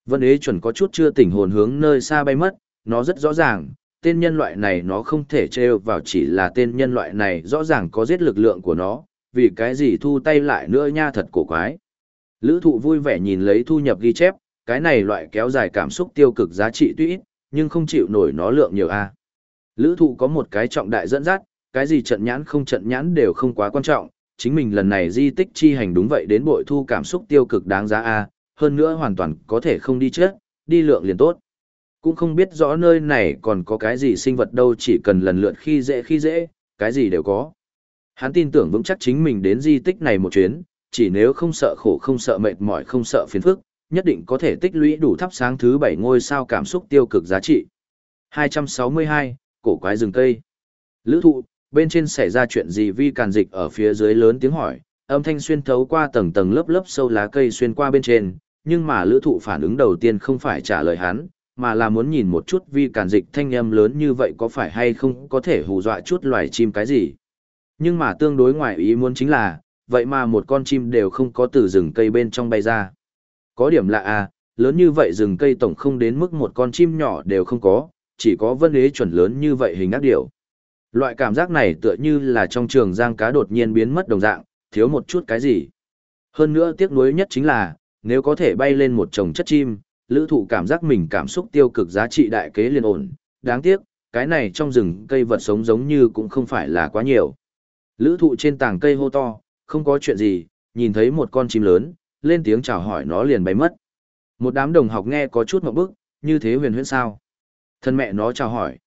Vân ế chuẩn có chút chưa tỉnh hồn hướng nơi xa bay mất, nó rất rõ ràng, tên nhân loại này nó không thể trêu vào chỉ là tên nhân loại này rõ ràng có giết lực lượng của nó, vì cái gì thu tay lại nữa nha thật cổ quái. Lữ thụ vui vẻ nhìn lấy thu nhập ghi chép, cái này loại kéo dài cảm xúc tiêu cực giá trị tuy ít, nhưng không chịu nổi nó lượng nhiều A. Lữ thụ có một cái trọng đại dẫn dắt, cái gì trận nhãn không trận nhãn đều không quá quan trọng, chính mình lần này di tích chi hành đúng vậy đến bội thu cảm xúc tiêu cực đáng giá A, hơn nữa hoàn toàn có thể không đi chết, đi lượng liền tốt. Cũng không biết rõ nơi này còn có cái gì sinh vật đâu chỉ cần lần lượt khi dễ khi dễ, cái gì đều có. Hắn tin tưởng vững chắc chính mình đến di tích này một chuyến, chỉ nếu không sợ khổ không sợ mệt mỏi không sợ phiền phức, nhất định có thể tích lũy đủ thắp sáng thứ bảy ngôi sao cảm xúc tiêu cực giá trị. 262, cổ quái rừng cây. Lữ thụ, bên trên xảy ra chuyện gì vi càn dịch ở phía dưới lớn tiếng hỏi, âm thanh xuyên thấu qua tầng tầng lớp lớp sâu lá cây xuyên qua bên trên, nhưng mà lữ thụ phản ứng đầu tiên không phải trả lời hắn, mà là muốn nhìn một chút vi càn dịch thanh âm lớn như vậy có phải hay không có thể hù dọa chút loài chim cái gì. Nhưng mà tương đối ngoại ý muốn chính là, vậy mà một con chim đều không có từ rừng cây bên trong bay ra. Có điểm lạ à, lớn như vậy rừng cây tổng không đến mức một con chim nhỏ đều không có, chỉ có vân ế chuẩn lớn như vậy hình ác điểu. Loại cảm giác này tựa như là trong trường giang cá đột nhiên biến mất đồng dạng, thiếu một chút cái gì. Hơn nữa tiếc nuối nhất chính là, nếu có thể bay lên một chồng chất chim, lữ thụ cảm giác mình cảm xúc tiêu cực giá trị đại kế liên ổn. Đáng tiếc, cái này trong rừng cây vật sống giống như cũng không phải là quá nhiều. Lữ thụ trên tảng cây hô to, không có chuyện gì, nhìn thấy một con chim lớn, lên tiếng chào hỏi nó liền bay mất. Một đám đồng học nghe có chút một bức, như thế huyền huyễn sao. Thân mẹ nó chào hỏi.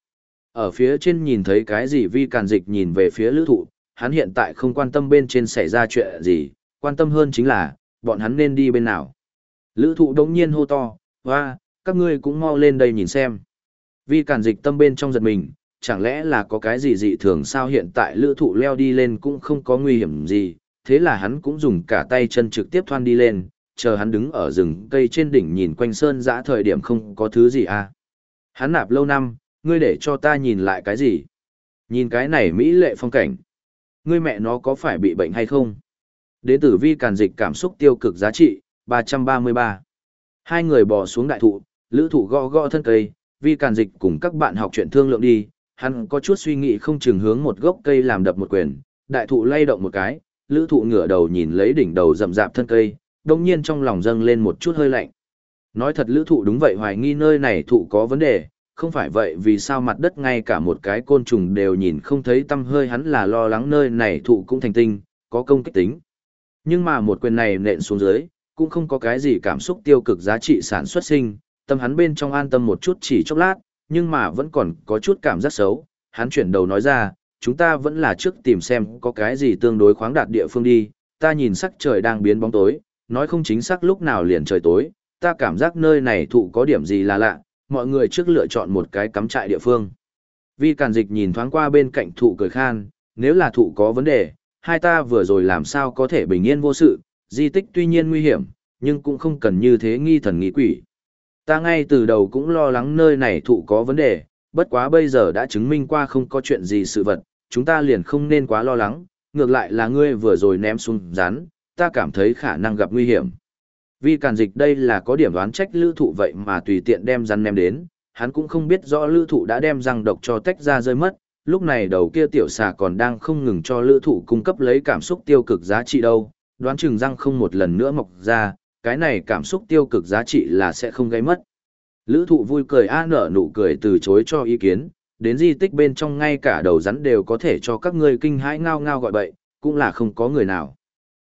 Ở phía trên nhìn thấy cái gì vi càn dịch nhìn về phía lữ thụ, hắn hiện tại không quan tâm bên trên xảy ra chuyện gì, quan tâm hơn chính là, bọn hắn nên đi bên nào. Lữ thụ đống nhiên hô to, hoa, các ngươi cũng mau lên đây nhìn xem. Vi cản dịch tâm bên trong giật mình, chẳng lẽ là có cái gì dị thường sao hiện tại lữ thụ leo đi lên cũng không có nguy hiểm gì, thế là hắn cũng dùng cả tay chân trực tiếp thoan đi lên, chờ hắn đứng ở rừng cây trên đỉnh nhìn quanh sơn dã thời điểm không có thứ gì à. Hắn nạp lâu năm, ngươi để cho ta nhìn lại cái gì? Nhìn cái này mỹ lệ phong cảnh. Ngươi mẹ nó có phải bị bệnh hay không? Đế tử vi càn dịch cảm xúc tiêu cực giá trị, 333. Hai người bò xuống đại thụ, lữ thụ gõ gõ thân cây, vi càn dịch cùng các bạn học chuyện thương lượng đi, hắn có chút suy nghĩ không chừng hướng một gốc cây làm đập một quyền, đại thụ lay động một cái, lữ thụ ngửa đầu nhìn lấy đỉnh đầu rậm rạp thân cây, đồng nhiên trong lòng dâng lên một chút hơi lạnh. Nói thật lữ thụ đúng vậy hoài nghi nơi này thụ có vấn đề, không phải vậy vì sao mặt đất ngay cả một cái côn trùng đều nhìn không thấy tâm hơi hắn là lo lắng nơi này thụ cũng thành tinh, có công kích tính. Nhưng mà một quyền này nện xuống dưới, cũng không có cái gì cảm xúc tiêu cực giá trị sản xuất sinh, tâm hắn bên trong an tâm một chút chỉ chốc lát, nhưng mà vẫn còn có chút cảm giác xấu, hắn chuyển đầu nói ra, chúng ta vẫn là trước tìm xem có cái gì tương đối khoáng đạt địa phương đi, ta nhìn sắc trời đang biến bóng tối, nói không chính xác lúc nào liền trời tối, ta cảm giác nơi này thụ có điểm gì là lạ, mọi người trước lựa chọn một cái cắm trại địa phương. Vi Càn Dịch nhìn thoáng qua bên cạnh thụ cười khan, nếu là thụ có vấn đề, hai ta vừa rồi làm sao có thể bình yên vô sự, di tích tuy nhiên nguy hiểm, nhưng cũng không cần như thế nghi thần nghi quỷ. Ta ngay từ đầu cũng lo lắng nơi này thụ có vấn đề, bất quá bây giờ đã chứng minh qua không có chuyện gì sự vật, chúng ta liền không nên quá lo lắng, ngược lại là ngươi vừa rồi ném xuống rán, ta cảm thấy khả năng gặp nguy hiểm. Vì càn dịch đây là có điểm đoán trách lữ thụ vậy mà tùy tiện đem rắn ném đến, hắn cũng không biết rõ lữ thụ đã đem răng độc cho tách ra rơi mất, lúc này đầu kia tiểu xà còn đang không ngừng cho lữ thụ cung cấp lấy cảm xúc tiêu cực giá trị đâu, đoán chừng răng không một lần nữa mọc ra, cái này cảm xúc tiêu cực giá trị là sẽ không gây mất. Lữ thụ vui cười a nở nụ cười từ chối cho ý kiến, đến di tích bên trong ngay cả đầu rắn đều có thể cho các người kinh hãi ngao ngao gọi bậy, cũng là không có người nào.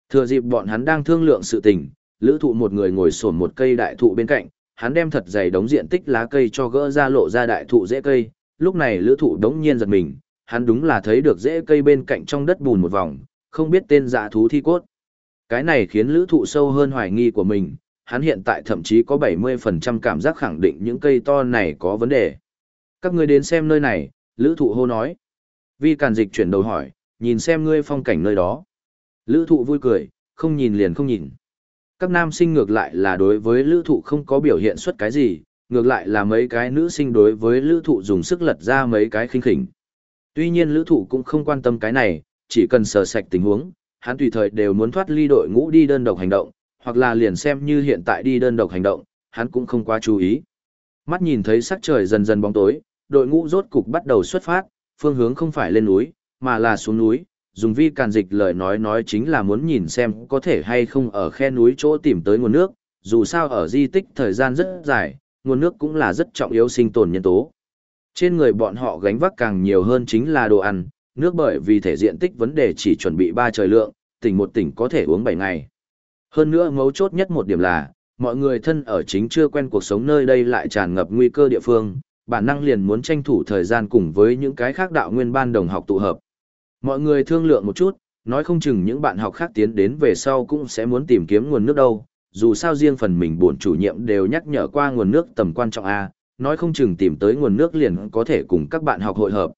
Thừa dịp bọn hắn đang thương lượng sự tình, lữ thụ một người ngồi sổn một cây đại thụ bên cạnh, hắn đem thật dày đống diện tích lá cây cho gỡ ra lộ ra đại thụ dễ cây, lúc này lữ thụ đống nhiên giật mình, hắn đúng là thấy được rễ cây bên cạnh trong đất bùn một vòng, không biết tên dạ thú thi cốt. Cái này khiến lữ thụ sâu hơn hoài nghi của mình, hắn hiện tại thậm chí có 70% cảm giác khẳng định những cây to này có vấn đề. Các ngươi đến xem nơi này, lữ thụ hô nói. Vi càn dịch chuyển đầu hỏi, nhìn xem ngươi phong cảnh nơi đó. Lữ thụ vui cười, không nhìn liền không nhìn. Các nam sinh ngược lại là đối với lữ thụ không có biểu hiện xuất cái gì, ngược lại là mấy cái nữ sinh đối với lữ thụ dùng sức lật ra mấy cái khinh khỉnh. Tuy nhiên lữ thụ cũng không quan tâm cái này, chỉ cần sờ sạch tình huống, hắn tùy thời đều muốn thoát ly đội ngũ đi đơn độc hành động, hoặc là liền xem như hiện tại đi đơn độc hành động, hắn cũng không quá chú ý. Mắt nhìn thấy sắc trời dần dần bóng tối, đội ngũ rốt cục bắt đầu xuất phát, phương hướng không phải lên núi, mà là xuống núi. Dùng vi càn dịch lời nói nói chính là muốn nhìn xem có thể hay không ở khe núi chỗ tìm tới nguồn nước, dù sao ở di tích thời gian rất dài, nguồn nước cũng là rất trọng yếu sinh tồn nhân tố. Trên người bọn họ gánh vác càng nhiều hơn chính là đồ ăn, nước bởi vì thể diện tích vấn đề chỉ chuẩn bị 3 trời lượng, tỉnh một tỉnh có thể uống 7 ngày. Hơn nữa mấu chốt nhất một điểm là, mọi người thân ở chính chưa quen cuộc sống nơi đây lại tràn ngập nguy cơ địa phương, bản năng liền muốn tranh thủ thời gian cùng với những cái khác đạo nguyên ban đồng học tụ hợp. Mọi người thương lượng một chút, nói không chừng những bạn học khác tiến đến về sau cũng sẽ muốn tìm kiếm nguồn nước đâu, dù sao riêng phần mình bổn chủ nhiệm đều nhắc nhở qua nguồn nước tầm quan trọng A, nói không chừng tìm tới nguồn nước liền có thể cùng các bạn học hội hợp.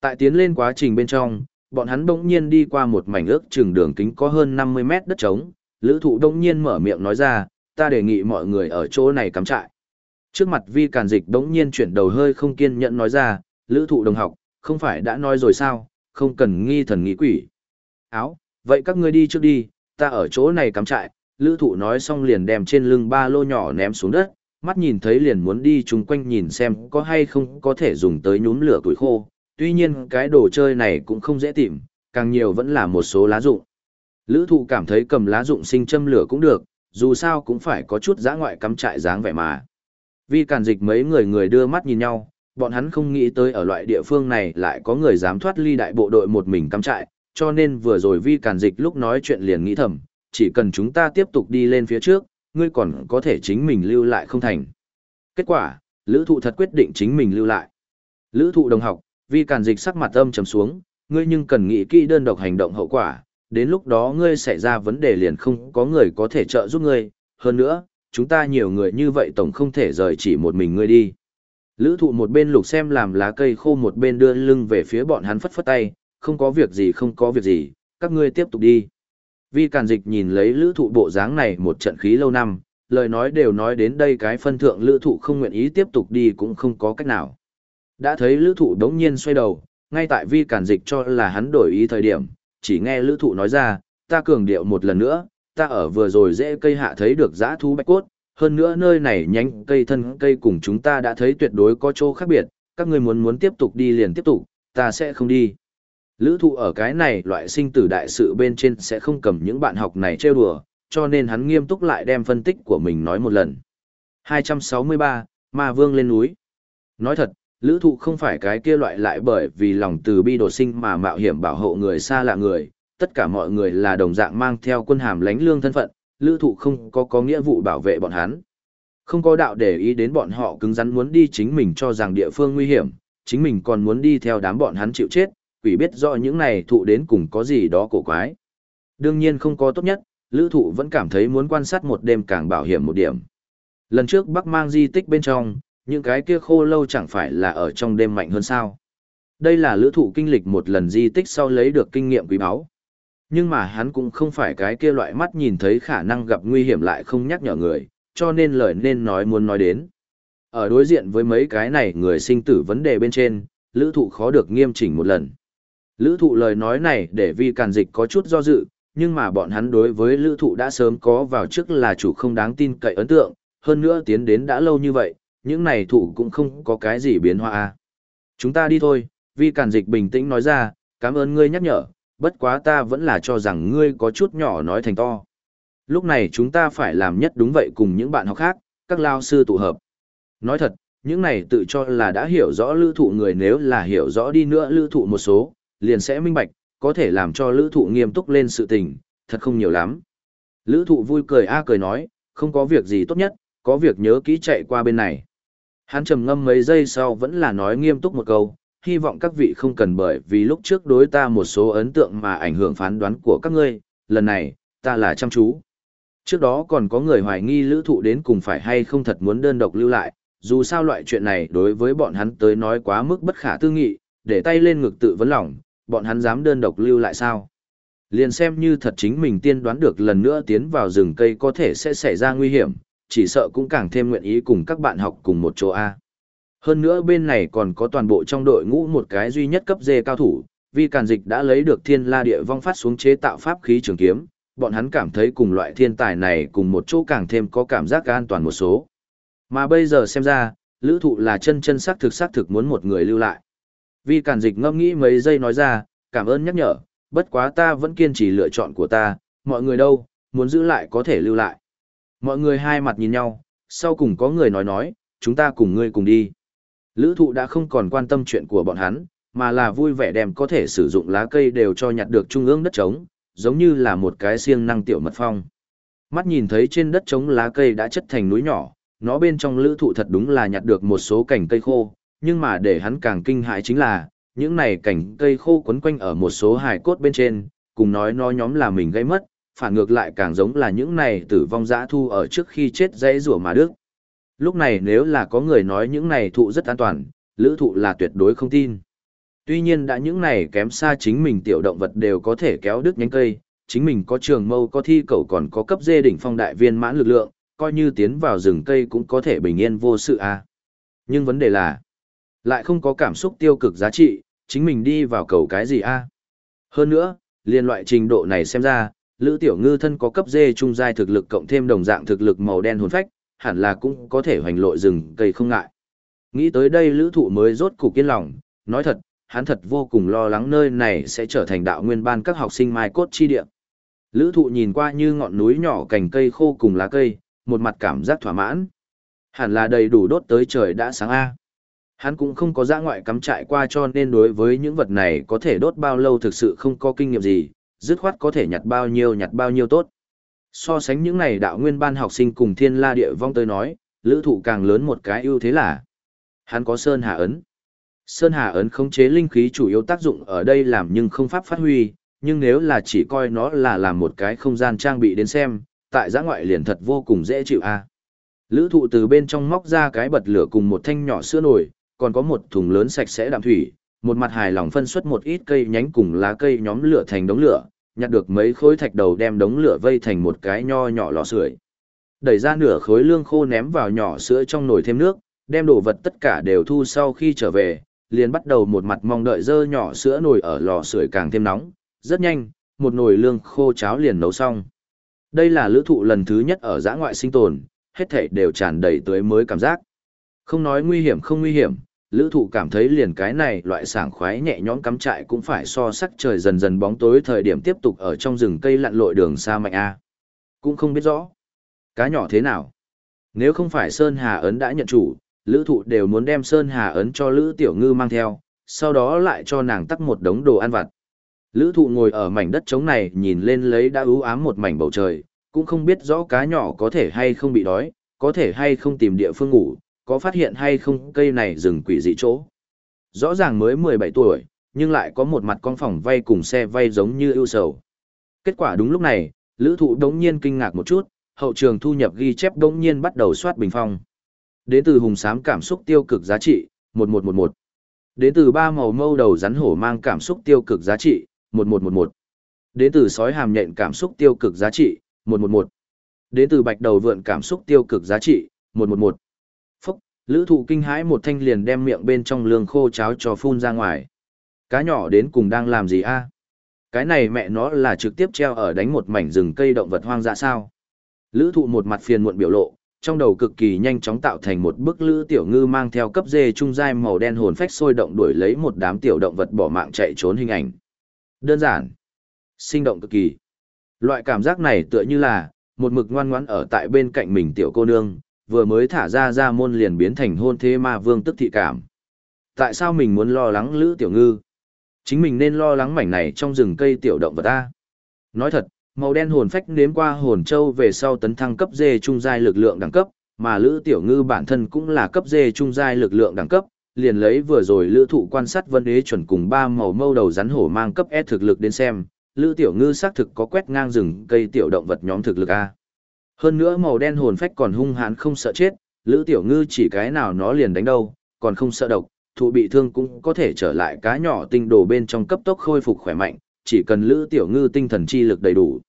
Tại tiến lên quá trình bên trong, bọn hắn bỗng nhiên đi qua một mảnh ước chừng đường kính có hơn 50 mét đất trống, lữ thụ bỗng nhiên mở miệng nói ra, ta đề nghị mọi người ở chỗ này cắm trại. Trước mặt vi càn dịch đống nhiên chuyển đầu hơi không kiên nhẫn nói ra, lữ thụ đồng học, không phải đã nói rồi sao, không cần nghi thần nghi quỷ. Áo, vậy các ngươi đi trước đi, ta ở chỗ này cắm trại, lữ thụ nói xong liền đem trên lưng ba lô nhỏ ném xuống đất, mắt nhìn thấy liền muốn đi chung quanh nhìn xem có hay không có thể dùng tới nhúm lửa tuổi khô, tuy nhiên cái đồ chơi này cũng không dễ tìm, càng nhiều vẫn là một số lá dụng. Lữ thụ cảm thấy cầm lá dụng sinh châm lửa cũng được, dù sao cũng phải có chút giã ngoại cắm trại dáng vẻ mà. Vì Cản dịch mấy người người đưa mắt nhìn nhau, bọn hắn không nghĩ tới ở loại địa phương này lại có người dám thoát ly đại bộ đội một mình cắm trại, cho nên vừa rồi vi Cản dịch lúc nói chuyện liền nghĩ thầm, chỉ cần chúng ta tiếp tục đi lên phía trước, ngươi còn có thể chính mình lưu lại không thành. Kết quả, lữ thụ thật quyết định chính mình lưu lại. Lữ thụ đồng học, vì càn dịch sắc mặt âm trầm xuống, ngươi nhưng cần nghĩ kỹ đơn độc hành động hậu quả, đến lúc đó ngươi xảy ra vấn đề liền không có người có thể trợ giúp ngươi, hơn nữa, chúng ta nhiều người như vậy tổng không thể rời chỉ một mình ngươi đi. Lữ thụ một bên lục xem làm lá cây khô một bên đưa lưng về phía bọn hắn phất phất tay, không có việc gì không có việc gì, các ngươi tiếp tục đi. Vi Càn Dịch nhìn lấy lữ thụ bộ dáng này một trận khí lâu năm, lời nói đều nói đến đây cái phân thượng lữ thụ không nguyện ý tiếp tục đi cũng không có cách nào. Đã thấy lữ thụ đống nhiên xoay đầu, ngay tại Vi Càn Dịch cho là hắn đổi ý thời điểm, chỉ nghe lữ thụ nói ra, ta cường điệu một lần nữa, ta ở vừa rồi dễ cây hạ thấy được giã thú bạch cốt, hơn nữa nơi này nhánh cây thân cây cùng chúng ta đã thấy tuyệt đối có chỗ khác biệt, các người muốn muốn tiếp tục đi liền tiếp tục, ta sẽ không đi. Lữ thụ ở cái này loại sinh tử đại sự bên trên sẽ không cầm những bạn học này trêu đùa, cho nên hắn nghiêm túc lại đem phân tích của mình nói một lần. 263, Ma Vương lên núi. Nói thật, lữ thụ không phải cái kia loại lại bởi vì lòng từ bi đột sinh mà mạo hiểm bảo hộ người xa lạ người, tất cả mọi người là đồng dạng mang theo quân hàm lãnh lương thân phận, lữ thụ không có có nghĩa vụ bảo vệ bọn hắn. Không có đạo để ý đến bọn họ cứng rắn muốn đi chính mình cho rằng địa phương nguy hiểm, chính mình còn muốn đi theo đám bọn hắn chịu chết, quỷ biết rõ những này thụ đến cùng có gì đó cổ quái. Đương nhiên không có tốt nhất, lữ thụ vẫn cảm thấy muốn quan sát một đêm càng bảo hiểm một điểm. Lần trước Bắc mang di tích bên trong, những cái kia khô lâu chẳng phải là ở trong đêm mạnh hơn sao. Đây là lữ thụ kinh lịch một lần di tích sau lấy được kinh nghiệm quý báu. nhưng mà hắn cũng không phải cái kia loại mắt nhìn thấy khả năng gặp nguy hiểm lại không nhắc nhở người, cho nên lời nên nói muốn nói đến. Ở đối diện với mấy cái này người sinh tử vấn đề bên trên, lữ thụ khó được nghiêm chỉnh một lần. Lữ thụ lời nói này để Vi càn dịch có chút do dự, nhưng mà bọn hắn đối với lữ thụ đã sớm có vào trước là chủ không đáng tin cậy ấn tượng, hơn nữa tiến đến đã lâu như vậy, những này thụ cũng không có cái gì biến hóa. Chúng ta đi thôi, Vi càn dịch bình tĩnh nói ra, cảm ơn ngươi nhắc nhở, bất quá ta vẫn là cho rằng ngươi có chút nhỏ nói thành to. Lúc này chúng ta phải làm nhất đúng vậy cùng những bạn học khác, các lao sư tụ hợp. Nói thật, những này tự cho là đã hiểu rõ lữ thụ người nếu là hiểu rõ đi nữa lữ thụ một số, liền sẽ minh bạch, có thể làm cho lữ thụ nghiêm túc lên sự tình, thật không nhiều lắm. Lữ thụ vui cười a cười nói, không có việc gì tốt nhất, có việc nhớ kỹ chạy qua bên này. Hắn trầm ngâm mấy giây sau vẫn là nói nghiêm túc một câu, hy vọng các vị không cần bởi vì lúc trước đối ta một số ấn tượng mà ảnh hưởng phán đoán của các ngươi, lần này, ta là chăm chú. Trước đó còn có người hoài nghi lữ thụ đến cùng phải hay không thật muốn đơn độc lưu lại, dù sao loại chuyện này đối với bọn hắn tới nói quá mức bất khả tư nghị, để tay lên ngực tự vấn lòng, bọn hắn dám đơn độc lưu lại sao? Liền xem như thật chính mình tiên đoán được lần nữa tiến vào rừng cây có thể sẽ xảy ra nguy hiểm, chỉ sợ cũng càng thêm nguyện ý cùng các bạn học cùng một chỗ A. Hơn nữa bên này còn có toàn bộ trong đội ngũ một cái duy nhất cấp dê cao thủ, vì càn dịch đã lấy được thiên la địa vong phát xuống chế tạo pháp khí trường kiếm, bọn hắn cảm thấy cùng loại thiên tài này cùng một chỗ càng thêm có cảm giác an toàn một số. Mà bây giờ xem ra, lữ thụ là chân chân xác thực xác thực muốn một người lưu lại. Vi cản dịch ngâm nghĩ mấy giây nói ra, cảm ơn nhắc nhở, bất quá ta vẫn kiên trì lựa chọn của ta, mọi người đâu, muốn giữ lại có thể lưu lại. Mọi người hai mặt nhìn nhau, sau cùng có người nói nói, chúng ta cùng ngươi cùng đi. Lữ thụ đã không còn quan tâm chuyện của bọn hắn, mà là vui vẻ đem có thể sử dụng lá cây đều cho nhặt được trung ương đất trống, giống như là một cái siêng năng tiểu mật phong. Mắt nhìn thấy trên đất trống lá cây đã chất thành núi nhỏ, nó bên trong lữ thụ thật đúng là nhặt được một số cành cây khô, nhưng mà để hắn càng kinh hãi chính là, những này cảnh cây khô quấn quanh ở một số hài cốt bên trên, cùng nói nó nhóm là mình gây mất, phản ngược lại càng giống là những này tử vong dã thu ở trước khi chết dãy rủa mà đức. Lúc này nếu là có người nói những này thụ rất an toàn, lữ thụ là tuyệt đối không tin. Tuy nhiên đã những này kém xa chính mình tiểu động vật đều có thể kéo đứt nhánh cây, chính mình có trường mâu có thi cầu còn có cấp dê đỉnh phong đại viên mãn lực lượng, coi như tiến vào rừng cây cũng có thể bình yên vô sự a à. Nhưng vấn đề là, lại không có cảm xúc tiêu cực giá trị, chính mình đi vào cầu cái gì a à? Hơn nữa, liên loại trình độ này xem ra, Lữ Tiểu Ngư thân có cấp dê trung giai thực lực cộng thêm đồng dạng thực lực màu đen hồn phách, hẳn là cũng có thể hoành lội rừng cây không ngại. Nghĩ tới đây Lữ Thụ mới rốt cục kiên lòng, nói thật, hắn thật vô cùng lo lắng nơi này sẽ trở thành đạo nguyên ban các học sinh mai cốt chi địa. Lữ Thụ nhìn qua như ngọn núi nhỏ cành cây khô cùng lá cây, một mặt cảm giác thỏa mãn. Hẳn là đầy đủ đốt tới trời đã sáng A. Hắn cũng không có dã ngoại cắm trại qua cho nên đối với những vật này có thể đốt bao lâu thực sự không có kinh nghiệm gì, dứt khoát có thể nhặt bao nhiêu nhặt bao nhiêu tốt. So sánh những này đạo nguyên ban học sinh cùng thiên la địa vong tới nói, lữ thụ càng lớn một cái ưu thế là hắn có Sơn Hà Ấn. Sơn Hà Ấn khống chế linh khí chủ yếu tác dụng ở đây làm nhưng không pháp phát huy, nhưng nếu là chỉ coi nó là làm một cái không gian trang bị đến xem, tại giã ngoại liền thật vô cùng dễ chịu a. Lữ thụ từ bên trong móc ra cái bật lửa cùng một thanh nhỏ sữa nổi còn có một thùng lớn sạch sẽ đạm thủy, một mặt hài lòng phân xuất một ít cây nhánh cùng lá cây nhóm lửa thành đống lửa, nhặt được mấy khối thạch đầu đem đống lửa vây thành một cái nho nhỏ lò sưởi. Đẩy ra nửa khối lương khô ném vào nhỏ sữa trong nồi thêm nước, đem đồ vật tất cả đều thu sau khi trở về, liền bắt đầu một mặt mong đợi dơ nhỏ sữa nồi ở lò sưởi càng thêm nóng. Rất nhanh, một nồi lương khô cháo liền nấu xong. Đây là lữ thụ lần thứ nhất ở giã ngoại sinh tồn, hết thảy đều tràn đầy tới mới cảm giác. Không nói nguy hiểm không nguy hiểm, lữ thụ cảm thấy liền cái này loại sảng khoái nhẹ nhõm cắm trại cũng phải so sắc trời dần dần bóng tối thời điểm tiếp tục ở trong rừng cây lặn lội đường xa mạnh A. Cũng không biết rõ. Cá nhỏ thế nào? Nếu không phải Sơn Hà Ấn đã nhận chủ, lữ thụ đều muốn đem Sơn Hà Ấn cho lữ tiểu ngư mang theo, sau đó lại cho nàng tắt một đống đồ ăn vặt. Lữ thụ ngồi ở mảnh đất trống này nhìn lên lấy đã ưu ám một mảnh bầu trời, cũng không biết rõ cá nhỏ có thể hay không bị đói, có thể hay không tìm địa phương ngủ, có phát hiện hay không cây này rừng quỷ dị chỗ. Rõ ràng mới 17 tuổi, nhưng lại có một mặt con phòng vay cùng xe vay giống như ưu sầu. Kết quả đúng lúc này, lữ thụ đống nhiên kinh ngạc một chút, hậu trường thu nhập ghi chép đống nhiên bắt đầu soát bình phong. Đến từ hùng sám cảm xúc tiêu cực giá trị, 1111. Đến từ ba màu mâu đầu rắn hổ mang cảm xúc tiêu cực giá trị, 1111. Đến từ sói hàm nhện cảm xúc tiêu cực giá trị, 111. Đến từ bạch đầu vượn cảm xúc tiêu cực giá trị, 111. Lữ thụ kinh hãi một thanh liền đem miệng bên trong lương khô cháo cho phun ra ngoài. Cá nhỏ đến cùng đang làm gì a à? Cái này mẹ nó là trực tiếp treo ở đánh một mảnh rừng cây động vật hoang dã sao. Lữ thụ một mặt phiền muộn biểu lộ, trong đầu cực kỳ nhanh chóng tạo thành một bức lữ tiểu ngư mang theo cấp dê trung dai màu đen hồn phách sôi động đuổi lấy một đám tiểu động vật bỏ mạng chạy trốn hình ảnh. Đơn giản, sinh động cực kỳ. Loại cảm giác này tựa như là một mực ngoan ngoãn ở tại bên cạnh mình tiểu cô nương, vừa mới thả ra ra môn liền biến thành hôn thế ma vương tức thị cảm. Tại sao mình muốn lo lắng lữ tiểu ngư? Chính mình nên lo lắng mảnh này trong rừng cây tiểu động vật ta. Nói thật, màu đen hồn phách nếm qua hồn châu về sau tấn thăng cấp dê trung giai lực lượng đẳng cấp, mà Lữ Tiểu Ngư bản thân cũng là cấp dê trung giai lực lượng đẳng cấp, liền lấy vừa rồi Lữ Thụ quan sát Vân Đế chuẩn cùng ba màu mâu đầu rắn hổ mang cấp S thực lực đến xem, Lữ Tiểu Ngư xác thực có quét ngang rừng cây tiểu động vật nhóm thực lực a. Hơn nữa màu đen hồn phách còn hung hãn không sợ chết, Lữ Tiểu Ngư chỉ cái nào nó liền đánh đâu, còn không sợ độc, thụ bị thương cũng có thể trở lại cá nhỏ tinh đồ bên trong cấp tốc khôi phục khỏe mạnh, chỉ cần Lữ Tiểu Ngư tinh thần chi lực đầy đủ.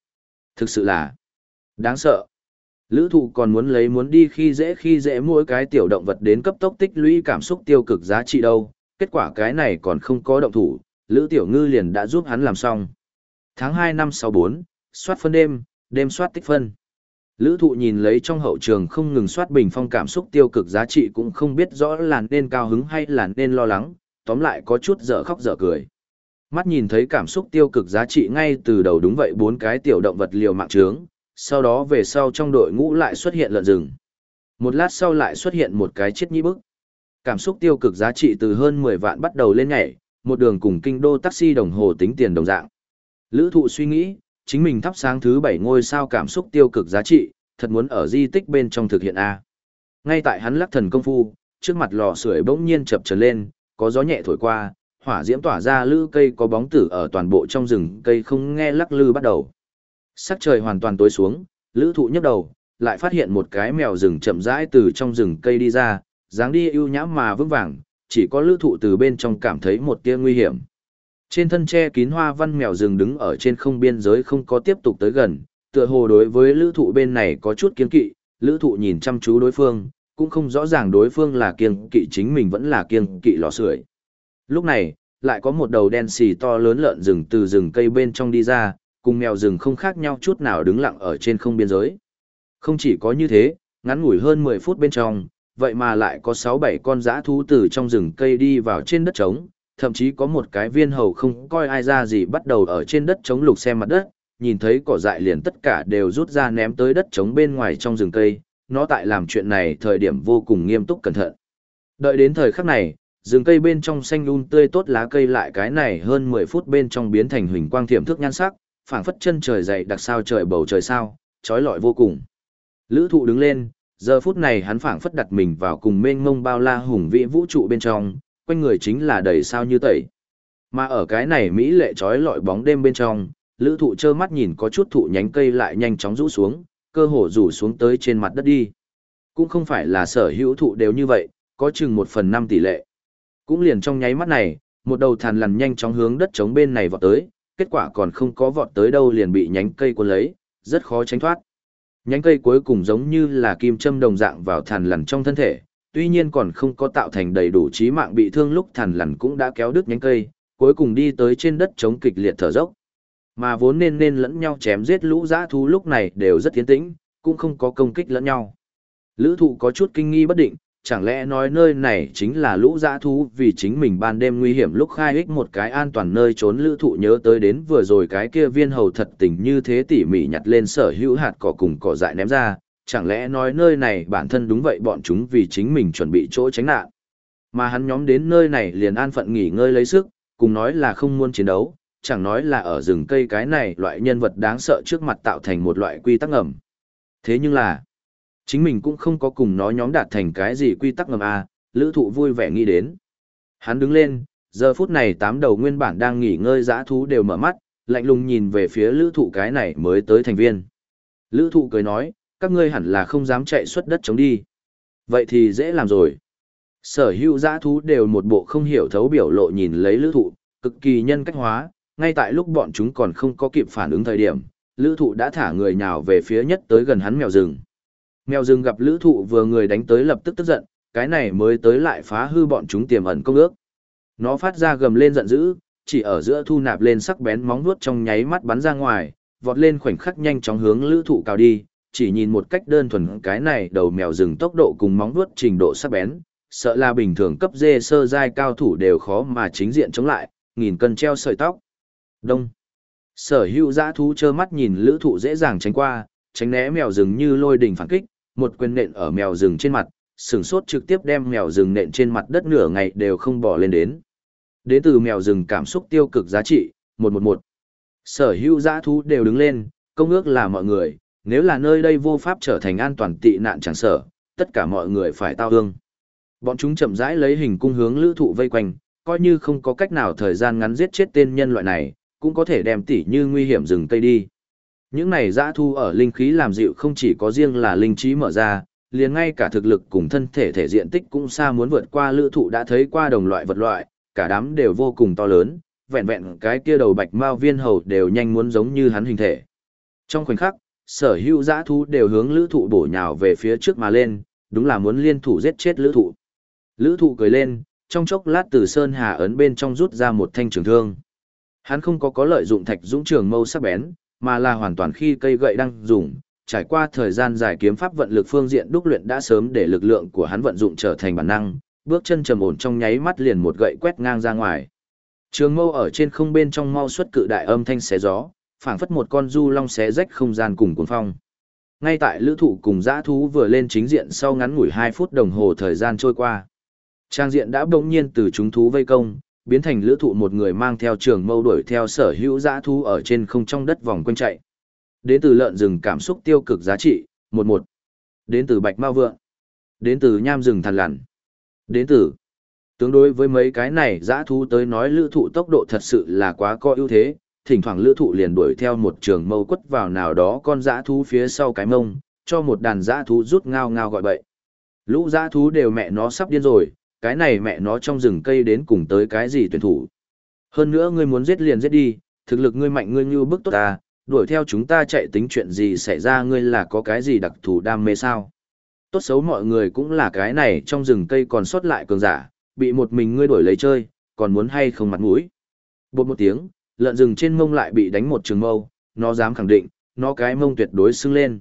Thực sự là đáng sợ. Lữ thụ còn muốn lấy muốn đi khi dễ khi dễ mỗi cái tiểu động vật đến cấp tốc tích lũy cảm xúc tiêu cực giá trị đâu, kết quả cái này còn không có động thủ, Lữ Tiểu Ngư liền đã giúp hắn làm xong. Tháng 2 năm 64, soát phân đêm, đêm soát tích phân. Lữ thụ nhìn lấy trong hậu trường không ngừng soát bình phong cảm xúc tiêu cực giá trị cũng không biết rõ là nên cao hứng hay là nên lo lắng, tóm lại có chút dở khóc dở cười. Mắt nhìn thấy cảm xúc tiêu cực giá trị ngay từ đầu đúng vậy bốn cái tiểu động vật liều mạng trướng, sau đó về sau trong đội ngũ lại xuất hiện lợn rừng. Một lát sau lại xuất hiện một cái chết nhĩ bức. Cảm xúc tiêu cực giá trị từ hơn 10 vạn bắt đầu lên nhảy, một đường cùng kinh đô taxi đồng hồ tính tiền đồng dạng. Lữ thụ suy nghĩ, chính mình thắp sáng thứ bảy ngôi sao cảm xúc tiêu cực giá trị, thật muốn ở di tích bên trong thực hiện A. Ngay tại hắn lắc thần công phu, trước mặt lò sưởi bỗng nhiên chập trần lên, có gió nhẹ thổi qua, hỏa diễm tỏa ra lư cây có bóng tử ở toàn bộ trong rừng cây không nghe lắc lư bắt đầu. Sắc trời hoàn toàn tối xuống, lữ thụ nhấc đầu, lại phát hiện một cái mèo rừng chậm rãi từ trong rừng cây đi ra, dáng đi ưu nhã mà vững vàng, chỉ có lữ thụ từ bên trong cảm thấy một tia nguy hiểm. Trên thân tre kín hoa văn mèo rừng đứng ở trên không biên giới không có tiếp tục tới gần, tựa hồ đối với lữ thụ bên này có chút kiên kỵ, lữ thụ nhìn chăm chú đối phương, cũng không rõ ràng đối phương là kiên kỵ chính mình vẫn là kiên kỵ lò sưởi. Lúc này, lại có một đầu đen xì to lớn lợn rừng từ rừng cây bên trong đi ra, cùng mèo rừng không khác nhau chút nào đứng lặng ở trên không biên giới. Không chỉ có như thế, ngắn ngủi hơn 10 phút bên trong, vậy mà lại có 6-7 con dã thú từ trong rừng cây đi vào trên đất trống, thậm chí có một cái viên hầu không coi ai ra gì bắt đầu ở trên đất chống lục xem mặt đất, nhìn thấy cỏ dại liền tất cả đều rút ra ném tới đất trống bên ngoài trong rừng cây, nó tại làm chuyện này thời điểm vô cùng nghiêm túc cẩn thận. Đợi đến thời khắc này, rừng cây bên trong xanh un tươi tốt lá cây lại cái này hơn 10 phút bên trong biến thành huỳnh quang thiểm thức nhan sắc, phảng phất chân trời dậy đặc sao trời bầu trời sao, trói lọi vô cùng. Lữ thụ đứng lên, giờ phút này hắn phảng phất đặt mình vào cùng mênh mông bao la hùng vĩ vũ trụ bên trong, quanh người chính là đầy sao như tẩy. Mà ở cái này Mỹ lệ trói lọi bóng đêm bên trong, lữ thụ trơ mắt nhìn có chút thụ nhánh cây lại nhanh chóng rũ xuống, cơ hồ rủ xuống tới trên mặt đất đi. Cũng không phải là sở hữu thụ đều như vậy, có chừng 1 phần 5 tỷ lệ. Cũng liền trong nháy mắt này, một đầu thằn lằn nhanh chóng hướng đất chống bên này vọt tới, kết quả còn không có vọt tới đâu liền bị nhánh cây cuốn lấy, rất khó tránh thoát. Nhánh cây cuối cùng giống như là kim châm đồng dạng vào thằn lằn trong thân thể, tuy nhiên còn không có tạo thành đầy đủ trí mạng bị thương lúc thằn lằn cũng đã kéo đứt nhánh cây, cuối cùng đi tới trên đất chống kịch liệt thở dốc. Mà vốn nên nên lẫn nhau chém giết lũ dã thú lúc này đều rất tiến tĩnh, cũng không có công kích lẫn nhau. Lữ thụ có chút kinh nghi bất định, chẳng lẽ nói nơi này chính là lũ dã thú vì chính mình ban đêm nguy hiểm lúc khai ích một cái an toàn nơi trốn lữ thụ nhớ tới đến vừa rồi cái kia viên hầu thật tình như thế tỉ mỉ nhặt lên sở hữu hạt cỏ cùng cỏ dại ném ra, chẳng lẽ nói nơi này bản thân đúng vậy bọn chúng vì chính mình chuẩn bị chỗ tránh nạn. Mà hắn nhóm đến nơi này liền an phận nghỉ ngơi lấy sức, cùng nói là không muốn chiến đấu, chẳng nói là ở rừng cây cái này loại nhân vật đáng sợ trước mặt tạo thành một loại quy tắc ngầm. Thế nhưng là, Chính mình cũng không có cùng nó nhóm đạt thành cái gì quy tắc ngầm A, lữ thụ vui vẻ nghĩ đến. Hắn đứng lên, giờ phút này tám đầu nguyên bản đang nghỉ ngơi dã thú đều mở mắt, lạnh lùng nhìn về phía lữ thụ cái này mới tới thành viên. Lữ thụ cười nói, các ngươi hẳn là không dám chạy xuất đất chống đi. Vậy thì dễ làm rồi. Sở hữu giã thú đều một bộ không hiểu thấu biểu lộ nhìn lấy lữ thụ, cực kỳ nhân cách hóa, ngay tại lúc bọn chúng còn không có kịp phản ứng thời điểm, lữ thụ đã thả người nhào về phía nhất tới gần hắn mèo rừng. Mèo rừng gặp lữ thụ vừa người đánh tới lập tức tức giận, cái này mới tới lại phá hư bọn chúng tiềm ẩn công ước. Nó phát ra gầm lên giận dữ, chỉ ở giữa thu nạp lên sắc bén móng vuốt trong nháy mắt bắn ra ngoài, vọt lên khoảnh khắc nhanh chóng hướng lữ thụ cào đi, chỉ nhìn một cách đơn thuần cái này đầu mèo rừng tốc độ cùng móng vuốt trình độ sắc bén, sợ là bình thường cấp dê sơ giai cao thủ đều khó mà chính diện chống lại, nghìn cân treo sợi tóc. Đông. Sở hữu dã thú trơ mắt nhìn lữ thụ dễ dàng tránh qua, tránh né mèo rừng như lôi đỉnh phản kích, một quyền nện ở mèo rừng trên mặt, sừng sốt trực tiếp đem mèo rừng nện trên mặt đất nửa ngày đều không bỏ lên đến. Đến từ mèo rừng cảm xúc tiêu cực giá trị, 111. Sở hữu dã thú đều đứng lên, công ước là mọi người, nếu là nơi đây vô pháp trở thành an toàn tị nạn chẳng sở, tất cả mọi người phải tao hương. Bọn chúng chậm rãi lấy hình cung hướng lữ thụ vây quanh, coi như không có cách nào thời gian ngắn giết chết tên nhân loại này, cũng có thể đem tỉ như nguy hiểm rừng cây đi. Những này dã thu ở linh khí làm dịu không chỉ có riêng là linh trí mở ra, liền ngay cả thực lực cùng thân thể thể diện tích cũng xa muốn vượt qua lữ thụ đã thấy qua đồng loại vật loại, cả đám đều vô cùng to lớn, vẹn vẹn cái kia đầu bạch mao viên hầu đều nhanh muốn giống như hắn hình thể. Trong khoảnh khắc, sở hữu dã thú đều hướng lữ thụ bổ nhào về phía trước mà lên, đúng là muốn liên thủ giết chết lữ thụ. Lữ thụ cười lên, trong chốc lát từ sơn hà ấn bên trong rút ra một thanh trường thương. Hắn không có có lợi dụng thạch dũng trường mâu sắc bén, mà là hoàn toàn khi cây gậy đang dùng, trải qua thời gian dài kiếm pháp vận lực phương diện đúc luyện đã sớm để lực lượng của hắn vận dụng trở thành bản năng, bước chân trầm ổn trong nháy mắt liền một gậy quét ngang ra ngoài. Trường mâu ở trên không bên trong mau xuất cự đại âm thanh xé gió, phảng phất một con du long xé rách không gian cùng cuốn phong. Ngay tại lữ thụ cùng dã thú vừa lên chính diện sau ngắn ngủi 2 phút đồng hồ thời gian trôi qua. Trang diện đã bỗng nhiên từ chúng thú vây công, biến thành lữ thụ một người mang theo trường mâu đuổi theo sở hữu dã thú ở trên không trong đất vòng quanh chạy. Đến từ lợn rừng cảm xúc tiêu cực giá trị, 11. Đến từ bạch ma vượng. Đến từ nham rừng thằn lằn. Đến từ Tương đối với mấy cái này dã thú tới nói lữ thụ tốc độ thật sự là quá có ưu thế, thỉnh thoảng lữ thụ liền đuổi theo một trường mâu quất vào nào đó con dã thú phía sau cái mông, cho một đàn dã thú rút ngao ngao gọi bậy. Lũ dã thú đều mẹ nó sắp điên rồi, cái này mẹ nó trong rừng cây đến cùng tới cái gì tuyển thủ. Hơn nữa ngươi muốn giết liền giết đi, thực lực ngươi mạnh ngươi như bức tốt ta, đuổi theo chúng ta chạy tính chuyện gì xảy ra ngươi là có cái gì đặc thù đam mê sao. Tốt xấu mọi người cũng là cái này trong rừng cây còn sót lại cường giả, bị một mình ngươi đuổi lấy chơi, còn muốn hay không mặt mũi. Bột một tiếng, lợn rừng trên mông lại bị đánh một trường mâu, nó dám khẳng định, nó cái mông tuyệt đối xưng lên.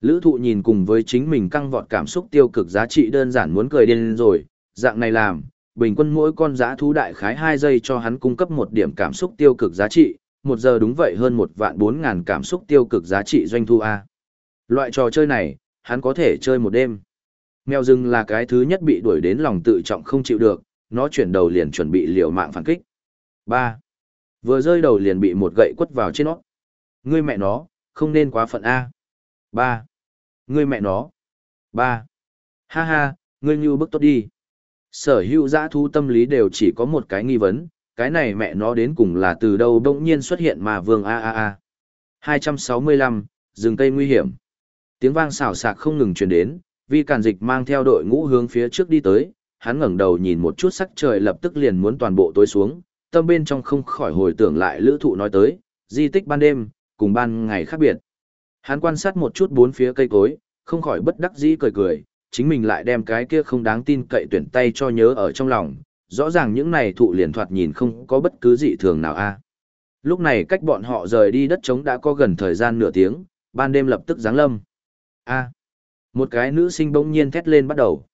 Lữ thụ nhìn cùng với chính mình căng vọt cảm xúc tiêu cực giá trị đơn giản muốn cười điên rồi, dạng này làm, bình quân mỗi con giá thú đại khái 2 giây cho hắn cung cấp một điểm cảm xúc tiêu cực giá trị, một giờ đúng vậy hơn một vạn 4 ngàn cảm xúc tiêu cực giá trị doanh thu A. Loại trò chơi này, hắn có thể chơi một đêm. Mèo rừng là cái thứ nhất bị đuổi đến lòng tự trọng không chịu được, nó chuyển đầu liền chuẩn bị liều mạng phản kích. 3. Vừa rơi đầu liền bị một gậy quất vào trên nó. Ngươi mẹ nó, không nên quá phận A. ba Ngươi mẹ nó. ba Ha ha, ngươi như bức tốt đi. Sở hữu giã thú tâm lý đều chỉ có một cái nghi vấn, cái này mẹ nó đến cùng là từ đâu bỗng nhiên xuất hiện mà vương a a a. 265, rừng cây nguy hiểm. Tiếng vang xào xạc không ngừng truyền đến, vi càn dịch mang theo đội ngũ hướng phía trước đi tới, hắn ngẩng đầu nhìn một chút sắc trời lập tức liền muốn toàn bộ tối xuống, tâm bên trong không khỏi hồi tưởng lại lữ thụ nói tới, di tích ban đêm, cùng ban ngày khác biệt. Hắn quan sát một chút bốn phía cây cối, không khỏi bất đắc dĩ cười cười, chính mình lại đem cái kia không đáng tin cậy tuyển tay cho nhớ ở trong lòng, rõ ràng những này thụ liền thoạt nhìn không có bất cứ dị thường nào a. À. Lúc này cách bọn họ rời đi đất trống đã có gần thời gian nửa tiếng, ban đêm lập tức giáng lâm. A. À. Một cái nữ sinh bỗng nhiên thét lên bắt đầu.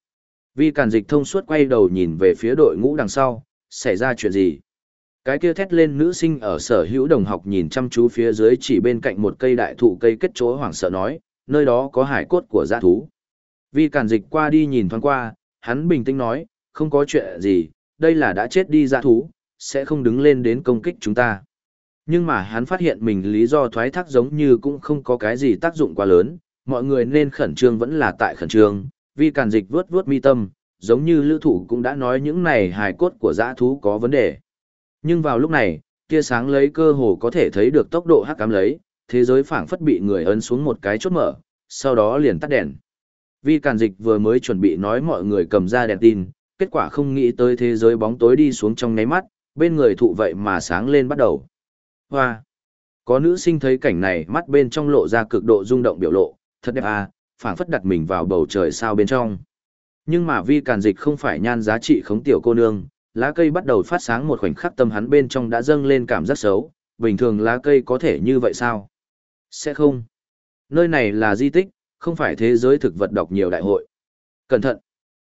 Vi cản dịch thông suốt quay đầu nhìn về phía đội ngũ đằng sau, xảy ra chuyện gì? Cái kia thét lên nữ sinh ở sở hữu đồng học nhìn chăm chú phía dưới chỉ bên cạnh một cây đại thụ cây kết chỗ hoảng sợ nói, nơi đó có hải cốt của dã thú. Vi cản dịch qua đi nhìn thoáng qua, hắn bình tĩnh nói, không có chuyện gì, đây là đã chết đi dã thú, sẽ không đứng lên đến công kích chúng ta. Nhưng mà hắn phát hiện mình lý do thoái thác giống như cũng không có cái gì tác dụng quá lớn, mọi người nên khẩn trương vẫn là tại khẩn trương, vi cản dịch vướt vướt mi tâm, giống như lữ thủ cũng đã nói những này hài cốt của dã thú có vấn đề. Nhưng vào lúc này, tia sáng lấy cơ hồ có thể thấy được tốc độ hắc cám lấy, thế giới phảng phất bị người ấn xuống một cái chốt mở, sau đó liền tắt đèn. Vi Càn Dịch vừa mới chuẩn bị nói mọi người cầm ra đèn tin, kết quả không nghĩ tới thế giới bóng tối đi xuống trong nháy mắt, bên người thụ vậy mà sáng lên bắt đầu. Hoa! Có nữ sinh thấy cảnh này mắt bên trong lộ ra cực độ rung động biểu lộ, thật đẹp à, phảng phất đặt mình vào bầu trời sao bên trong. Nhưng mà vi càn dịch không phải nhan giá trị khống tiểu cô nương, lá cây bắt đầu phát sáng một khoảnh khắc tâm hắn bên trong đã dâng lên cảm giác xấu, bình thường lá cây có thể như vậy sao? Sẽ không. Nơi này là di tích, không phải thế giới thực vật đọc nhiều đại hội. Cẩn thận.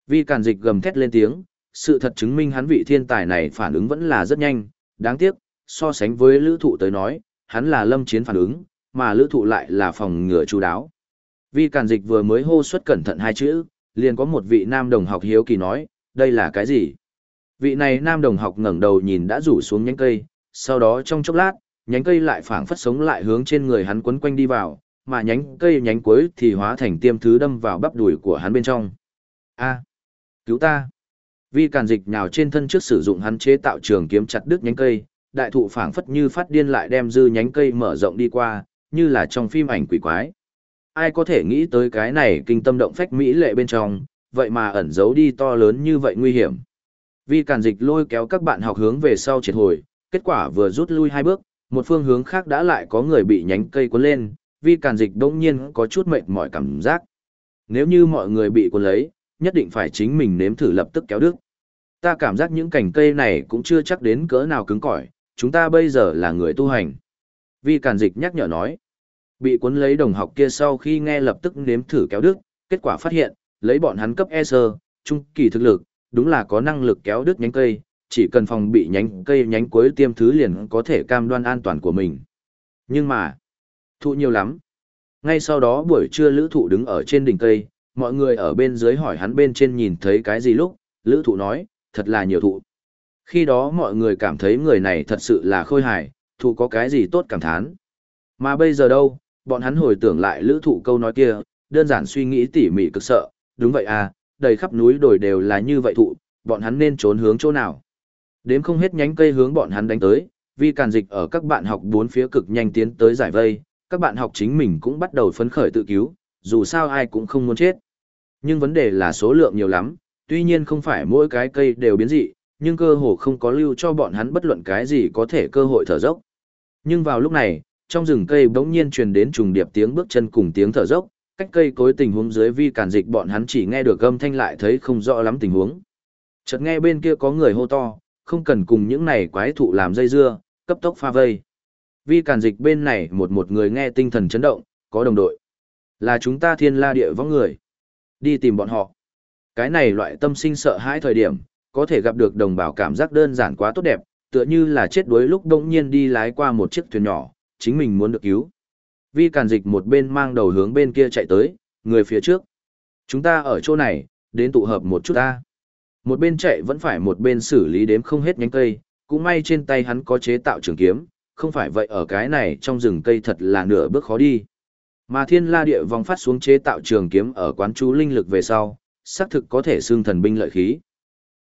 Vi càn dịch gầm thét lên tiếng, sự thật chứng minh hắn vị thiên tài này phản ứng vẫn là rất nhanh, đáng tiếc, so sánh với lữ thụ tới nói, hắn là lâm chiến phản ứng, mà lữ thụ lại là phòng ngừa chú đáo. Vi càn dịch vừa mới hô xuất cẩn thận hai chữ, liền có một vị nam đồng học hiếu kỳ nói, đây là cái gì? Vị này nam đồng học ngẩng đầu nhìn đã rủ xuống nhánh cây, sau đó trong chốc lát, nhánh cây lại phảng phất sống lại hướng trên người hắn quấn quanh đi vào, mà nhánh cây nhánh cuối thì hóa thành tiêm thứ đâm vào bắp đùi của hắn bên trong. A, cứu ta! Vi càn dịch nhào trên thân trước sử dụng hắn chế tạo trường kiếm chặt đứt nhánh cây, đại thụ phảng phất như phát điên lại đem dư nhánh cây mở rộng đi qua, như là trong phim ảnh quỷ quái. Ai có thể nghĩ tới cái này kinh tâm động phách mỹ lệ bên trong, vậy mà ẩn giấu đi to lớn như vậy nguy hiểm. Vi càn dịch lôi kéo các bạn học hướng về sau triệt hồi, kết quả vừa rút lui hai bước, một phương hướng khác đã lại có người bị nhánh cây cuốn lên, vi càn dịch đỗng nhiên có chút mệt mỏi cảm giác. Nếu như mọi người bị cuốn lấy, nhất định phải chính mình nếm thử lập tức kéo đứt. Ta cảm giác những cành cây này cũng chưa chắc đến cỡ nào cứng cỏi, chúng ta bây giờ là người tu hành. Vi càn dịch nhắc nhở nói, bị cuốn lấy đồng học kia sau khi nghe lập tức nếm thử kéo đứt, kết quả phát hiện, lấy bọn hắn cấp E sơ, trung kỳ thực lực, đúng là có năng lực kéo đứt nhánh cây, chỉ cần phòng bị nhánh cây nhánh cuối tiêm thứ liền có thể cam đoan an toàn của mình. Nhưng mà, thụ nhiều lắm. Ngay sau đó buổi trưa lữ thụ đứng ở trên đỉnh cây, mọi người ở bên dưới hỏi hắn bên trên nhìn thấy cái gì lúc, lữ thụ nói, thật là nhiều thụ. Khi đó mọi người cảm thấy người này thật sự là khôi hài, thụ có cái gì tốt cảm thán. Mà bây giờ đâu, bọn hắn hồi tưởng lại lữ thụ câu nói kia, đơn giản suy nghĩ tỉ mỉ cực sợ, đúng vậy à, đầy khắp núi đồi đều là như vậy thụ, bọn hắn nên trốn hướng chỗ nào. Đếm không hết nhánh cây hướng bọn hắn đánh tới, vì càn dịch ở các bạn học bốn phía cực nhanh tiến tới giải vây, các bạn học chính mình cũng bắt đầu phấn khởi tự cứu, dù sao ai cũng không muốn chết. Nhưng vấn đề là số lượng nhiều lắm, tuy nhiên không phải mỗi cái cây đều biến dị, nhưng cơ hồ không có lưu cho bọn hắn bất luận cái gì có thể cơ hội thở dốc. Nhưng vào lúc này, trong rừng cây bỗng nhiên truyền đến trùng điệp tiếng bước chân cùng tiếng thở dốc, cách cây cối tình huống dưới vi cản dịch bọn hắn chỉ nghe được gâm thanh lại thấy không rõ lắm tình huống. Chợt nghe bên kia có người hô to, không cần cùng những này quái thụ làm dây dưa, cấp tốc pha vây. Vi cản dịch bên này một một người nghe tinh thần chấn động, có đồng đội. Là chúng ta thiên la địa võng người. Đi tìm bọn họ. Cái này loại tâm sinh sợ hãi thời điểm, có thể gặp được đồng bào cảm giác đơn giản quá tốt đẹp, tựa như là chết đuối lúc đông nhiên đi lái qua một chiếc thuyền nhỏ, chính mình muốn được cứu. Vi càn dịch một bên mang đầu hướng bên kia chạy tới, người phía trước. Chúng ta ở chỗ này, đến tụ hợp một chút ta. Một bên chạy vẫn phải một bên xử lý đếm không hết nhánh cây, cũng may trên tay hắn có chế tạo trường kiếm, không phải vậy ở cái này trong rừng cây thật là nửa bước khó đi. Mà thiên la địa vong phát xuống chế tạo trường kiếm ở quán chú linh lực về sau, xác thực có thể xương thần binh lợi khí.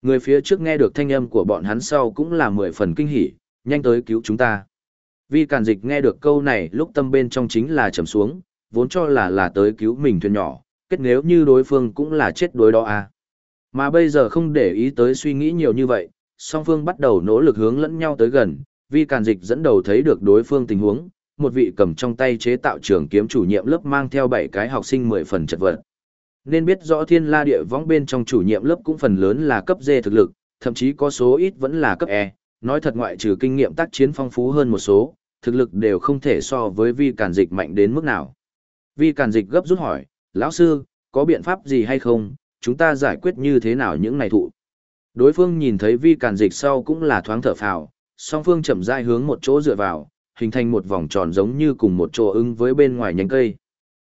Người phía trước nghe được thanh âm của bọn hắn sau cũng là mười phần kinh hỉ, nhanh tới cứu chúng ta. Vi càn dịch nghe được câu này lúc tâm bên trong chính là trầm xuống, vốn cho là là tới cứu mình thuyền nhỏ, kết nếu như đối phương cũng là chết đối đó à. Mà bây giờ không để ý tới suy nghĩ nhiều như vậy, song phương bắt đầu nỗ lực hướng lẫn nhau tới gần, vi càn dịch dẫn đầu thấy được đối phương tình huống, một vị cầm trong tay chế tạo trường kiếm chủ nhiệm lớp mang theo bảy cái học sinh mười phần chật vật. Nên biết rõ thiên la địa võng bên trong chủ nhiệm lớp cũng phần lớn là cấp D thực lực, thậm chí có số ít vẫn là cấp E, nói thật ngoại trừ kinh nghiệm tác chiến phong phú hơn một số, thực lực đều không thể so với vi càn dịch mạnh đến mức nào. Vi càn dịch gấp rút hỏi, lão sư, có biện pháp gì hay không, chúng ta giải quyết như thế nào những này thụ. Đối phương nhìn thấy vi càn dịch sau cũng là thoáng thở phào, song phương chậm rãi hướng một chỗ dựa vào, hình thành một vòng tròn giống như cùng một chỗ ứng với bên ngoài nhánh cây.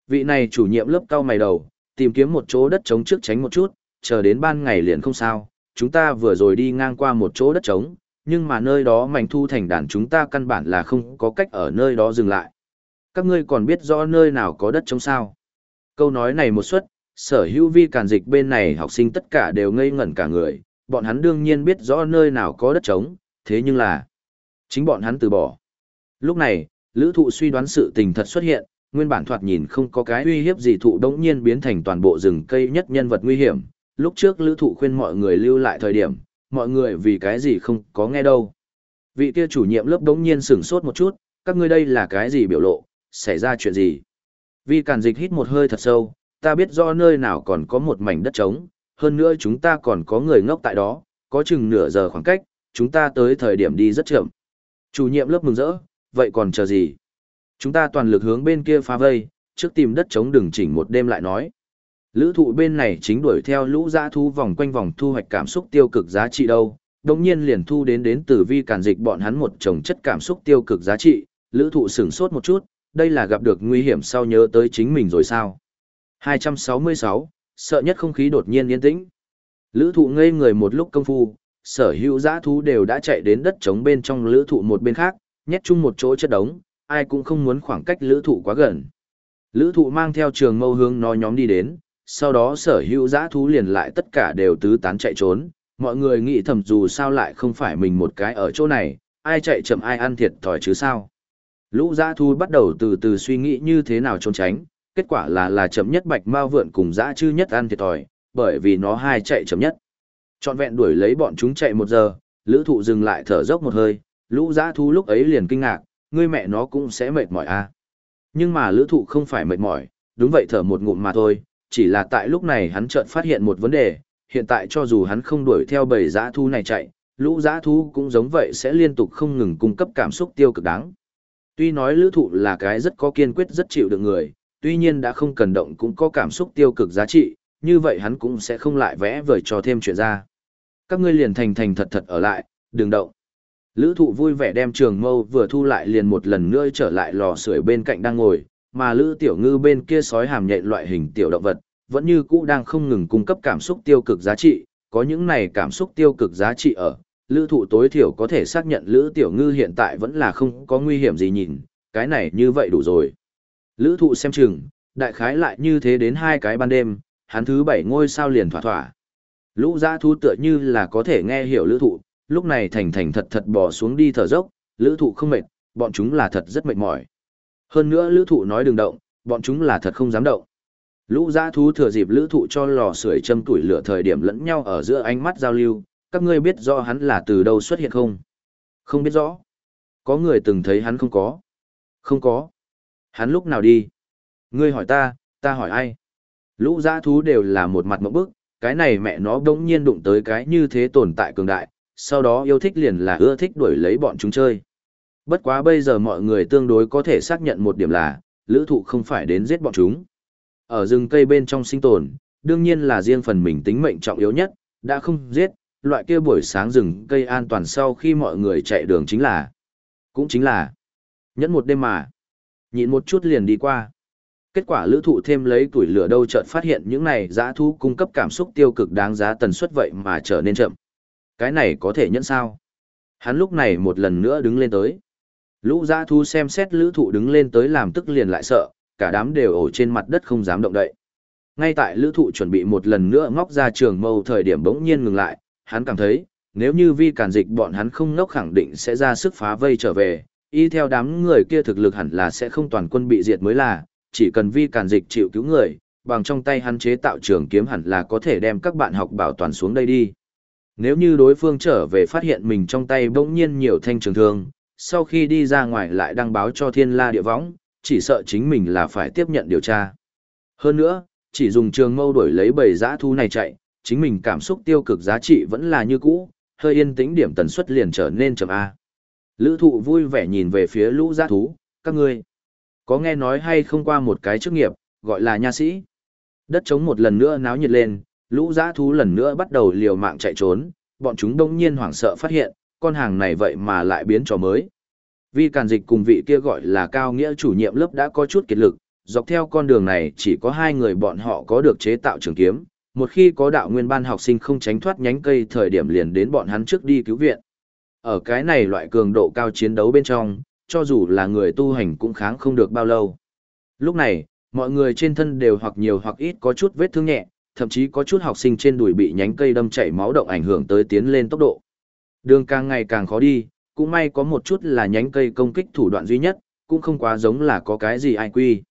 Vị này chủ nhiệm lớp cao mày đầu, tìm kiếm một chỗ đất trống trước tránh một chút, chờ đến ban ngày liền không sao, chúng ta vừa rồi đi ngang qua một chỗ đất trống, nhưng mà nơi đó mảnh thu thành đàn chúng ta căn bản là không có cách ở nơi đó dừng lại. Các ngươi còn biết rõ nơi nào có đất trống sao? Câu nói này một suất, sở hữu vi càn dịch bên này học sinh tất cả đều ngây ngẩn cả người, bọn hắn đương nhiên biết rõ nơi nào có đất trống, thế nhưng là chính bọn hắn từ bỏ. Lúc này, lữ thụ suy đoán sự tình thật xuất hiện, nguyên bản thoạt nhìn không có cái uy hiếp gì thụ đống nhiên biến thành toàn bộ rừng cây nhất nhân vật nguy hiểm. Lúc trước lữ thụ khuyên mọi người lưu lại thời điểm, mọi người vì cái gì không có nghe đâu. Vị kia chủ nhiệm lớp đống nhiên sửng sốt một chút, các ngươi đây là cái gì biểu lộ, xảy ra chuyện gì? Vi Càn Dịch hít một hơi thật sâu, ta biết do nơi nào còn có một mảnh đất trống, hơn nữa chúng ta còn có người ngốc tại đó, có chừng nửa giờ khoảng cách, chúng ta tới thời điểm đi rất chậm. Chủ nhiệm lớp mừng rỡ, vậy còn chờ gì? Chúng ta toàn lực hướng bên kia phá vây, trước tìm đất trống đừng chỉnh một đêm lại nói. Lữ thụ bên này chính đuổi theo lũ giã thu vòng quanh vòng thu hoạch cảm xúc tiêu cực giá trị đâu, đồng nhiên liền thu đến đến từ vi cản dịch bọn hắn một chồng chất cảm xúc tiêu cực giá trị, lữ thụ sửng sốt một chút, đây là gặp được nguy hiểm sau nhớ tới chính mình rồi sao. 266, sợ nhất không khí đột nhiên yên tĩnh. Lữ thụ ngây người một lúc công phu, sở hữu giã thú đều đã chạy đến đất trống bên trong lữ thụ một bên khác, nhét chung một chỗ chất đống, ai cũng không muốn khoảng cách lữ thụ quá gần. Lữ thụ mang theo trường mâu hướng nó nhóm đi đến, sau đó sở hữu giã thú liền lại tất cả đều tứ tán chạy trốn, mọi người nghĩ thầm dù sao lại không phải mình một cái ở chỗ này, ai chạy chậm ai ăn thiệt thòi chứ sao. Lũ giã thú bắt đầu từ từ suy nghĩ như thế nào trốn tránh, kết quả là là chậm nhất bạch mao vượn cùng dã chư nhất ăn thiệt thòi, bởi vì nó hai chạy chậm nhất. Trọn vẹn đuổi lấy bọn chúng chạy một giờ, lữ thụ dừng lại thở dốc một hơi, lũ dã thú lúc ấy liền kinh ngạc, ngươi mẹ nó cũng sẽ mệt mỏi à. Nhưng mà lữ thụ không phải mệt mỏi, đúng vậy thở một ngụm mà thôi, chỉ là tại lúc này hắn chợt phát hiện một vấn đề, hiện tại cho dù hắn không đuổi theo bầy dã thú này chạy, lũ dã thú cũng giống vậy sẽ liên tục không ngừng cung cấp cảm xúc tiêu cực đáng. Tuy nói lữ thụ là cái rất có kiên quyết rất chịu được người, tuy nhiên đã không cần động cũng có cảm xúc tiêu cực giá trị, như vậy hắn cũng sẽ không lại vẽ vời cho thêm chuyện ra. Các ngươi liền thành thành thật thật ở lại, đừng động. Lữ thụ vui vẻ đem trường mâu vừa thu lại liền một lần nữa trở lại lò sưởi bên cạnh đang ngồi, mà lữ tiểu ngư bên kia sói hàm nhện loại hình tiểu động vật, vẫn như cũ đang không ngừng cung cấp cảm xúc tiêu cực giá trị, có những này cảm xúc tiêu cực giá trị ở. Lữ thụ tối thiểu có thể xác nhận Lữ Tiểu Ngư hiện tại vẫn là không có nguy hiểm gì nhìn, cái này như vậy đủ rồi. Lữ thụ xem chừng, đại khái lại như thế đến hai cái ban đêm, hắn thứ bảy ngôi sao liền thỏa thỏa. Lũ giã thú tựa như là có thể nghe hiểu lữ thụ, lúc này thành thành thật thật bỏ xuống đi thở dốc, lữ thụ không mệt, bọn chúng là thật rất mệt mỏi. Hơn nữa lữ thụ nói đừng động, bọn chúng là thật không dám động. Lũ giã thú thừa dịp lữ thụ cho lò sưởi châm tuổi lửa thời điểm lẫn nhau ở giữa ánh mắt giao lưu, các ngươi biết rõ hắn là từ đâu xuất hiện không? Không biết rõ. Có người từng thấy hắn không có? Không có. Hắn lúc nào đi? Ngươi hỏi ta, ta hỏi ai? Lũ giã thú đều là một mặt mẫu bức, cái này mẹ nó đống nhiên đụng tới cái như thế tồn tại cường đại, sau đó yêu thích liền là ưa thích đuổi lấy bọn chúng chơi. Bất quá bây giờ mọi người tương đối có thể xác nhận một điểm là, lữ thụ không phải đến giết bọn chúng. Ở rừng cây bên trong sinh tồn, đương nhiên là riêng phần mình tính mệnh trọng yếu nhất, đã không giết, loại kia buổi sáng rừng cây an toàn sau khi mọi người chạy đường chính là, cũng chính là, nhẫn một đêm mà, nhịn một chút liền đi qua. Kết quả lữ thụ thêm lấy tuổi lửa đâu chợt phát hiện những này giã thú cung cấp cảm xúc tiêu cực đáng giá tần suất vậy mà trở nên chậm. Cái này có thể nhẫn sao? Hắn lúc này một lần nữa đứng lên tới. Lũ giã thu xem xét lữ thụ đứng lên tới làm tức liền lại sợ, cả đám đều ổ trên mặt đất không dám động đậy. Ngay tại lữ thụ chuẩn bị một lần nữa ngóc ra trường mâu thời điểm bỗng nhiên ngừng lại, hắn cảm thấy, nếu như vi cản dịch bọn hắn không ngốc khẳng định sẽ ra sức phá vây trở về, y theo đám người kia thực lực hẳn là sẽ không toàn quân bị diệt mới là, chỉ cần vi càn dịch chịu cứu người, bằng trong tay hắn chế tạo trường kiếm hẳn là có thể đem các bạn học bảo toàn xuống đây đi. Nếu như đối phương trở về phát hiện mình trong tay bỗng nhiên nhiều thanh trường thương, sau khi đi ra ngoài lại đăng báo cho thiên la địa võng, chỉ sợ chính mình là phải tiếp nhận điều tra. Hơn nữa, chỉ dùng trường mâu đuổi lấy bầy giã thu này chạy, chính mình cảm xúc tiêu cực giá trị vẫn là như cũ, hơi yên tĩnh điểm tần suất liền trở nên chậm A. Lữ thụ vui vẻ nhìn về phía lũ giã thú, các ngươi. Có nghe nói hay không qua một cái chức nghiệp, gọi là nha sĩ. Đất trống một lần nữa náo nhiệt lên, lũ giã thú lần nữa bắt đầu liều mạng chạy trốn, bọn chúng đông nhiên hoảng sợ phát hiện, con hàng này vậy mà lại biến trò mới. Vì càn dịch cùng vị kia gọi là cao nghĩa chủ nhiệm lớp đã có chút kiệt lực, dọc theo con đường này chỉ có hai người bọn họ có được chế tạo trường kiếm, một khi có đạo nguyên ban học sinh không tránh thoát nhánh cây thời điểm liền đến bọn hắn trước đi cứu viện. Ở cái này loại cường độ cao chiến đấu bên trong, cho dù là người tu hành cũng kháng không được bao lâu. Lúc này, mọi người trên thân đều hoặc nhiều hoặc ít có chút vết thương nhẹ, thậm chí có chút học sinh trên đùi bị nhánh cây đâm chảy máu động ảnh hưởng tới tiến lên tốc độ. Đường càng ngày càng khó đi, cũng may có một chút là nhánh cây công kích thủ đoạn duy nhất, cũng không quá giống là có cái gì ai quy.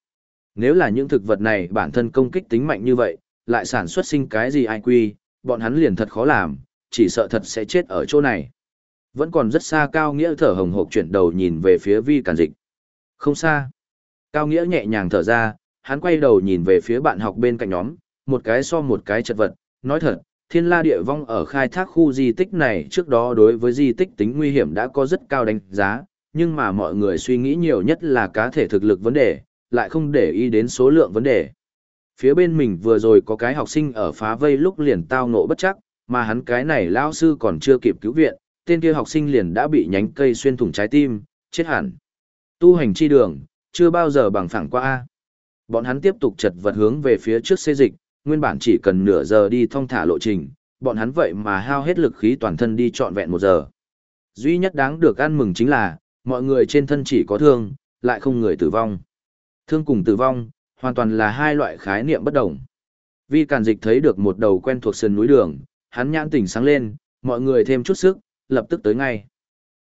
Nếu là những thực vật này bản thân công kích tính mạnh như vậy, lại sản xuất sinh cái gì ai quy, bọn hắn liền thật khó làm, chỉ sợ thật sẽ chết ở chỗ này. Vẫn còn rất xa Cao Nghĩa thở hồng hộc chuyển đầu nhìn về phía vi cản dịch. Không xa. Cao Nghĩa nhẹ nhàng thở ra, hắn quay đầu nhìn về phía bạn học bên cạnh nhóm, một cái so một cái chật vật, nói thật, thiên la địa vong ở khai thác khu di tích này trước đó đối với di tích tính nguy hiểm đã có rất cao đánh giá, nhưng mà mọi người suy nghĩ nhiều nhất là cá thể thực lực vấn đề, lại không để ý đến số lượng vấn đề. Phía bên mình vừa rồi có cái học sinh ở phá vây lúc liền tao ngộ bất chắc, mà hắn cái này lao sư còn chưa kịp cứu viện, tên kia học sinh liền đã bị nhánh cây xuyên thủng trái tim, chết hẳn. Tu hành chi đường, chưa bao giờ bằng phẳng qua A. Bọn hắn tiếp tục chật vật hướng về phía trước xê dịch, nguyên bản chỉ cần nửa giờ đi thong thả lộ trình, bọn hắn vậy mà hao hết lực khí toàn thân đi trọn vẹn một giờ. Duy nhất đáng được ăn mừng chính là, mọi người trên thân chỉ có thương, lại không người tử vong. Thương cùng tử vong, hoàn toàn là hai loại khái niệm bất đồng. Vi Càn Dịch thấy được một đầu quen thuộc sườn núi đường, hắn nhãn tỉnh sáng lên, mọi người thêm chút sức, lập tức tới ngay.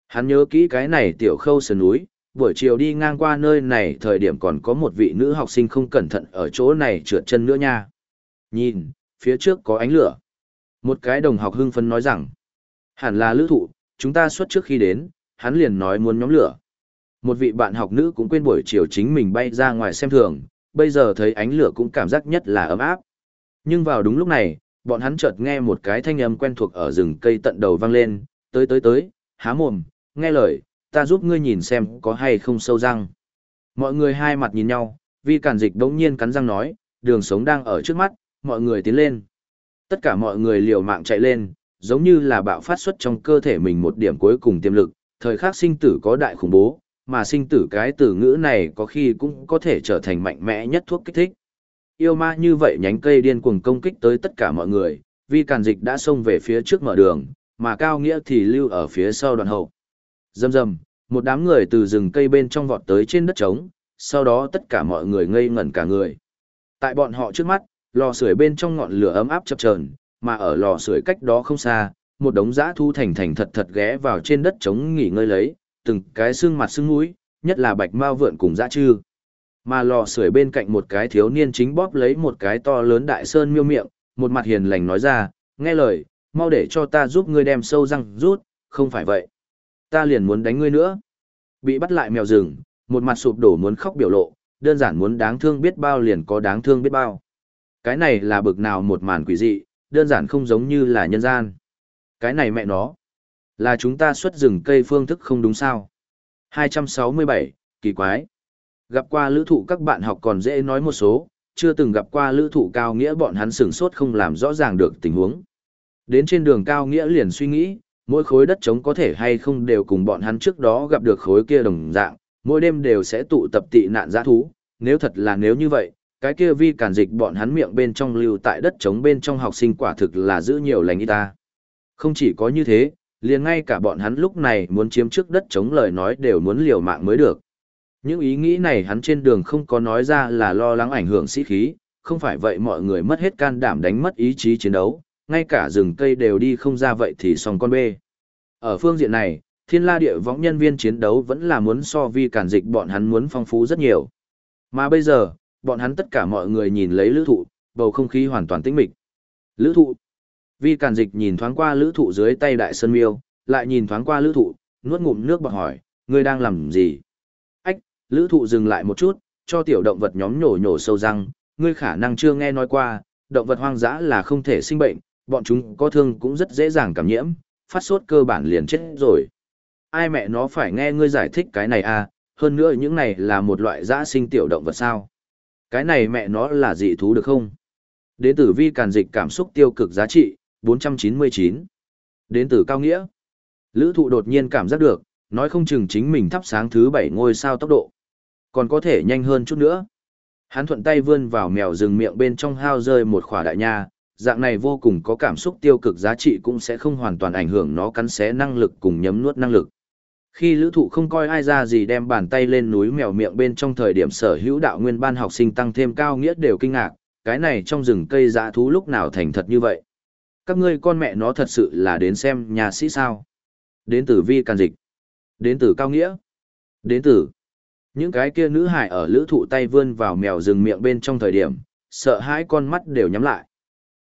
Hắn nhớ kỹ cái này tiểu khâu sườn núi, buổi chiều đi ngang qua nơi này thời điểm còn có một vị nữ học sinh không cẩn thận ở chỗ này trượt chân nữa nha. Nhìn, phía trước có ánh lửa. Một cái đồng học hưng phấn nói rằng, hẳn là lữ thụ, chúng ta xuất trước khi đến, hắn liền nói muốn nhóm lửa. Một vị bạn học nữ cũng quên buổi chiều chính mình bay ra ngoài xem thường, bây giờ thấy ánh lửa cũng cảm giác nhất là ấm áp. Nhưng vào đúng lúc này, bọn hắn chợt nghe một cái thanh âm quen thuộc ở rừng cây tận đầu vang lên, tới tới tới, há mồm, nghe lời, ta giúp ngươi nhìn xem có hay không sâu răng. Mọi người hai mặt nhìn nhau, vi cản dịch đống nhiên cắn răng nói, đường sống đang ở trước mắt, mọi người tiến lên. Tất cả mọi người liều mạng chạy lên, giống như là bạo phát xuất trong cơ thể mình một điểm cuối cùng tiềm lực, thời khắc sinh tử có đại khủng bố, mà sinh tử cái từ ngữ này có khi cũng có thể trở thành mạnh mẽ nhất thuốc kích thích. Yêu ma như vậy nhánh cây điên cuồng công kích tới tất cả mọi người, vì càn dịch đã xông về phía trước mở đường, mà cao nghĩa thì lưu ở phía sau đoạn hậu. Dầm dầm, một đám người từ rừng cây bên trong vọt tới trên đất trống, sau đó tất cả mọi người ngây ngẩn cả người. Tại bọn họ trước mắt, lò sưởi bên trong ngọn lửa ấm áp chập chờn, mà ở lò sưởi cách đó không xa, một đống dã thu thành thành thật thật ghé vào trên đất trống nghỉ ngơi lấy, từng cái xương mặt xương mũi, nhất là bạch mao vượn cùng dã chư. Mà lò sưởi bên cạnh một cái thiếu niên chính bóp lấy một cái to lớn đại sơn miêu miệng, một mặt hiền lành nói ra, nghe lời, mau để cho ta giúp ngươi đem sâu răng rút, không phải vậy. Ta liền muốn đánh ngươi nữa. Bị bắt lại mèo rừng, một mặt sụp đổ muốn khóc biểu lộ, đơn giản muốn đáng thương biết bao liền có đáng thương biết bao. Cái này là bực nào một màn quỷ dị, đơn giản không giống như là nhân gian. Cái này mẹ nó, là chúng ta xuất rừng cây phương thức không đúng sao. 267, kỳ quái. Gặp qua lữ thụ các bạn học còn dễ nói một số, chưa từng gặp qua lữ thụ cao nghĩa bọn hắn sửng sốt không làm rõ ràng được tình huống. Đến trên đường cao nghĩa liền suy nghĩ, mỗi khối đất trống có thể hay không đều cùng bọn hắn trước đó gặp được khối kia đồng dạng, mỗi đêm đều sẽ tụ tập tị nạn giã thú, nếu thật là nếu như vậy, cái kia vi cản dịch bọn hắn miệng bên trong lưu tại đất trống bên trong học sinh quả thực là giữ nhiều lành y ta. Không chỉ có như thế, liền ngay cả bọn hắn lúc này muốn chiếm trước đất chống lời nói đều muốn liều mạng mới được. Những ý nghĩ này hắn trên đường không có nói ra là lo lắng ảnh hưởng sĩ khí, không phải vậy mọi người mất hết can đảm đánh mất ý chí chiến đấu, ngay cả rừng cây đều đi không ra vậy thì xong con bê. Ở phương diện này, thiên la địa võng nhân viên chiến đấu vẫn là muốn so vi cản dịch bọn hắn muốn phong phú rất nhiều. Mà bây giờ, bọn hắn tất cả mọi người nhìn lấy lữ thụ, bầu không khí hoàn toàn tĩnh mịch. Lữ thụ. Vi càn dịch nhìn thoáng qua lữ thụ dưới tay đại sơn miêu, lại nhìn thoáng qua lữ thụ, nuốt ngụm nước bọt hỏi, ngươi đang làm gì? Ách, lữ thụ dừng lại một chút, cho tiểu động vật nhóm nhổ nhổ sâu răng, ngươi khả năng chưa nghe nói qua, động vật hoang dã là không thể sinh bệnh, bọn chúng có thương cũng rất dễ dàng cảm nhiễm, phát sốt cơ bản liền chết rồi. Ai mẹ nó phải nghe ngươi giải thích cái này à, hơn nữa những này là một loại dã sinh tiểu động vật sao. Cái này mẹ nó là dị thú được không? Đến từ vi càn dịch cảm xúc tiêu cực giá trị, 499. Đến từ cao nghĩa. Lữ thụ đột nhiên cảm giác được, nói không chừng chính mình thắp sáng thứ 7 ngôi sao tốc độ. Còn có thể nhanh hơn chút nữa. Hắn thuận tay vươn vào mèo rừng miệng bên trong hao rơi một khỏa đại nha, dạng này vô cùng có cảm xúc tiêu cực giá trị cũng sẽ không hoàn toàn ảnh hưởng nó cắn xé năng lực cùng nhấm nuốt năng lực. Khi lữ thụ không coi ai ra gì đem bàn tay lên núi mèo miệng bên trong thời điểm sở hữu đạo nguyên ban học sinh tăng thêm cao nghĩa đều kinh ngạc, cái này trong rừng cây dã thú lúc nào thành thật như vậy. Các ngươi con mẹ nó thật sự là đến xem nhà sĩ sao. Đến từ vi càn dịch. Đến từ cao nghĩa. Đến từ. Những cái kia nữ hải ở lữ thụ tay vươn vào mèo rừng miệng bên trong thời điểm, sợ hãi con mắt đều nhắm lại.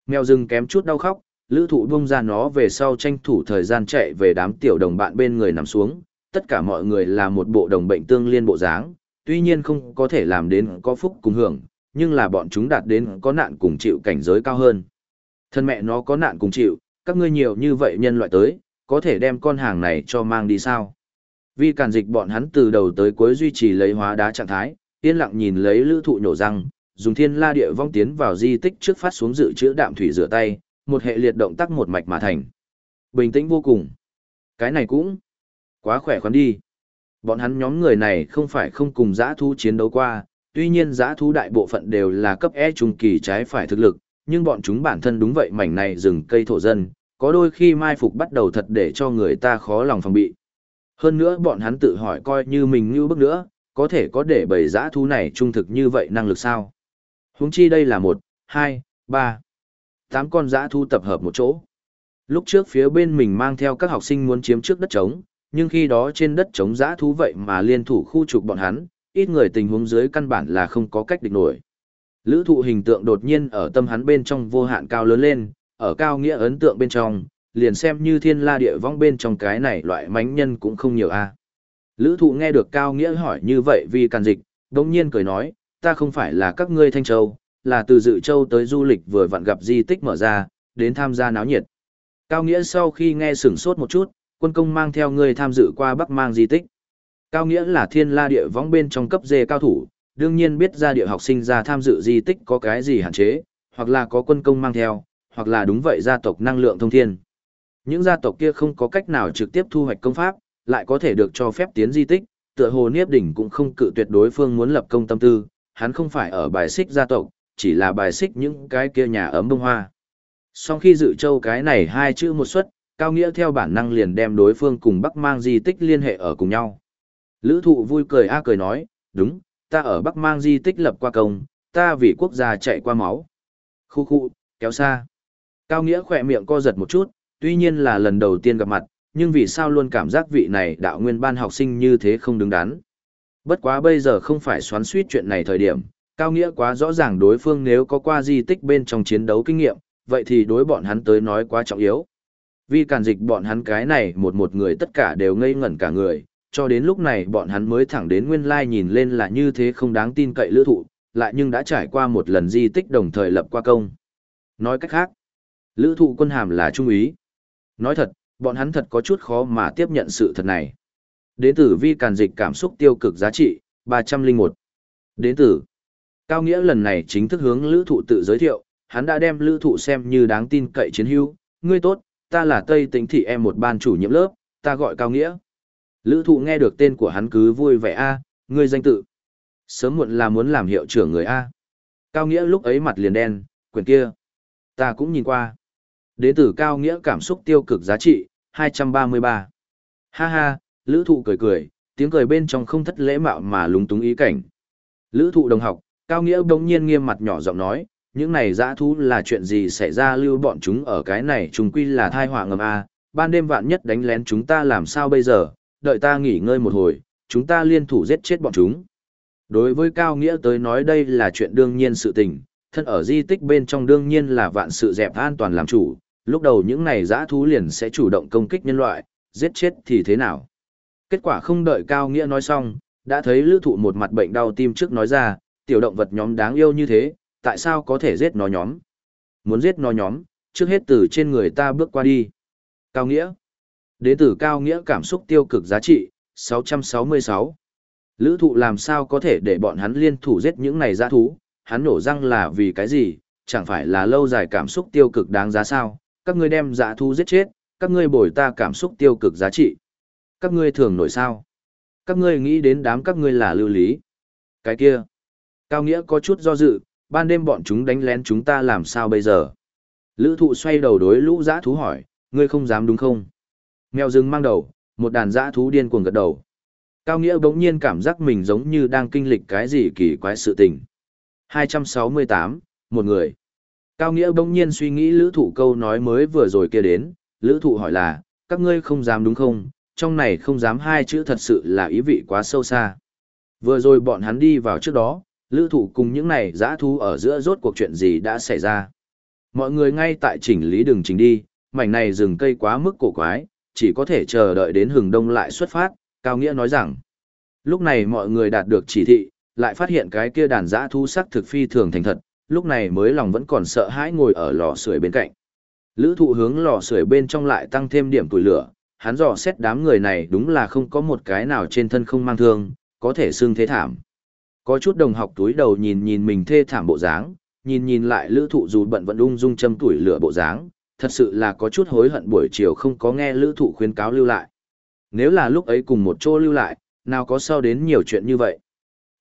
Mèo rừng kém chút đau khóc, lữ thụ buông ra nó về sau tranh thủ thời gian chạy về đám tiểu đồng bạn bên người nằm xuống, tất cả mọi người là một bộ đồng bệnh tương liên bộ dáng, tuy nhiên không có thể làm đến có phúc cùng hưởng, nhưng là bọn chúng đạt đến có nạn cùng chịu cảnh giới cao hơn. Thân mẹ nó có nạn cùng chịu, các ngươi nhiều như vậy nhân loại tới, có thể đem con hàng này cho mang đi sao? Vì càn dịch bọn hắn từ đầu tới cuối duy trì lấy hóa đá trạng thái, yên lặng nhìn lấy lữ thụ nhổ răng, dùng thiên la địa vong tiến vào di tích trước phát xuống dự trữ đạm thủy rửa tay, một hệ liệt động tác một mạch mà thành. Bình tĩnh vô cùng. Cái này cũng quá khỏe khoắn đi. Bọn hắn nhóm người này không phải không cùng giã thú chiến đấu qua, tuy nhiên giã thú đại bộ phận đều là cấp E trung kỳ trái phải thực lực, nhưng bọn chúng bản thân đúng vậy mảnh này rừng cây thổ dân, có đôi khi mai phục bắt đầu thật để cho người ta khó lòng phòng bị. Hơn nữa bọn hắn tự hỏi coi như mình như bước nữa, có thể có để bầy giã thú này trung thực như vậy năng lực sao? Huống chi đây là một, hai, ba, tám con giã thú tập hợp một chỗ. Lúc trước phía bên mình mang theo các học sinh muốn chiếm trước đất trống, nhưng khi đó trên đất trống giã thú vậy mà liên thủ khu trục bọn hắn, ít người tình huống dưới căn bản là không có cách địch nổi. Lữ thụ hình tượng đột nhiên ở tâm hắn bên trong vô hạn cao lớn lên, ở cao nghĩa ấn tượng bên trong, liền xem như thiên la địa vong bên trong cái này loại mánh nhân cũng không nhiều a Lữ thụ nghe được cao nghĩa hỏi như vậy vì càn dịch, đồng nhiên cười nói, ta không phải là các ngươi thanh châu, là từ dự châu tới du lịch vừa vặn gặp di tích mở ra, đến tham gia náo nhiệt. Cao nghĩa sau khi nghe sửng sốt một chút, quân công mang theo ngươi tham dự qua bắc mang di tích. Cao nghĩa là thiên la địa võng bên trong cấp dê cao thủ, đương nhiên biết ra địa học sinh ra tham dự di tích có cái gì hạn chế, hoặc là có quân công mang theo, hoặc là đúng vậy gia tộc năng lượng thông thiên. Những gia tộc kia không có cách nào trực tiếp thu hoạch công pháp, lại có thể được cho phép tiến di tích, tựa hồ Niếp Đỉnh cũng không cự tuyệt đối phương muốn lập công tâm tư, hắn không phải ở bài xích gia tộc, chỉ là bài xích những cái kia nhà ấm bông hoa. Sau khi dự châu cái này hai chữ một suất, Cao Nghĩa theo bản năng liền đem đối phương cùng Bắc Mang di tích liên hệ ở cùng nhau. Lữ thụ vui cười a cười nói, đúng, ta ở Bắc Mang di tích lập qua công, ta vì quốc gia chạy qua máu. Khu khu, kéo xa. Cao Nghĩa khỏe miệng co giật một chút, tuy nhiên là lần đầu tiên gặp mặt, nhưng vì sao luôn cảm giác vị này đạo nguyên ban học sinh như thế không đứng đắn. Bất quá bây giờ không phải xoắn suýt chuyện này thời điểm, Cao Nghĩa quá rõ ràng đối phương nếu có qua di tích bên trong chiến đấu kinh nghiệm, vậy thì đối bọn hắn tới nói quá trọng yếu. Vì càn dịch bọn hắn cái này một một người tất cả đều ngây ngẩn cả người, cho đến lúc này bọn hắn mới thẳng đến nguyên lai nhìn lên là như thế không đáng tin cậy lữ thụ, lại nhưng đã trải qua một lần di tích đồng thời lập qua công. Nói cách khác, lữ thụ quân hàm là trung úy. Nói thật, bọn hắn thật có chút khó mà tiếp nhận sự thật này. Đến tử vi càn dịch cảm xúc tiêu cực giá trị, 301. Đến tử. Cao Nghĩa lần này chính thức hướng lữ thụ tự giới thiệu, hắn đã đem lữ thụ xem như đáng tin cậy chiến hữu. Ngươi tốt, ta là Tây Tĩnh Thị em một ban chủ nhiệm lớp, ta gọi Cao Nghĩa. Lữ thụ nghe được tên của hắn cứ vui vẻ a ngươi danh tự. Sớm muộn là muốn làm hiệu trưởng người A. Cao Nghĩa lúc ấy mặt liền đen, quyển kia. Ta cũng nhìn qua. Đế tử Cao Nghĩa cảm xúc tiêu cực giá trị, 233. Ha ha, lữ thụ cười cười, tiếng cười bên trong không thất lễ mạo mà lúng túng ý cảnh. Lữ thụ đồng học, Cao Nghĩa đống nhiên nghiêm mặt nhỏ giọng nói, những này dã thú là chuyện gì xảy ra lưu bọn chúng ở cái này chúng quy là thai họa ngầm A, ban đêm vạn nhất đánh lén chúng ta làm sao bây giờ, đợi ta nghỉ ngơi một hồi, chúng ta liên thủ giết chết bọn chúng. Đối với Cao Nghĩa tới nói đây là chuyện đương nhiên sự tình, thân ở di tích bên trong đương nhiên là vạn sự dẹp an toàn làm chủ, lúc đầu những này dã thú liền sẽ chủ động công kích nhân loại, giết chết thì thế nào. Kết quả không đợi Cao Nghĩa nói xong, đã thấy lữ thụ một mặt bệnh đau tim trước nói ra, tiểu động vật nhóm đáng yêu như thế, tại sao có thể giết nó nhóm? Muốn giết nó nhóm, trước hết từ trên người ta bước qua đi. Cao Nghĩa Đế tử Cao Nghĩa cảm xúc tiêu cực giá trị, 666. Lữ thụ làm sao có thể để bọn hắn liên thủ giết những này giã thú, hắn nổ răng là vì cái gì, chẳng phải là lâu dài cảm xúc tiêu cực đáng giá sao, các ngươi đem giã thú giết chết, các ngươi bồi ta cảm xúc tiêu cực giá trị. Các ngươi thường nổi sao? Các ngươi nghĩ đến đám các ngươi là lưu lý. Cái kia. Cao Nghĩa có chút do dự, ban đêm bọn chúng đánh lén chúng ta làm sao bây giờ? Lữ thụ xoay đầu đối lũ giã thú hỏi, ngươi không dám đúng không? Mèo rừng mang đầu, một đàn giã thú điên cuồng gật đầu. Cao Nghĩa bỗng nhiên cảm giác mình giống như đang kinh lịch cái gì kỳ quái sự tình. 268, một người. Cao Nghĩa bỗng nhiên suy nghĩ lữ thụ câu nói mới vừa rồi kia đến, lữ thụ hỏi là, các ngươi không dám đúng không, trong này không dám hai chữ thật sự là ý vị quá sâu xa. Vừa rồi bọn hắn đi vào trước đó, lữ thụ cùng những này giã thú ở giữa rốt cuộc chuyện gì đã xảy ra. Mọi người ngay tại chỉnh lý đường trình đi, mảnh này rừng cây quá mức cổ quái, chỉ có thể chờ đợi đến hừng đông lại xuất phát, Cao Nghĩa nói rằng. Lúc này mọi người đạt được chỉ thị, lại phát hiện cái kia đàn giã thu sắc thực phi thường thành thật, lúc này mới lòng vẫn còn sợ hãi ngồi ở lò sưởi bên cạnh. Lữ thụ hướng lò sưởi bên trong lại tăng thêm điểm tuổi lửa, hắn dò xét đám người này đúng là không có một cái nào trên thân không mang thương, có thể xưng thế thảm. Có chút đồng học túi đầu nhìn nhìn mình thê thảm bộ dáng, nhìn nhìn lại lữ thụ dù bận vẫn ung dung châm tuổi lửa bộ dáng, thật sự là có chút hối hận buổi chiều không có nghe lữ thụ khuyên cáo lưu lại. Nếu là lúc ấy cùng một chỗ lưu lại, nào có sao đến nhiều chuyện như vậy.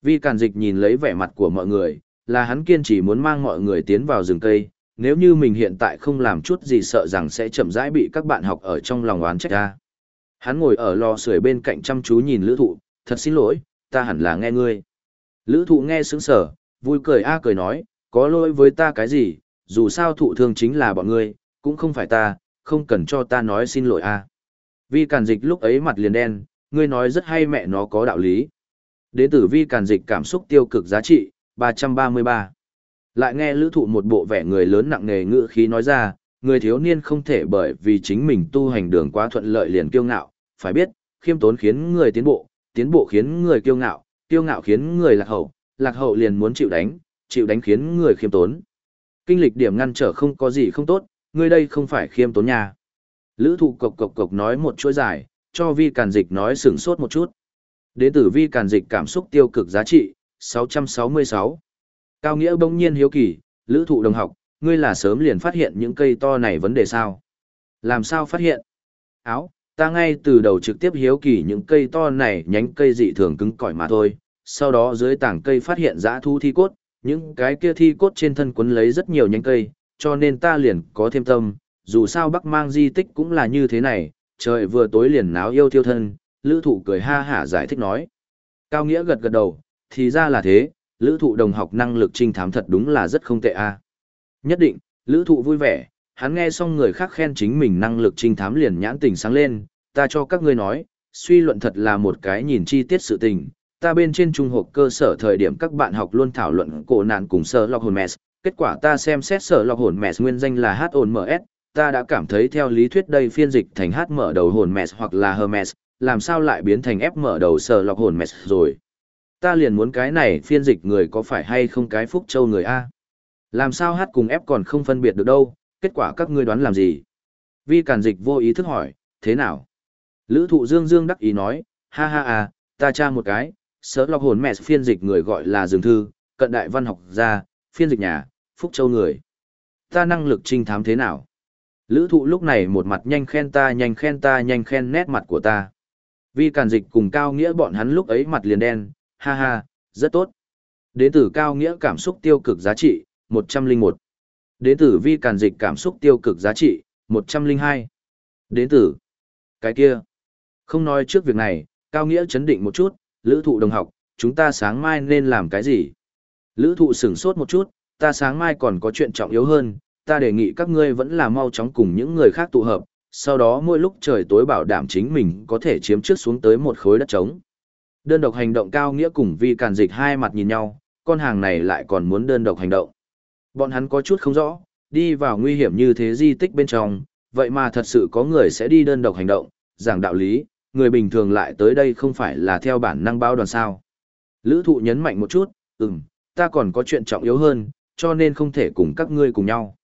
Vi Càn Dịch nhìn lấy vẻ mặt của mọi người, là hắn kiên trì muốn mang mọi người tiến vào rừng cây, nếu như mình hiện tại không làm chút gì sợ rằng sẽ chậm rãi bị các bạn học ở trong lòng oán trách ra. Hắn ngồi ở lò sưởi bên cạnh chăm chú nhìn lữ thụ, thật xin lỗi, ta hẳn là nghe ngươi. Lữ thụ nghe sướng sở, vui cười a cười nói, có lỗi với ta cái gì, dù sao thụ thương chính là bọn ngươi, cũng không phải ta, không cần cho ta nói xin lỗi a Vi càn dịch lúc ấy mặt liền đen, ngươi nói rất hay mẹ nó có đạo lý. Đế tử vi càn dịch cảm xúc tiêu cực giá trị, 333. Lại nghe lữ thụ một bộ vẻ người lớn nặng nề ngữ khí nói ra, người thiếu niên không thể bởi vì chính mình tu hành đường quá thuận lợi liền kiêu ngạo, phải biết, khiêm tốn khiến người tiến bộ, tiến bộ khiến người kiêu ngạo, kiêu ngạo khiến người lạc hậu, lạc hậu liền muốn chịu đánh, chịu đánh khiến người khiêm tốn. Kinh lịch điểm ngăn trở không có gì không tốt, người đây không phải khiêm tốn nha. Lữ thụ cộc cộc cộc nói một chuỗi dài, cho vi càn dịch nói sửng sốt một chút. Đế tử vi càn dịch cảm xúc tiêu cực giá trị, 666. Cao Nghĩa bỗng nhiên hiếu kỳ, lữ thụ đồng học, ngươi là sớm liền phát hiện những cây to này vấn đề sao? Làm sao phát hiện? Áo, ta ngay từ đầu trực tiếp hiếu kỳ những cây to này nhánh cây dị thường cứng cỏi mà thôi, sau đó dưới tảng cây phát hiện dã thu thi cốt, những cái kia thi cốt trên thân quấn lấy rất nhiều nhánh cây, cho nên ta liền có thêm tâm, dù sao bắc mang di tích cũng là như thế này, trời vừa tối liền náo yêu thiêu thân, lữ thụ cười ha hả giải thích nói. Cao Nghĩa gật gật đầu, thì ra là thế, lữ thụ đồng học năng lực trinh thám thật đúng là rất không tệ a Nhất định, lữ thụ vui vẻ, hắn nghe xong người khác khen chính mình năng lực trinh thám liền nhãn tình sáng lên, ta cho các ngươi nói, suy luận thật là một cái nhìn chi tiết sự tình. Ta bên trên trung học cơ sở thời điểm các bạn học luôn thảo luận cổ nạn cùng sở lọc hồn mess, kết quả ta xem xét sở lọc hồn mess nguyên danh là h ms ta đã cảm thấy theo lý thuyết đây phiên dịch thành h mở đầu hồn mess hoặc là hermes, làm sao lại biến thành f mở đầu sở lọc hồn mess rồi. Ta liền muốn cái này phiên dịch người có phải hay không cái phúc châu người A. Làm sao hát cùng ép còn không phân biệt được đâu, kết quả các ngươi đoán làm gì? Vi cản dịch vô ý thức hỏi, thế nào? Lữ thụ dương dương đắc ý nói, ha ha à, ta tra một cái, sớ lọc hồn mẹ phiên dịch người gọi là dường thư, cận đại văn học gia, phiên dịch nhà, phúc châu người. Ta năng lực trinh thám thế nào? Lữ thụ lúc này một mặt nhanh khen ta nhanh khen ta nhanh khen nét mặt của ta. Vi cản dịch cùng cao nghĩa bọn hắn lúc ấy mặt liền đen, ha ha, rất tốt. Đến từ cao nghĩa cảm xúc tiêu cực giá trị, 101. Đến từ vi càn dịch cảm xúc tiêu cực giá trị, 102. Đến từ cái kia. Không nói trước việc này, cao nghĩa chấn định một chút, lữ thụ đồng học, chúng ta sáng mai nên làm cái gì? Lữ thụ sửng sốt một chút, ta sáng mai còn có chuyện trọng yếu hơn, ta đề nghị các ngươi vẫn là mau chóng cùng những người khác tụ hợp, sau đó mỗi lúc trời tối bảo đảm chính mình có thể chiếm trước xuống tới một khối đất trống. Đơn độc hành động cao nghĩa cùng vi càn dịch hai mặt nhìn nhau, con hàng này lại còn muốn đơn độc hành động. Bọn hắn có chút không rõ, đi vào nguy hiểm như thế di tích bên trong, vậy mà thật sự có người sẽ đi đơn độc hành động, giảng đạo lý, người bình thường lại tới đây không phải là theo bản năng bao đoàn sao. Lữ thụ nhấn mạnh một chút, ừm, ta còn có chuyện trọng yếu hơn, cho nên không thể cùng các ngươi cùng nhau.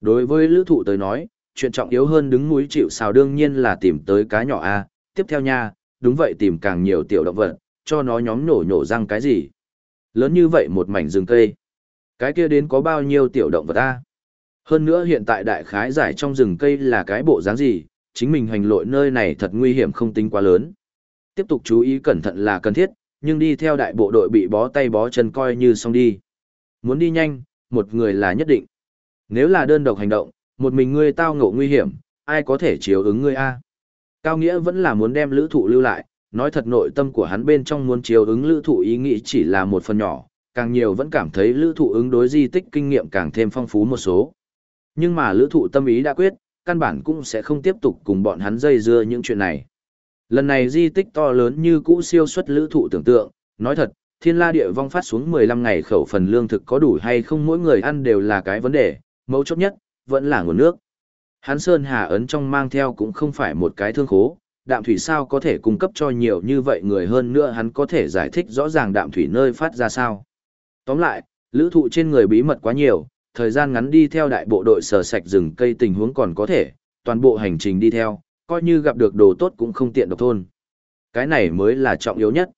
Đối với lữ thụ tới nói, chuyện trọng yếu hơn đứng núi chịu xào đương nhiên là tìm tới cá nhỏ A, tiếp theo nha, đúng vậy tìm càng nhiều tiểu động vật, cho nó nhóm nổ nhổ răng cái gì. Lớn như vậy một mảnh rừng cây. Cái kia đến có bao nhiêu tiểu động vật a? Hơn nữa hiện tại đại khái giải trong rừng cây là cái bộ dáng gì, chính mình hành lội nơi này thật nguy hiểm không tính quá lớn. Tiếp tục chú ý cẩn thận là cần thiết, nhưng đi theo đại bộ đội bị bó tay bó chân coi như xong đi. Muốn đi nhanh, một người là nhất định. Nếu là đơn độc hành động, một mình ngươi tao ngộ nguy hiểm, ai có thể chiếu ứng ngươi a? Cao Nghĩa vẫn là muốn đem lữ thụ lưu lại, nói thật nội tâm của hắn bên trong muốn chiếu ứng lữ thụ ý nghĩ chỉ là một phần nhỏ, càng nhiều vẫn cảm thấy lữ thụ ứng đối di tích kinh nghiệm càng thêm phong phú một số. Nhưng mà lữ thụ tâm ý đã quyết, căn bản cũng sẽ không tiếp tục cùng bọn hắn dây dưa những chuyện này. Lần này di tích to lớn như cũ siêu xuất lữ thụ tưởng tượng, nói thật, thiên la địa vong phát xuống 15 ngày khẩu phần lương thực có đủ hay không mỗi người ăn đều là cái vấn đề, mấu chốt nhất, vẫn là nguồn nước. Hắn Sơn Hà ấn trong mang theo cũng không phải một cái thương khố, đạm thủy sao có thể cung cấp cho nhiều như vậy người hơn nữa hắn có thể giải thích rõ ràng đạm thủy nơi phát ra sao. Tóm lại, lữ thụ trên người bí mật quá nhiều, thời gian ngắn đi theo đại bộ đội sở sạch rừng cây tình huống còn có thể, toàn bộ hành trình đi theo, coi như gặp được đồ tốt cũng không tiện độc thôn. Cái này mới là trọng yếu nhất.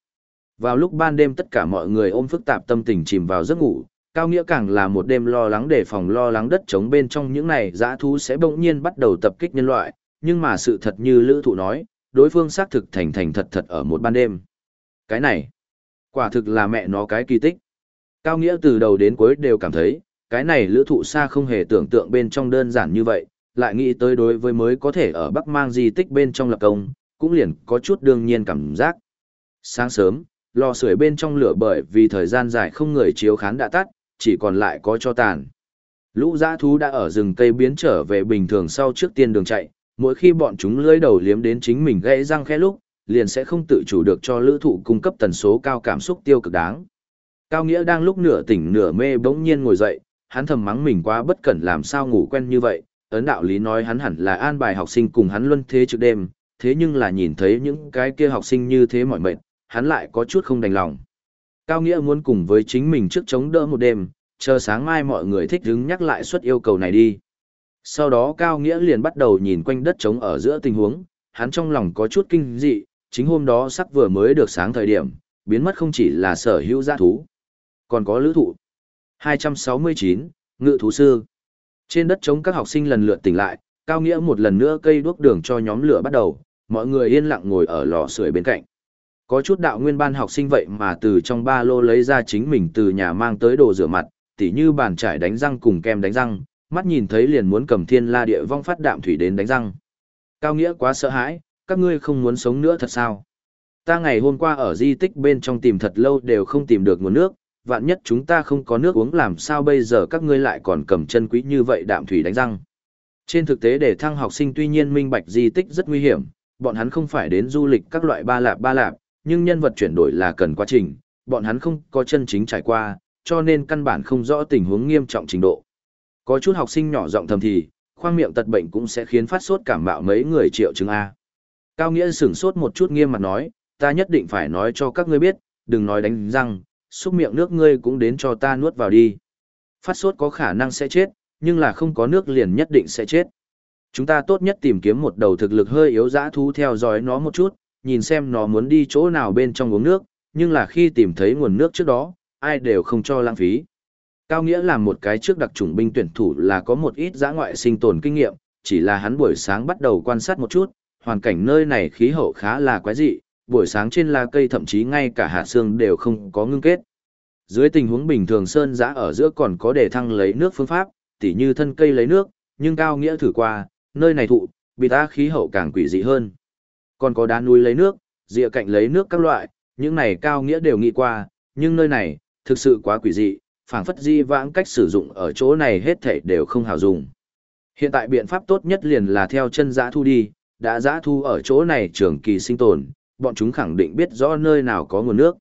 Vào lúc ban đêm tất cả mọi người ôm phức tạp tâm tình chìm vào giấc ngủ, Cao Nghĩa càng là một đêm lo lắng để phòng lo lắng đất trống bên trong những này dã thú sẽ bỗng nhiên bắt đầu tập kích nhân loại, nhưng mà sự thật như Lữ Thụ nói, đối phương xác thực thành thành thật thật ở một ban đêm. Cái này, quả thực là mẹ nó cái kỳ tích. Cao Nghĩa từ đầu đến cuối đều cảm thấy, cái này Lữ Thụ xa không hề tưởng tượng bên trong đơn giản như vậy, lại nghĩ tới đối với mới có thể ở Bắc mang di tích bên trong lập công, cũng liền có chút đương nhiên cảm giác. Sáng sớm, lò sưởi bên trong lửa bởi vì thời gian dài không người chiếu khán đã tắt, chỉ còn lại có cho tàn. Lũ giã thú đã ở rừng cây biến trở về bình thường sau trước tiên đường chạy, mỗi khi bọn chúng lưỡi đầu liếm đến chính mình gãy răng khẽ lúc, liền sẽ không tự chủ được cho lữ thụ cung cấp tần số cao cảm xúc tiêu cực đáng. Cao Nghĩa đang lúc nửa tỉnh nửa mê bỗng nhiên ngồi dậy, hắn thầm mắng mình quá bất cẩn làm sao ngủ quen như vậy, ấn đạo lý nói hắn hẳn là an bài học sinh cùng hắn luân thế trước đêm, thế nhưng là nhìn thấy những cái kia học sinh như thế mỏi mệt, hắn lại có chút không đành lòng. Cao Nghĩa muốn cùng với chính mình trước chống đỡ một đêm, chờ sáng mai mọi người thích hứng nhắc lại suất yêu cầu này đi. Sau đó Cao Nghĩa liền bắt đầu nhìn quanh đất trống ở giữa tình huống, hắn trong lòng có chút kinh dị, chính hôm đó sắc vừa mới được sáng thời điểm, biến mất không chỉ là sở hữu giã thú, còn có lữ thụ. 269, Ngự thú sư. Trên đất trống các học sinh lần lượt tỉnh lại, Cao Nghĩa một lần nữa cây đuốc đường cho nhóm lửa bắt đầu, mọi người yên lặng ngồi ở lò sưởi bên cạnh. Có chút đạo nguyên ban học sinh vậy mà từ trong ba lô lấy ra chính mình từ nhà mang tới đồ rửa mặt, tỉ như bàn trải đánh răng cùng kem đánh răng, mắt nhìn thấy liền muốn cầm thiên la địa vong phát đạm thủy đến đánh răng. Cao Nghĩa quá sợ hãi, các ngươi không muốn sống nữa thật sao? Ta ngày hôm qua ở di tích bên trong tìm thật lâu đều không tìm được nguồn nước, vạn nhất chúng ta không có nước uống làm sao bây giờ các ngươi lại còn cầm chân quý như vậy đạm thủy đánh răng. Trên thực tế để thăng học sinh tuy nhiên minh bạch di tích rất nguy hiểm, bọn hắn không phải đến du lịch các loại ba lạp ba lạp, nhưng nhân vật chuyển đổi là cần quá trình, bọn hắn không có chân chính trải qua, cho nên căn bản không rõ tình huống nghiêm trọng trình độ. Có chút học sinh nhỏ giọng thầm thì, khoang miệng tật bệnh cũng sẽ khiến phát sốt cảm mạo mấy người triệu chứng A. Cao Nghĩa sửng sốt một chút nghiêm mặt nói, ta nhất định phải nói cho các ngươi biết, đừng nói đánh răng, xúc miệng nước ngươi cũng đến cho ta nuốt vào đi. Phát sốt có khả năng sẽ chết, nhưng là không có nước liền nhất định sẽ chết. Chúng ta tốt nhất tìm kiếm một đầu thực lực hơi yếu dã thú theo dõi nó một chút, nhìn xem nó muốn đi chỗ nào bên trong uống nước, nhưng là khi tìm thấy nguồn nước trước đó, ai đều không cho lãng phí. Cao Nghĩa là một cái trước đặc chủng binh tuyển thủ là có một ít giã ngoại sinh tồn kinh nghiệm, chỉ là hắn buổi sáng bắt đầu quan sát một chút, hoàn cảnh nơi này khí hậu khá là quái dị, buổi sáng trên lá cây thậm chí ngay cả hạt xương đều không có ngưng kết. Dưới tình huống bình thường sơn giã ở giữa còn có để thăng lấy nước phương pháp, tỉ như thân cây lấy nước, nhưng Cao Nghĩa thử qua, nơi này thụ, bị ta khí hậu càng quỷ dị hơn. Còn có đá núi lấy nước, dịa cạnh lấy nước các loại, những này Cao Nghĩa đều nghĩ qua, nhưng nơi này, thực sự quá quỷ dị, phảng phất di vãng cách sử dụng ở chỗ này hết thảy đều không hào dùng. Hiện tại biện pháp tốt nhất liền là theo chân giã thu đi, đã giã thu ở chỗ này trường kỳ sinh tồn, bọn chúng khẳng định biết rõ nơi nào có nguồn nước.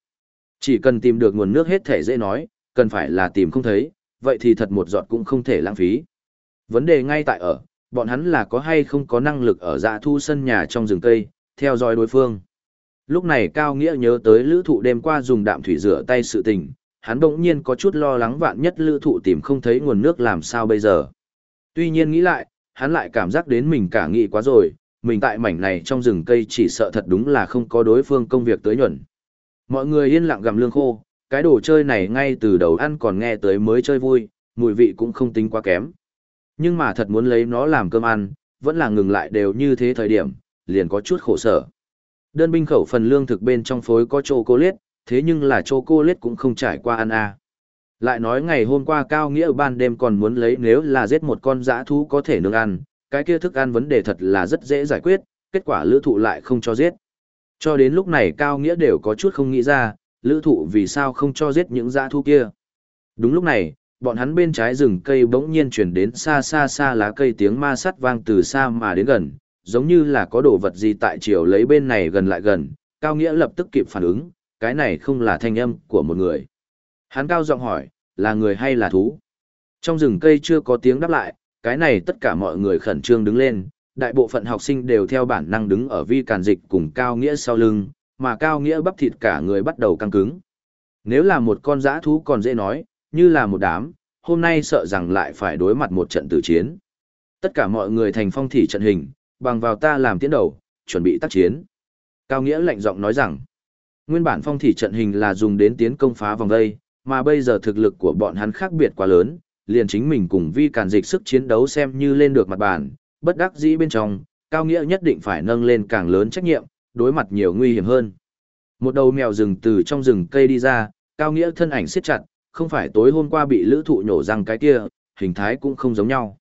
Chỉ cần tìm được nguồn nước hết thể dễ nói, cần phải là tìm không thấy, vậy thì thật một giọt cũng không thể lãng phí. Vấn đề ngay tại ở, bọn hắn là có hay không có năng lực ở dạ thu sân nhà trong rừng cây, theo dõi đối phương. Lúc này Cao Nghĩa nhớ tới lữ thụ đêm qua dùng đạm thủy rửa tay sự tình, hắn bỗng nhiên có chút lo lắng vạn nhất lữ thụ tìm không thấy nguồn nước làm sao bây giờ. Tuy nhiên nghĩ lại, hắn lại cảm giác đến mình cả nghị quá rồi, mình tại mảnh này trong rừng cây chỉ sợ thật đúng là không có đối phương công việc tới nhuận. Mọi người yên lặng gặm lương khô, cái đồ chơi này ngay từ đầu ăn còn nghe tới mới chơi vui, mùi vị cũng không tính quá kém. Nhưng mà thật muốn lấy nó làm cơm ăn, vẫn là ngừng lại đều như thế thời điểm, liền có chút khổ sở. Đơn binh khẩu phần lương thực bên trong phối có chocolate, thế nhưng là chocolate cũng không trải qua ăn à. Lại nói ngày hôm qua Cao Nghĩa ban đêm còn muốn lấy nếu là giết một con dã thú có thể nướng ăn, cái kia thức ăn vấn đề thật là rất dễ giải quyết, kết quả lữ thụ lại không cho giết. Cho đến lúc này Cao Nghĩa đều có chút không nghĩ ra, lữ thụ vì sao không cho giết những dã thú kia. Đúng lúc này, bọn hắn bên trái rừng cây bỗng nhiên chuyển đến xa xa xa lá cây tiếng ma sắt vang từ xa mà đến gần, giống như là có đồ vật gì tại chiều lấy bên này gần lại gần, Cao Nghĩa lập tức kịp phản ứng, cái này không là thanh âm của một người. Hắn cao giọng hỏi, là người hay là thú? Trong rừng cây chưa có tiếng đáp lại, cái này tất cả mọi người khẩn trương đứng lên, đại bộ phận học sinh đều theo bản năng đứng ở vi càn dịch cùng Cao Nghĩa sau lưng, mà Cao Nghĩa bắp thịt cả người bắt đầu căng cứng. Nếu là một con dã thú còn dễ nói, như là một đám, hôm nay sợ rằng lại phải đối mặt một trận tử chiến. Tất cả mọi người thành phong thị trận hình, bằng vào ta làm tiến đầu, chuẩn bị tác chiến. Cao Nghĩa lạnh giọng nói rằng, nguyên bản phong thị trận hình là dùng đến tiến công phá vòng đây, mà bây giờ thực lực của bọn hắn khác biệt quá lớn, liền chính mình cùng vi càn dịch sức chiến đấu xem như lên được mặt bàn, bất đắc dĩ bên trong, Cao Nghĩa nhất định phải nâng lên càng lớn trách nhiệm, đối mặt nhiều nguy hiểm hơn. Một đầu mèo rừng từ trong rừng cây đi ra, Cao Nghĩa thân ảnh siết chặt, không phải tối hôm qua bị lữ thụ nhổ răng cái kia, hình thái cũng không giống nhau.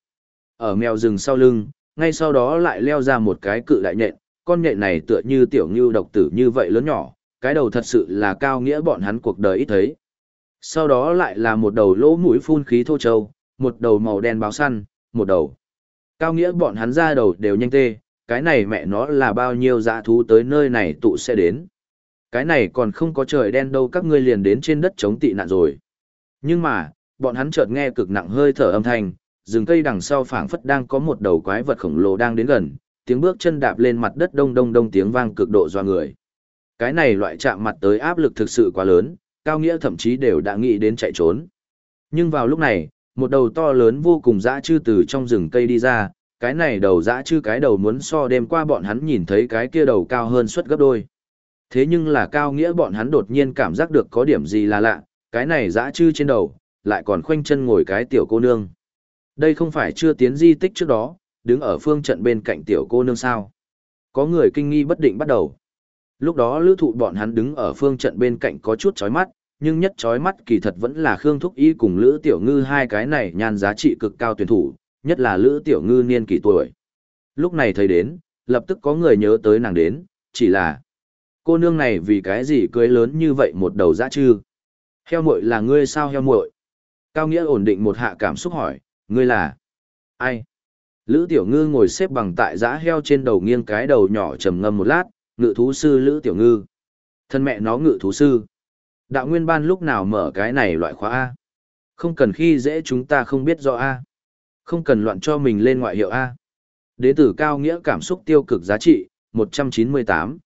Ở mèo rừng sau lưng, ngay sau đó lại leo ra một cái cự đại nhện, con nhện này tựa như tiểu như độc tử như vậy lớn nhỏ, cái đầu thật sự là Cao Nghĩa bọn hắn cuộc đời ít thấy. Sau đó lại là một đầu lỗ mũi phun khí thô trâu, một đầu màu đen báo săn, một đầu. Cao nghĩa bọn hắn ra đầu đều nhanh tê, cái này mẹ nó là bao nhiêu dã thú tới nơi này tụ sẽ đến. Cái này còn không có trời đen đâu các ngươi liền đến trên đất chống tị nạn rồi. Nhưng mà, bọn hắn chợt nghe cực nặng hơi thở âm thanh, rừng cây đằng sau phảng phất đang có một đầu quái vật khổng lồ đang đến gần, tiếng bước chân đạp lên mặt đất đông đông đông tiếng vang cực độ doa người. Cái này loại chạm mặt tới áp lực thực sự quá lớn, Cao Nghĩa thậm chí đều đã nghĩ đến chạy trốn. Nhưng vào lúc này, một đầu to lớn vô cùng dã chư từ trong rừng cây đi ra, cái này đầu dã chư cái đầu muốn so đêm qua bọn hắn nhìn thấy cái kia đầu cao hơn suất gấp đôi. Thế nhưng là Cao Nghĩa bọn hắn đột nhiên cảm giác được có điểm gì là lạ, cái này dã chư trên đầu, lại còn khoanh chân ngồi cái tiểu cô nương. Đây không phải chưa tiến di tích trước đó, đứng ở phương trận bên cạnh tiểu cô nương sao. Có người kinh nghi bất định bắt đầu. Lúc đó lữ thụ bọn hắn đứng ở phương trận bên cạnh có chút chói mắt, nhưng nhất chói mắt kỳ thật vẫn là Khương Thúc Y cùng Lữ Tiểu Ngư hai cái này nhan giá trị cực cao tuyển thủ, nhất là Lữ Tiểu Ngư niên kỷ tuổi. Lúc này thấy đến, lập tức có người nhớ tới nàng đến, chỉ là cô nương này vì cái gì cưới lớn như vậy một đầu dã chư. Heo muội là ngươi sao heo muội? Cao Nghĩa ổn định một hạ cảm xúc hỏi, ngươi là ai? Lữ Tiểu Ngư ngồi xếp bằng tại dã heo trên đầu nghiêng cái đầu nhỏ trầm ngâm một lát, ngự thú sư Lữ Tiểu Ngư. Thân mẹ nó ngự thú sư. Đạo nguyên ban lúc nào mở cái này loại khóa A. Không cần khi dễ chúng ta không biết rõ A. Không cần loạn cho mình lên ngoại hiệu A. Đế tử cao nghĩa cảm xúc tiêu cực giá trị, 198.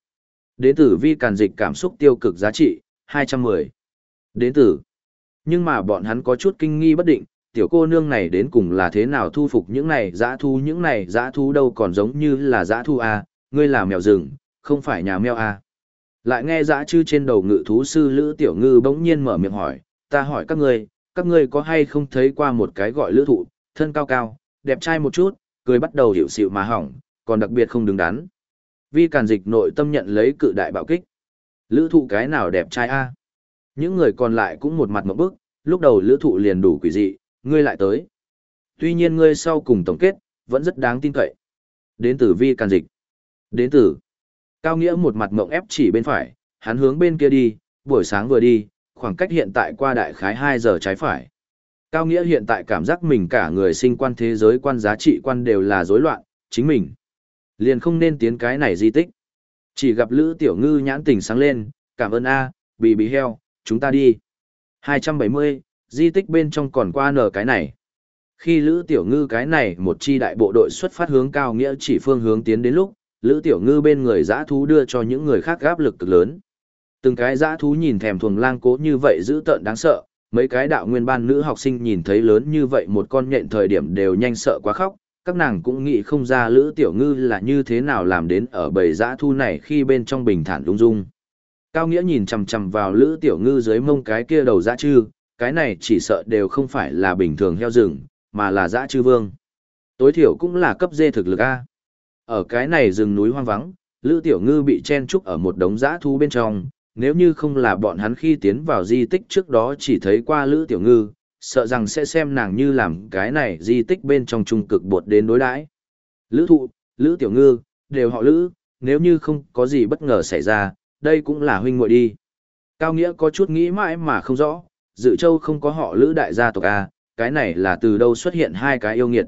Đế tử vi càn dịch cảm xúc tiêu cực giá trị, 210. Đế tử. Nhưng mà bọn hắn có chút kinh nghi bất định, tiểu cô nương này đến cùng là thế nào thu phục những này dã thu những này dã thu đâu còn giống như là dã thu A, ngươi là mèo rừng, không phải nhà mèo à? Lại nghe dã chư trên đầu ngự thú sư Lữ Tiểu Ngư bỗng nhiên mở miệng hỏi, ta hỏi các ngươi, các ngươi có hay không thấy qua một cái gọi lữ thụ, thân cao cao, đẹp trai một chút, cười bắt đầu hiểu xịu mà hỏng, còn đặc biệt không đứng đắn. Vi càn dịch nội tâm nhận lấy cự đại bạo kích. Lữ thụ cái nào đẹp trai a Những người còn lại cũng một mặt một bức, lúc đầu lữ thụ liền đủ quỷ dị, ngươi lại tới. Tuy nhiên ngươi sau cùng tổng kết, vẫn rất đáng tin cậy. Đến từ vi càn dịch. Đến từ Cao Nghĩa một mặt mộng ép chỉ bên phải, hắn hướng bên kia đi, buổi sáng vừa đi, khoảng cách hiện tại qua đại khái 2 giờ trái phải. Cao Nghĩa hiện tại cảm giác mình cả người sinh quan thế giới quan giá trị quan đều là rối loạn, chính mình. Liền không nên tiến cái này di tích. Chỉ gặp Lữ Tiểu Ngư nhãn tình sáng lên, cảm ơn A, bì bì heo, chúng ta đi. 270, di tích bên trong còn qua nở cái này. Khi Lữ Tiểu Ngư cái này một chi đại bộ đội xuất phát hướng Cao Nghĩa chỉ phương hướng tiến đến lúc, Lữ Tiểu Ngư bên người dã thú đưa cho những người khác áp lực cực lớn. Từng cái dã thú nhìn thèm thuồng lang cố như vậy dữ tợn đáng sợ, mấy cái đạo nguyên ban nữ học sinh nhìn thấy lớn như vậy một con nhện thời điểm đều nhanh sợ quá khóc, các nàng cũng nghĩ không ra Lữ Tiểu Ngư là như thế nào làm đến ở bầy dã thu này khi bên trong bình thản lung dung. Cao Nghĩa nhìn chằm chằm vào Lữ Tiểu Ngư dưới mông cái kia đầu dã chư, cái này chỉ sợ đều không phải là bình thường heo rừng, mà là dã chư vương. Tối thiểu cũng là cấp dê thực lực A. Ở cái này rừng núi hoang vắng, Lữ Tiểu Ngư bị chen trúc ở một đống dã thú bên trong, nếu như không là bọn hắn khi tiến vào di tích trước đó chỉ thấy qua Lữ Tiểu Ngư, sợ rằng sẽ xem nàng như làm cái này di tích bên trong trung cực bột đến đối đãi. Lữ thụ, Lữ Tiểu Ngư, đều họ Lữ, nếu như không có gì bất ngờ xảy ra, đây cũng là huynh muội đi. Cao Nghĩa có chút nghĩ mãi mà không rõ, dự châu không có họ Lữ đại gia tộc A, cái này là từ đâu xuất hiện hai cái yêu nghiệt.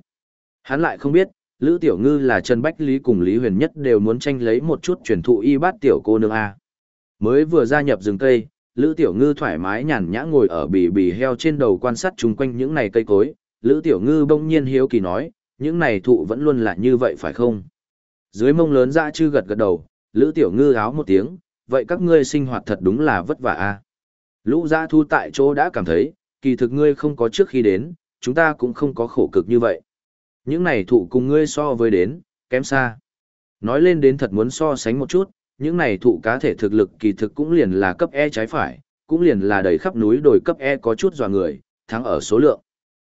Hắn lại không biết, Lữ Tiểu Ngư là Trần Bách Lý cùng Lý Huyền Nhất đều muốn tranh lấy một chút truyền thụ y bát tiểu cô nương A. Mới vừa gia nhập rừng cây, Lữ Tiểu Ngư thoải mái nhàn nhã ngồi ở bì bì heo trên đầu quan sát chung quanh những này cây cối, Lữ Tiểu Ngư bỗng nhiên hiếu kỳ nói, những này thụ vẫn luôn là như vậy phải không? Dưới mông lớn dã chư gật gật đầu, Lữ Tiểu Ngư áo một tiếng, vậy các ngươi sinh hoạt thật đúng là vất vả a. Lũ gia thu tại chỗ đã cảm thấy, kỳ thực ngươi không có trước khi đến, chúng ta cũng không có khổ cực như vậy. Những này thụ cùng ngươi so với đến, kém xa. Nói lên đến thật muốn so sánh một chút, những này thụ cá thể thực lực kỳ thực cũng liền là cấp E trái phải, cũng liền là đầy khắp núi đồi cấp E có chút dò người, thắng ở số lượng.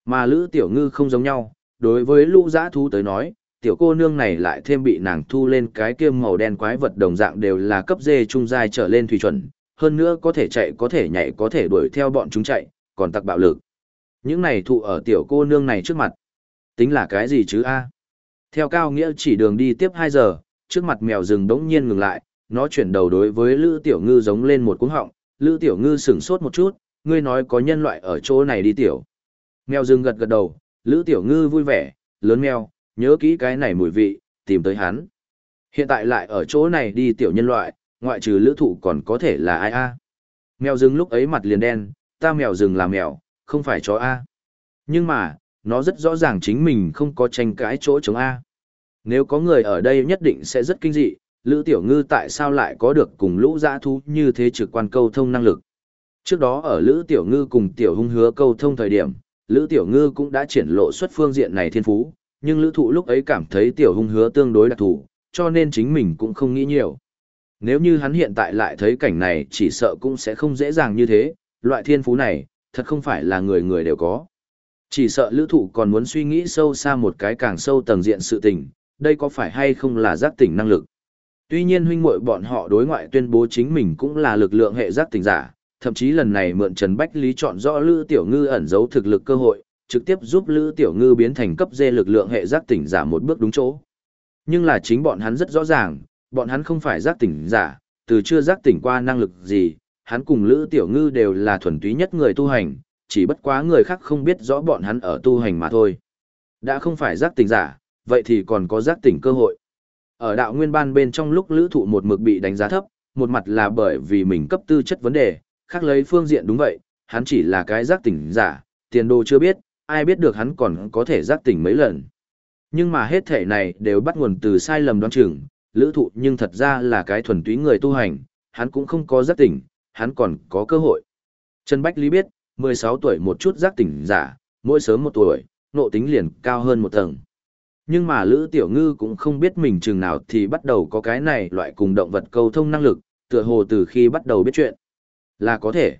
Mà Lữ Tiểu Ngư không giống nhau, đối với lũ giã thú tới nói, tiểu cô nương này lại thêm bị nàng thu lên cái kia màu đen quái vật đồng dạng đều là cấp dê trung giai trở lên thủy chuẩn, hơn nữa có thể chạy có thể nhảy có thể đuổi theo bọn chúng chạy, còn tặc bạo lực. Những này thụ ở tiểu cô nương này trước mặt. Tính là cái gì chứ a? Theo cao nghĩa chỉ đường đi tiếp 2 giờ, trước mặt mèo rừng đống nhiên ngừng lại, nó chuyển đầu đối với Lữ Tiểu Ngư giống lên một cuống họng, Lữ Tiểu Ngư sửng sốt một chút, ngươi nói có nhân loại ở chỗ này đi tiểu. Mèo rừng gật gật đầu, Lữ Tiểu Ngư vui vẻ, lớn mèo, nhớ kỹ cái này mùi vị, tìm tới hắn. Hiện tại lại ở chỗ này đi tiểu nhân loại, ngoại trừ lữ thụ còn có thể là ai a Mèo rừng lúc ấy mặt liền đen, ta mèo rừng là mèo, không phải chó a Nhưng mà, nó rất rõ ràng chính mình không có tranh cãi chỗ chống a Nếu có người ở đây nhất định sẽ rất kinh dị, Lữ Tiểu Ngư tại sao lại có được cùng lũ dã thú như thế trực quan câu thông năng lực. Trước đó ở Lữ Tiểu Ngư cùng Tiểu Hung hứa câu thông thời điểm, Lữ Tiểu Ngư cũng đã triển lộ xuất phương diện này thiên phú, nhưng Lữ Thụ lúc ấy cảm thấy Tiểu Hung hứa tương đối đặc thù, cho nên chính mình cũng không nghĩ nhiều. Nếu như hắn hiện tại lại thấy cảnh này chỉ sợ cũng sẽ không dễ dàng như thế, loại thiên phú này, thật không phải là người người đều có. Chỉ sợ lữ thụ còn muốn suy nghĩ sâu xa một cái càng sâu tầng diện sự tình, đây có phải hay không là giác tỉnh năng lực. Tuy nhiên huynh muội bọn họ đối ngoại tuyên bố chính mình cũng là lực lượng hệ giác tỉnh giả, thậm chí lần này mượn Trần Bách Lý chọn rõ Lữ Tiểu Ngư ẩn giấu thực lực cơ hội, trực tiếp giúp Lữ Tiểu Ngư biến thành cấp dê lực lượng hệ giác tỉnh giả một bước đúng chỗ. Nhưng là chính bọn hắn rất rõ ràng, bọn hắn không phải giác tỉnh giả, từ chưa giác tỉnh qua năng lực gì, hắn cùng Lữ Tiểu Ngư đều là thuần túy nhất người tu hành, chỉ bất quá người khác không biết rõ bọn hắn ở tu hành mà thôi. Đã không phải giác tỉnh giả, vậy thì còn có giác tỉnh cơ hội. Ở đạo nguyên ban bên trong lúc lữ thụ một mực bị đánh giá thấp, một mặt là bởi vì mình cấp tư chất vấn đề, khác lấy phương diện đúng vậy, hắn chỉ là cái giác tỉnh giả, tiền đồ chưa biết, ai biết được hắn còn có thể giác tỉnh mấy lần. Nhưng mà hết thể này đều bắt nguồn từ sai lầm đoán chừng, lữ thụ nhưng thật ra là cái thuần túy người tu hành, hắn cũng không có giác tỉnh, hắn còn có cơ hội. Trần Bách Lý biết, 16 tuổi một chút giác tỉnh giả, mỗi sớm một tuổi, nộ tính liền cao hơn một tầng. Nhưng mà Lữ Tiểu Ngư cũng không biết mình chừng nào thì bắt đầu có cái này loại cùng động vật câu thông năng lực, tựa hồ từ khi bắt đầu biết chuyện. Là có thể.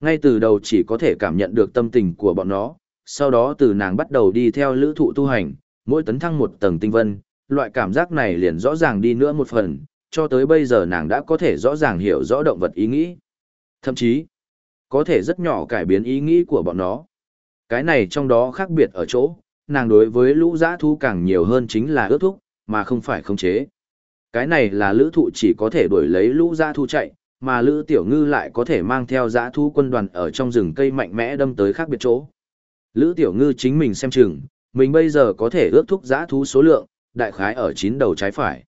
Ngay từ đầu chỉ có thể cảm nhận được tâm tình của bọn nó, sau đó từ nàng bắt đầu đi theo lữ thụ tu hành, mỗi tấn thăng một tầng tinh vân, loại cảm giác này liền rõ ràng đi nữa một phần, cho tới bây giờ nàng đã có thể rõ ràng hiểu rõ động vật ý nghĩ. Thậm chí, có thể rất nhỏ cải biến ý nghĩ của bọn nó. Cái này trong đó khác biệt ở chỗ, nàng đối với lũ giã thú càng nhiều hơn chính là ước thúc, mà không phải khống chế. Cái này là lữ thụ chỉ có thể đuổi lấy lũ giã thú chạy, mà lữ tiểu ngư lại có thể mang theo giã thú quân đoàn ở trong rừng cây mạnh mẽ đâm tới khác biệt chỗ. Lữ tiểu ngư chính mình xem chừng, mình bây giờ có thể ước thúc giã thú số lượng, đại khái ở chín đầu trái phải.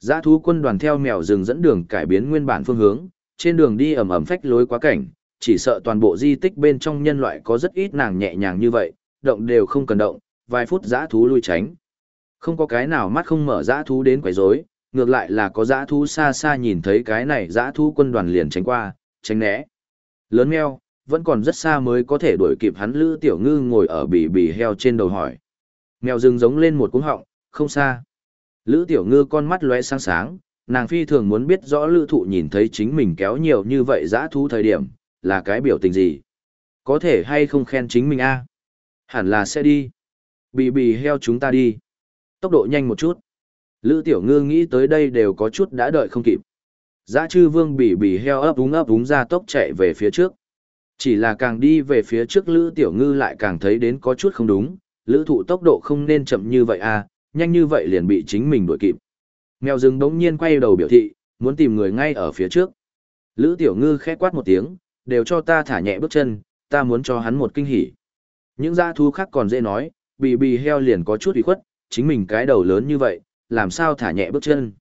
Giã thú quân đoàn theo mèo rừng dẫn đường cải biến nguyên bản phương hướng, trên đường đi ẩm ẩm phách lối quá cảnh, chỉ sợ toàn bộ di tích bên trong nhân loại có rất ít nàng nhẹ nhàng như vậy, động đều không cần động, vài phút giã thú lui tránh. Không có cái nào mắt không mở giã thú đến quấy rối, ngược lại là có giã thú xa xa nhìn thấy cái này giã thú quân đoàn liền tránh qua, tránh né. Lớn meo, vẫn còn rất xa mới có thể đuổi kịp hắn Lữ Tiểu Ngư ngồi ở bì bì heo trên đầu hỏi. Mèo rừng giống lên một cúng họng, không xa. Lữ Tiểu Ngư con mắt lóe sáng sáng, nàng phi thường muốn biết rõ Lữ Thụ nhìn thấy chính mình kéo nhiều như vậy giã thú thời điểm, là cái biểu tình gì. Có thể hay không khen chính mình a Hẳn là sẽ đi. Bì bì heo chúng ta đi. Tốc độ nhanh một chút. Lữ Tiểu Ngư nghĩ tới đây đều có chút đã đợi không kịp. Dã chư vương bì bì heo ấp úng ấp úng ra tốc chạy về phía trước. Chỉ là càng đi về phía trước Lữ Tiểu Ngư lại càng thấy đến có chút không đúng, lữ thụ tốc độ không nên chậm như vậy à, nhanh như vậy liền bị chính mình đuổi kịp. Mèo rừng đống nhiên quay đầu biểu thị, muốn tìm người ngay ở phía trước. Lữ Tiểu Ngư khẽ quát một tiếng, đều cho ta thả nhẹ bước chân, ta muốn cho hắn một kinh hỉ. Những gia thú khác còn dễ nói, bì bì heo liền có chút ủy khuất, chính mình cái đầu lớn như vậy, làm sao thả nhẹ bước chân.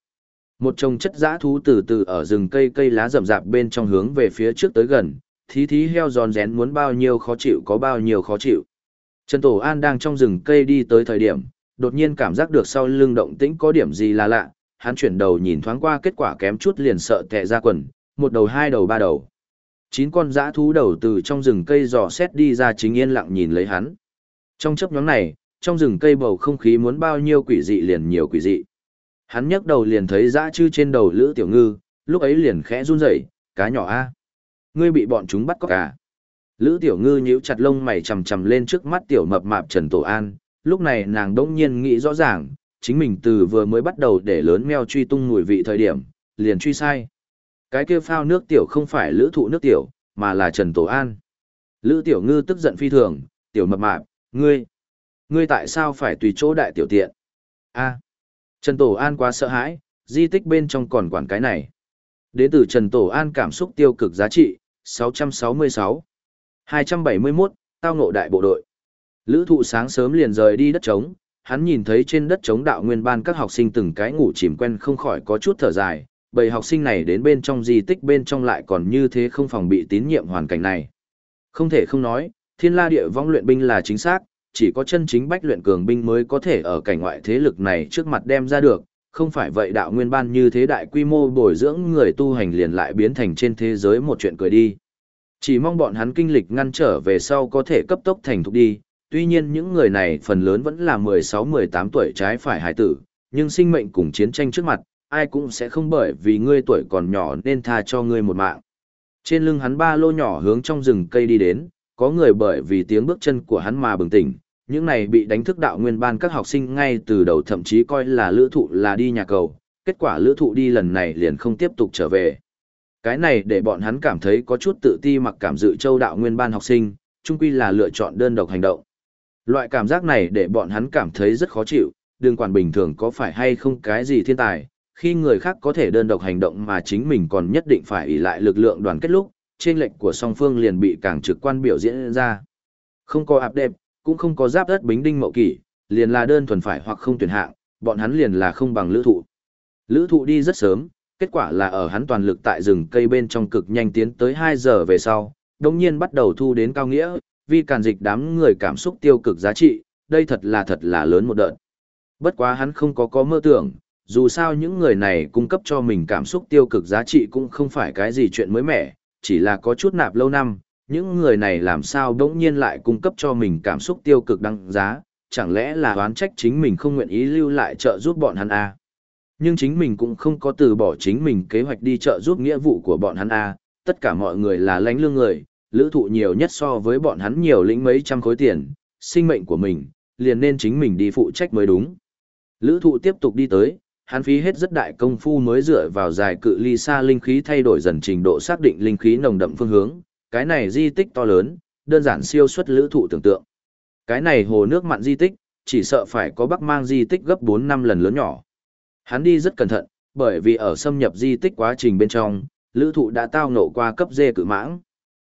Một chồng chất dã thú từ từ ở rừng cây cây lá rậm rạp bên trong hướng về phía trước tới gần, thí thí heo giòn rén muốn bao nhiêu khó chịu có bao nhiêu khó chịu. Trần Tổ An đang trong rừng cây đi tới thời điểm, đột nhiên cảm giác được sau lưng động tĩnh có điểm gì là lạ, hắn chuyển đầu nhìn thoáng qua kết quả kém chút liền sợ tệ ra quần, một đầu hai đầu ba đầu. Chín con dã thú đầu từ trong rừng cây dò xét đi ra chính yên lặng nhìn lấy hắn. Trong chấp nhóm này, trong rừng cây bầu không khí muốn bao nhiêu quỷ dị liền nhiều quỷ dị. Hắn nhấc đầu liền thấy dã chư trên đầu Lữ Tiểu Ngư, lúc ấy liền khẽ run rẩy, cá nhỏ a, ngươi bị bọn chúng bắt cóc à? Lữ Tiểu Ngư nhíu chặt lông mày chằm chằm lên trước mắt tiểu mập mạp Trần Tổ An, lúc này nàng đỗng nhiên nghĩ rõ ràng, chính mình từ vừa mới bắt đầu để lớn meo truy tung mùi vị thời điểm, liền truy sai. Cái kia phao nước tiểu không phải lữ thụ nước tiểu, mà là Trần Tổ An. Lữ Tiểu Ngư tức giận phi thường, tiểu mập mạp, ngươi, ngươi tại sao phải tùy chỗ đại tiểu tiện? a Trần Tổ An quá sợ hãi, di tích bên trong còn quản cái này. Đến từ Trần Tổ An cảm xúc tiêu cực giá trị, 666. 271, tao ngộ đại bộ đội. Lữ thụ sáng sớm liền rời đi đất trống, hắn nhìn thấy trên đất trống đạo nguyên ban các học sinh từng cái ngủ chìm quen không khỏi có chút thở dài, bầy học sinh này đến bên trong di tích bên trong lại còn như thế không phòng bị tín nhiệm hoàn cảnh này. Không thể không nói, thiên la địa vong luyện binh là chính xác, chỉ có chân chính bách luyện cường binh mới có thể ở cảnh ngoại thế lực này trước mặt đem ra được, không phải vậy đạo nguyên ban như thế đại quy mô bồi dưỡng người tu hành liền lại biến thành trên thế giới một chuyện cười đi. Chỉ mong bọn hắn kinh lịch ngăn trở về sau có thể cấp tốc thành thục đi, tuy nhiên những người này phần lớn vẫn là 16-18 tuổi trái phải hải tử, nhưng sinh mệnh cùng chiến tranh trước mặt, ai cũng sẽ không bởi vì ngươi tuổi còn nhỏ nên tha cho ngươi một mạng. Trên lưng hắn ba lô nhỏ hướng trong rừng cây đi đến, có người bởi vì tiếng bước chân của hắn mà bừng tỉnh, những này bị đánh thức đạo nguyên ban các học sinh ngay từ đầu thậm chí coi là lữ thụ là đi nhà cầu, kết quả lữ thụ đi lần này liền không tiếp tục trở về. Cái này để bọn hắn cảm thấy có chút tự ti mặc cảm dự châu đạo nguyên ban học sinh, chung quy là lựa chọn đơn độc hành động. Loại cảm giác này để bọn hắn cảm thấy rất khó chịu, đừng quản bình thường có phải hay không cái gì thiên tài, khi người khác có thể đơn độc hành động mà chính mình còn nhất định phải ỷ lại lực lượng đoàn kết lúc, trên lệnh của song phương liền bị càng trực quan biểu diễn ra. Không có áp đẹp, cũng không có giáp đất bính đinh mậu kỷ, liền là đơn thuần phải hoặc không tuyển hạng, bọn hắn liền là không bằng lữ thụ. Lữ thụ đi rất sớm, kết quả là ở hắn toàn lực tại rừng cây bên trong cực nhanh tiến tới 2 giờ về sau, đồng nhiên bắt đầu thu đến cao nghĩa, vì càn dịch đám người cảm xúc tiêu cực giá trị, đây thật là thật là lớn một đợt. Bất quá hắn không có có mơ tưởng, dù sao những người này cung cấp cho mình cảm xúc tiêu cực giá trị cũng không phải cái gì chuyện mới mẻ, chỉ là có chút nạp lâu năm, những người này làm sao đống nhiên lại cung cấp cho mình cảm xúc tiêu cực đăng giá, chẳng lẽ là oán trách chính mình không nguyện ý lưu lại trợ giúp bọn hắn à? Nhưng chính mình cũng không có từ bỏ chính mình kế hoạch đi trợ giúp nghĩa vụ của bọn hắn à, tất cả mọi người là lãnh lương người, lữ thụ nhiều nhất so với bọn hắn nhiều lĩnh mấy trăm khối tiền, sinh mệnh của mình, liền nên chính mình đi phụ trách mới đúng. Lữ thụ tiếp tục đi tới, hắn phí hết rất đại công phu mới dựa vào dài cự ly xa linh khí thay đổi dần trình độ xác định linh khí nồng đậm phương hướng, cái này di tích to lớn, đơn giản siêu xuất lữ thụ tưởng tượng. Cái này hồ nước mặn di tích, chỉ sợ phải có bắc mang di tích gấp 4 năm lần lớn nhỏ. Hắn đi rất cẩn thận, bởi vì ở xâm nhập di tích quá trình bên trong, lữ thụ đã tao nổ qua cấp dê cự mãng.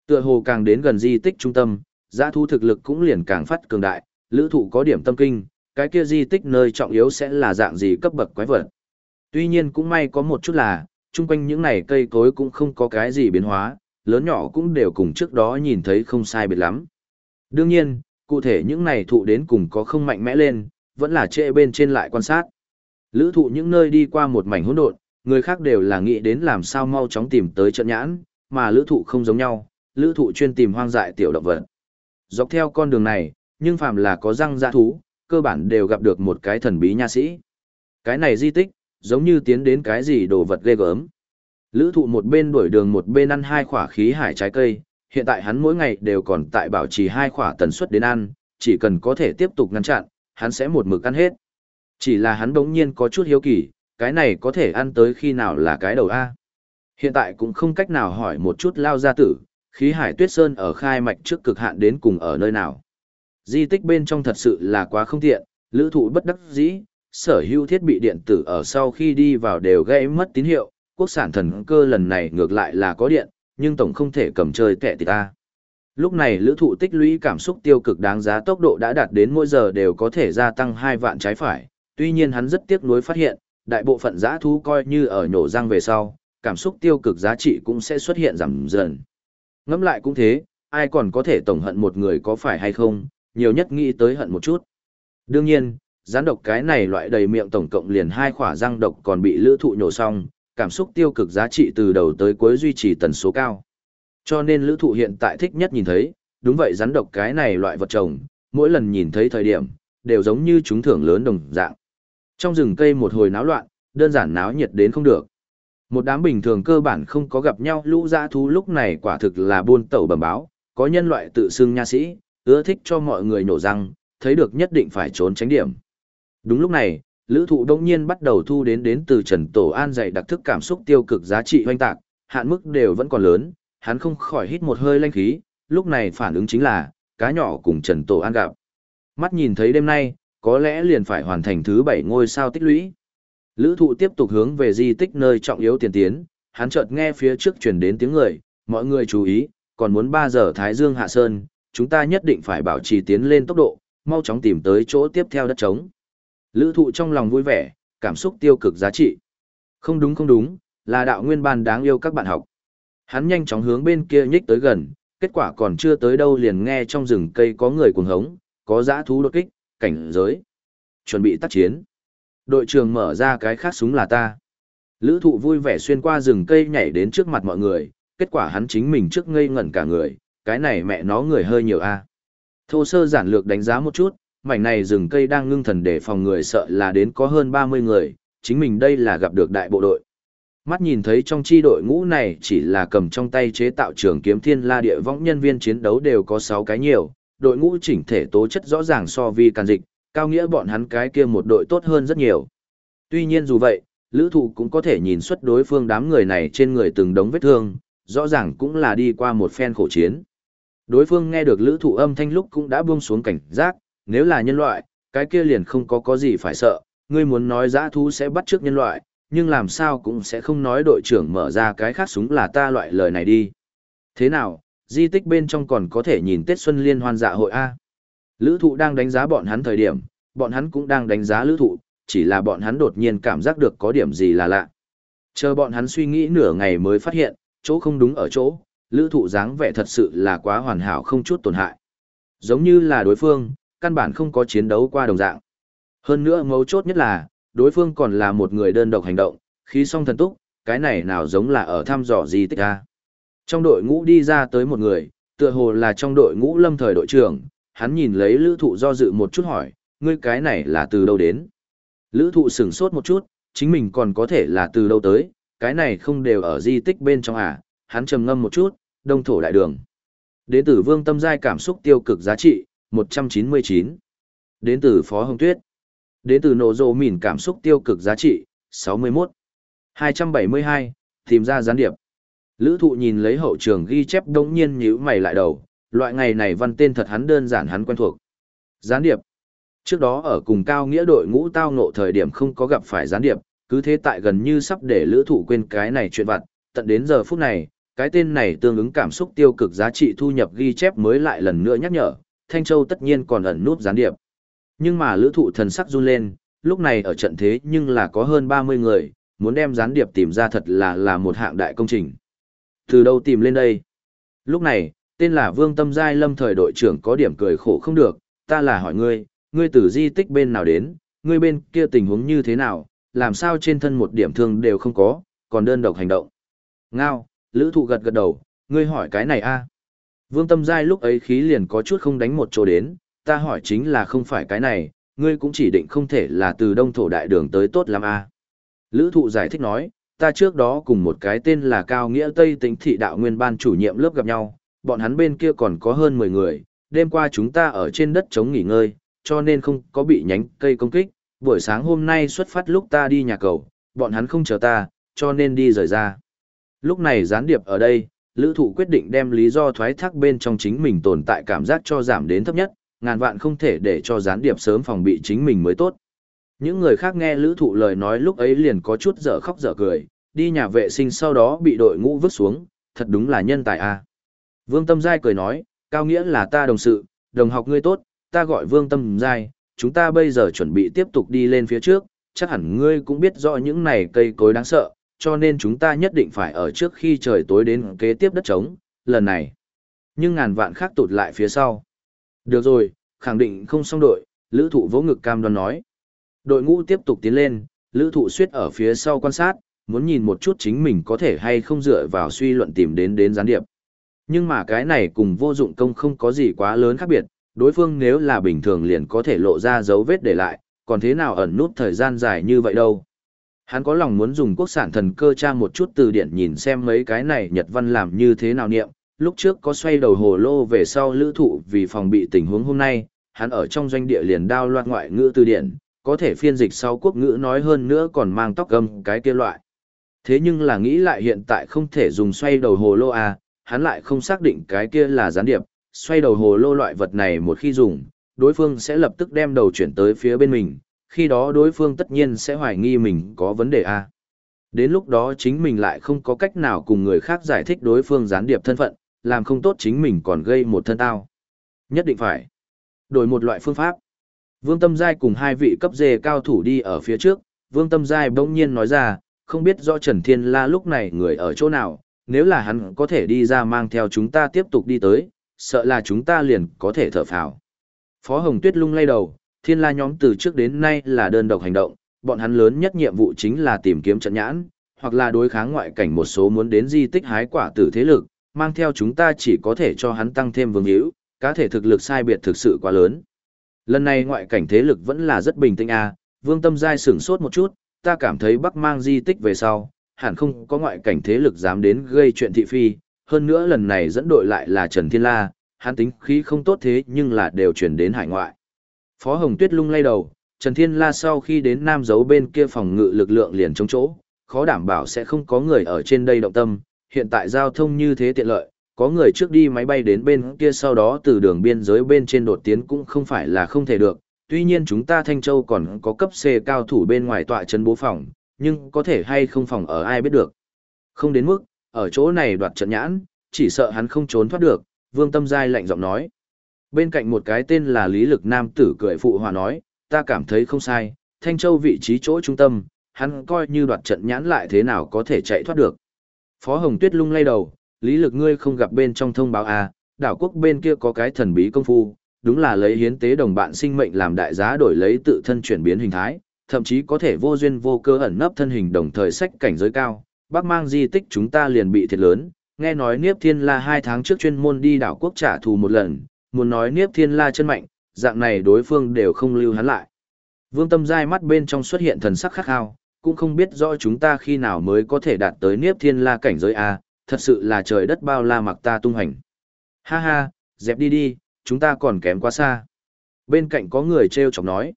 Tựa hồ càng đến gần di tích trung tâm, giã thu thực lực cũng liền càng phát cường đại, lữ thụ có điểm tâm kinh, cái kia di tích nơi trọng yếu sẽ là dạng gì cấp bậc quái vật. Tuy nhiên cũng may có một chút là, chung quanh những này cây cối cũng không có cái gì biến hóa, lớn nhỏ cũng đều cùng trước đó nhìn thấy không sai biệt lắm. Đương nhiên, cụ thể những này thụ đến cùng có không mạnh mẽ lên, vẫn là trệ bên trên lại quan sát. Lữ thụ những nơi đi qua một mảnh hỗn độn, người khác đều là nghĩ đến làm sao mau chóng tìm tới trận nhãn, mà lữ thụ không giống nhau, lữ thụ chuyên tìm hoang dại tiểu động vật. Dọc theo con đường này, nhưng phàm là có răng dã thú, cơ bản đều gặp được một cái thần bí nha sĩ. Cái này di tích, giống như tiến đến cái gì đồ vật ghê gớm. Lữ thụ một bên đuổi đường một bên ăn hai khỏa khí hải trái cây, hiện tại hắn mỗi ngày đều còn tại bảo trì hai khỏa tần suất đến ăn, chỉ cần có thể tiếp tục ngăn chặn, hắn sẽ một mực ăn hết. Chỉ là hắn đống nhiên có chút hiếu kỳ, cái này có thể ăn tới khi nào là cái đầu A. Hiện tại cũng không cách nào hỏi một chút lao gia tử, khí hải tuyết sơn ở khai mạch trước cực hạn đến cùng ở nơi nào. Di tích bên trong thật sự là quá không tiện, lữ thụ bất đắc dĩ, sở hữu thiết bị điện tử ở sau khi đi vào đều gây mất tín hiệu, quốc sản thần cơ lần này ngược lại là có điện, nhưng tổng không thể cầm chơi kẻ thì ta. Lúc này lữ thụ tích lũy cảm xúc tiêu cực đáng giá tốc độ đã đạt đến mỗi giờ đều có thể gia tăng 2 vạn trái phải, tuy nhiên hắn rất tiếc nuối phát hiện, đại bộ phận giã thú coi như ở nhổ răng về sau, cảm xúc tiêu cực giá trị cũng sẽ xuất hiện giảm dần. Ngẫm lại cũng thế, ai còn có thể tổng hận một người có phải hay không, nhiều nhất nghĩ tới hận một chút. Đương nhiên, rắn độc cái này loại đầy miệng tổng cộng liền hai khỏa răng độc còn bị lữ thụ nhổ xong, cảm xúc tiêu cực giá trị từ đầu tới cuối duy trì tần số cao. Cho nên lữ thụ hiện tại thích nhất nhìn thấy, đúng vậy rắn độc cái này loại vật trồng, mỗi lần nhìn thấy thời điểm, đều giống như chúng thưởng lớn đồng dạng. Trong rừng cây một hồi náo loạn, đơn giản náo nhiệt đến không được. Một đám bình thường cơ bản không có gặp nhau lũ dã thú lúc này quả thực là buôn tẩu bẩm báo, có nhân loại tự xưng nha sĩ, ưa thích cho mọi người nổ răng, thấy được nhất định phải trốn tránh điểm. Đúng lúc này, lữ thụ đông nhiên bắt đầu thu đến đến từ Trần Tổ An dạy đặc thức cảm xúc tiêu cực giá trị hoanh tạc, hạn mức đều vẫn còn lớn, hắn không khỏi hít một hơi lanh khí, lúc này phản ứng chính là, cá nhỏ cùng Trần Tổ An gặp. Mắt nhìn thấy đêm nay, có lẽ liền phải hoàn thành thứ bảy ngôi sao tích lũy. Lữ thụ tiếp tục hướng về di tích nơi trọng yếu tiền tiến, hắn chợt nghe phía trước truyền đến tiếng người, mọi người chú ý, còn muốn 3 giờ Thái Dương hạ sơn, chúng ta nhất định phải bảo trì tiến lên tốc độ, mau chóng tìm tới chỗ tiếp theo đất trống. Lữ thụ trong lòng vui vẻ, cảm xúc tiêu cực giá trị. Không đúng không đúng, là đạo nguyên ban đáng yêu các bạn học. Hắn nhanh chóng hướng bên kia nhích tới gần, kết quả còn chưa tới đâu liền nghe trong rừng cây có người cuồng hống, có dã thú đột kích, cảnh giới. Chuẩn bị tác chiến. Đội trưởng mở ra cái khác súng là ta. Lữ thụ vui vẻ xuyên qua rừng cây nhảy đến trước mặt mọi người, kết quả hắn chính mình trước ngây ngẩn cả người, cái này mẹ nó người hơi nhiều a Thô sơ giản lược đánh giá một chút, mảnh này rừng cây đang ngưng thần để phòng người sợ là đến có hơn 30 người, chính mình đây là gặp được đại bộ đội. Mắt nhìn thấy trong chi đội ngũ này chỉ là cầm trong tay chế tạo trường kiếm thiên la địa võng nhân viên chiến đấu đều có 6 cái nhiều, đội ngũ chỉnh thể tố chất rõ ràng so vi càn dịch, cao nghĩa bọn hắn cái kia một đội tốt hơn rất nhiều. Tuy nhiên dù vậy, lữ thụ cũng có thể nhìn xuất đối phương đám người này trên người từng đống vết thương, rõ ràng cũng là đi qua một phen khổ chiến. Đối phương nghe được lữ thụ âm thanh lúc cũng đã buông xuống cảnh giác, nếu là nhân loại, cái kia liền không có có gì phải sợ, ngươi muốn nói giã thú sẽ bắt trước nhân loại, nhưng làm sao cũng sẽ không nói đội trưởng mở ra cái khác súng là ta loại lời này đi. Thế nào, di tích bên trong còn có thể nhìn Tết Xuân Liên hoan dạ hội A. Lữ thụ đang đánh giá bọn hắn thời điểm, bọn hắn cũng đang đánh giá lữ thụ, chỉ là bọn hắn đột nhiên cảm giác được có điểm gì là lạ. Chờ bọn hắn suy nghĩ nửa ngày mới phát hiện, chỗ không đúng ở chỗ, lữ thụ dáng vẻ thật sự là quá hoàn hảo không chút tổn hại. Giống như là đối phương, căn bản không có chiến đấu qua đồng dạng. Hơn nữa mấu chốt nhất là, đối phương còn là một người đơn độc hành động, khí song thần túc, cái này nào giống là ở thăm dò gì tích ra. Trong đội ngũ đi ra tới một người, tựa hồ là trong đội ngũ lâm thời đội trưởng, hắn nhìn lấy lữ thụ do dự một chút hỏi, ngươi cái này là từ đâu đến? Lữ thụ sửng sốt một chút, chính mình còn có thể là từ đâu tới, cái này không đều ở di tích bên trong à, hắn trầm ngâm một chút, đông thổ đại đường. Đến từ vương tâm giai cảm xúc tiêu cực giá trị, 199. Đến từ phó hồng tuyết. Đến từ nổ rộ mỉn cảm xúc tiêu cực giá trị, 61. 272, tìm ra gián điệp. Lữ thụ nhìn lấy hậu trường ghi chép đống nhiên nhíu mày lại đầu, loại ngày này văn tên thật hắn đơn giản hắn quen thuộc. Gián điệp. Trước đó ở cùng cao nghĩa đội ngũ tao ngộ thời điểm không có gặp phải gián điệp, cứ thế tại gần như sắp để lữ thụ quên cái này chuyện vặt, tận đến giờ phút này, cái tên này tương ứng cảm xúc tiêu cực giá trị thu nhập ghi chép mới lại lần nữa nhắc nhở, Thanh Châu tất nhiên còn ẩn nút gián điệp. Nhưng mà lữ thụ thần sắc run lên, lúc này ở trận thế nhưng là có hơn 30 người, muốn đem gián điệp tìm ra thật là là một hạng đại công trình. Từ đâu tìm lên đây? Lúc này, tên là Vương Tâm Giai Lâm thời đội trưởng có điểm cười khổ không được, ta là hỏi ngươi, ngươi từ di tích bên nào đến, ngươi bên kia tình huống như thế nào, làm sao trên thân một điểm thương đều không có, còn đơn độc hành động. Ngao, lữ thụ gật gật đầu, ngươi hỏi cái này a Vương Tâm Giai lúc ấy khí liền có chút không đánh một chỗ đến, ta hỏi chính là không phải cái này, ngươi cũng chỉ định không thể là từ đông thổ đại đường tới tốt lắm a Lữ thụ giải thích nói, ta trước đó cùng một cái tên là Cao Nghĩa Tây Tĩnh thị đạo nguyên ban chủ nhiệm lớp gặp nhau, bọn hắn bên kia còn có hơn 10 người, đêm qua chúng ta ở trên đất chống nghỉ ngơi, cho nên không có bị nhánh cây công kích, buổi sáng hôm nay xuất phát lúc ta đi nhà cầu, bọn hắn không chờ ta, cho nên đi rời ra. Lúc này gián điệp ở đây, lữ thụ quyết định đem lý do thoái thác bên trong chính mình tồn tại cảm giác cho giảm đến thấp nhất, ngàn vạn không thể để cho gián điệp sớm phòng bị chính mình mới tốt. Những người khác nghe lữ thụ lời nói lúc ấy liền có chút dở khóc dở cười, đi nhà vệ sinh sau đó bị đội ngũ vứt xuống, thật đúng là nhân tài a Vương Tâm Giai cười nói, cao nghĩa là ta đồng sự, đồng học ngươi tốt, ta gọi Vương Tâm Giai, chúng ta bây giờ chuẩn bị tiếp tục đi lên phía trước, chắc hẳn ngươi cũng biết rõ những này cây cối đáng sợ, cho nên chúng ta nhất định phải ở trước khi trời tối đến kế tiếp đất trống, lần này. Nhưng ngàn vạn khác tụt lại phía sau. Được rồi, khẳng định không xong đội, lữ thụ vỗ ngực cam đoan nói. Đội ngũ tiếp tục tiến lên, lữ thụ suyết ở phía sau quan sát, muốn nhìn một chút chính mình có thể hay không dựa vào suy luận tìm đến đến gián điệp. Nhưng mà cái này cùng vô dụng công không có gì quá lớn khác biệt, đối phương nếu là bình thường liền có thể lộ ra dấu vết để lại, còn thế nào ẩn nút thời gian dài như vậy đâu. Hắn có lòng muốn dùng quốc sản thần cơ tra một chút từ điển nhìn xem mấy cái này Nhật văn làm như thế nào niệm, lúc trước có xoay đầu hồ lô về sau lữ thụ vì phòng bị tình huống hôm nay, hắn ở trong doanh địa liền đao loạt ngoại ngữ từ điển, có thể phiên dịch sau quốc ngữ nói hơn nữa còn mang tóc gâm cái kia loại. Thế nhưng là nghĩ lại hiện tại không thể dùng xoay đầu hồ lô à, hắn lại không xác định cái kia là gián điệp, xoay đầu hồ lô loại vật này một khi dùng, đối phương sẽ lập tức đem đầu chuyển tới phía bên mình, khi đó đối phương tất nhiên sẽ hoài nghi mình có vấn đề à. Đến lúc đó chính mình lại không có cách nào cùng người khác giải thích đối phương gián điệp thân phận, làm không tốt chính mình còn gây một thân tao. Nhất định phải đổi một loại phương pháp. Vương Tâm Giai cùng hai vị cấp dê cao thủ đi ở phía trước, Vương Tâm Giai bỗng nhiên nói ra, không biết do Trần Thiên La lúc này người ở chỗ nào, nếu là hắn có thể đi ra mang theo chúng ta tiếp tục đi tới, sợ là chúng ta liền có thể thở phào. Phó Hồng Tuyết lung lay đầu, Thiên La nhóm từ trước đến nay là đơn độc hành động, bọn hắn lớn nhất nhiệm vụ chính là tìm kiếm trận nhãn, hoặc là đối kháng ngoại cảnh một số muốn đến di tích hái quả tử thế lực, mang theo chúng ta chỉ có thể cho hắn tăng thêm vương hữu, cá thể thực lực sai biệt thực sự quá lớn. Lần này ngoại cảnh thế lực vẫn là rất bình tĩnh a, à, Vương Tâm Giai sửng sốt một chút, ta cảm thấy Bắc mang di tích về sau, hẳn không có ngoại cảnh thế lực dám đến gây chuyện thị phi, hơn nữa lần này dẫn đội lại là Trần Thiên La, hắn tính khí không tốt thế nhưng là đều chuyển đến hải ngoại. Phó Hồng Tuyết lung lay đầu, Trần Thiên La sau khi đến Nam giấu bên kia phòng ngự lực lượng liền chống chỗ, khó đảm bảo sẽ không có người ở trên đây động tâm, hiện tại giao thông như thế tiện lợi, có người trước đi máy bay đến bên kia sau đó từ đường biên giới bên trên đột tiến cũng không phải là không thể được. Tuy nhiên chúng ta Thanh Châu còn có cấp C cao thủ bên ngoài tọa chân bố phòng, nhưng có thể hay không phòng ở ai biết được. Không đến mức, ở chỗ này đoạt trận nhãn, chỉ sợ hắn không trốn thoát được, Vương Tâm Giai lạnh giọng nói. Bên cạnh một cái tên là Lý Lực Nam tử cười phụ hòa nói, ta cảm thấy không sai, Thanh Châu vị trí chỗ trung tâm, hắn coi như đoạt trận nhãn lại thế nào có thể chạy thoát được. Phó Hồng Tuyết lung lay đầu, lý lực ngươi không gặp bên trong thông báo à, đảo quốc bên kia có cái thần bí công phu, đúng là lấy hiến tế đồng bạn sinh mệnh làm đại giá đổi lấy tự thân chuyển biến hình thái, thậm chí có thể vô duyên vô cơ ẩn nấp thân hình đồng thời sách cảnh giới cao. Bác mang di tích chúng ta liền bị thiệt lớn, nghe nói Niếp Thiên La hai tháng trước chuyên môn đi đảo quốc trả thù một lần, muốn nói Niếp Thiên La chân mạnh, dạng này đối phương đều không lưu hắn lại. Vương Tâm Giai mắt bên trong xuất hiện thần sắc khắc khao, cũng không biết rõ chúng ta khi nào mới có thể đạt tới Niếp Thiên La cảnh giới A, thật sự là trời đất bao la mặc ta tung hành. Ha ha, dẹp đi đi, chúng ta còn kém quá xa. Bên cạnh có người treo chọc nói.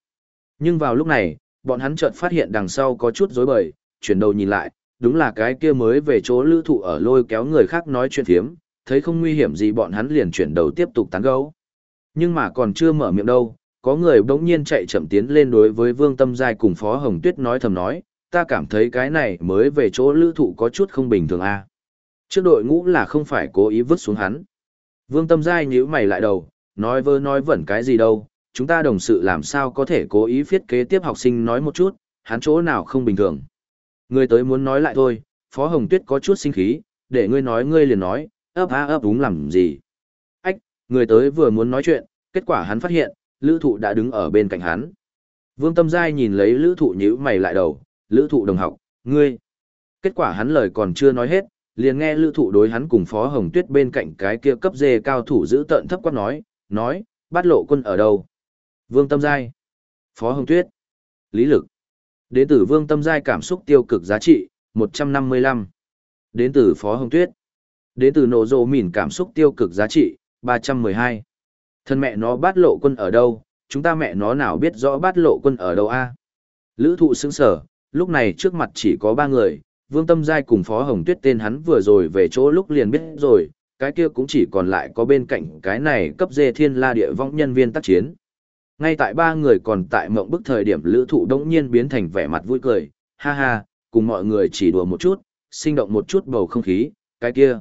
Nhưng vào lúc này, bọn hắn chợt phát hiện đằng sau có chút rối bời, chuyển đầu nhìn lại, đúng là cái kia mới về chỗ lữ thụ ở lôi kéo người khác nói chuyện thiếm, thấy không nguy hiểm gì bọn hắn liền chuyển đầu tiếp tục tán gấu. Nhưng mà còn chưa mở miệng đâu, có người bỗng nhiên chạy chậm tiến lên đối với Vương Tâm Giai cùng Phó Hồng Tuyết nói thầm nói, ta cảm thấy cái này mới về chỗ lữ thụ có chút không bình thường a Trước đội ngũ là không phải cố ý vứt xuống hắn. Vương Tâm Giai nhíu mày lại đầu, nói vơ nói vẩn cái gì đâu, chúng ta đồng sự làm sao có thể cố ý viết kế tiếp học sinh nói một chút, hắn chỗ nào không bình thường. Người tới muốn nói lại thôi, Phó Hồng Tuyết có chút sinh khí, để ngươi nói ngươi liền nói, ấp á ấp đúng làm gì. Ách, người tới vừa muốn nói chuyện, kết quả hắn phát hiện, lữ thụ đã đứng ở bên cạnh hắn. Vương Tâm Giai nhìn lấy lữ thụ nhíu mày lại đầu, lữ thụ đồng học, ngươi. Kết quả hắn lời còn chưa nói hết, liền nghe lữ thụ đối hắn cùng Phó Hồng Tuyết bên cạnh cái kia cấp dê cao thủ giữ tận thấp quát nói, nói, bắt lộ quân ở đâu? Vương Tâm Giai, Phó Hồng Tuyết, Lý Lực. Đến từ Vương Tâm Giai cảm xúc tiêu cực giá trị, 155. Đến từ Phó Hồng Tuyết. Đến từ nổ rộ mỉn cảm xúc tiêu cực giá trị, 312. Thân mẹ nó bắt lộ quân ở đâu, chúng ta mẹ nó nào biết rõ bắt lộ quân ở đâu a Lữ thụ xứng sở, lúc này trước mặt chỉ có ba người, Vương Tâm Giai cùng Phó Hồng Tuyết tên hắn vừa rồi về chỗ lúc liền biết rồi, cái kia cũng chỉ còn lại có bên cạnh cái này cấp dê thiên la địa vong nhân viên tác chiến. Ngay tại ba người còn tại mộng bức thời điểm lữ thụ đống nhiên biến thành vẻ mặt vui cười, ha ha, cùng mọi người chỉ đùa một chút, sinh động một chút bầu không khí, cái kia.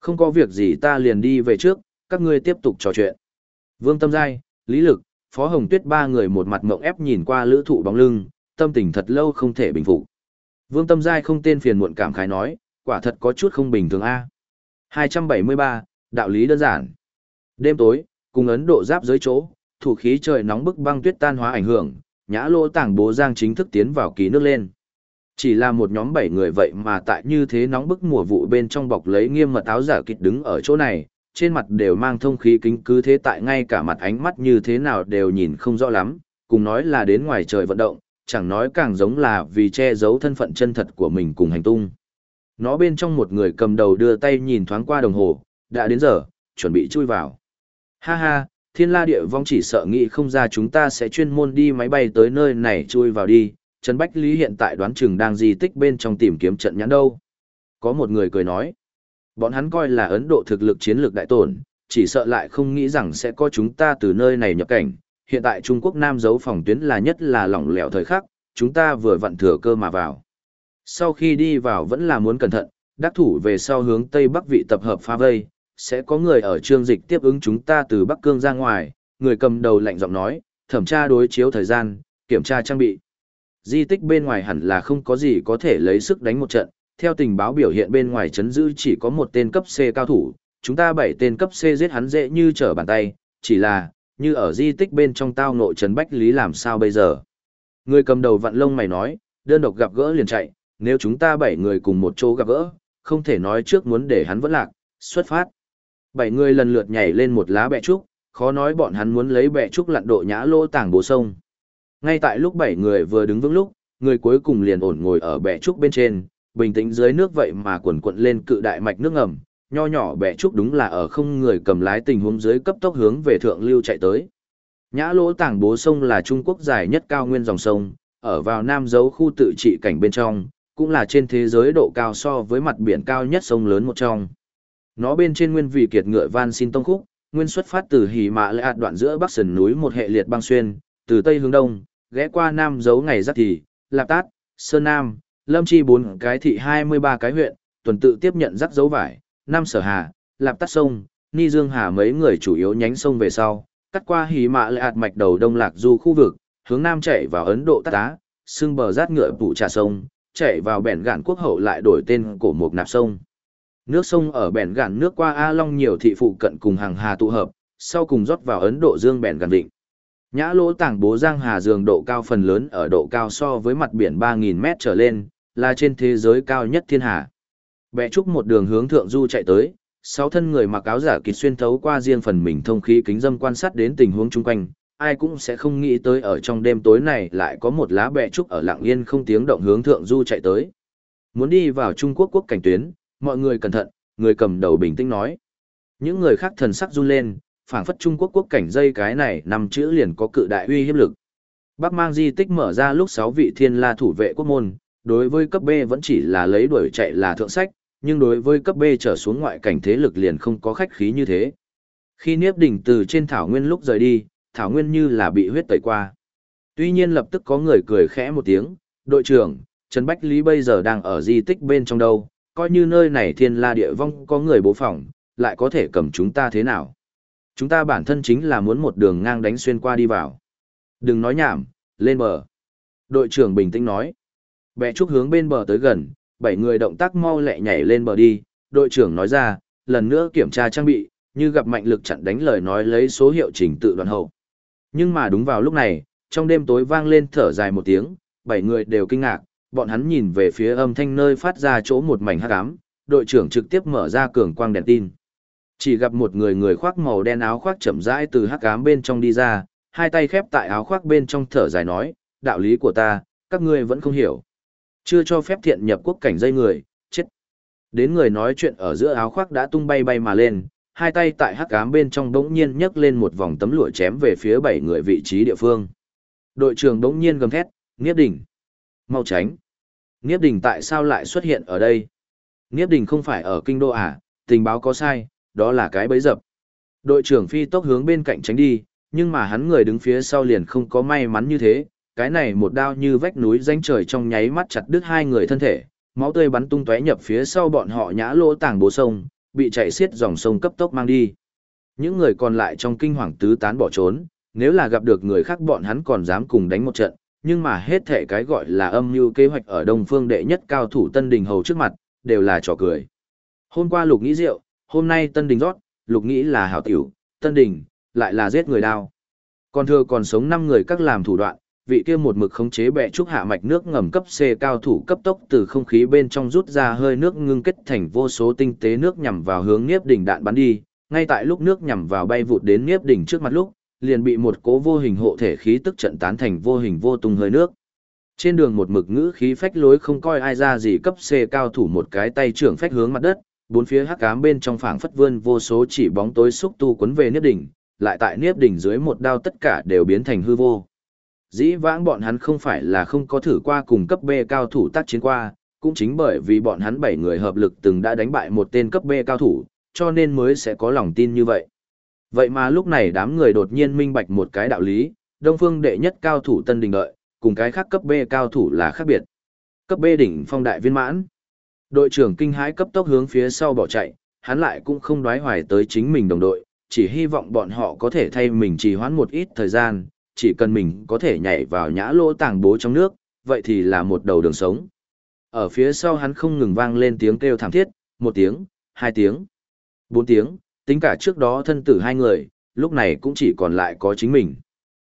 Không có việc gì ta liền đi về trước, các ngươi tiếp tục trò chuyện. Vương Tâm Giai, Lý Lực, Phó Hồng Tuyết ba người một mặt mộng ép nhìn qua lữ thụ bóng lưng, tâm tình thật lâu không thể bình phục. Vương Tâm Giai không tên phiền muộn cảm khái nói, quả thật có chút không bình thường a. 273, đạo lý đơn giản. Đêm tối, cùng Ấn Độ giáp dưới chỗ, thủ khí trời nóng bức băng tuyết tan hóa ảnh hưởng, nhã lỗ tảng bố giang chính thức tiến vào ký nước lên. Chỉ là một nhóm bảy người vậy mà tại như thế nóng bức mùa vụ bên trong bọc lấy nghiêm mật áo giả kịch đứng ở chỗ này, trên mặt đều mang thông khí kính cứ thế tại ngay cả mặt ánh mắt như thế nào đều nhìn không rõ lắm, cùng nói là đến ngoài trời vận động, chẳng nói càng giống là vì che giấu thân phận chân thật của mình cùng hành tung. Nó bên trong một người cầm đầu đưa tay nhìn thoáng qua đồng hồ, đã đến giờ, chuẩn bị chui vào. Ha ha, thiên la địa vong chỉ sợ nghĩ không ra chúng ta sẽ chuyên môn đi máy bay tới nơi này chui vào đi, Trần Bách Lý hiện tại đoán chừng đang di tích bên trong tìm kiếm trận nhãn đâu. Có một người cười nói, bọn hắn coi là Ấn Độ thực lực chiến lược đại tổn, chỉ sợ lại không nghĩ rằng sẽ có chúng ta từ nơi này nhập cảnh. Hiện tại Trung Quốc Nam giấu phòng tuyến là nhất là lỏng lẻo thời khắc, chúng ta vừa vặn thừa cơ mà vào. Sau khi đi vào vẫn là muốn cẩn thận, đắc thủ về sau hướng Tây Bắc vị tập hợp phá vây, sẽ có người ở trương dịch tiếp ứng chúng ta từ Bắc Cương ra ngoài, người cầm đầu lạnh giọng nói, thẩm tra đối chiếu thời gian, kiểm tra trang bị. Di tích bên ngoài hẳn là không có gì có thể lấy sức đánh một trận, theo tình báo biểu hiện bên ngoài chấn giữ chỉ có một tên cấp C cao thủ, chúng ta bảy tên cấp C giết hắn dễ như trở bàn tay, chỉ là, như ở di tích bên trong tao nội trấn Bách Lý làm sao bây giờ. Người cầm đầu vặn lông mày nói, đơn độc gặp gỡ liền chạy, nếu chúng ta bảy người cùng một chỗ gặp gỡ, không thể nói trước muốn để hắn vẫn lạc, xuất phát. Bảy người lần lượt nhảy lên một lá bẹ trúc, khó nói bọn hắn muốn lấy bẹ trúc lặn độ nhã lô tảng bố sông. Ngay tại lúc bảy người vừa đứng vững lúc, người cuối cùng liền ổn ngồi ở bệ trúc bên trên, bình tĩnh dưới nước vậy mà quần quận lên cự đại mạch nước ngầm, nho nhỏ bệ trúc đúng là ở không người cầm lái tình huống dưới cấp tốc hướng về thượng lưu chạy tới. Nhã lỗ tảng bố sông là Trung Quốc dài nhất cao nguyên dòng sông, ở vào nam dấu khu tự trị cảnh bên trong, cũng là trên thế giới độ cao so với mặt biển cao nhất sông lớn một trong. Nó bên trên nguyên vị kiệt ngựa van xin tông khúc, nguyên xuất phát từ hỉ mạ lệ đoạn giữa bắc sườn núi một hệ liệt băng xuyên, từ tây hướng đông, ghé qua nam dấu ngày giáp thì, lạp tát, sơn nam, lâm chi bốn cái thị 23 cái huyện, tuần tự tiếp nhận rắc dấu vải, Nam sở hà, lạp tát sông, ni dương hà mấy người chủ yếu nhánh sông về sau, cắt qua hỉ mạ lệ mạch đầu đông lạc du khu vực, hướng nam chạy vào Ấn Độ Tát Á, xưng bờ rát ngựa phụ trà sông, chạy vào bẻn gạn quốc hậu lại đổi tên cổ một nạp sông. Nước sông ở bẻn gạn nước qua A Long nhiều thị phụ cận cùng hàng hà tụ hợp, sau cùng rót vào Ấn Độ Dương bẻn gạn định. Nhã lỗ tảng bố giang hà dường độ cao phần lớn ở độ cao so với mặt biển 3.000 mét trở lên, là trên thế giới cao nhất thiên hà. Bẹ trúc một đường hướng thượng du chạy tới, sáu thân người mặc áo giả kịt xuyên thấu qua riêng phần mình thông khí kính dâm quan sát đến tình huống chung quanh, ai cũng sẽ không nghĩ tới ở trong đêm tối này lại có một lá bẹ trúc ở lặng yên không tiếng động hướng thượng du chạy tới. Muốn đi vào Trung Quốc quốc cảnh tuyến, mọi người cẩn thận, người cầm đầu bình tĩnh nói. Những người khác thần sắc run lên, phảng phất Trung Quốc quốc cảnh dây cái này nằm chữ liền có cự đại uy hiếp lực. Bắc mang di tích mở ra lúc 6 vị thiên la thủ vệ quốc môn, đối với cấp B vẫn chỉ là lấy đuổi chạy là thượng sách, nhưng đối với cấp B trở xuống ngoại cảnh thế lực liền không có khách khí như thế. Khi Niếp Đỉnh từ trên thảo nguyên lúc rời đi, thảo nguyên như là bị huyết tẩy qua. Tuy nhiên lập tức có người cười khẽ một tiếng, đội trưởng, Trần Bách Lý bây giờ đang ở di tích bên trong đâu, coi như nơi này thiên la địa vong có người bố phòng, lại có thể cầm chúng ta thế nào. Chúng ta bản thân chính là muốn một đường ngang đánh xuyên qua đi vào. Đừng nói nhảm, lên bờ. Đội trưởng bình tĩnh nói. Bẹ trúc hướng bên bờ tới gần, bảy người động tác mau lẹ nhảy lên bờ đi. Đội trưởng nói ra, lần nữa kiểm tra trang bị, như gặp mạnh lực chặn đánh lời nói lấy số hiệu trình tự đoạn hậu. Nhưng mà đúng vào lúc này, trong đêm tối vang lên thở dài một tiếng, bảy người đều kinh ngạc, bọn hắn nhìn về phía âm thanh nơi phát ra chỗ một mảnh hắc ám, đội trưởng trực tiếp mở ra cường quang đèn tin. Chỉ gặp một người người khoác màu đen áo khoác chậm rãi từ hắc ám bên trong đi ra, hai tay khép tại áo khoác bên trong thở dài nói, đạo lý của ta, các ngươi vẫn không hiểu. Chưa cho phép thiện nhập quốc cảnh dây người, chết. Đến người nói chuyện ở giữa áo khoác đã tung bay bay mà lên, hai tay tại hắc ám bên trong đống nhiên nhấc lên một vòng tấm lụa chém về phía bảy người vị trí địa phương. Đội trưởng đống nhiên gầm thét, nghiếp đỉnh. Mau tránh. Nghiếp đỉnh tại sao lại xuất hiện ở đây? Nghiếp đỉnh không phải ở kinh đô à, tình báo có sai, đó là cái bẫy dập. Đội trưởng phi tốc hướng bên cạnh tránh đi, nhưng mà hắn người đứng phía sau liền không có may mắn như thế, cái này một đao như vách núi danh trời trong nháy mắt chặt đứt hai người thân thể, máu tươi bắn tung tóe nhập phía sau bọn họ nhã lỗ tảng bố sông, bị chảy xiết dòng sông cấp tốc mang đi. Những người còn lại trong kinh hoàng tứ tán bỏ trốn, nếu là gặp được người khác bọn hắn còn dám cùng đánh một trận, nhưng mà hết thể cái gọi là âm mưu kế hoạch ở Đông Phương đệ nhất cao thủ Tân Đình Hầu trước mặt, đều là trò cười. Hôm qua Lục nghĩ rượu, hôm nay Tân Đình rót, Lục nghĩ là hảo tiểu, Tân Đình, lại là giết người đao. Còn thừa còn sống 5 người các làm thủ đoạn, vị kia một mực khống chế bệ trúc hạ mạch nước ngầm cấp C cao thủ cấp tốc từ không khí bên trong rút ra hơi nước ngưng kết thành vô số tinh tế nước nhằm vào hướng Niếp Đỉnh đạn bắn đi, ngay tại lúc nước nhằm vào bay vụt đến Niếp Đỉnh trước mặt lúc, liền bị một cố vô hình hộ thể khí tức trận tán thành vô hình vô tung hơi nước. Trên đường một mực ngữ khí phách lối không coi ai ra gì cấp C cao thủ một cái tay trưởng phách hướng mặt đất, bốn phía hắc ám bên trong phảng phất vươn vô số chỉ bóng tối xúc tu quấn về Niếp Đỉnh, lại tại Niếp Đỉnh dưới một đao tất cả đều biến thành hư vô. Dĩ vãng bọn hắn không phải là không có thử qua cùng cấp B cao thủ tác chiến qua, cũng chính bởi vì bọn hắn bảy người hợp lực từng đã đánh bại một tên cấp B cao thủ, cho nên mới sẽ có lòng tin như vậy. Vậy mà lúc này đám người đột nhiên minh bạch một cái đạo lý, Đông Phương đệ nhất cao thủ Tân Đình Đợi, cùng cái khác cấp B cao thủ là khác biệt. Cấp B đỉnh phong đại viên mãn. Đội trưởng kinh hãi cấp tốc hướng phía sau bỏ chạy, hắn lại cũng không đoái hoài tới chính mình đồng đội, chỉ hy vọng bọn họ có thể thay mình trì hoãn một ít thời gian, chỉ cần mình có thể nhảy vào nhã lỗ tàng bố trong nước, vậy thì là một đầu đường sống. Ở phía sau hắn không ngừng vang lên tiếng kêu thảm thiết, một tiếng, hai tiếng, bốn tiếng, tính cả trước đó thân tử hai người, lúc này cũng chỉ còn lại có chính mình.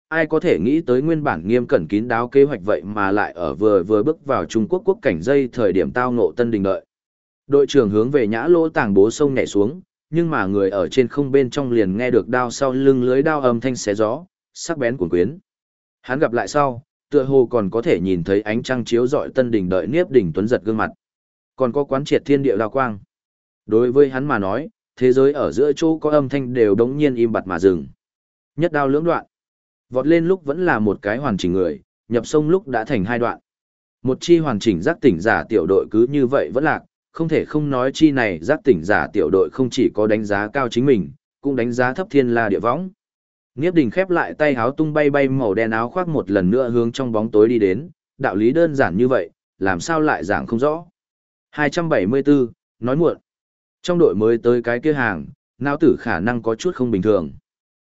Ai có thể nghĩ tới nguyên bản nghiêm cẩn kín đáo kế hoạch vậy mà lại ở vừa vừa bước vào Trung Quốc quốc cảnh dây thời điểm tao ngộ tân đình đợi. Đội trưởng hướng về nhã lỗ tàng bố sông nhảy xuống, nhưng mà người ở trên không bên trong liền nghe được đao sau lưng lưới đao âm thanh xé gió, sắc bén cuồng quyến. Hắn gặp lại sau, tựa hồ còn có thể nhìn thấy ánh trăng chiếu rọi tân đỉnh đợi niếp đỉnh tuấn giật gương mặt. Còn có quán triệt thiên địa đao quang. Đối với hắn mà nói, thế giới ở giữa chỗ có âm thanh đều đống nhiên im bặt mà dừng. Nhất đao lưỡng đoạn. Vọt lên lúc vẫn là một cái hoàn chỉnh người, nhập sông lúc đã thành hai đoạn. Một chi hoàn chỉnh giác tỉnh giả tiểu đội cứ như vậy vẫn lạc, không thể không nói chi này giác tỉnh giả tiểu đội không chỉ có đánh giá cao chính mình, cũng đánh giá thấp thiên la địa võng. Nghiếp đình khép lại tay háo tung bay bay màu đen áo khoác một lần nữa hướng trong bóng tối đi đến, đạo lý đơn giản như vậy, làm sao lại giảng không rõ. 274, nói muộn. Trong đội mới tới cái kia hàng, não tử khả năng có chút không bình thường.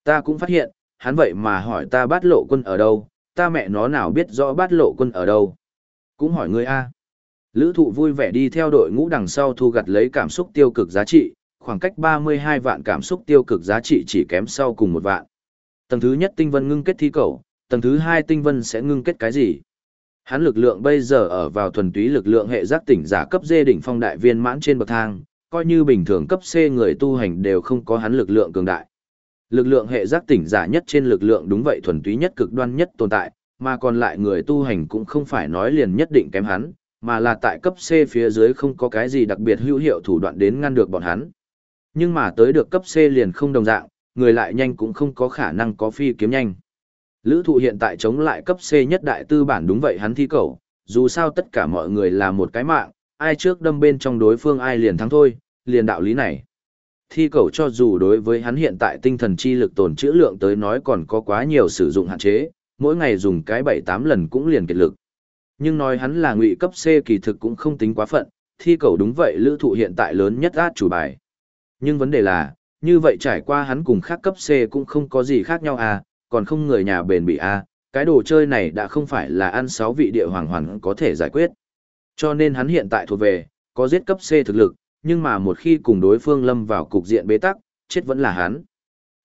Ta cũng phát hiện, hắn vậy mà hỏi ta bát lộ quân ở đâu, ta mẹ nó nào biết rõ bát lộ quân ở đâu. Cũng hỏi ngươi a. Lữ thụ vui vẻ đi theo đội ngũ đằng sau thu gặt lấy cảm xúc tiêu cực giá trị, khoảng cách 32 vạn cảm xúc tiêu cực giá trị chỉ kém sau cùng một vạn. Tầng thứ nhất tinh vân ngưng kết thi cầu, tầng thứ hai tinh vân sẽ ngưng kết cái gì? Hắn lực lượng bây giờ ở vào thuần túy lực lượng hệ giác tỉnh giả cấp D đỉnh phong đại viên mãn trên bậc thang, coi như bình thường cấp C người tu hành đều không có hắn lực lượng cường đại. Lực lượng hệ giác tỉnh giả nhất trên lực lượng đúng vậy thuần túy nhất cực đoan nhất tồn tại, mà còn lại người tu hành cũng không phải nói liền nhất định kém hắn, mà là tại cấp C phía dưới không có cái gì đặc biệt hữu hiệu thủ đoạn đến ngăn được bọn hắn. Nhưng mà tới được cấp C liền không đồng dạng, người lại nhanh cũng không có khả năng có phi kiếm nhanh. Lữ thụ hiện tại chống lại cấp C nhất đại tư bản đúng vậy hắn thi cầu, dù sao tất cả mọi người là một cái mạng, ai trước đâm bên trong đối phương ai liền thắng thôi, liền đạo lý này. Thi cầu cho dù đối với hắn hiện tại tinh thần chi lực tồn trữ lượng tới nói còn có quá nhiều sử dụng hạn chế, mỗi ngày dùng cái 7-8 lần cũng liền kiệt lực. Nhưng nói hắn là ngụy cấp C kỳ thực cũng không tính quá phận, thi cầu đúng vậy lữ thụ hiện tại lớn nhất át chủ bài. Nhưng vấn đề là, như vậy trải qua hắn cùng khác cấp C cũng không có gì khác nhau à, còn không người nhà bền bị à, cái đồ chơi này đã không phải là ăn sáu vị địa hoàng hoàn có thể giải quyết. Cho nên hắn hiện tại thuộc về, có giết cấp C thực lực, nhưng mà một khi cùng đối phương lâm vào cục diện bế tắc, chết vẫn là hắn.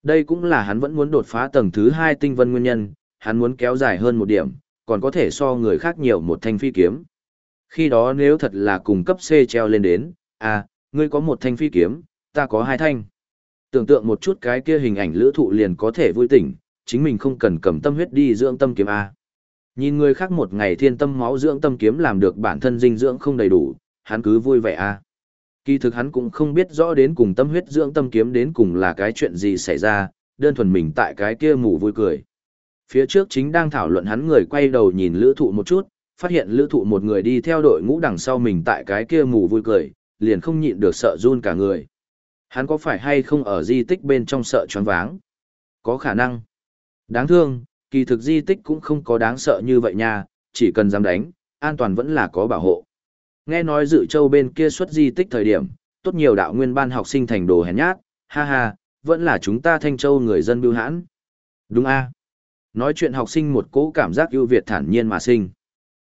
Đây cũng là hắn vẫn muốn đột phá tầng thứ hai tinh vân nguyên nhân, hắn muốn kéo dài hơn một điểm, còn có thể so người khác nhiều một thanh phi kiếm. Khi đó nếu thật là cùng cấp C treo lên đến, à, ngươi có một thanh phi kiếm, ta có hai thanh. Tưởng tượng một chút cái kia hình ảnh lữ thụ liền có thể vui tỉnh, chính mình không cần cầm tâm huyết đi dưỡng tâm kiếm A. Nhìn người khác một ngày thiên tâm máu dưỡng tâm kiếm làm được bản thân dinh dưỡng không đầy đủ, hắn cứ vui vẻ A. Kỳ thực hắn cũng không biết rõ đến cùng tâm huyết dưỡng tâm kiếm đến cùng là cái chuyện gì xảy ra, đơn thuần mình tại cái kia mù vui cười. Phía trước chính đang thảo luận hắn người quay đầu nhìn lữ thụ một chút, phát hiện lữ thụ một người đi theo đội ngũ đằng sau mình tại cái kia mù vui cười, liền không nhịn được sợ run cả người. Hắn có phải hay không ở di tích bên trong sợ choáng váng? Có khả năng. Đáng thương, kỳ thực di tích cũng không có đáng sợ như vậy nha, chỉ cần dám đánh, an toàn vẫn là có bảo hộ. Nghe nói dự châu bên kia xuất di tích thời điểm, tốt nhiều đạo nguyên ban học sinh thành đồ hèn nhát, ha ha, vẫn là chúng ta thanh châu người dân bưu hãn. Đúng a Nói chuyện học sinh một cố cảm giác ưu việt thản nhiên mà sinh.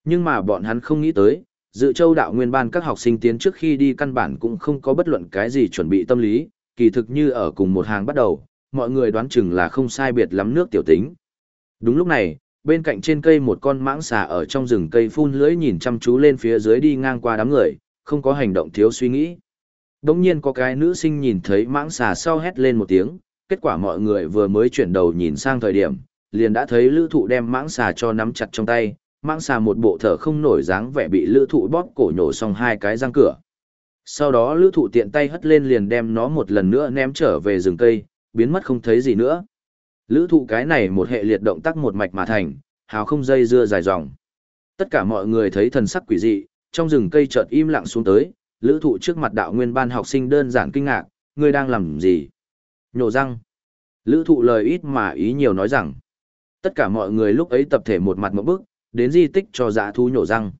Nhưng mà bọn hắn không nghĩ tới, dự châu đạo nguyên ban các học sinh tiến trước khi đi căn bản cũng không có bất luận cái gì chuẩn bị tâm lý, kỳ thực như ở cùng một hàng bắt đầu, mọi người đoán chừng là không sai biệt lắm nước tiểu tính. Đúng lúc này, bên cạnh trên cây một con mãng xà ở trong rừng cây phun lưỡi nhìn chăm chú lên phía dưới đi ngang qua đám người, không có hành động thiếu suy nghĩ. Đống nhiên có cái nữ sinh nhìn thấy mãng xà sau hét lên một tiếng, kết quả mọi người vừa mới chuyển đầu nhìn sang thời điểm, liền đã thấy lữ thụ đem mãng xà cho nắm chặt trong tay, mãng xà một bộ thở không nổi dáng vẻ bị lữ thụ bóp cổ nhổ xong hai cái răng cửa. Sau đó lữ thụ tiện tay hất lên liền đem nó một lần nữa ném trở về rừng cây, biến mất không thấy gì nữa. Lữ thụ cái này một hệ liệt động tác một mạch mà thành, hào không dây dưa dài dòng. Tất cả mọi người thấy thần sắc quỷ dị, trong rừng cây chợt im lặng xuống tới, lữ thụ trước mặt đạo nguyên ban học sinh đơn giản kinh ngạc, ngươi đang làm gì? Nhổ răng. Lữ thụ lời ít mà ý nhiều nói rằng, tất cả mọi người lúc ấy tập thể một mặt một bước, đến di tích cho dã thú nhổ răng.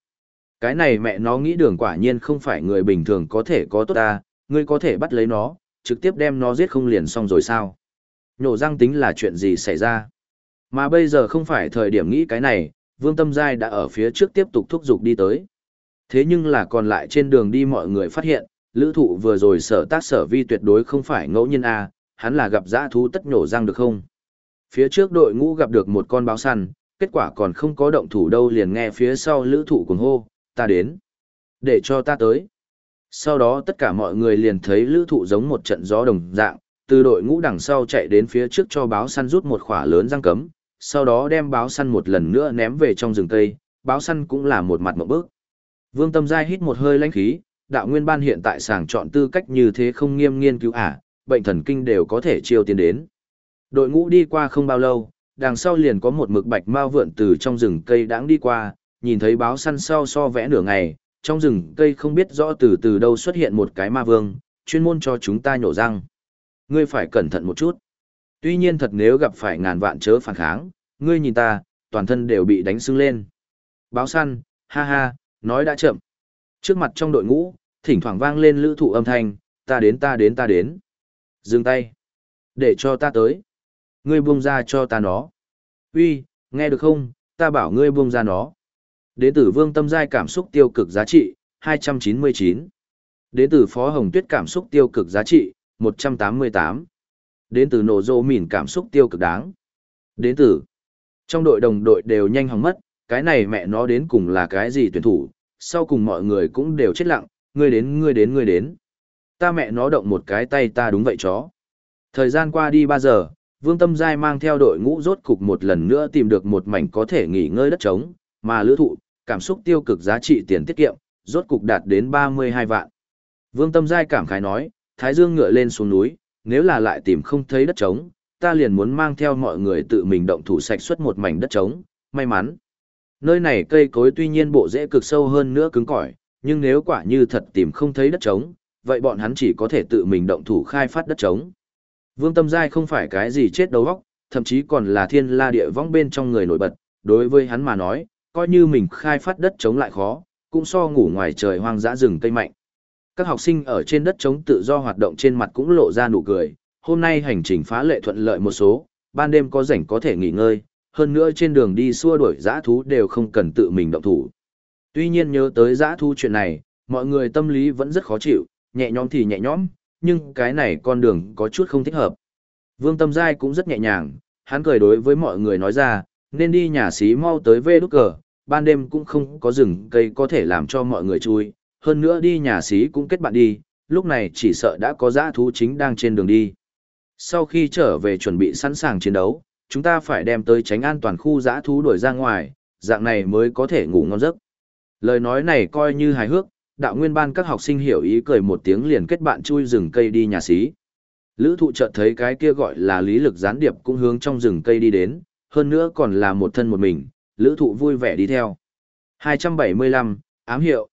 Cái này mẹ nó nghĩ đường quả nhiên không phải người bình thường có thể có tốt ta, ngươi có thể bắt lấy nó, trực tiếp đem nó giết không liền xong rồi sao? Nhổ răng tính là chuyện gì xảy ra? Mà bây giờ không phải thời điểm nghĩ cái này, Vương Tâm Giai đã ở phía trước tiếp tục thúc giục đi tới. Thế nhưng là còn lại trên đường đi mọi người phát hiện, lữ thụ vừa rồi sở tác sở vi tuyệt đối không phải ngẫu nhiên A, hắn là gặp dã thú tất nhổ răng được không? Phía trước đội ngũ gặp được một con báo săn, kết quả còn không có động thủ đâu liền nghe phía sau lữ thụ cùng hô, ta đến. Để cho ta tới. Sau đó tất cả mọi người liền thấy lữ thụ giống một trận gió đồng dạng, từ đội ngũ đằng sau chạy đến phía trước cho báo săn rút một khỏa lớn răng cấm, sau đó đem báo săn một lần nữa ném về trong rừng cây, báo săn cũng là một mặt một bước. Vương Tâm Giai hít một hơi lãnh khí, đạo nguyên ban hiện tại sàng chọn tư cách như thế không nghiêm nghiên cứu à, bệnh thần kinh đều có thể chiêu tiến đến. Đội ngũ đi qua không bao lâu, đằng sau liền có một mực bạch mao vượn từ trong rừng cây đãng đi qua, nhìn thấy báo săn sau so vẽ nửa ngày, trong rừng cây không biết rõ từ từ đâu xuất hiện một cái ma vương, chuyên môn cho chúng ta nhổ răng. Ngươi phải cẩn thận một chút. Tuy nhiên thật nếu gặp phải ngàn vạn chớ phản kháng, ngươi nhìn ta, toàn thân đều bị đánh sưng lên. Báo săn, ha ha, nói đã chậm. Trước mặt trong đội ngũ, thỉnh thoảng vang lên lữ thụ âm thanh, ta đến ta đến ta đến. Dừng tay. Để cho ta tới. Ngươi buông ra cho ta nó. Uy, nghe được không, ta bảo ngươi buông ra nó. Đến tử vương tâm giai cảm xúc tiêu cực giá trị, 299. Đến tử phó hồng tuyết cảm xúc tiêu cực giá trị, 188. Đến từ nổ rô mỉn cảm xúc tiêu cực đáng. Đến từ trong đội đồng đội đều nhanh hỏng mất, cái này mẹ nó đến cùng là cái gì tuyển thủ, sau cùng mọi người cũng đều chết lặng, ngươi đến ngươi đến ngươi đến. Ta mẹ nó động một cái tay ta đúng vậy chó. Thời gian qua đi 3 giờ, Vương Tâm Giai mang theo đội ngũ rốt cục một lần nữa tìm được một mảnh có thể nghỉ ngơi đất trống, mà lữ thụ, cảm xúc tiêu cực giá trị tiền tiết kiệm, rốt cục đạt đến 32 vạn. Vương Tâm Giai cảm khái nói, Thái Dương ngựa lên xuống núi, nếu là lại tìm không thấy đất trống, ta liền muốn mang theo mọi người tự mình động thủ sạch xuất một mảnh đất trống, may mắn. Nơi này cây cối tuy nhiên bộ rễ cực sâu hơn nữa cứng cỏi, nhưng nếu quả như thật tìm không thấy đất trống, vậy bọn hắn chỉ có thể tự mình động thủ khai phát đất trống. Vương Tâm Giai không phải cái gì chết đầu óc, thậm chí còn là thiên la địa vong bên trong người nổi bật, đối với hắn mà nói, coi như mình khai phát đất trống lại khó, cũng so ngủ ngoài trời hoang dã rừng cây mạnh. Các học sinh ở trên đất trống tự do hoạt động trên mặt cũng lộ ra nụ cười, hôm nay hành trình phá lệ thuận lợi một số, ban đêm có rảnh có thể nghỉ ngơi, hơn nữa trên đường đi xua đuổi dã thú đều không cần tự mình động thủ. Tuy nhiên nhớ tới dã thú chuyện này, mọi người tâm lý vẫn rất khó chịu, nhẹ nhõm thì nhẹ nhõm, nhưng cái này con đường có chút không thích hợp. Vương Tâm Giai cũng rất nhẹ nhàng, hắn cười đối với mọi người nói ra, nên đi nhà xí mau tới vê đúc cờ, ban đêm cũng không có rừng cây có thể làm cho mọi người chui, hơn nữa đi nhà xí cũng kết bạn đi, lúc này chỉ sợ đã có giã thú chính đang trên đường đi. Sau khi trở về chuẩn bị sẵn sàng chiến đấu, chúng ta phải đem tới tránh an toàn khu giã thú đuổi ra ngoài, dạng này mới có thể ngủ ngon giấc. Lời nói này coi như hài hước, đạo nguyên ban các học sinh hiểu ý cười một tiếng liền kết bạn chui rừng cây đi nhà xí. Lữ thụ chợt thấy cái kia gọi là lý lực gián điệp cũng hướng trong rừng cây đi đến, hơn nữa còn là một thân một mình, lữ thụ vui vẻ đi theo. 275, ám hiệu.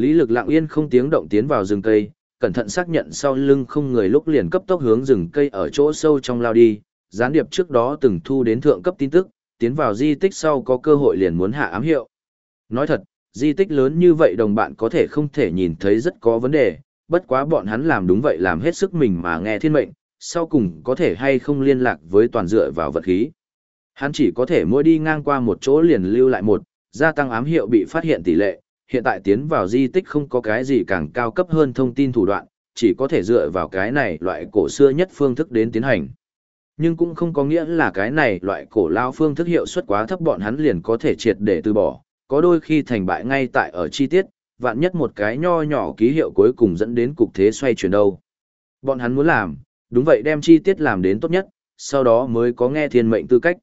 Lý lực lặng yên không tiếng động tiến vào rừng cây, cẩn thận xác nhận sau lưng không người lúc liền cấp tốc hướng rừng cây ở chỗ sâu trong lao đi, gián điệp trước đó từng thu đến thượng cấp tin tức, tiến vào di tích sau có cơ hội liền muốn hạ ám hiệu. Nói thật, di tích lớn như vậy đồng bạn có thể không thể nhìn thấy rất có vấn đề, bất quá bọn hắn làm đúng vậy làm hết sức mình mà nghe thiên mệnh, sau cùng có thể hay không liên lạc với toàn dựa vào vật khí. Hắn chỉ có thể mỗi đi ngang qua một chỗ liền lưu lại một, gia tăng ám hiệu bị phát hiện tỷ lệ, hiện tại tiến vào di tích không có cái gì càng cao cấp hơn thông tin thủ đoạn, chỉ có thể dựa vào cái này loại cổ xưa nhất phương thức đến tiến hành. Nhưng cũng không có nghĩa là cái này loại cổ lao phương thức hiệu suất quá thấp bọn hắn liền có thể triệt để từ bỏ, có đôi khi thành bại ngay tại ở chi tiết, vạn nhất một cái nho nhỏ ký hiệu cuối cùng dẫn đến cục thế xoay chuyển đâu. Bọn hắn muốn làm, đúng vậy đem chi tiết làm đến tốt nhất, sau đó mới có nghe thiên mệnh tư cách.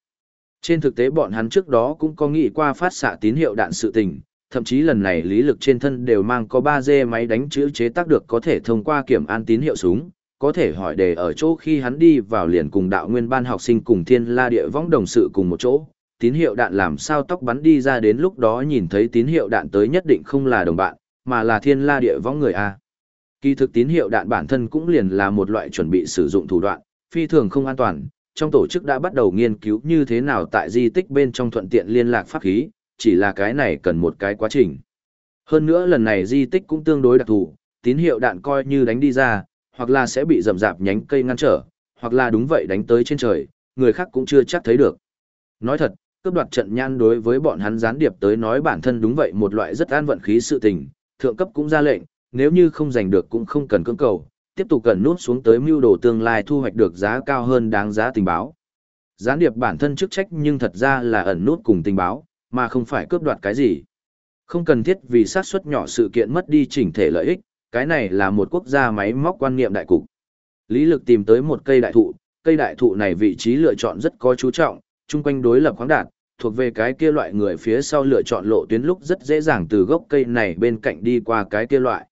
Trên thực tế bọn hắn trước đó cũng có nghĩ qua phát xạ tín hiệu đạn sự tình, thậm chí lần này lý lực trên thân đều mang có 3G máy đánh chữ chế tác được có thể thông qua kiểm an tín hiệu súng, có thể hỏi đề ở chỗ khi hắn đi vào liền cùng đạo nguyên ban học sinh cùng thiên la địa võng đồng sự cùng một chỗ, tín hiệu đạn làm sao tóc bắn đi ra đến lúc đó nhìn thấy tín hiệu đạn tới nhất định không là đồng bạn, mà là thiên la địa võng người A. Kỳ thực tín hiệu đạn bản thân cũng liền là một loại chuẩn bị sử dụng thủ đoạn, phi thường không an toàn, trong tổ chức đã bắt đầu nghiên cứu như thế nào tại di tích bên trong thuận tiện liên lạc pháp khí, chỉ là cái này cần một cái quá trình. Hơn nữa lần này di tích cũng tương đối đặc thù, tín hiệu đạn coi như đánh đi ra, hoặc là sẽ bị rầm rạp nhánh cây ngăn trở, hoặc là đúng vậy đánh tới trên trời, người khác cũng chưa chắc thấy được. Nói thật, cướp đoạt trận nhan đối với bọn hắn gián điệp tới nói bản thân đúng vậy một loại rất an vận khí sự tình, thượng cấp cũng ra lệnh, nếu như không giành được cũng không cần cưỡng cầu, tiếp tục cần nút xuống tới mưu đồ tương lai thu hoạch được giá cao hơn đáng giá tình báo. Gián điệp bản thân chức trách nhưng thật ra là ẩn nút cùng tình báo, mà không phải cướp đoạt cái gì. Không cần thiết vì sát suất nhỏ sự kiện mất đi chỉnh thể lợi ích, cái này là một quốc gia máy móc quan niệm đại cục. Lý lực tìm tới một cây đại thụ, cây đại thụ này vị trí lựa chọn rất có chú trọng, chung quanh đối lập khoáng đạt, thuộc về cái kia loại người phía sau lựa chọn lộ tuyến lúc rất dễ dàng từ gốc cây này bên cạnh đi qua cái kia loại.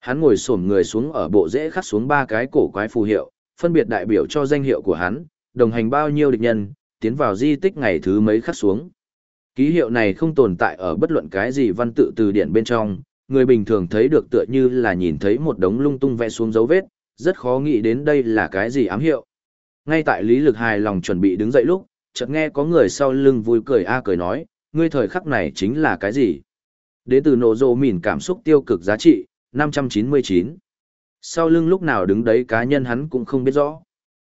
Hắn ngồi xổm người xuống ở bộ rễ khắc xuống ba cái cổ quái phù hiệu, phân biệt đại biểu cho danh hiệu của hắn, đồng hành bao nhiêu địch nhân, tiến vào di tích ngày thứ mấy khắc xuống. Ký hiệu này không tồn tại ở bất luận cái gì văn tự từ điển bên trong, người bình thường thấy được tựa như là nhìn thấy một đống lung tung vẽ xuống dấu vết, rất khó nghĩ đến đây là cái gì ám hiệu. Ngay tại Lý Lực hài lòng chuẩn bị đứng dậy lúc, chợt nghe có người sau lưng vui cười a à cười nói, ngươi thời khắc này chính là cái gì? Đến từ nổ rộ mỉn cảm xúc tiêu cực giá trị, 599. Sau lưng lúc nào đứng đấy cá nhân hắn cũng không biết rõ.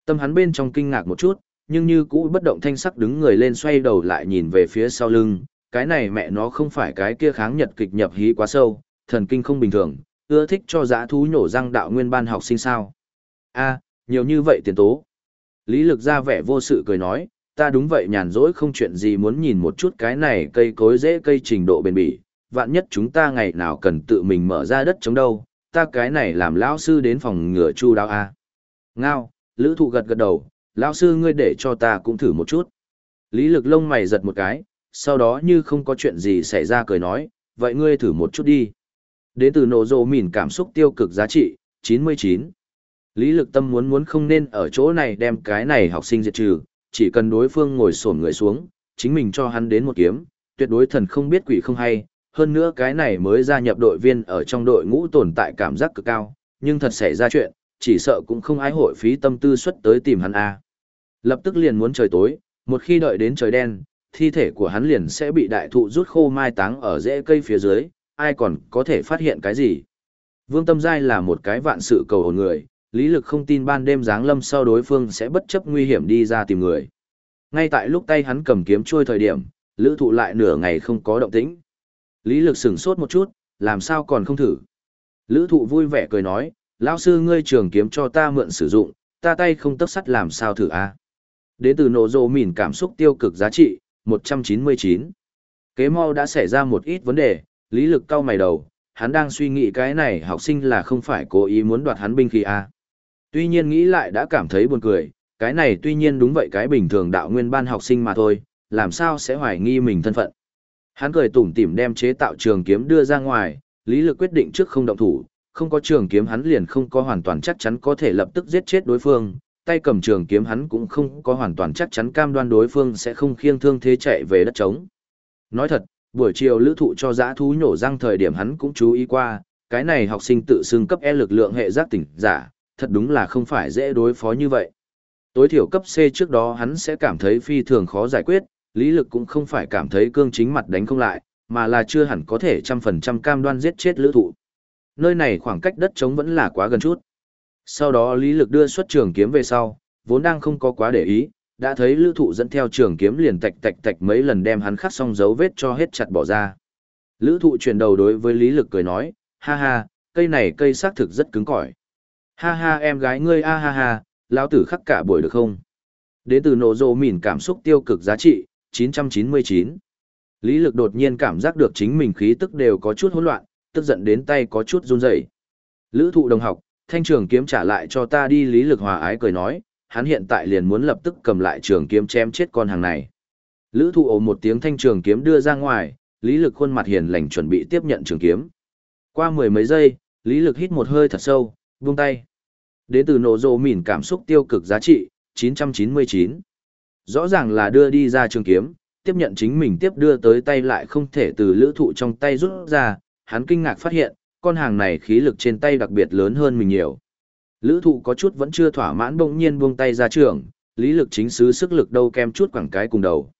Tâm hắn bên trong kinh ngạc một chút, nhưng như cũ bất động thanh sắc đứng người lên xoay đầu lại nhìn về phía sau lưng, cái này mẹ nó không phải cái kia kháng nhật kịch nhập hí quá sâu, thần kinh không bình thường, ưa thích cho dã thú nhổ răng đạo nguyên ban học sinh sao. a nhiều như vậy tiền tố. Lý lực ra vẻ vô sự cười nói, ta đúng vậy nhàn rỗi không chuyện gì muốn nhìn một chút cái này cây cối dễ cây trình độ bền bỉ, vạn nhất chúng ta ngày nào cần tự mình mở ra đất chống đâu, ta cái này làm lão sư đến phòng ngửa chu đáo a. Ngao, lữ thụ gật gật đầu, lão sư ngươi để cho ta cũng thử một chút. Lý lực lông mày giật một cái, sau đó như không có chuyện gì xảy ra cười nói, vậy ngươi thử một chút đi. Đến từ nổ rộ mỉn cảm xúc tiêu cực giá trị, 99. Lý lực tâm muốn muốn không nên ở chỗ này đem cái này học sinh diệt trừ, chỉ cần đối phương ngồi sổn người xuống, chính mình cho hắn đến một kiếm, tuyệt đối thần không biết quỷ không hay, hơn nữa cái này mới gia nhập đội viên ở trong đội ngũ tồn tại cảm giác cực cao, nhưng thật xảy ra chuyện, chỉ sợ cũng không ai hội phí tâm tư xuất tới tìm hắn a. Lập tức liền muốn trời tối, một khi đợi đến trời đen, thi thể của hắn liền sẽ bị đại thụ rút khô mai táng ở rễ cây phía dưới, ai còn có thể phát hiện cái gì. Vương Tâm Giai là một cái vạn sự cầu hồn người, lý lực không tin ban đêm giáng lâm sau đối phương sẽ bất chấp nguy hiểm đi ra tìm người. Ngay tại lúc tay hắn cầm kiếm trôi thời điểm, lữ thụ lại nửa ngày không có động tĩnh. Lý lực sửng sốt một chút, làm sao còn không thử. Lữ thụ vui vẻ cười nói, lão sư ngươi trường kiếm cho ta mượn sử dụng, ta tay không tấc sắt làm sao thử a Đến từ nổ rộ mỉn cảm xúc tiêu cực giá trị, 199. Kế mau đã xảy ra một ít vấn đề, lý lực cau mày đầu, hắn đang suy nghĩ cái này học sinh là không phải cố ý muốn đoạt hắn binh khí a Tuy nhiên nghĩ lại đã cảm thấy buồn cười, cái này tuy nhiên đúng vậy cái bình thường đạo nguyên ban học sinh mà thôi, làm sao sẽ hoài nghi mình thân phận. Hắn cười tủm tỉm đem chế tạo trường kiếm đưa ra ngoài, Lý Lực quyết định trước không động thủ, không có trường kiếm hắn liền không có hoàn toàn chắc chắn có thể lập tức giết chết đối phương, tay cầm trường kiếm hắn cũng không có hoàn toàn chắc chắn cam đoan đối phương sẽ không khiêng thương thế chạy về đất trống. Nói thật, buổi chiều lữ thụ cho giã thú nhổ răng thời điểm hắn cũng chú ý qua, cái này học sinh tự xưng cấp E lực lượng hệ giác tỉnh giả, thật đúng là không phải dễ đối phó như vậy. Tối thiểu cấp C trước đó hắn sẽ cảm thấy phi thường khó giải quyết, lý lực cũng không phải cảm thấy cương chính mặt đánh không lại, mà là chưa hẳn có thể trăm phần trăm cam đoan giết chết lữ thụ. Nơi này khoảng cách đất trống vẫn là quá gần chút. Sau đó lý lực đưa xuất trường kiếm về sau, vốn đang không có quá để ý, đã thấy lữ thụ dẫn theo trường kiếm liền tạch tạch tạch mấy lần đem hắn khắc xong dấu vết cho hết chặt bỏ ra. Lữ thụ chuyển đầu đối với lý lực cười nói, ha ha, cây này cây xác thực rất cứng cỏi. Ha ha em gái ngươi a ha ha, lão tử khắc cả buổi được không? Đến từ nổ rồ mỉn cảm xúc tiêu cực giá trị, 999. Lý lực đột nhiên cảm giác được chính mình khí tức đều có chút hỗn loạn, tức giận đến tay có chút run rẩy. Lữ thụ đồng học, thanh trường kiếm trả lại cho ta đi lý lực hòa ái cười nói, hắn hiện tại liền muốn lập tức cầm lại trường kiếm chém chết con hàng này. Lữ thụ ồ một tiếng thanh trường kiếm đưa ra ngoài, lý lực khuôn mặt hiền lành chuẩn bị tiếp nhận trường kiếm. Qua mười mấy giây, lý lực hít một hơi thật sâu, buông tay. Đến từ nổ rồ mỉn cảm xúc tiêu cực giá trị, 999. Rõ ràng là đưa đi ra trường kiếm, tiếp nhận chính mình tiếp đưa tới tay lại không thể từ lữ thụ trong tay rút ra, hắn kinh ngạc phát hiện, con hàng này khí lực trên tay đặc biệt lớn hơn mình nhiều. Lữ thụ có chút vẫn chưa thỏa mãn bỗng nhiên buông tay ra trường, lý lực chính xứ sức lực đâu kem chút quảng cái cùng đầu.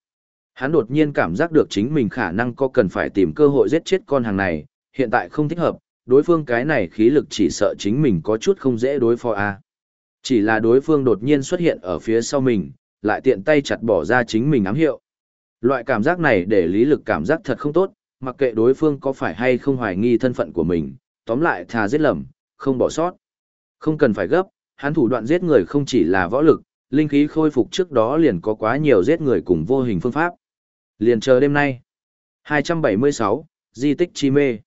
Hắn đột nhiên cảm giác được chính mình khả năng có cần phải tìm cơ hội giết chết con hàng này, hiện tại không thích hợp, đối phương cái này khí lực chỉ sợ chính mình có chút không dễ đối phó a. Chỉ là đối phương đột nhiên xuất hiện ở phía sau mình, lại tiện tay chặt bỏ ra chính mình ám hiệu. Loại cảm giác này để lý lực cảm giác thật không tốt, mặc kệ đối phương có phải hay không hoài nghi thân phận của mình, tóm lại thà giết lầm, không bỏ sót. Không cần phải gấp, hắn thủ đoạn giết người không chỉ là võ lực, linh khí khôi phục trước đó liền có quá nhiều giết người cùng vô hình phương pháp. Liền chờ đêm nay. 276, Di tích chi mê.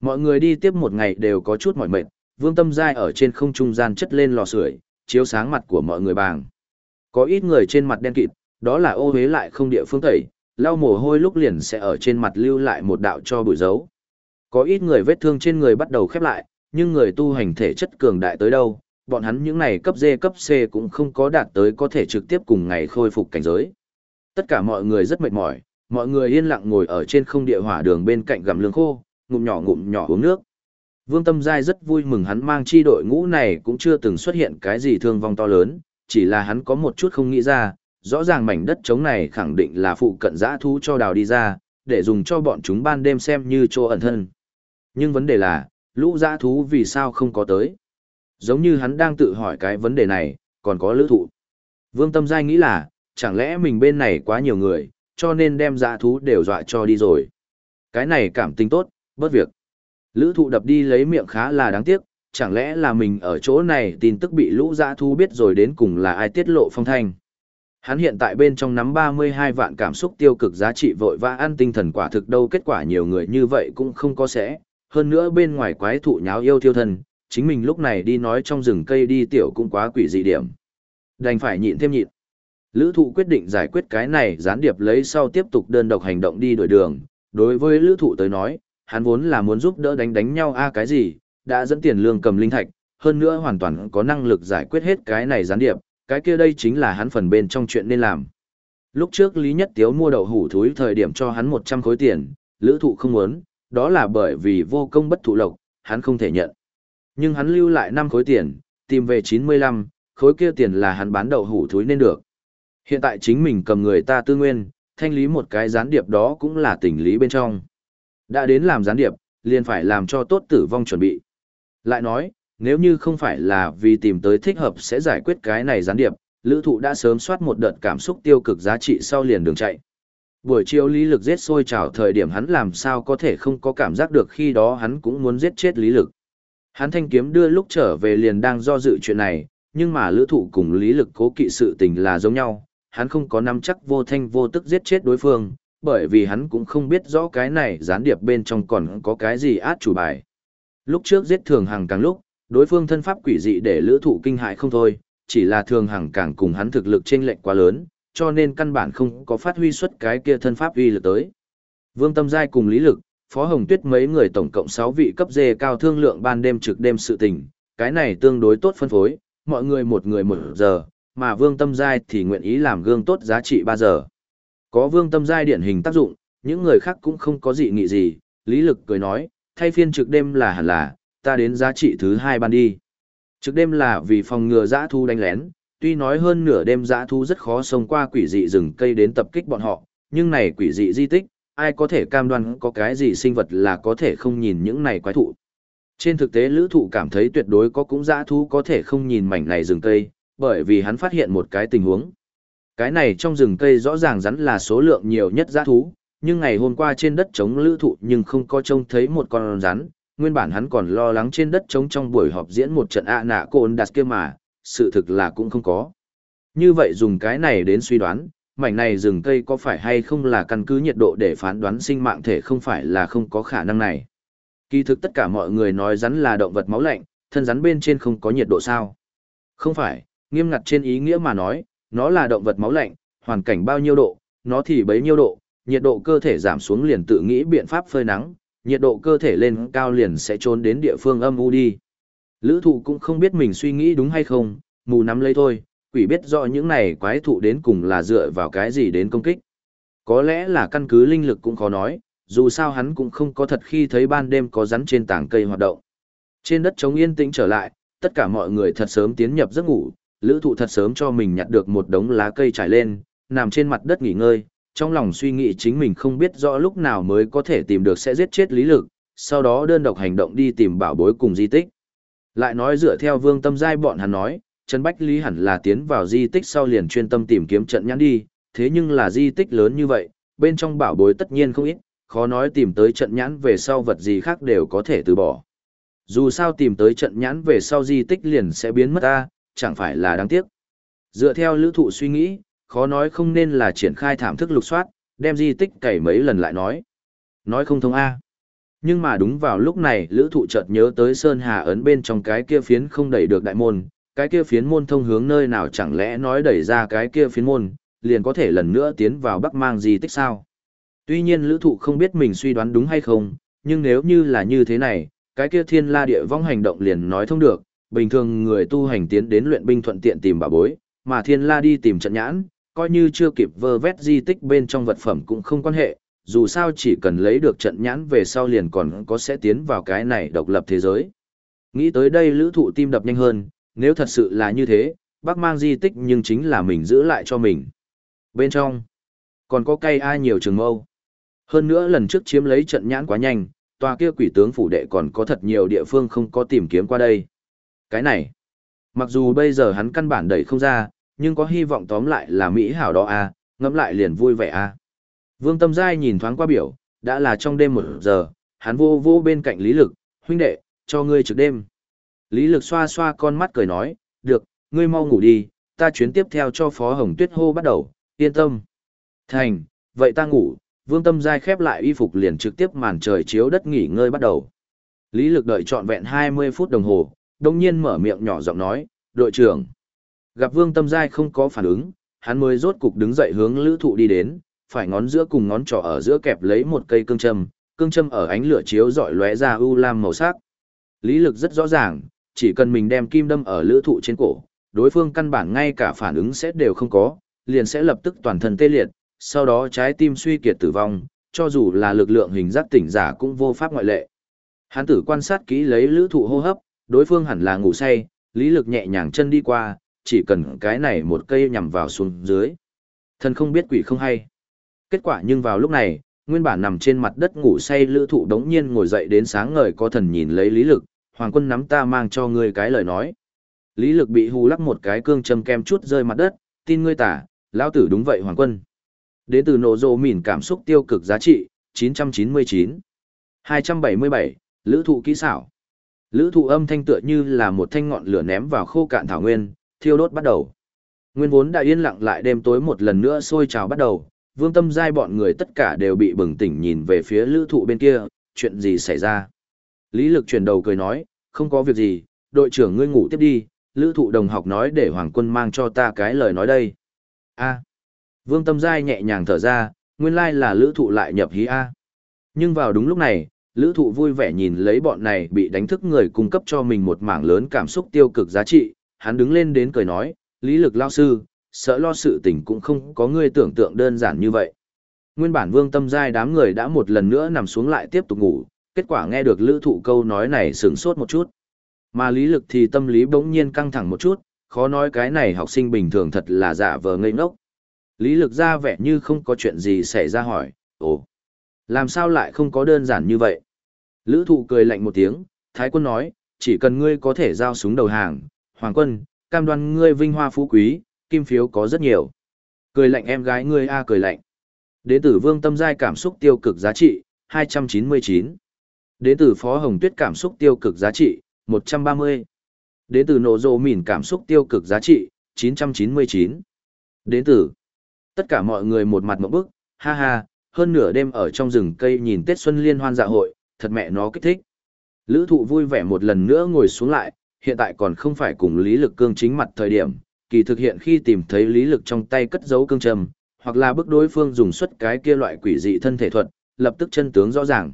Mọi người đi tiếp một ngày đều có chút mỏi mệt, vương tâm giai ở trên không trung gian chất lên lò sưởi, chiếu sáng mặt của mọi người bàng. Có ít người trên mặt đen kịt, đó là ô hế lại không địa phương tẩy, lau mồ hôi lúc liền sẽ ở trên mặt lưu lại một đạo cho bụi dấu. Có ít người vết thương trên người bắt đầu khép lại, nhưng người tu hành thể chất cường đại tới đâu, bọn hắn những này cấp D cấp C cũng không có đạt tới có thể trực tiếp cùng ngày khôi phục cảnh giới. Tất cả mọi người rất mệt mỏi, mọi người yên lặng ngồi ở trên không địa hỏa đường bên cạnh gặm lương khô, ngụm nhỏ ngụm nhỏ uống nước. Vương Tâm Giai rất vui mừng hắn mang chi đội ngũ này cũng chưa từng xuất hiện cái gì thương vong to lớn, chỉ là hắn có một chút không nghĩ ra, rõ ràng mảnh đất trống này khẳng định là phụ cận giã thú cho đào đi ra, để dùng cho bọn chúng ban đêm xem như chỗ ẩn thân. Nhưng vấn đề là, lũ giã thú vì sao không có tới? Giống như hắn đang tự hỏi cái vấn đề này, còn có lữ thụ. Vương Tâm Giai nghĩ là, chẳng lẽ mình bên này quá nhiều người, cho nên đem giã thú đều dọa cho đi rồi. Cái này cảm tình tốt, bất việc. Lữ thụ đập đi lấy miệng khá là đáng tiếc, chẳng lẽ là mình ở chỗ này tin tức bị lũ giã thú biết rồi đến cùng là ai tiết lộ phong thanh. Hắn hiện tại bên trong nắm 32 vạn cảm xúc tiêu cực giá trị vội vã ăn tinh thần quả thực đâu kết quả nhiều người như vậy cũng không có sẽ, hơn nữa bên ngoài quái thụ nháo yêu thiêu thân, chính mình lúc này đi nói trong rừng cây đi tiểu cũng quá quỷ dị điểm. Đành phải nhịn thêm nhịn. Lữ thụ quyết định giải quyết cái này gián điệp lấy sau tiếp tục đơn độc hành động đi đổi đường. Đối với lữ thụ tới nói, hắn vốn là muốn giúp đỡ đánh đánh nhau a à, cái gì, đã dẫn tiền lương cầm linh thạch, hơn nữa hoàn toàn có năng lực giải quyết hết cái này gián điệp, cái kia đây chính là hắn phần bên trong chuyện nên làm. Lúc trước Lý Nhất Tiếu mua đậu hủ thúi thời điểm cho hắn 100 khối tiền, lữ thụ không muốn, đó là bởi vì vô công bất thụ lộc, hắn không thể nhận. Nhưng hắn lưu lại 5 khối tiền, tìm về 95, khối kia tiền là hắn bán đậu hủ thúi nên được. Hiện tại chính mình cầm người ta tư nguyên, thanh lý một cái gián điệp đó cũng là tình lý bên trong. Đã đến làm gián điệp, liền phải làm cho tốt tử vong chuẩn bị. Lại nói, nếu như không phải là vì tìm tới thích hợp sẽ giải quyết cái này gián điệp, lữ thụ đã sớm soát một đợt cảm xúc tiêu cực giá trị sau liền đường chạy. Buổi chiều lý lực giết sôi trào thời điểm hắn làm sao có thể không có cảm giác được khi đó hắn cũng muốn giết chết lý lực. Hắn thanh kiếm đưa lúc trở về liền đang do dự chuyện này, nhưng mà lữ thụ cùng lý lực cố kỵ sự tình là giống nhau, hắn không có nắm chắc vô thanh vô tức giết chết đối phương, bởi vì hắn cũng không biết rõ cái này gián điệp bên trong còn có cái gì át chủ bài. Lúc trước giết thường hàng càng lúc, đối phương thân pháp quỷ dị để lữ thụ kinh hại không thôi, chỉ là thường hàng càng cùng hắn thực lực chênh lệch quá lớn, cho nên căn bản không có phát huy xuất cái kia thân pháp uy lực tới. Vương Tâm Giai cùng Lý Lực, Phó Hồng Tuyết mấy người tổng cộng 6 vị cấp dê cao thương lượng ban đêm trực đêm sự tình, cái này tương đối tốt phân phối, mọi người một người một giờ, mà Vương Tâm Giai thì nguyện ý làm gương tốt giá trị 3 giờ. Có Vương Tâm Giai điển hình tác dụng, những người khác cũng không có gì nghị gì, Lý Lực cười nói, thay phiên trực đêm là hẳn là, ta đến giá trị thứ hai ban đi. Trực đêm là vì phòng ngừa giã thu đánh lén, tuy nói hơn nửa đêm giã thu rất khó xông qua quỷ dị rừng cây đến tập kích bọn họ, nhưng này quỷ dị di tích, ai có thể cam đoan có cái gì sinh vật là có thể không nhìn những này quái thụ. Trên thực tế lữ thụ cảm thấy tuyệt đối có cũng giã thu có thể không nhìn mảnh này rừng cây, bởi vì hắn phát hiện một cái tình huống. Cái này trong rừng cây rõ ràng rắn là số lượng nhiều nhất giã thú, nhưng ngày hôm qua trên đất trống lữ thụ nhưng không có trông thấy một con rắn, nguyên bản hắn còn lo lắng trên đất trống trong buổi họp diễn một trận ạ nạ côn đặt kia mà, sự thực là cũng không có. Như vậy dùng cái này đến suy đoán, mảnh này rừng cây có phải hay không là căn cứ nhiệt độ để phán đoán sinh mạng thể không phải là không có khả năng này. Kỳ thực tất cả mọi người nói rắn là động vật máu lạnh, thân rắn bên trên không có nhiệt độ sao. Không phải, nghiêm ngặt trên ý nghĩa mà nói, nó là động vật máu lạnh, hoàn cảnh bao nhiêu độ, nó thì bấy nhiêu độ, nhiệt độ cơ thể giảm xuống liền tự nghĩ biện pháp phơi nắng, nhiệt độ cơ thể lên cao liền sẽ trốn đến địa phương âm u đi. Lữ thụ cũng không biết mình suy nghĩ đúng hay không, mù nắm lấy thôi, quỷ biết rõ những này quái thụ đến cùng là dựa vào cái gì đến công kích. Có lẽ là căn cứ linh lực cũng khó nói, dù sao hắn cũng không có thật khi thấy ban đêm có rắn trên tảng cây hoạt động. Trên đất trống yên tĩnh trở lại, tất cả mọi người thật sớm tiến nhập giấc ngủ, lữ thụ thật sớm cho mình nhặt được một đống lá cây trải lên, nằm trên mặt đất nghỉ ngơi, trong lòng suy nghĩ chính mình không biết rõ lúc nào mới có thể tìm được sẽ giết chết lý lực, sau đó đơn độc hành động đi tìm bảo bối cùng di tích. Lại nói dựa theo vương tâm giai bọn hắn nói, Trần Bách Lý hẳn là tiến vào di tích sau liền chuyên tâm tìm kiếm trận nhãn đi, thế nhưng là di tích lớn như vậy, bên trong bảo bối tất nhiên không ít, khó nói tìm tới trận nhãn về sau vật gì khác đều có thể từ bỏ. Dù sao tìm tới trận nhãn về sau di tích liền sẽ biến mất ta, chẳng phải là đáng tiếc. Dựa theo lữ thụ suy nghĩ, khó nói không nên là triển khai thảm thức lục soát, đem di tích cày mấy lần lại nói. Nói không thông A. Nhưng mà đúng vào lúc này lữ thụ chợt nhớ tới Sơn Hà ấn bên trong cái kia phiến không đẩy được đại môn, cái kia phiến môn thông hướng nơi nào chẳng lẽ nói đẩy ra cái kia phiến môn, liền có thể lần nữa tiến vào bắc mang di tích sao. Tuy nhiên lữ thụ không biết mình suy đoán đúng hay không, nhưng nếu như là như thế này, cái kia thiên la địa vong hành động liền nói thông được, bình thường người tu hành tiến đến luyện binh thuận tiện tìm bà bối, mà thiên la đi tìm trận nhãn, coi như chưa kịp vơ vét di tích bên trong vật phẩm cũng không quan hệ, dù sao chỉ cần lấy được trận nhãn về sau liền còn có sẽ tiến vào cái này độc lập thế giới. Nghĩ tới đây lữ thụ tim đập nhanh hơn, nếu thật sự là như thế, bác mang di tích nhưng chính là mình giữ lại cho mình. Bên trong, còn có cây ai nhiều trường mâu. Hơn nữa lần trước chiếm lấy trận nhãn quá nhanh, tòa kia quỷ tướng phủ đệ còn có thật nhiều địa phương không có tìm kiếm qua đây. Cái này, mặc dù bây giờ hắn căn bản đẩy không ra, nhưng có hy vọng tóm lại là Mỹ hảo đó à, ngẫm lại liền vui vẻ à. Vương Tâm Giai nhìn thoáng qua biểu, đã là trong đêm một giờ, hắn vô vô bên cạnh Lý Lực, huynh đệ, cho ngươi trực đêm. Lý Lực xoa xoa con mắt cười nói, được, ngươi mau ngủ đi, ta chuyến tiếp theo cho Phó Hồng Tuyết hô bắt đầu, yên tâm. Thành, vậy ta ngủ, Vương Tâm Giai khép lại y phục liền trực tiếp màn trời chiếu đất nghỉ ngơi bắt đầu. Lý Lực đợi trọn vẹn 20 phút đồng hồ, đông nhiên mở miệng nhỏ giọng nói, đội trưởng. Gặp Vương Tâm Giai không có phản ứng, hắn mới rốt cục đứng dậy hướng lữ thụ đi đến, phải ngón giữa cùng ngón trỏ ở giữa kẹp lấy một cây cương châm, cương châm ở ánh lửa chiếu dọi lóe ra u lam màu sắc. Lý lực rất rõ ràng, chỉ cần mình đem kim đâm ở lữ thụ trên cổ, đối phương căn bản ngay cả phản ứng sẽ đều không có, liền sẽ lập tức toàn thân tê liệt, sau đó trái tim suy kiệt tử vong, cho dù là lực lượng hình giác tỉnh giả cũng vô pháp ngoại lệ. Hán tử quan sát kỹ lấy lữ thụ hô hấp, đối phương hẳn là ngủ say, lý lực nhẹ nhàng chân đi qua, chỉ cần cái này một cây nhằm vào xuống dưới. Thần không biết quỷ không hay. Kết quả nhưng vào lúc này, nguyên bản nằm trên mặt đất ngủ say lữ thụ đống nhiên ngồi dậy đến sáng ngời có thần nhìn lấy lý lực, hoàng quân nắm ta mang cho ngươi cái lời nói. Lý lực bị hù lắc một cái cương châm kem chút rơi mặt đất, tin ngươi tả, lão tử đúng vậy hoàng quân. Đến từ nổ rộ mỉn cảm xúc tiêu cực giá trị, 999. 277, lữ thụ kỹ xảo. Lữ thụ âm thanh tựa như là một thanh ngọn lửa ném vào khô cạn thảo nguyên, thiêu đốt bắt đầu. Nguyên vốn đã yên lặng lại đêm tối một lần nữa sôi trào bắt đầu, vương tâm giai bọn người tất cả đều bị bừng tỉnh nhìn về phía lữ thụ bên kia, chuyện gì xảy ra. Lý lực chuyển đầu cười nói, không có việc gì, đội trưởng ngươi ngủ tiếp đi, lữ thụ đồng học nói để hoàng quân mang cho ta cái lời nói đây. A. Vương tâm giai nhẹ nhàng thở ra, nguyên lai là lữ thụ lại nhập hí A. Nhưng vào đúng lúc này, lữ thụ vui vẻ nhìn lấy bọn này bị đánh thức người cung cấp cho mình một mảng lớn cảm xúc tiêu cực giá trị, hắn đứng lên đến cười nói, lý lực lao sư, sợ lo sự tình cũng không có ngươi tưởng tượng đơn giản như vậy. Nguyên bản vương tâm giai đám người đã một lần nữa nằm xuống lại tiếp tục ngủ, kết quả nghe được lữ thụ câu nói này sửng sốt một chút. Mà lý lực thì tâm lý bỗng nhiên căng thẳng một chút, khó nói cái này học sinh bình thường thật là giả vờ ngây ngốc. Lý lực ra vẻ như không có chuyện gì xảy ra hỏi, ồ, làm sao lại không có đơn giản như vậy? Lữ thụ cười lạnh một tiếng, Thái quân nói, chỉ cần ngươi có thể giao súng đầu hàng, Hoàng quân, cam đoan ngươi vinh hoa phú quý, kim phiếu có rất nhiều. Cười lạnh em gái ngươi a cười lạnh. Đế tử Vương Tâm Giai cảm xúc tiêu cực giá trị, 299. Đế tử Phó Hồng Tuyết cảm xúc tiêu cực giá trị, 130. Đế tử Nộ Dô Mỉn cảm xúc tiêu cực giá trị, 999. Đế tử. Tất cả mọi người một mặt một bức, ha ha, hơn nửa đêm ở trong rừng cây nhìn Tết Xuân Liên hoan dạ hội, thật mẹ nó kích thích. Lữ thụ vui vẻ một lần nữa ngồi xuống lại, hiện tại còn không phải cùng Lý Lực Cương chính mặt thời điểm, kỳ thực hiện khi tìm thấy Lý Lực trong tay cất giấu cương trầm, hoặc là bức đối phương dùng xuất cái kia loại quỷ dị thân thể thuật, lập tức chân tướng rõ ràng.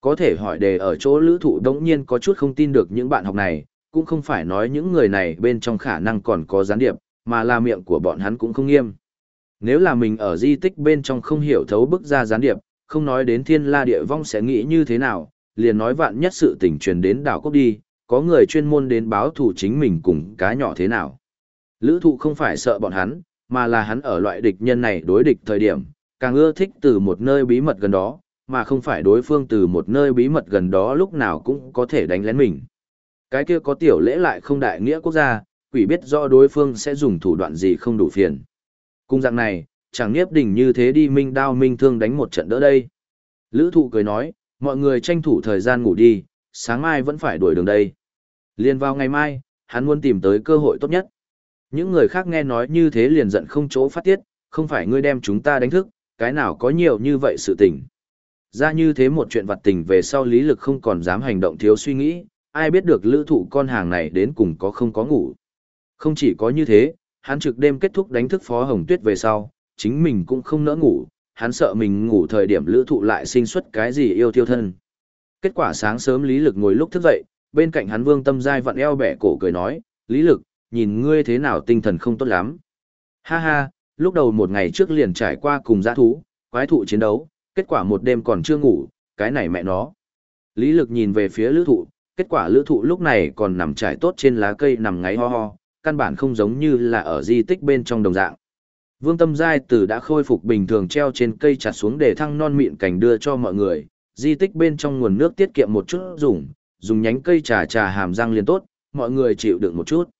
Có thể hỏi đề ở chỗ lữ thụ đống nhiên có chút không tin được những bạn học này, cũng không phải nói những người này bên trong khả năng còn có gián điệp, mà là miệng của bọn hắn cũng không nghiêm. Nếu là mình ở di tích bên trong không hiểu thấu bức ra gián điệp, không nói đến thiên la địa vong sẽ nghĩ như thế nào, liền nói vạn nhất sự tình truyền đến đảo quốc đi, có người chuyên môn đến báo thủ chính mình cùng cá nhỏ thế nào. Lữ thụ không phải sợ bọn hắn, mà là hắn ở loại địch nhân này đối địch thời điểm, càng ưa thích từ một nơi bí mật gần đó, mà không phải đối phương từ một nơi bí mật gần đó lúc nào cũng có thể đánh lén mình. Cái kia có tiểu lễ lại không đại nghĩa quốc gia, quỷ biết rõ đối phương sẽ dùng thủ đoạn gì không đủ phiền. Cung dạng này, chẳng nghiếp đỉnh như thế đi minh đao minh thương đánh một trận đỡ đây. Lữ thụ cười nói, mọi người tranh thủ thời gian ngủ đi, sáng mai vẫn phải đuổi đường đây. Liên vào ngày mai, hắn muốn tìm tới cơ hội tốt nhất. Những người khác nghe nói như thế liền giận không chỗ phát tiết, không phải ngươi đem chúng ta đánh thức, cái nào có nhiều như vậy sự tình. Ra như thế một chuyện vặt tình về sau lý lực không còn dám hành động thiếu suy nghĩ, ai biết được lữ thụ con hàng này đến cùng có không có ngủ. Không chỉ có như thế, hắn trực đêm kết thúc đánh thức Phó Hồng Tuyết về sau, chính mình cũng không nỡ ngủ, hắn sợ mình ngủ thời điểm lữ thụ lại sinh xuất cái gì yêu tiêu thân. Kết quả sáng sớm Lý Lực ngồi lúc thức dậy, bên cạnh hắn Vương Tâm Giai vặn eo bẻ cổ cười nói, Lý Lực, nhìn ngươi thế nào tinh thần không tốt lắm. Ha ha, lúc đầu một ngày trước liền trải qua cùng giã thú, quái thụ chiến đấu, kết quả một đêm còn chưa ngủ, cái này mẹ nó. Lý Lực nhìn về phía lữ thụ, kết quả lữ thụ lúc này còn nằm trải tốt trên lá cây nằm ngáy ho ho, căn bản không giống như là ở di tích bên trong đồng dạng. Vương Tâm Giai từ đã khôi phục bình thường treo trên cây chặt xuống để thăng non mịn cảnh đưa cho mọi người, di tích bên trong nguồn nước tiết kiệm một chút dùng, dùng nhánh cây trà trà hàm răng liền tốt, mọi người chịu đựng một chút.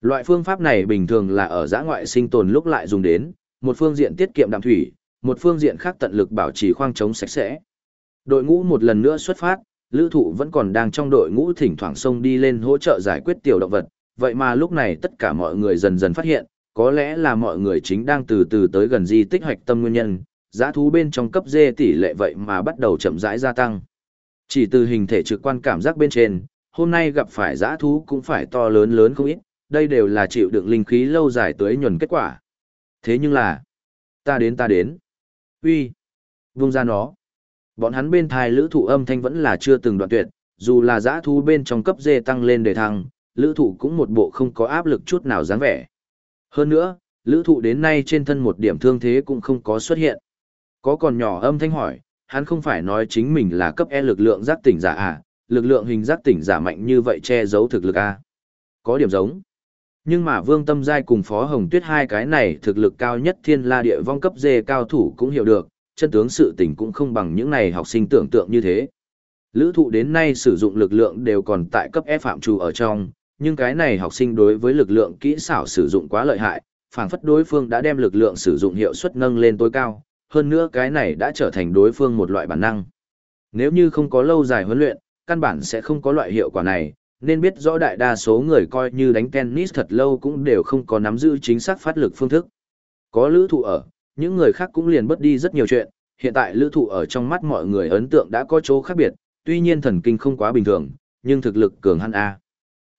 Loại phương pháp này bình thường là ở giã ngoại sinh tồn lúc lại dùng đến, một phương diện tiết kiệm đạm thủy, một phương diện khác tận lực bảo trì khoang trống sạch sẽ. Đội ngũ một lần nữa xuất phát, lữ thụ vẫn còn đang trong đội ngũ thỉnh thoảng sông đi lên hỗ trợ giải quyết tiểu động vật, vậy mà lúc này tất cả mọi người dần dần phát hiện, có lẽ là mọi người chính đang từ từ tới gần di tích hoạch tâm nguyên nhân, giá thú bên trong cấp dê tỷ lệ vậy mà bắt đầu chậm rãi gia tăng. Chỉ từ hình thể trực quan cảm giác bên trên, hôm nay gặp phải giã thú cũng phải to lớn lớn không ít, đây đều là chịu đựng linh khí lâu dài tới nhuần kết quả. Thế nhưng là, ta đến ta đến. uy vung ra nó. Bọn hắn bên thai lữ thụ âm thanh vẫn là chưa từng đoạn tuyệt, dù là giã thú bên trong cấp dê tăng lên để thăng, lữ thụ cũng một bộ không có áp lực chút nào dáng vẻ. Hơn nữa, lữ thụ đến nay trên thân một điểm thương thế cũng không có xuất hiện. Có còn nhỏ âm thanh hỏi, hắn không phải nói chính mình là cấp E lực lượng giác tỉnh giả à, lực lượng hình giác tỉnh giả mạnh như vậy che giấu thực lực à. Có điểm giống. Nhưng mà Vương Tâm Giai cùng Phó Hồng Tuyết hai cái này thực lực cao nhất thiên la địa vong cấp dê cao thủ cũng hiểu được, chân tướng sự tình cũng không bằng những này học sinh tưởng tượng như thế. Lữ thụ đến nay sử dụng lực lượng đều còn tại cấp f phạm trù ở trong, nhưng cái này học sinh đối với lực lượng kỹ xảo sử dụng quá lợi hại, phản phất đối phương đã đem lực lượng sử dụng hiệu suất nâng lên tối cao, hơn nữa cái này đã trở thành đối phương một loại bản năng. Nếu như không có lâu dài huấn luyện, căn bản sẽ không có loại hiệu quả này, nên biết rõ đại đa số người coi như đánh tennis thật lâu cũng đều không có nắm giữ chính xác phát lực phương thức. Có lữ thụ ở, những người khác cũng liền bất đi rất nhiều chuyện, hiện tại lữ thụ ở trong mắt mọi người ấn tượng đã có chỗ khác biệt, tuy nhiên thần kinh không quá bình thường, nhưng thực lực cường hắn A.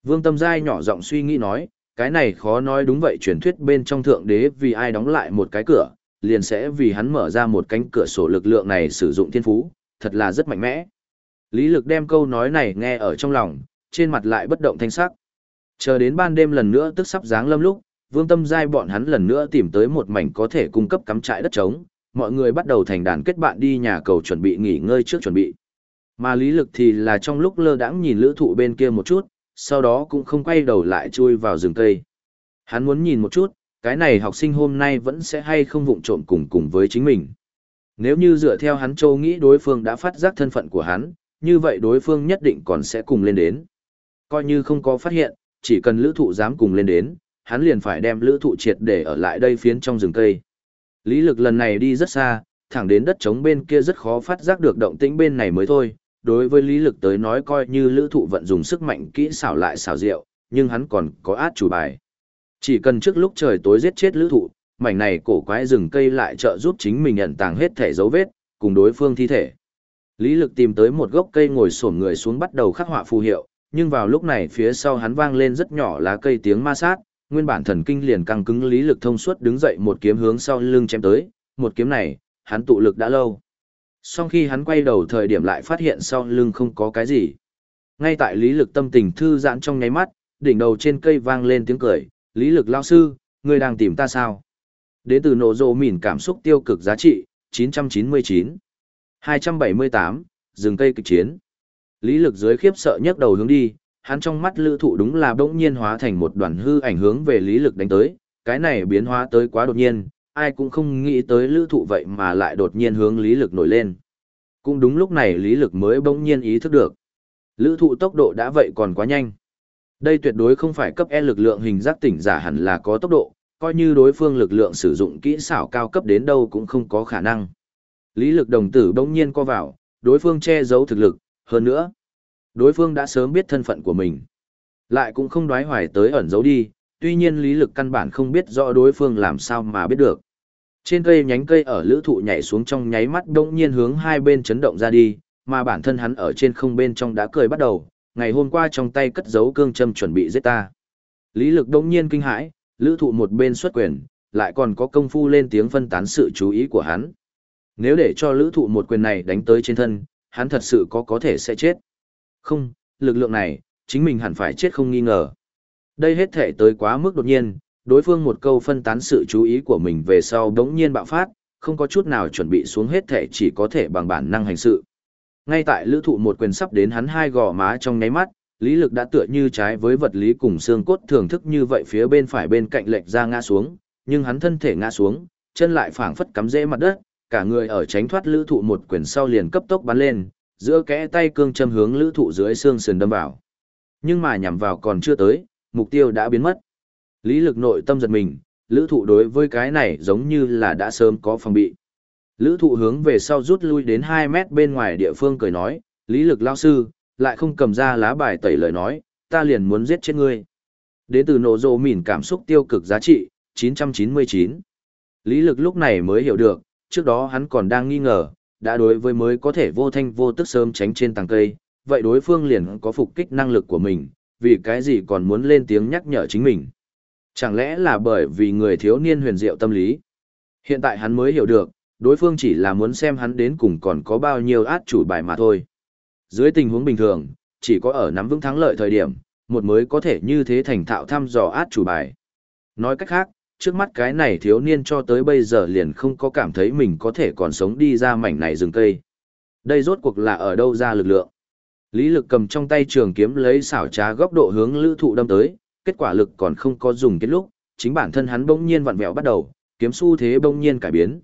Vương Tâm Giai nhỏ giọng suy nghĩ nói, cái này khó nói đúng vậy truyền thuyết bên trong thượng đế vì ai đóng lại một cái cửa, liền sẽ vì hắn mở ra một cánh cửa sổ lực lượng này sử dụng thiên phú, thật là rất mạnh mẽ. Lý lực đem câu nói này nghe ở trong lòng, trên mặt lại bất động thanh sắc. Chờ đến ban đêm lần nữa tức sắp dáng lâm lúc, Vương Tâm Giai bọn hắn lần nữa tìm tới một mảnh có thể cung cấp cắm trại đất trống, mọi người bắt đầu thành đàn kết bạn đi nhà cầu chuẩn bị nghỉ ngơi trước chuẩn bị. Mà lý lực thì là trong lúc lơ đãng nhìn lữ thụ bên kia một chút, sau đó cũng không quay đầu lại chui vào rừng cây. Hắn muốn nhìn một chút, cái này học sinh hôm nay vẫn sẽ hay không vụng trộm cùng cùng với chính mình. Nếu như dựa theo hắn châu nghĩ đối phương đã phát giác thân phận của hắn, như vậy đối phương nhất định còn sẽ cùng lên đến. Coi như không có phát hiện, chỉ cần lữ thụ dám cùng lên đến, hắn liền phải đem lữ thụ triệt để ở lại đây phiến trong rừng cây. Lý lực lần này đi rất xa, thẳng đến đất trống bên kia rất khó phát giác được động tĩnh bên này mới thôi. Đối với lý lực tới nói coi như lữ thụ vận dùng sức mạnh kỹ xảo lại xảo diệu, nhưng hắn còn có át chủ bài. Chỉ cần trước lúc trời tối giết chết lữ thụ, mảnh này cổ quái rừng cây lại trợ giúp chính mình nhận tàng hết thể dấu vết, cùng đối phương thi thể. Lý lực tìm tới một gốc cây ngồi sổn người xuống bắt đầu khắc họa phù hiệu, nhưng vào lúc này phía sau hắn vang lên rất nhỏ lá cây tiếng ma sát, nguyên bản thần kinh liền căng cứng lý lực thông suốt đứng dậy một kiếm hướng sau lưng chém tới, một kiếm này, hắn tụ lực đã lâu. Sau khi hắn quay đầu thời điểm lại phát hiện sau lưng không có cái gì. Ngay tại lý lực tâm tình thư giãn trong nháy mắt, đỉnh đầu trên cây vang lên tiếng cười, lý lực lao sư, ngươi đang tìm ta sao? Đến từ nổ rộ mỉn cảm xúc tiêu cực giá trị, 999. 278, dừng cây kịch chiến. Lý lực dưới khiếp sợ nhấc đầu hướng đi, hắn trong mắt lữ thụ đúng là bỗng nhiên hóa thành một đoàn hư ảnh hướng về lý lực đánh tới, cái này biến hóa tới quá đột nhiên, ai cũng không nghĩ tới lữ thụ vậy mà lại đột nhiên hướng lý lực nổi lên. Cũng đúng lúc này lý lực mới bỗng nhiên ý thức được. Lữ thụ tốc độ đã vậy còn quá nhanh. Đây tuyệt đối không phải cấp E lực lượng hình giác tỉnh giả hẳn là có tốc độ, coi như đối phương lực lượng sử dụng kỹ xảo cao cấp đến đâu cũng không có khả năng. Lý lực đồng tử bỗng nhiên co vào, đối phương che giấu thực lực, hơn nữa. Đối phương đã sớm biết thân phận của mình. Lại cũng không đoái hoài tới ẩn giấu đi, tuy nhiên lý lực căn bản không biết rõ đối phương làm sao mà biết được. Trên cây nhánh cây ở lữ thụ nhảy xuống trong nháy mắt đông nhiên hướng hai bên chấn động ra đi, mà bản thân hắn ở trên không bên trong đã cười bắt đầu, ngày hôm qua trong tay cất giấu cương châm chuẩn bị giết ta. Lý lực đông nhiên kinh hãi, lữ thụ một bên xuất quyền, lại còn có công phu lên tiếng phân tán sự chú ý của hắn. Nếu để cho lữ thụ một quyền này đánh tới trên thân, hắn thật sự có có thể sẽ chết. Không, lực lượng này, chính mình hẳn phải chết không nghi ngờ. Đây hết thể tới quá mức đột nhiên, đối phương một câu phân tán sự chú ý của mình về sau đống nhiên bạo phát, không có chút nào chuẩn bị xuống hết thể chỉ có thể bằng bản năng hành sự. Ngay tại lữ thụ một quyền sắp đến hắn hai gò má trong nháy mắt, lý lực đã tựa như trái với vật lý cùng xương cốt thưởng thức như vậy phía bên phải bên cạnh lệch ra ngã xuống, nhưng hắn thân thể ngã xuống, chân lại phảng phất cắm rễ mặt đất, cả người ở tránh thoát lữ thụ một quyền sau liền cấp tốc bắn lên, giữa kẽ tay cương châm hướng lữ thụ dưới xương sườn đâm vào. Nhưng mà nhằm vào còn chưa tới, mục tiêu đã biến mất. Lý lực nội tâm giật mình, lữ thụ đối với cái này giống như là đã sớm có phòng bị. Lữ thụ hướng về sau rút lui đến 2 mét bên ngoài địa phương cười nói, Lý lực lao sư, lại không cầm ra lá bài tẩy lời nói, ta liền muốn giết chết ngươi. Đến từ nổ rồ mỉn cảm xúc tiêu cực giá trị, 999. Lý lực lúc này mới hiểu được, trước đó hắn còn đang nghi ngờ, đã đối với mới có thể vô thanh vô tức sớm tránh trên tàng cây, vậy đối phương liền có phục kích năng lực của mình, vì cái gì còn muốn lên tiếng nhắc nhở chính mình. Chẳng lẽ là bởi vì người thiếu niên huyền diệu tâm lý? Hiện tại hắn mới hiểu được, đối phương chỉ là muốn xem hắn đến cùng còn có bao nhiêu át chủ bài mà thôi. Dưới tình huống bình thường, chỉ có ở nắm vững thắng lợi thời điểm, một mới có thể như thế thành thạo thăm dò át chủ bài. Nói cách khác, trước mắt cái này thiếu niên cho tới bây giờ liền không có cảm thấy mình có thể còn sống đi ra mảnh này rừng cây. Đây rốt cuộc là ở đâu ra lực lượng? Lý lực cầm trong tay trường kiếm lấy xảo trá góc độ hướng lữ thụ đâm tới, kết quả lực còn không có dùng kết lúc, chính bản thân hắn bỗng nhiên vặn vẹo bắt đầu, kiếm xu thế bỗng nhiên cải biến.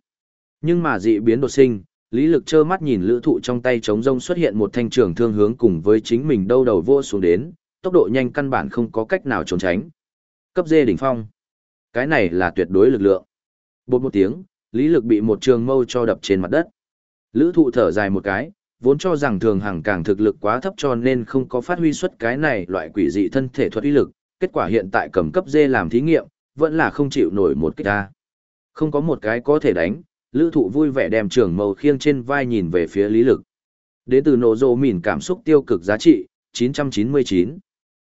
Nhưng mà dị biến đột sinh, Lý Lực trơ mắt nhìn lữ thụ trong tay trống rông xuất hiện một thanh trường thương hướng cùng với chính mình đâu đầu vô xuống đến, tốc độ nhanh căn bản không có cách nào trốn tránh. Cấp dê đỉnh phong. Cái này là tuyệt đối lực lượng. Bột một tiếng, Lý Lực bị một trường mâu cho đập trên mặt đất. Lữ thụ thở dài một cái, vốn cho rằng thường hàng càng thực lực quá thấp cho nên không có phát huy xuất cái này loại quỷ dị thân thể thuật uy lực, kết quả hiện tại cầm cấp dê làm thí nghiệm, vẫn là không chịu nổi một kích ta. Không có một cái có thể đánh, lữ thụ vui vẻ đem trường màu khiêng trên vai nhìn về phía lý lực. Đến từ nổ rộ mỉn cảm xúc tiêu cực giá trị, 999.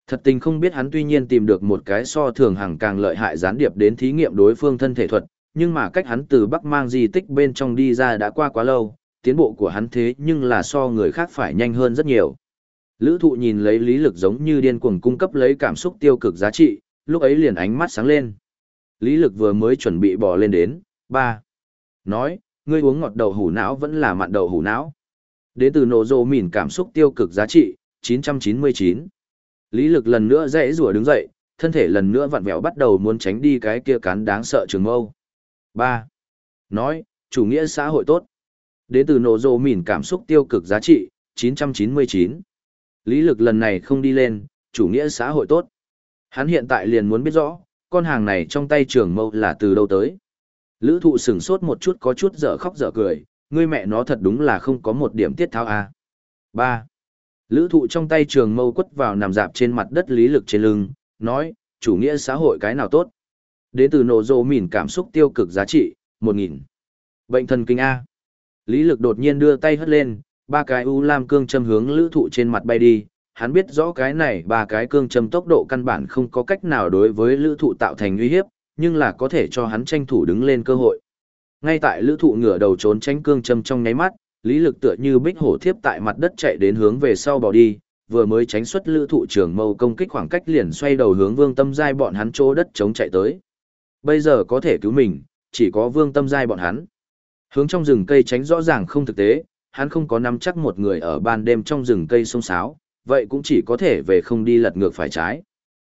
Thật tình không biết hắn tuy nhiên tìm được một cái so thường hàng càng lợi hại gián điệp đến thí nghiệm đối phương thân thể thuật, nhưng mà cách hắn từ Bắc mang di tích bên trong đi ra đã qua quá lâu, tiến bộ của hắn thế nhưng là so người khác phải nhanh hơn rất nhiều. Lữ thụ nhìn lấy lý lực giống như điên cuồng cung cấp lấy cảm xúc tiêu cực giá trị, lúc ấy liền ánh mắt sáng lên. Lý lực vừa mới chuẩn bị bỏ lên đến, 3. Nói, ngươi uống ngọt đậu hủ não vẫn là mặn đậu hủ não. Đến từ nổ rồ mỉn cảm xúc tiêu cực giá trị, 999. Lý lực lần nữa dãy rùa đứng dậy, thân thể lần nữa vặn vẹo bắt đầu muốn tránh đi cái kia cán đáng sợ trường mâu. 3. Nói, chủ nghĩa xã hội tốt. Đến từ nổ rồ mỉn cảm xúc tiêu cực giá trị, 999. Lý lực lần này không đi lên, chủ nghĩa xã hội tốt. Hắn hiện tại liền muốn biết rõ, con hàng này trong tay trường mâu là từ đâu tới. Lữ thụ sửng sốt một chút có chút dở khóc dở cười, ngươi mẹ nó thật đúng là không có một điểm tiết thao à. 3. Lữ thụ trong tay trường mâu quất vào nằm dạp trên mặt đất lý lực trên lưng, nói, chủ nghĩa xã hội cái nào tốt. Đến từ nổ rộ mỉn cảm xúc tiêu cực giá trị, 1.000. Bệnh thần kinh A. Lý lực đột nhiên đưa tay hất lên, ba cái u lam cương châm hướng lữ thụ trên mặt bay đi. Hắn biết rõ cái này ba cái cương châm tốc độ căn bản không có cách nào đối với lữ thụ tạo thành uy hiếp, nhưng là có thể cho hắn tranh thủ đứng lên cơ hội. Ngay tại lữ thụ ngửa đầu trốn tránh cương châm trong nháy mắt, lý lực tựa như bích hổ thiếp tại mặt đất chạy đến hướng về sau bỏ đi, vừa mới tránh xuất lữ thụ trưởng mâu công kích khoảng cách liền xoay đầu hướng vương tâm giai bọn hắn chỗ đất chống chạy tới. Bây giờ có thể cứu mình, chỉ có vương tâm giai bọn hắn. Hướng trong rừng cây tránh rõ ràng không thực tế, hắn không có nắm chắc một người ở ban đêm trong rừng cây sông sáo, vậy cũng chỉ có thể về không đi lật ngược phải trái.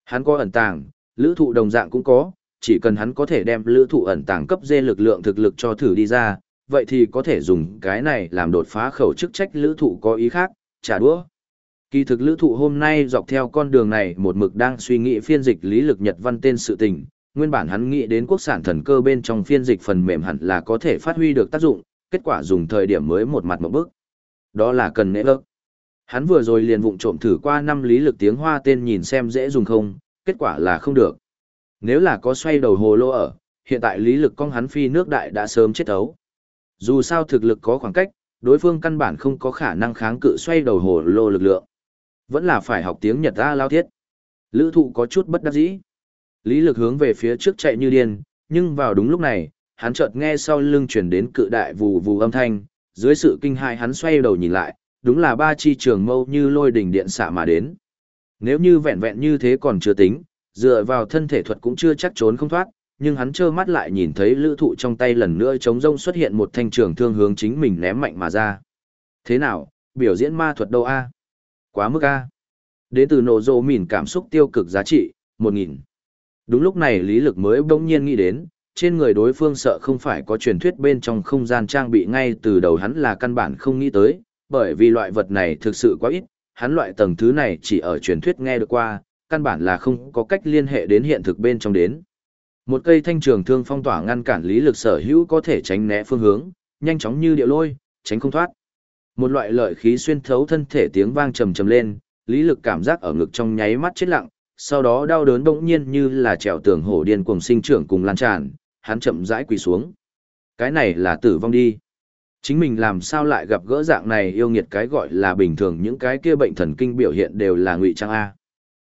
Hắn có ẩn tàng, lữ thụ đồng dạng cũng có, chỉ cần hắn có thể đem lữ thụ ẩn tàng cấp dê lực lượng thực lực cho thử đi ra, vậy thì có thể dùng cái này làm đột phá khẩu chức trách lữ thụ có ý khác, trả đũa. Kỳ thực lữ thụ hôm nay dọc theo con đường này một mực đang suy nghĩ phiên dịch lý lực Nhật văn tên sự tình, nguyên bản hắn nghĩ đến quốc sản thần cơ bên trong phiên dịch phần mềm hẳn là có thể phát huy được tác dụng, kết quả dùng thời điểm mới một mặt một bước. Đó là cần nễ ớt. Hắn vừa rồi liền vụng trộm thử qua năm lý lực tiếng hoa tên nhìn xem dễ dùng không, kết quả là không được. Nếu là có xoay đầu hồ lô ở, hiện tại lý lực con hắn phi nước đại đã sớm chết thấu Dù sao thực lực có khoảng cách, đối phương căn bản không có khả năng kháng cự xoay đầu hồ lô lực lượng. Vẫn là phải học tiếng Nhật ra lao thiết. Lữ thụ có chút bất đắc dĩ. Lý lực hướng về phía trước chạy như điên, nhưng vào đúng lúc này, hắn chợt nghe sau lưng chuyển đến cự đại vù vù âm thanh, dưới sự kinh hại hắn xoay đầu nhìn lại, đúng là ba chi trường mâu như lôi đỉnh điện xạ mà đến. Nếu như vẹn vẹn như thế còn chưa tính, dựa vào thân thể thuật cũng chưa chắc trốn không thoát, nhưng hắn trơ mắt lại nhìn thấy lữ thụ trong tay lần nữa chống rông xuất hiện một thanh trường thương hướng chính mình ném mạnh mà ra. Thế nào, biểu diễn ma thuật đâu a Quá mức a Đến từ nổ rộ mỉn cảm xúc tiêu cực giá trị, 1.000. Đúng lúc này lý lực mới bỗng nhiên nghĩ đến, trên người đối phương sợ không phải có truyền thuyết bên trong không gian trang bị ngay từ đầu hắn là căn bản không nghĩ tới, bởi vì loại vật này thực sự quá ít, hắn loại tầng thứ này chỉ ở truyền thuyết nghe được qua, căn bản là không có cách liên hệ đến hiện thực bên trong đến. Một cây thanh trường thương phong tỏa ngăn cản lý lực sở hữu có thể tránh né phương hướng, nhanh chóng như điệu lôi, tránh không thoát. Một loại lợi khí xuyên thấu thân thể tiếng vang trầm trầm lên, lý lực cảm giác ở ngực trong nháy mắt chết lặng, sau đó đau đớn bỗng nhiên như là trèo tường hổ điên cuồng sinh trưởng cùng lan tràn, hắn chậm rãi quỳ xuống. Cái này là tử vong đi. Chính mình làm sao lại gặp gỡ dạng này yêu nghiệt cái gọi là bình thường những cái kia bệnh thần kinh biểu hiện đều là ngụy trang A.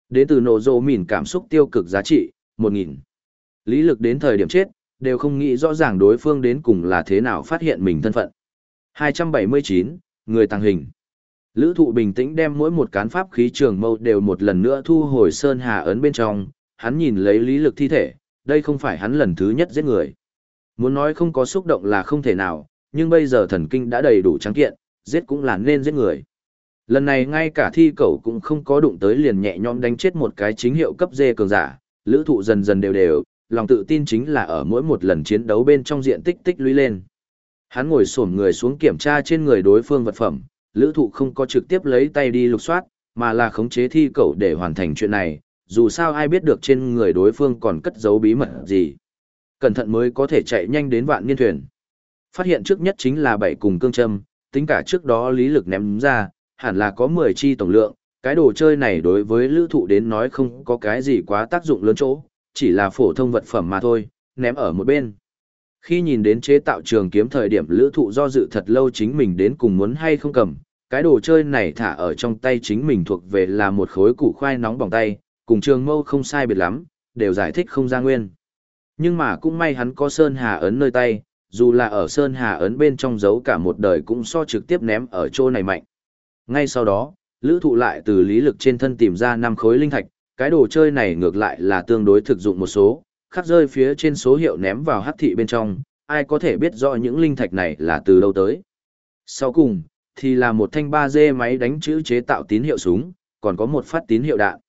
Đến từ nổ rộ mỉn cảm xúc tiêu cực giá trị, 1.000. Lý lực đến thời điểm chết, đều không nghĩ rõ ràng đối phương đến cùng là thế nào phát hiện mình thân phận. 279, người tàng hình. Lữ thụ bình tĩnh đem mỗi một cán pháp khí trường mâu đều một lần nữa thu hồi sơn hà ấn bên trong, hắn nhìn lấy lý lực thi thể, đây không phải hắn lần thứ nhất giết người. Muốn nói không có xúc động là không thể nào, nhưng bây giờ thần kinh đã đầy đủ trắng kiện, giết cũng là nên giết người. Lần này ngay cả thi cầu cũng không có đụng tới liền nhẹ nhõm đánh chết một cái chính hiệu cấp dê cường giả, lữ thụ dần dần đều đều, lòng tự tin chính là ở mỗi một lần chiến đấu bên trong diện tích tích lũy lên. Hắn ngồi xổm người xuống kiểm tra trên người đối phương vật phẩm, lữ thụ không có trực tiếp lấy tay đi lục soát, mà là khống chế thi cầu để hoàn thành chuyện này, dù sao ai biết được trên người đối phương còn cất giấu bí mật gì. Cẩn thận mới có thể chạy nhanh đến vạn niên thuyền. Phát hiện trước nhất chính là bảy cùng cương châm, tính cả trước đó lý lực ném ra, hẳn là có 10 chi tổng lượng, cái đồ chơi này đối với lữ thụ đến nói không có cái gì quá tác dụng lớn chỗ, chỉ là phổ thông vật phẩm mà thôi, ném ở một bên. Khi nhìn đến chế tạo trường kiếm thời điểm lữ thụ do dự thật lâu chính mình đến cùng muốn hay không cầm, cái đồ chơi này thả ở trong tay chính mình thuộc về là một khối củ khoai nóng bỏng tay, cùng trường mâu không sai biệt lắm, đều giải thích không ra nguyên. Nhưng mà cũng may hắn có Sơn Hà ấn nơi tay, dù là ở Sơn Hà ấn bên trong giấu cả một đời cũng so trực tiếp ném ở chỗ này mạnh. Ngay sau đó, lữ thụ lại từ lý lực trên thân tìm ra 5 khối linh thạch, cái đồ chơi này ngược lại là tương đối thực dụng một số, khắc rơi phía trên số hiệu ném vào hắc thị bên trong, ai có thể biết rõ những linh thạch này là từ đâu tới. Sau cùng, thì là một thanh 3D máy đánh chữ chế tạo tín hiệu súng, còn có một phát tín hiệu đạn.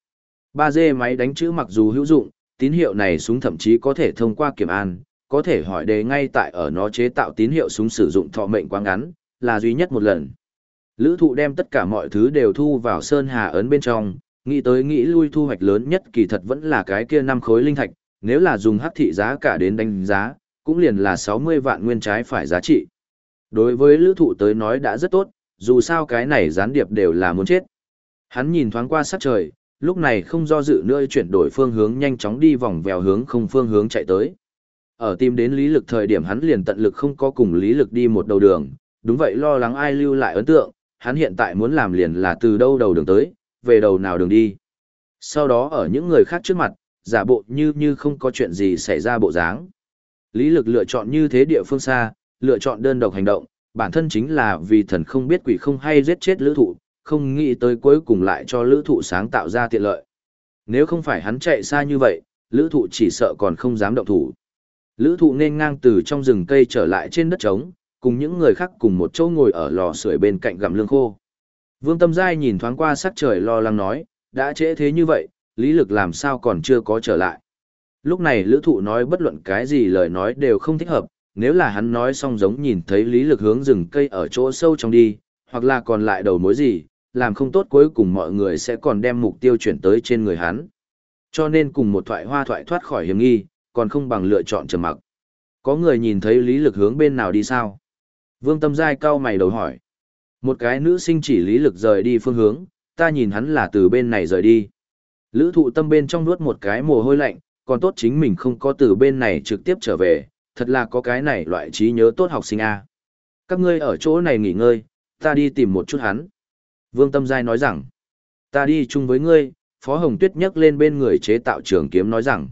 3D máy đánh chữ mặc dù hữu dụng, tín hiệu này súng thậm chí có thể thông qua kiểm an, có thể hỏi đề ngay tại ở nó chế tạo tín hiệu súng sử dụng thọ mệnh quá ngắn, là duy nhất một lần. Lữ thụ đem tất cả mọi thứ đều thu vào Sơn Hà ấn bên trong, nghĩ tới nghĩ lui thu hoạch lớn nhất kỳ thật vẫn là cái kia năm khối linh thạch, nếu là dùng hắc thị giá cả đến đánh giá, cũng liền là 60 vạn nguyên trái phải giá trị. Đối với lữ thụ tới nói đã rất tốt, dù sao cái này gián điệp đều là muốn chết. Hắn nhìn thoáng qua sắc trời, lúc này không do dự nữa chuyển đổi phương hướng nhanh chóng đi vòng vèo hướng không phương hướng chạy tới. Ở tìm đến lý lực thời điểm hắn liền tận lực không có cùng lý lực đi một đầu đường, đúng vậy lo lắng ai lưu lại ấn tượng, hắn hiện tại muốn làm liền là từ đâu đầu đường tới, về đầu nào đường đi. Sau đó ở những người khác trước mặt, giả bộ như như không có chuyện gì xảy ra bộ dáng. Lý lực lựa chọn như thế địa phương xa, lựa chọn đơn độc hành động, bản thân chính là vì thần không biết quỷ không hay giết chết lữ thụ, không nghĩ tới cuối cùng lại cho lữ thụ sáng tạo ra tiện lợi. Nếu không phải hắn chạy xa như vậy, lữ thụ chỉ sợ còn không dám động thủ. Lữ thụ nên ngang từ trong rừng cây trở lại trên đất trống, cùng những người khác cùng một chỗ ngồi ở lò sưởi bên cạnh gặm lương khô. Vương Tâm Giai nhìn thoáng qua sắc trời lo lắng nói, đã trễ thế như vậy, lý lực làm sao còn chưa có trở lại. Lúc này lữ thụ nói bất luận cái gì lời nói đều không thích hợp, nếu là hắn nói xong giống nhìn thấy lý lực hướng rừng cây ở chỗ sâu trong đi, hoặc là còn lại đầu mối gì, làm không tốt cuối cùng mọi người sẽ còn đem mục tiêu chuyển tới trên người hắn. Cho nên cùng một thoại hoa thoại thoát khỏi hiểm nghi, còn không bằng lựa chọn trầm mặc. Có người nhìn thấy lý lực hướng bên nào đi sao? Vương Tâm Giai cao mày đầu hỏi. Một cái nữ sinh chỉ lý lực rời đi phương hướng, ta nhìn hắn là từ bên này rời đi. Lữ thụ tâm bên trong nuốt một cái mồ hôi lạnh, còn tốt chính mình không có từ bên này trực tiếp trở về, thật là có cái này loại trí nhớ tốt học sinh A. Các ngươi ở chỗ này nghỉ ngơi, ta đi tìm một chút hắn. Vương Tâm Giai nói rằng, ta đi chung với ngươi, Phó Hồng Tuyết nhấc lên bên người chế tạo trường kiếm nói rằng.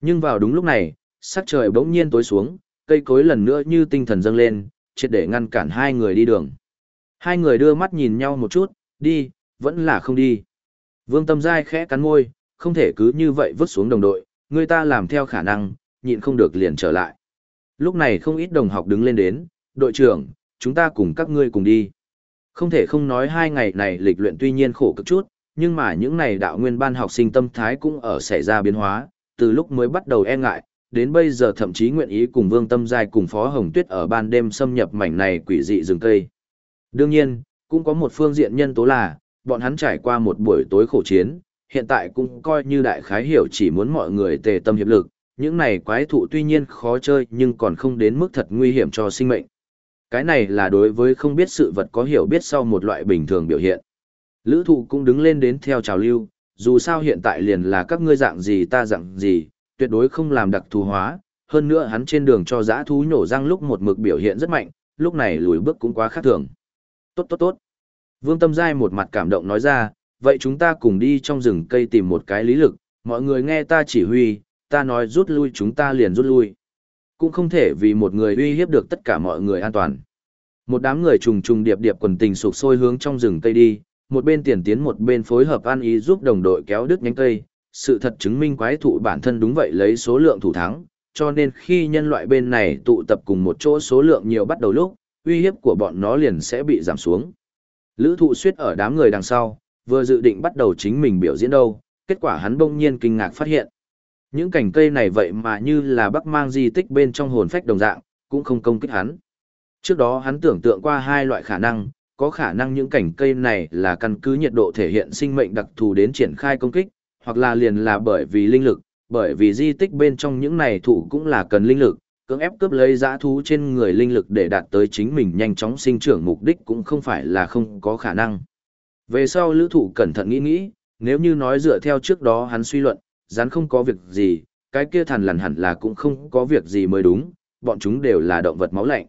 Nhưng vào đúng lúc này, sắc trời bỗng nhiên tối xuống, cây cối lần nữa như tinh thần dâng lên, triệt để ngăn cản hai người đi đường. Hai người đưa mắt nhìn nhau một chút, đi, vẫn là không đi. Vương Tâm Giai khẽ cắn môi, không thể cứ như vậy vứt xuống đồng đội, người ta làm theo khả năng, nhịn không được liền trở lại. Lúc này không ít đồng học đứng lên đến, đội trưởng, chúng ta cùng các ngươi cùng đi. Không thể không nói hai ngày này lịch luyện tuy nhiên khổ cực chút, nhưng mà những này đạo nguyên ban học sinh tâm thái cũng ở xảy ra biến hóa, từ lúc mới bắt đầu e ngại, đến bây giờ thậm chí nguyện ý cùng Vương Tâm Giai cùng Phó Hồng Tuyết ở ban đêm xâm nhập mảnh này quỷ dị rừng cây. Đương nhiên, cũng có một phương diện nhân tố là, bọn hắn trải qua một buổi tối khổ chiến, hiện tại cũng coi như đại khái hiểu chỉ muốn mọi người tề tâm hiệp lực, những này quái thụ tuy nhiên khó chơi nhưng còn không đến mức thật nguy hiểm cho sinh mệnh. Cái này là đối với không biết sự vật có hiểu biết sau một loại bình thường biểu hiện. Lữ thụ cũng đứng lên đến theo trào lưu, dù sao hiện tại liền là các ngươi dạng gì ta dạng gì, tuyệt đối không làm đặc thù hóa, hơn nữa hắn trên đường cho giã thú nhổ răng lúc một mực biểu hiện rất mạnh, lúc này lùi bước cũng quá khác thường. Tốt tốt tốt. Vương Tâm Giai một mặt cảm động nói ra, vậy chúng ta cùng đi trong rừng cây tìm một cái lý lực, mọi người nghe ta chỉ huy, ta nói rút lui chúng ta liền rút lui. Cũng không thể vì một người uy hiếp được tất cả mọi người an toàn. Một đám người trùng trùng điệp điệp quần tình sụp sôi hướng trong rừng cây đi, một bên tiền tiến một bên phối hợp an ý giúp đồng đội kéo đứt nhánh cây. Sự thật chứng minh quái thụ bản thân đúng vậy lấy số lượng thủ thắng, cho nên khi nhân loại bên này tụ tập cùng một chỗ số lượng nhiều bắt đầu lúc, uy hiếp của bọn nó liền sẽ bị giảm xuống. Lữ thụ suyết ở đám người đằng sau, vừa dự định bắt đầu chính mình biểu diễn đâu, kết quả hắn bỗng nhiên kinh ngạc phát hiện. Những cành cây này vậy mà như là bắc mang di tích bên trong hồn phách đồng dạng, cũng không công kích hắn. Trước đó hắn tưởng tượng qua hai loại khả năng, có khả năng những cành cây này là căn cứ nhiệt độ thể hiện sinh mệnh đặc thù đến triển khai công kích, hoặc là liền là bởi vì linh lực, bởi vì di tích bên trong những này thụ cũng là cần linh lực, cưỡng ép cướp lấy dã thú trên người linh lực để đạt tới chính mình nhanh chóng sinh trưởng mục đích cũng không phải là không có khả năng. Về sau lữ thụ cẩn thận nghĩ nghĩ, nếu như nói dựa theo trước đó hắn suy luận, rắn không có việc gì, cái kia thằn lằn hẳn là cũng không có việc gì mới đúng, bọn chúng đều là động vật máu lạnh.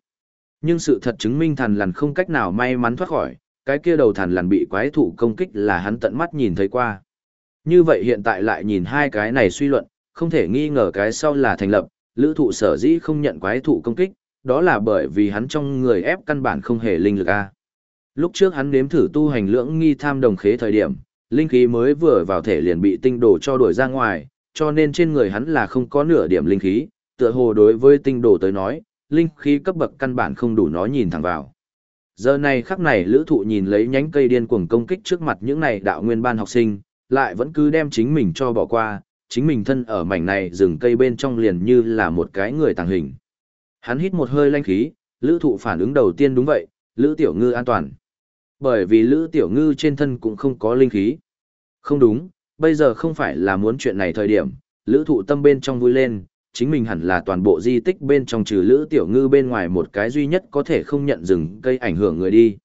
Nhưng sự thật chứng minh thằn lằn không cách nào may mắn thoát khỏi, cái kia đầu thằn lằn bị quái thụ công kích là hắn tận mắt nhìn thấy qua. Như vậy hiện tại lại nhìn hai cái này suy luận, không thể nghi ngờ cái sau là thành lập, lữ thụ sở dĩ không nhận quái thụ công kích, đó là bởi vì hắn trong người ép căn bản không hề linh lực A. Lúc trước hắn nếm thử tu hành lưỡng nghi tham đồng khế thời điểm, linh khí mới vừa vào thể liền bị tinh đồ cho đuổi ra ngoài, cho nên trên người hắn là không có nửa điểm linh khí, tựa hồ đối với tinh đồ tới nói, linh khí cấp bậc căn bản không đủ nó nhìn thẳng vào. Giờ này khắc này lữ thụ nhìn lấy nhánh cây điên cuồng công kích trước mặt những này đạo nguyên ban học sinh, lại vẫn cứ đem chính mình cho bỏ qua, chính mình thân ở mảnh này rừng cây bên trong liền như là một cái người tàng hình. Hắn hít một hơi lanh khí, lữ thụ phản ứng đầu tiên đúng vậy, lữ tiểu ngư an toàn. Bởi vì lữ tiểu ngư trên thân cũng không có linh khí. Không đúng, bây giờ không phải là muốn chuyện này thời điểm, lữ thụ tâm bên trong vui lên, chính mình hẳn là toàn bộ di tích bên trong trừ lữ tiểu ngư bên ngoài một cái duy nhất có thể không nhận rừng cây ảnh hưởng người đi.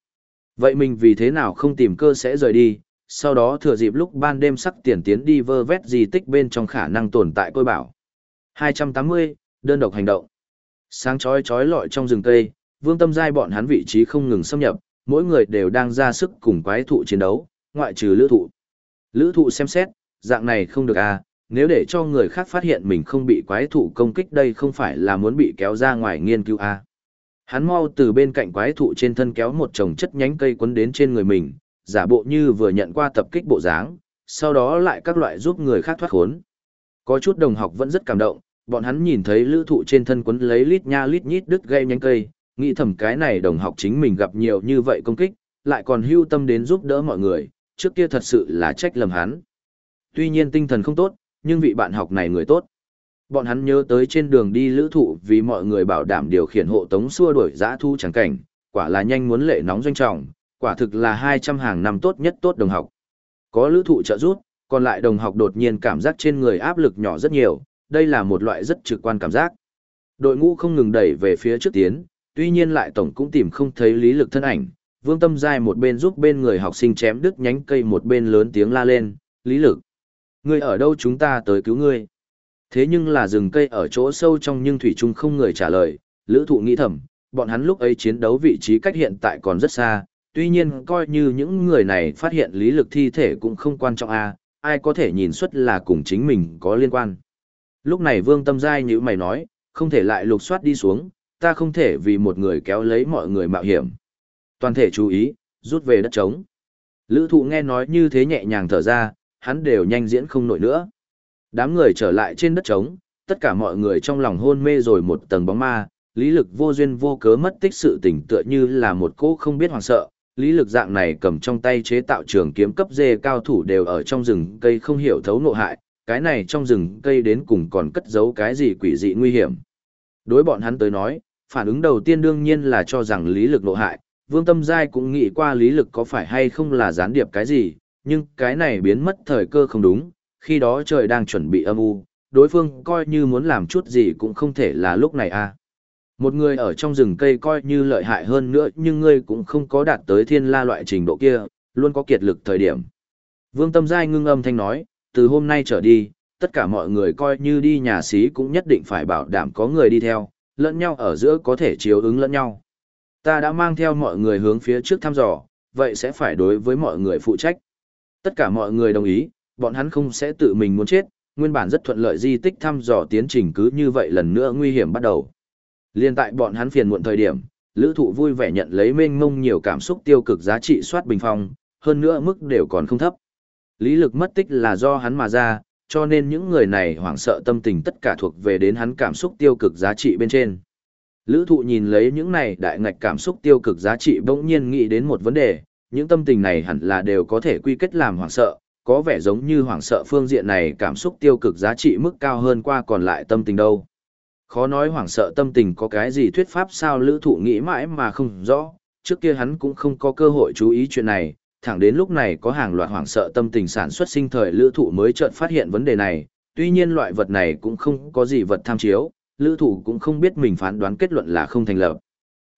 Vậy mình vì thế nào không tìm cơ sẽ rời đi, sau đó thừa dịp lúc ban đêm sắc tiền tiến đi vơ vét di tích bên trong khả năng tồn tại côi bảo. 280, đơn độc hành động. Sáng chói chói lọi trong rừng cây, vương tâm giai bọn hắn vị trí không ngừng xâm nhập, mỗi người đều đang ra sức cùng quái thụ chiến đấu, ngoại trừ lữ thụ. Lữ thụ xem xét, dạng này không được à, nếu để cho người khác phát hiện mình không bị quái thụ công kích đây không phải là muốn bị kéo ra ngoài nghiên cứu à. Hắn mau từ bên cạnh quái thụ trên thân kéo một chồng chất nhánh cây quấn đến trên người mình, giả bộ như vừa nhận qua tập kích bộ dáng, sau đó lại các loại giúp người khác thoát khốn. Có chút đồng học vẫn rất cảm động, bọn hắn nhìn thấy lữ thụ trên thân quấn lấy lít nha lít nhít đứt gây nhánh cây, nghĩ thầm cái này đồng học chính mình gặp nhiều như vậy công kích, lại còn hưu tâm đến giúp đỡ mọi người, trước kia thật sự là trách lầm hắn. Tuy nhiên tinh thần không tốt, nhưng vị bạn học này người tốt. Bọn hắn nhớ tới trên đường đi lữ thụ vì mọi người bảo đảm điều khiển hộ tống xua đuổi giã thu chẳng cảnh, quả là nhanh muốn lệ nóng doanh trọng, quả thực là 200 hàng năm tốt nhất tốt đồng học. Có lữ thụ trợ giúp, còn lại đồng học đột nhiên cảm giác trên người áp lực nhỏ rất nhiều, đây là một loại rất trực quan cảm giác. Đội ngũ không ngừng đẩy về phía trước tiến, tuy nhiên lại tổng cũng tìm không thấy lý lực thân ảnh. Vương Tâm Giai một bên giúp bên người học sinh chém đứt nhánh cây một bên lớn tiếng la lên, lý lực. Ngươi ở đâu chúng ta tới cứu ngươi? Thế nhưng là rừng cây ở chỗ sâu trong nhưng Thủy Trung không người trả lời, lữ thụ nghĩ thầm, bọn hắn lúc ấy chiến đấu vị trí cách hiện tại còn rất xa, tuy nhiên coi như những người này phát hiện lý lực thi thể cũng không quan trọng a à, ai có thể nhìn xuất là cùng chính mình có liên quan. Lúc này Vương Tâm Giai như mày nói, không thể lại lục soát đi xuống, ta không thể vì một người kéo lấy mọi người mạo hiểm. Toàn thể chú ý, rút về đất trống. Lữ thụ nghe nói như thế nhẹ nhàng thở ra, hắn đều nhanh diễn không nổi nữa. Đám người trở lại trên đất trống, tất cả mọi người trong lòng hôn mê rồi một tầng bóng ma, lý lực vô duyên vô cớ mất tích sự tỉnh tựa như là một cô không biết hoàng sợ. Lý lực dạng này cầm trong tay chế tạo trường kiếm cấp dê cao thủ đều ở trong rừng cây không hiểu thấu nộ hại, cái này trong rừng cây đến cùng còn cất giấu cái gì quỷ dị nguy hiểm. Đối bọn hắn tới nói, phản ứng đầu tiên đương nhiên là cho rằng lý lực nộ hại, vương tâm giai cũng nghĩ qua lý lực có phải hay không là gián điệp cái gì, nhưng cái này biến mất thời cơ không đúng, khi đó trời đang chuẩn bị âm u, đối phương coi như muốn làm chút gì cũng không thể là lúc này a. À. Một người ở trong rừng cây coi như lợi hại hơn nữa nhưng ngươi cũng không có đạt tới thiên la loại trình độ kia, luôn có kiệt lực thời điểm. Vương Tâm Giai ngưng âm thanh nói, từ hôm nay trở đi, tất cả mọi người coi như đi nhà xí cũng nhất định phải bảo đảm có người đi theo, lẫn nhau ở giữa có thể chiếu ứng lẫn nhau. Ta đã mang theo mọi người hướng phía trước thăm dò, vậy sẽ phải đối với mọi người phụ trách. Tất cả mọi người đồng ý, bọn hắn không sẽ tự mình muốn chết, nguyên bản rất thuận lợi di tích thăm dò tiến trình cứ như vậy lần nữa nguy hiểm bắt đầu. Liên tại bọn hắn phiền muộn thời điểm, lữ thụ vui vẻ nhận lấy mênh mông nhiều cảm xúc tiêu cực giá trị soát bình phong, hơn nữa mức đều còn không thấp. Lý lực mất tích là do hắn mà ra, cho nên những người này hoảng sợ tâm tình tất cả thuộc về đến hắn cảm xúc tiêu cực giá trị bên trên. Lữ thụ nhìn lấy những này đại ngạch cảm xúc tiêu cực giá trị bỗng nhiên nghĩ đến một vấn đề, những tâm tình này hẳn là đều có thể quy kết làm hoảng sợ, có vẻ giống như hoảng sợ phương diện này cảm xúc tiêu cực giá trị mức cao hơn qua còn lại tâm tình đâu. Khó nói hoảng sợ tâm tình có cái gì thuyết pháp sao lữ thụ nghĩ mãi mà không rõ, trước kia hắn cũng không có cơ hội chú ý chuyện này, thẳng đến lúc này có hàng loạt hoảng sợ tâm tình sản xuất sinh thời lữ thụ mới chợt phát hiện vấn đề này, tuy nhiên loại vật này cũng không có gì vật tham chiếu, lữ thụ cũng không biết mình phán đoán kết luận là không thành lập.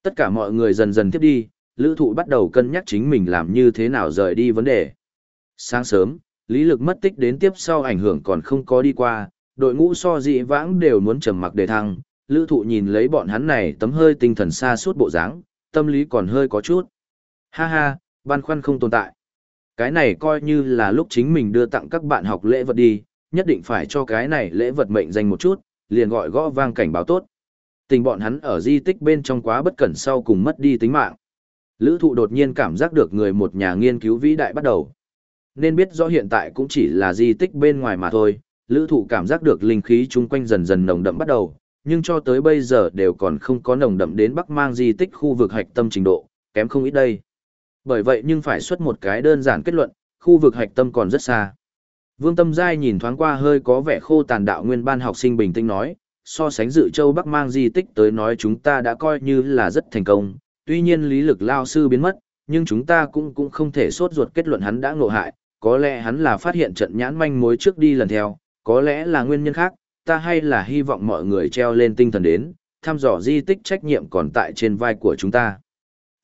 Tất cả mọi người dần dần tiếp đi, lữ thụ bắt đầu cân nhắc chính mình làm như thế nào rời đi vấn đề. Sáng sớm, lý lực mất tích đến tiếp sau ảnh hưởng còn không có đi qua, đội ngũ so dị vãng đều muốn trầm mặc đề thăng, lữ thụ nhìn lấy bọn hắn này tấm hơi tinh thần xa suốt bộ dáng tâm lý còn hơi có chút. Ha ha, băn khoăn không tồn tại. Cái này coi như là lúc chính mình đưa tặng các bạn học lễ vật đi, nhất định phải cho cái này lễ vật mệnh danh một chút, liền gọi gõ vang cảnh báo tốt. Tình bọn hắn ở di tích bên trong quá bất cẩn sau cùng mất đi tính mạng. Lữ thụ đột nhiên cảm giác được người một nhà nghiên cứu vĩ đại bắt đầu. Nên biết rõ hiện tại cũng chỉ là di tích bên ngoài mà thôi, lữ thụ cảm giác được linh khí chung quanh dần dần nồng đậm bắt đầu, nhưng cho tới bây giờ đều còn không có nồng đậm đến bắc mang di tích khu vực hạch tâm trình độ, kém không ít đây. Bởi vậy nhưng phải xuất một cái đơn giản kết luận, khu vực hạch tâm còn rất xa. Vương Tâm Giai nhìn thoáng qua hơi có vẻ khô tàn đạo nguyên ban học sinh bình tĩnh nói, so sánh dự châu Bắc mang di tích tới nói chúng ta đã coi như là rất thành công, tuy nhiên lý lực lao sư biến mất, nhưng chúng ta cũng cũng không thể sốt ruột kết luận hắn đã ngộ hại, có lẽ hắn là phát hiện trận nhãn manh mối trước đi lần theo, có lẽ là nguyên nhân khác, ta hay là hy vọng mọi người treo lên tinh thần đến, thăm dò di tích trách nhiệm còn tại trên vai của chúng ta.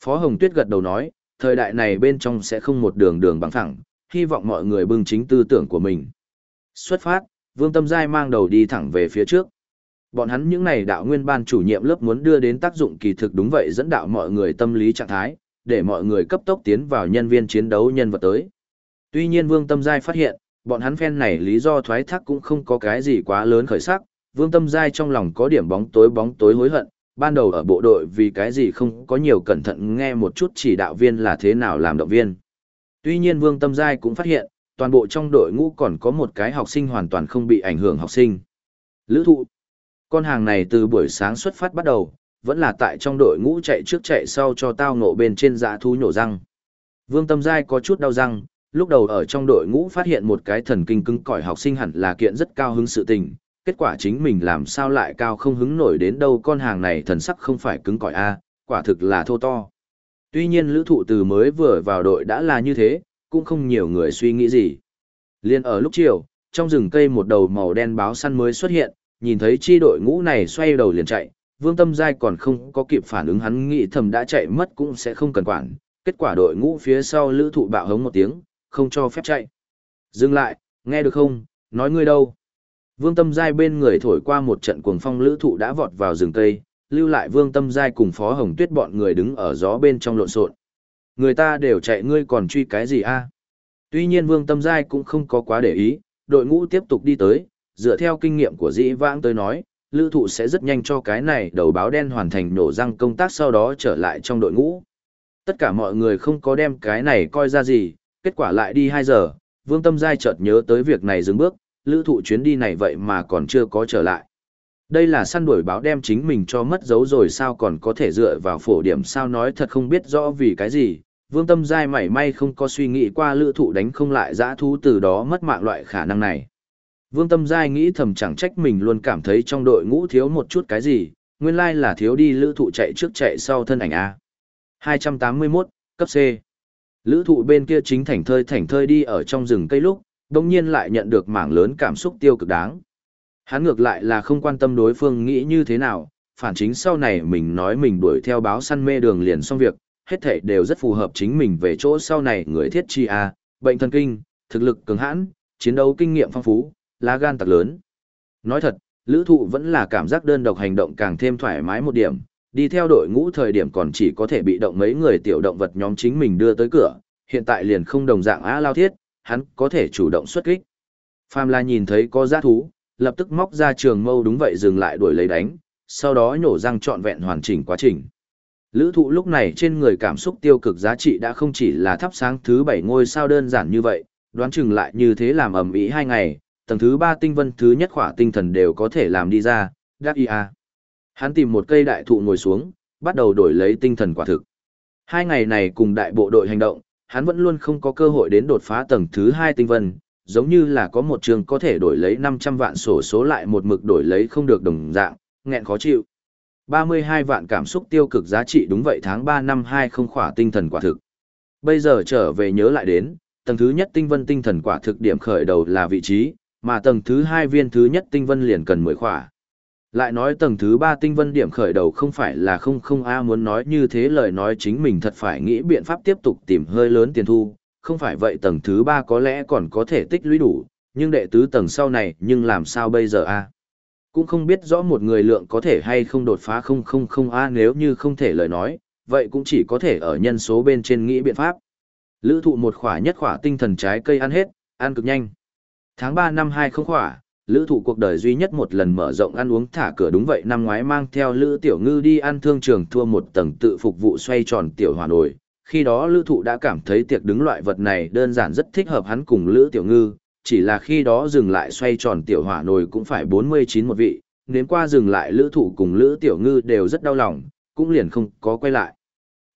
Phó Hồng Tuyết gật đầu nói, thời đại này bên trong sẽ không một đường đường bằng thẳng, hy vọng mọi người bưng chính tư tưởng của mình. Xuất phát, Vương Tâm Giai mang đầu đi thẳng về phía trước. Bọn hắn những này đạo nguyên ban chủ nhiệm lớp muốn đưa đến tác dụng kỳ thực đúng vậy dẫn đạo mọi người tâm lý trạng thái, để mọi người cấp tốc tiến vào nhân viên chiến đấu nhân vật tới. Tuy nhiên Vương Tâm Giai phát hiện, bọn hắn phen này lý do thoái thác cũng không có cái gì quá lớn khởi sắc, Vương Tâm Giai trong lòng có điểm bóng tối bóng tối hối hận, ban đầu ở bộ đội vì cái gì không có nhiều cẩn thận nghe một chút chỉ đạo viên là thế nào làm động viên. Tuy nhiên Vương Tâm Giai cũng phát hiện, toàn bộ trong đội ngũ còn có một cái học sinh hoàn toàn không bị ảnh hưởng học sinh. Lữ thụ. Con hàng này từ buổi sáng xuất phát bắt đầu, vẫn là tại trong đội ngũ chạy trước chạy sau cho tao ngộ bên trên dã thú nhổ răng. Vương Tâm Giai có chút đau răng, lúc đầu ở trong đội ngũ phát hiện một cái thần kinh cứng cỏi học sinh hẳn là kiện rất cao hứng sự tình, kết quả chính mình làm sao lại cao không hứng nổi đến đâu con hàng này thần sắc không phải cứng cỏi a, quả thực là thô to. Tuy nhiên lữ thụ từ mới vừa vào đội đã là như thế, cũng không nhiều người suy nghĩ gì. Liên ở lúc chiều, trong rừng cây một đầu màu đen báo săn mới xuất hiện, nhìn thấy chi đội ngũ này xoay đầu liền chạy, Vương Tâm Giai còn không có kịp phản ứng hắn nghĩ thầm đã chạy mất cũng sẽ không cần quản, kết quả đội ngũ phía sau lữ thụ bạo hống một tiếng, không cho phép chạy. Dừng lại, nghe được không, nói ngươi đâu. Vương Tâm Giai bên người thổi qua một trận cuồng phong lữ thụ đã vọt vào rừng cây, lưu lại Vương Tâm Giai cùng Phó Hồng Tuyết bọn người đứng ở gió bên trong lộn xộn. Người ta đều chạy ngươi còn truy cái gì a? Tuy nhiên Vương Tâm Giai cũng không có quá để ý, đội ngũ tiếp tục đi tới, dựa theo kinh nghiệm của dĩ vãng tới nói, lữ thụ sẽ rất nhanh cho cái này đầu báo đen hoàn thành nổ răng công tác sau đó trở lại trong đội ngũ. Tất cả mọi người không có đem cái này coi ra gì, kết quả lại đi 2 giờ, Vương Tâm Giai chợt nhớ tới việc này dừng bước, lữ thụ chuyến đi này vậy mà còn chưa có trở lại. Đây là săn đuổi báo đem chính mình cho mất dấu rồi sao còn có thể dựa vào phổ điểm sao nói thật không biết rõ vì cái gì. Vương Tâm Giai mảy may không có suy nghĩ qua lữ thụ đánh không lại giã thú từ đó mất mạng loại khả năng này. Vương Tâm Giai nghĩ thầm chẳng trách mình luôn cảm thấy trong đội ngũ thiếu một chút cái gì, nguyên lai là thiếu đi lữ thụ chạy trước chạy sau thân ảnh A. 281, cấp C. Lữ thụ bên kia chính thảnh thơi thảnh thơi đi ở trong rừng cây lúc, đồng nhiên lại nhận được mảng lớn cảm xúc tiêu cực đáng. Hắn ngược lại là không quan tâm đối phương nghĩ như thế nào, phản chính sau này mình nói mình đuổi theo báo săn mê đường liền xong việc, hết thể đều rất phù hợp chính mình về chỗ sau này người thiết chi a, bệnh thần kinh, thực lực cường hãn, chiến đấu kinh nghiệm phong phú, lá gan tặc lớn. Nói thật, lữ thụ vẫn là cảm giác đơn độc hành động càng thêm thoải mái một điểm, đi theo đội ngũ thời điểm còn chỉ có thể bị động mấy người tiểu động vật nhóm chính mình đưa tới cửa, hiện tại liền không đồng dạng á lao thiết, hắn có thể chủ động xuất kích. Phàm là nhìn thấy có giá thú, lập tức móc ra trường mâu đúng vậy dừng lại đuổi lấy đánh, sau đó nhổ răng trọn vẹn hoàn chỉnh quá trình. Lữ thụ lúc này trên người cảm xúc tiêu cực giá trị đã không chỉ là thắp sáng thứ 7 ngôi sao đơn giản như vậy, đoán chừng lại như thế làm ẩm ý hai ngày, tầng thứ 3 tinh vân thứ nhất khỏa tinh thần đều có thể làm đi ra, đắc ý à. Hắn tìm một cây đại thụ ngồi xuống, bắt đầu đổi lấy tinh thần quả thực. Hai ngày này cùng đại bộ đội hành động, hắn vẫn luôn không có cơ hội đến đột phá tầng thứ hai tinh vân, giống như là có một trường có thể đổi lấy 500 vạn sổ số lại một mực đổi lấy không được đồng dạng, nghẹn khó chịu. 32 vạn cảm xúc tiêu cực giá trị đúng vậy tháng 3 năm 2 không khỏa tinh thần quả thực. Bây giờ trở về nhớ lại đến, tầng thứ nhất tinh vân tinh thần quả thực điểm khởi đầu là vị trí, mà tầng thứ hai viên thứ nhất tinh vân liền cần 10 khỏa. Lại nói tầng thứ ba tinh vân điểm khởi đầu không phải là không không A muốn nói như thế lời nói chính mình thật phải nghĩ biện pháp tiếp tục tìm hơi lớn tiền thu, không phải vậy tầng thứ ba có lẽ còn có thể tích lũy đủ, nhưng đệ tứ tầng sau này nhưng làm sao bây giờ A. Cũng không biết rõ một người lượng có thể hay không đột phá không không không A nếu như không thể lời nói, vậy cũng chỉ có thể ở nhân số bên trên nghĩ biện pháp. Lữ thụ một khỏa nhất khỏa tinh thần trái cây ăn hết, ăn cực nhanh. Tháng 3 năm 2 không khỏa, lữ thụ cuộc đời duy nhất một lần mở rộng ăn uống thả cửa đúng vậy năm ngoái mang theo lữ tiểu ngư đi ăn thương trường thua một tầng tự phục vụ xoay tròn tiểu hòa nổi. Khi đó lữ thụ đã cảm thấy tiệc đứng loại vật này đơn giản rất thích hợp hắn cùng lữ tiểu ngư, chỉ là khi đó dừng lại xoay tròn tiểu hỏa nồi cũng phải 49 một vị, nếm qua dừng lại lữ thụ cùng lữ tiểu ngư đều rất đau lòng, cũng liền không có quay lại.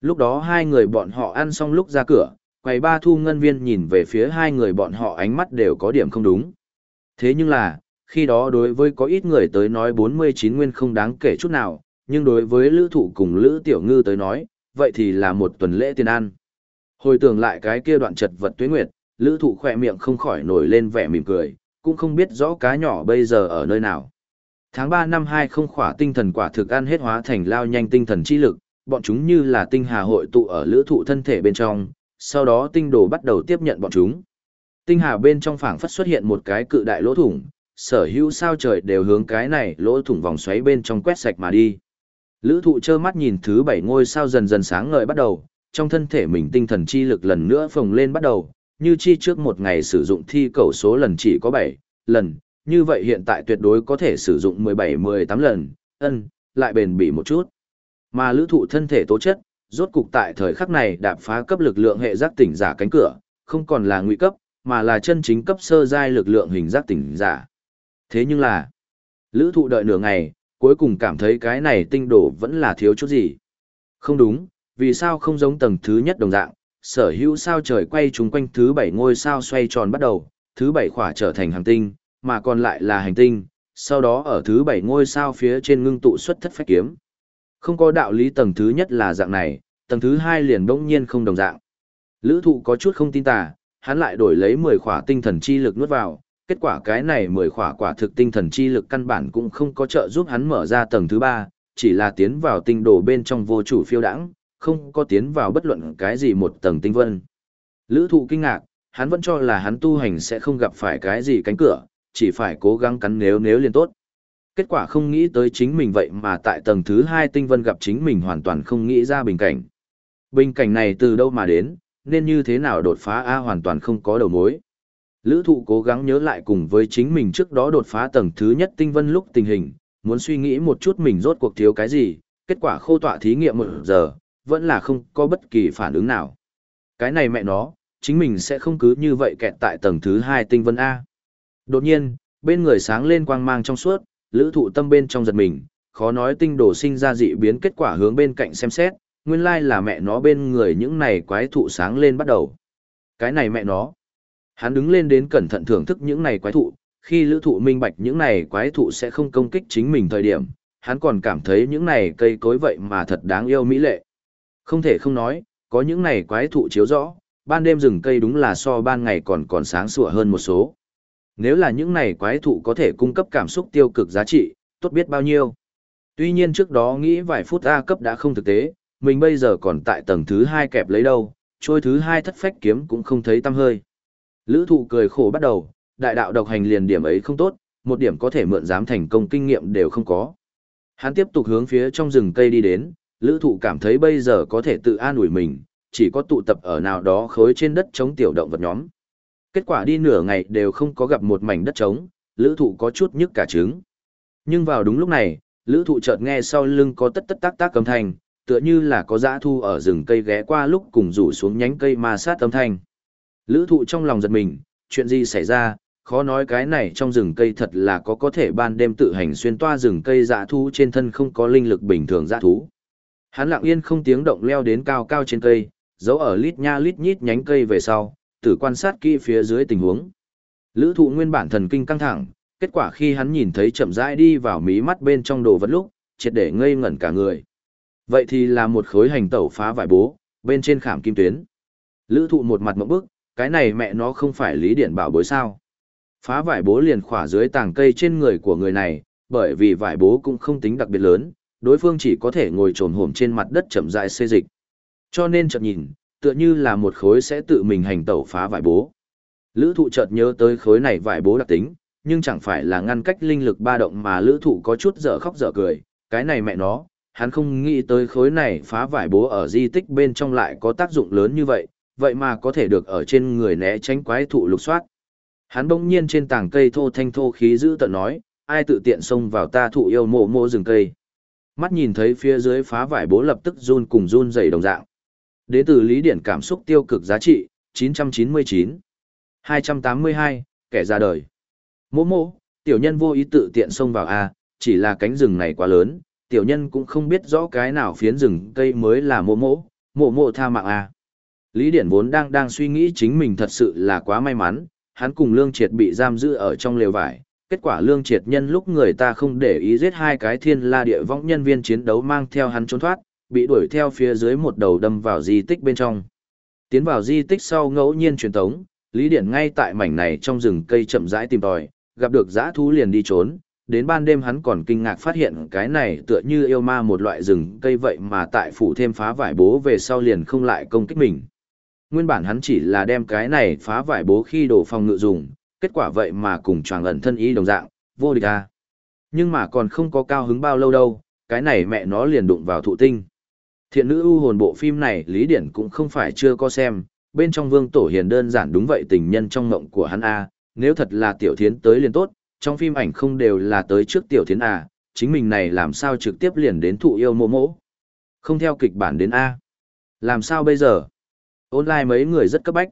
Lúc đó hai người bọn họ ăn xong lúc ra cửa, quầy ba thu ngân viên nhìn về phía hai người bọn họ ánh mắt đều có điểm không đúng. Thế nhưng là, khi đó đối với có ít người tới nói 49 nguyên không đáng kể chút nào, nhưng đối với lữ thụ cùng lữ tiểu ngư tới nói, vậy thì là một tuần lễ tiền ăn. Hồi tưởng lại cái kia đoạn trật vật tuyết nguyệt, lữ thụ khỏe miệng không khỏi nổi lên vẻ mỉm cười, cũng không biết rõ cá nhỏ bây giờ ở nơi nào. Tháng 3 năm 2 không khỏa tinh thần quả thực ăn hết hóa thành lao nhanh tinh thần chi lực, bọn chúng như là tinh hà hội tụ ở lữ thụ thân thể bên trong, sau đó tinh đồ bắt đầu tiếp nhận bọn chúng. Tinh hà bên trong phảng phất xuất hiện một cái cự đại lỗ thủng, sở hữu sao trời đều hướng cái này lỗ thủng vòng xoáy bên trong quét sạch mà đi. Lữ thụ trơ mắt nhìn thứ bảy ngôi sao dần dần sáng ngời bắt đầu, trong thân thể mình tinh thần chi lực lần nữa phồng lên bắt đầu, như chi trước một ngày sử dụng thi cầu số lần chỉ có 7 lần, như vậy hiện tại tuyệt đối có thể sử dụng 17-18 lần, ân, lại bền bỉ một chút. Mà lữ thụ thân thể tố chất, rốt cục tại thời khắc này đạp phá cấp lực lượng hệ giác tỉnh giả cánh cửa, không còn là nguy cấp, mà là chân chính cấp sơ giai lực lượng hình giác tỉnh giả. Thế nhưng là, lữ thụ đợi nửa ngày, cuối cùng cảm thấy cái này tinh đổ vẫn là thiếu chút gì. Không đúng, vì sao không giống tầng thứ nhất đồng dạng, sở hữu sao trời quay chúng quanh thứ bảy ngôi sao xoay tròn bắt đầu, thứ bảy khỏa trở thành hành tinh, mà còn lại là hành tinh, sau đó ở thứ bảy ngôi sao phía trên ngưng tụ xuất thất phách kiếm. Không có đạo lý tầng thứ nhất là dạng này, tầng thứ hai liền đông nhiên không đồng dạng. Lữ thụ có chút không tin tà, hắn lại đổi lấy 10 khỏa tinh thần chi lực nuốt vào, kết quả cái này 10 khỏa quả thực tinh thần chi lực căn bản cũng không có trợ giúp hắn mở ra tầng thứ ba, chỉ là tiến vào tinh đồ bên trong vô chủ phiêu đãng, không có tiến vào bất luận cái gì một tầng tinh vân. Lữ thụ kinh ngạc, hắn vẫn cho là hắn tu hành sẽ không gặp phải cái gì cánh cửa, chỉ phải cố gắng cắn nếu nếu liền tốt. Kết quả không nghĩ tới chính mình vậy mà tại tầng thứ hai tinh vân gặp chính mình hoàn toàn không nghĩ ra bình cảnh. Bình cảnh này từ đâu mà đến, nên như thế nào đột phá A hoàn toàn không có đầu mối. Lữ thụ cố gắng nhớ lại cùng với chính mình trước đó đột phá tầng thứ nhất tinh vân lúc tình hình, muốn suy nghĩ một chút mình rốt cuộc thiếu cái gì, kết quả khô tọa thí nghiệm một giờ, vẫn là không có bất kỳ phản ứng nào. Cái này mẹ nó, chính mình sẽ không cứ như vậy kẹt tại tầng thứ hai tinh vân A. Đột nhiên, bên người sáng lên quang mang trong suốt, lữ thụ tâm bên trong giật mình, khó nói tinh đồ sinh ra dị biến kết quả hướng bên cạnh xem xét, nguyên lai là mẹ nó bên người những này quái thụ sáng lên bắt đầu. Cái này mẹ nó. Hắn đứng lên đến cẩn thận thưởng thức những này quái thụ, khi lữ thụ minh bạch những này quái thụ sẽ không công kích chính mình thời điểm, hắn còn cảm thấy những này cây cối vậy mà thật đáng yêu mỹ lệ. Không thể không nói, có những này quái thụ chiếu rõ, ban đêm rừng cây đúng là so ban ngày còn còn sáng sủa hơn một số. Nếu là những này quái thụ có thể cung cấp cảm xúc tiêu cực giá trị, tốt biết bao nhiêu. Tuy nhiên trước đó nghĩ vài phút A cấp đã không thực tế, mình bây giờ còn tại tầng thứ hai kẹp lấy đâu, trôi thứ hai thất phách kiếm cũng không thấy tăm hơi. Lữ thụ cười khổ bắt đầu, đại đạo độc hành liền điểm ấy không tốt, một điểm có thể mượn dám thành công kinh nghiệm đều không có. Hắn tiếp tục hướng phía trong rừng cây đi đến, lữ thụ cảm thấy bây giờ có thể tự an ủi mình, chỉ có tụ tập ở nào đó khối trên đất chống tiểu động vật nhóm. Kết quả đi nửa ngày đều không có gặp một mảnh đất trống, lữ thụ có chút nhức cả trứng. Nhưng vào đúng lúc này, lữ thụ chợt nghe sau lưng có tất tất tác tác cầm thành tựa như là có dã thu ở rừng cây ghé qua lúc cùng rủ xuống nhánh cây ma sát âm thanh. Lữ thụ trong lòng giật mình, chuyện gì xảy ra, khó nói cái này trong rừng cây thật là có có thể ban đêm tự hành xuyên toa rừng cây dã thu trên thân không có linh lực bình thường dã thú. Hắn lặng yên không tiếng động leo đến cao cao trên cây, giấu ở lít nha lít nhít nhánh cây về sau, tử quan sát kỹ phía dưới tình huống. Lữ thụ nguyên bản thần kinh căng thẳng, kết quả khi hắn nhìn thấy chậm rãi đi vào mí mắt bên trong đồ vật lúc, triệt để ngây ngẩn cả người. Vậy thì là một khối hành tẩu phá vải bố, bên trên khảm kim tuyến. Lữ thụ một mặt mộng bức, cái này mẹ nó không phải lý điển bảo bối sao. Phá vải bố liền khỏa dưới tàng cây trên người của người này, bởi vì vải bố cũng không tính đặc biệt lớn, đối phương chỉ có thể ngồi trồn hổm trên mặt đất chậm rãi xê dịch. Cho nên chợt nhìn, tựa như là một khối sẽ tự mình hành tẩu phá vải bố. Lữ thụ chợt nhớ tới khối này vải bố đặc tính, nhưng chẳng phải là ngăn cách linh lực ba động mà lữ thụ có chút dở khóc dở cười, cái này mẹ nó, hắn không nghĩ tới khối này phá vải bố ở di tích bên trong lại có tác dụng lớn như vậy, vậy mà có thể được ở trên người né tránh quái thụ lục soát. Hắn bỗng nhiên trên tảng cây thô thanh thô khí giữ tận nói, ai tự tiện xông vào ta thụ yêu mộ mộ rừng cây. Mắt nhìn thấy phía dưới phá vải bố lập tức run cùng run dày đồng dạng. Đến từ lý điển cảm xúc tiêu cực giá trị, 999. 282, kẻ ra đời. Mộ mộ, tiểu nhân vô ý tự tiện xông vào A, chỉ là cánh rừng này quá lớn, tiểu nhân cũng không biết rõ cái nào phiến rừng cây mới là mộ mộ, mộ mộ tha mạng à? Lý Điển vốn đang đang suy nghĩ chính mình thật sự là quá may mắn, hắn cùng Lương Triệt bị giam giữ ở trong lều vải. Kết quả Lương Triệt nhân lúc người ta không để ý giết hai cái thiên la địa võng nhân viên chiến đấu mang theo hắn trốn thoát, bị đuổi theo phía dưới một đầu đâm vào di tích bên trong. Tiến vào di tích sau ngẫu nhiên truyền tống, Lý Điển ngay tại mảnh này trong rừng cây chậm rãi tìm tòi, gặp được dã thú liền đi trốn, đến ban đêm hắn còn kinh ngạc phát hiện cái này tựa như yêu ma một loại rừng cây vậy mà tại phủ thêm phá vải bố về sau liền không lại công kích mình. nguyên bản hắn chỉ là đem cái này phá vải bố khi đổ phòng ngự dùng, kết quả vậy mà cùng choàng ẩn thân ý đồng dạng, vô địch à. Nhưng mà còn không có cao hứng bao lâu đâu, cái này mẹ nó liền đụng vào thụ tinh. Thiện nữ ưu hồn bộ phim này Lý Điển cũng không phải chưa có xem, bên trong vương tổ hiền đơn giản đúng vậy tình nhân trong ngộng của hắn A, nếu thật là tiểu thiến tới liền tốt, trong phim ảnh không đều là tới trước tiểu thiến à? chính mình này làm sao trực tiếp liền đến thụ yêu mô mỗ. Không theo kịch bản đến A. Làm sao bây giờ? Online mấy người rất cấp bách.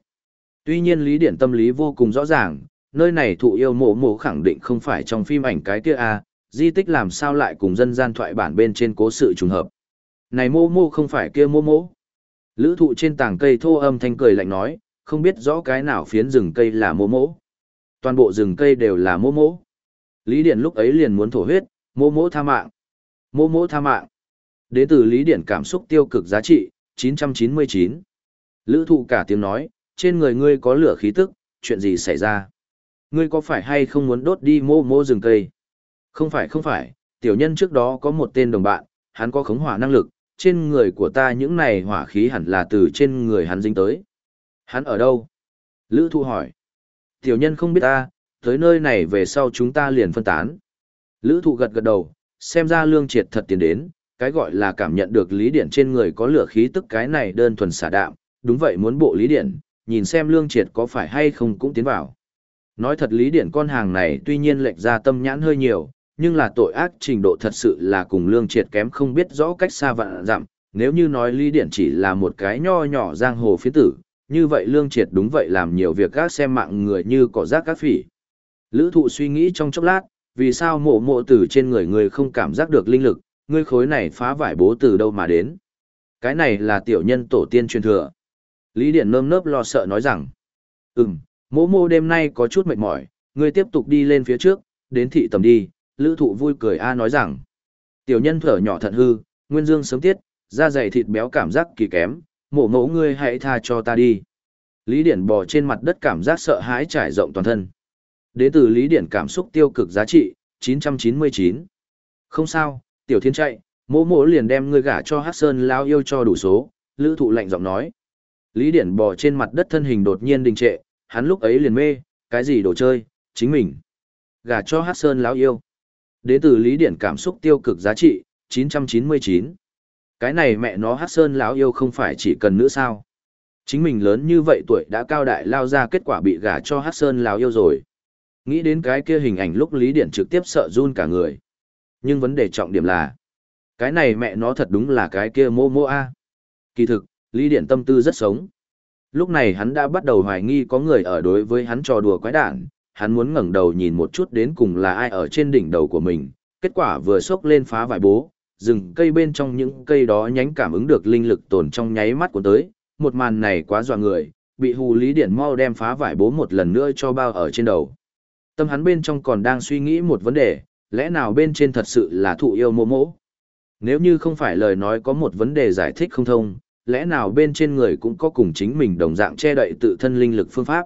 Tuy nhiên Lý Điển tâm lý vô cùng rõ ràng, nơi này thụ yêu mộ mộ khẳng định không phải trong phim ảnh cái kia A, di tích làm sao lại cùng dân gian thoại bản bên trên cố sự trùng hợp. Này mô mô không phải kia mô mô. Lữ thụ trên tảng cây thô âm thanh cười lạnh nói, không biết rõ cái nào phiến rừng cây là mô mô. Toàn bộ rừng cây đều là mô mô. Lý Điển lúc ấy liền muốn thổ huyết, mô mô tha mạng. Mô mô tha mạng. Đến từ Lý Điển cảm xúc tiêu cực giá trị, 999. Lữ thụ cả tiếng nói, trên người ngươi có lửa khí tức, chuyện gì xảy ra? Ngươi có phải hay không muốn đốt đi mô mô rừng cây? Không phải không phải, tiểu nhân trước đó có một tên đồng bạn, hắn có khống hỏa năng lực, trên người của ta những này hỏa khí hẳn là từ trên người hắn dính tới. Hắn ở đâu? Lữ thụ hỏi. Tiểu nhân không biết ta, tới nơi này về sau chúng ta liền phân tán. Lữ Thụ gật gật đầu, xem ra lương triệt thật tiền đến, cái gọi là cảm nhận được lý điển trên người có lửa khí tức cái này đơn thuần xả đạm, đúng vậy muốn bộ lý điển, nhìn xem lương triệt có phải hay không cũng tiến vào. Nói thật lý điển con hàng này tuy nhiên lệch ra tâm nhãn hơi nhiều, nhưng là tội ác trình độ thật sự là cùng lương triệt kém không biết rõ cách xa vạn dặm. Nếu như nói Lý Điển chỉ là một cái nho nhỏ giang hồ phía tử, như vậy lương triệt đúng vậy làm nhiều việc gác xem mạng người như cỏ rác các phỉ. Lữ thụ suy nghĩ trong chốc lát, vì sao mộ mộ từ trên người người không cảm giác được linh lực, ngươi khối này phá vải bố từ đâu mà đến. Cái này là tiểu nhân tổ tiên truyền thừa. Lý Điển nơm nớp lo sợ nói rằng, ừm, mộ mộ đêm nay có chút mệt mỏi, ngươi tiếp tục đi lên phía trước, đến thị tầm đi, lữ thụ vui cười A nói rằng, tiểu nhân thở nhỏ thận hư, nguyên dương sớm tiết, da dày thịt béo cảm giác kỳ kém, Mộ mẫu ngươi hãy tha cho ta đi. Lý Điển bò trên mặt đất cảm giác sợ hãi trải rộng toàn thân. Đế từ Lý Điển cảm xúc tiêu cực giá trị, 999. Không sao, tiểu thiên chạy, mỗ mỗ liền đem ngươi gả cho hát sơn lao yêu cho đủ số, lữ thụ lạnh giọng nói. Lý Điển bò trên mặt đất thân hình đột nhiên đình trệ, hắn lúc ấy liền mê, cái gì đồ chơi, chính mình. Gả cho hát sơn lão yêu. Đến từ Lý Điển cảm xúc tiêu cực giá trị, 999. Cái này mẹ nó hát sơn lão yêu không phải chỉ cần nữ sao. Chính mình lớn như vậy tuổi đã cao đại lao ra kết quả bị gả cho hát sơn lão yêu rồi. Nghĩ đến cái kia hình ảnh lúc Lý Điển trực tiếp sợ run cả người. Nhưng vấn đề trọng điểm là, cái này mẹ nó thật đúng là cái kia mô mô a. Kỳ thực, Lý Điển tâm tư rất sống. Lúc này hắn đã bắt đầu hoài nghi có người ở đối với hắn trò đùa quái đản, hắn muốn ngẩng đầu nhìn một chút đến cùng là ai ở trên đỉnh đầu của mình, kết quả vừa xốc lên phá vải bố, rừng cây bên trong những cây đó nhánh cảm ứng được linh lực tồn trong nháy mắt của tới, một màn này quá dọa người, bị hù lý điển mau đem phá vải bố một lần nữa cho bao ở trên đầu. Tâm hắn bên trong còn đang suy nghĩ một vấn đề, lẽ nào bên trên thật sự là thụ yêu mô mỗ? Nếu như không phải lời nói có một vấn đề giải thích không thông, lẽ nào bên trên người cũng có cùng chính mình đồng dạng che đậy tự thân linh lực phương pháp?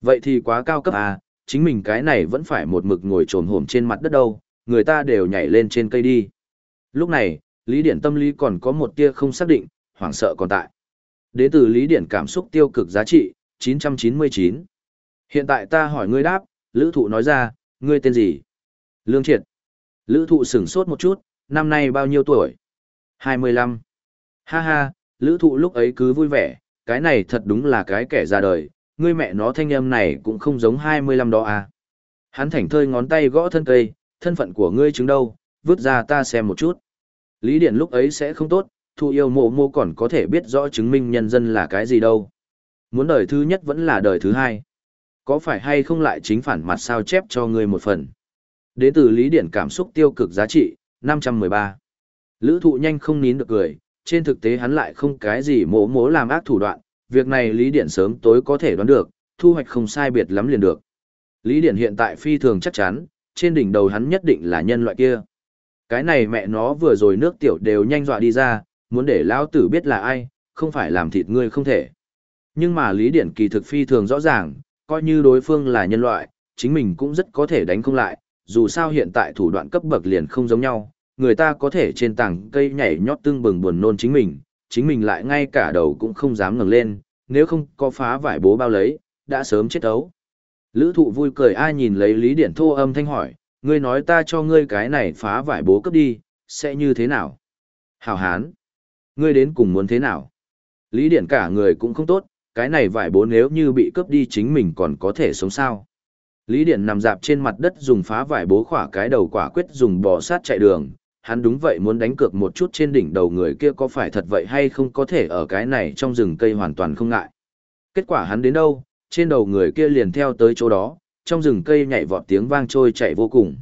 Vậy thì quá cao cấp à, chính mình cái này vẫn phải một mực ngồi trồn hổm trên mặt đất đâu, người ta đều nhảy lên trên cây đi. Lúc này, Lý Điển tâm lý còn có một tia không xác định, hoảng sợ còn tại. Đế tử Lý Điển cảm xúc tiêu cực giá trị, 999. Hiện tại ta hỏi ngươi đáp, Lữ Thụ nói ra, ngươi tên gì? Lương Triệt. Lữ Thụ sửng sốt một chút, năm nay bao nhiêu tuổi? 25. Ha ha, Lữ Thụ lúc ấy cứ vui vẻ, cái này thật đúng là cái kẻ ra đời, ngươi mẹ nó thanh âm này cũng không giống 25 đó à. Hắn thảnh thơi ngón tay gõ thân cây, thân phận của ngươi chứng đâu, vứt ra ta xem một chút. Lý Điển lúc ấy sẽ không tốt, thu yêu mộ mô còn có thể biết rõ chứng minh nhân dân là cái gì đâu. Muốn đời thứ nhất vẫn là đời thứ hai. Có phải hay không lại chính phản mặt sao chép cho người một phần. Đến từ Lý Điển cảm xúc tiêu cực giá trị, 513. Lữ thụ nhanh không nín được cười, trên thực tế hắn lại không cái gì mố mố làm ác thủ đoạn, việc này Lý Điển sớm tối có thể đoán được, thu hoạch không sai biệt lắm liền được. Lý Điển hiện tại phi thường chắc chắn, trên đỉnh đầu hắn nhất định là nhân loại kia. Cái này mẹ nó vừa rồi nước tiểu đều nhanh dọa đi ra, muốn để lão tử biết là ai, không phải làm thịt ngươi không thể. Nhưng mà Lý Điển kỳ thực phi thường rõ ràng, coi như đối phương là nhân loại, chính mình cũng rất có thể đánh không lại, dù sao hiện tại thủ đoạn cấp bậc liền không giống nhau, người ta có thể trên tảng cây nhảy nhót tương bừng buồn nôn chính mình, chính mình lại ngay cả đầu cũng không dám ngẩng lên, nếu không có phá vải bố bao lấy, đã sớm chết ấu. Lữ thụ vui cười ai nhìn lấy Lý Điển thô âm thanh hỏi, ngươi nói ta cho ngươi cái này phá vải bố cấp đi, sẽ như thế nào? Hảo hán, ngươi đến cùng muốn thế nào? Lý Điển cả người cũng không tốt, cái này vải bố nếu như bị cướp đi chính mình còn có thể sống sao. Lý Điển nằm dạp trên mặt đất dùng phá vải bố khỏa cái đầu quả quyết dùng bò sát chạy đường, hắn đúng vậy muốn đánh cược một chút trên đỉnh đầu người kia có phải thật vậy hay không có thể ở cái này trong rừng cây hoàn toàn không ngại. Kết quả hắn đến đâu, trên đầu người kia liền theo tới chỗ đó, trong rừng cây nhảy vọt tiếng vang trôi chạy vô cùng.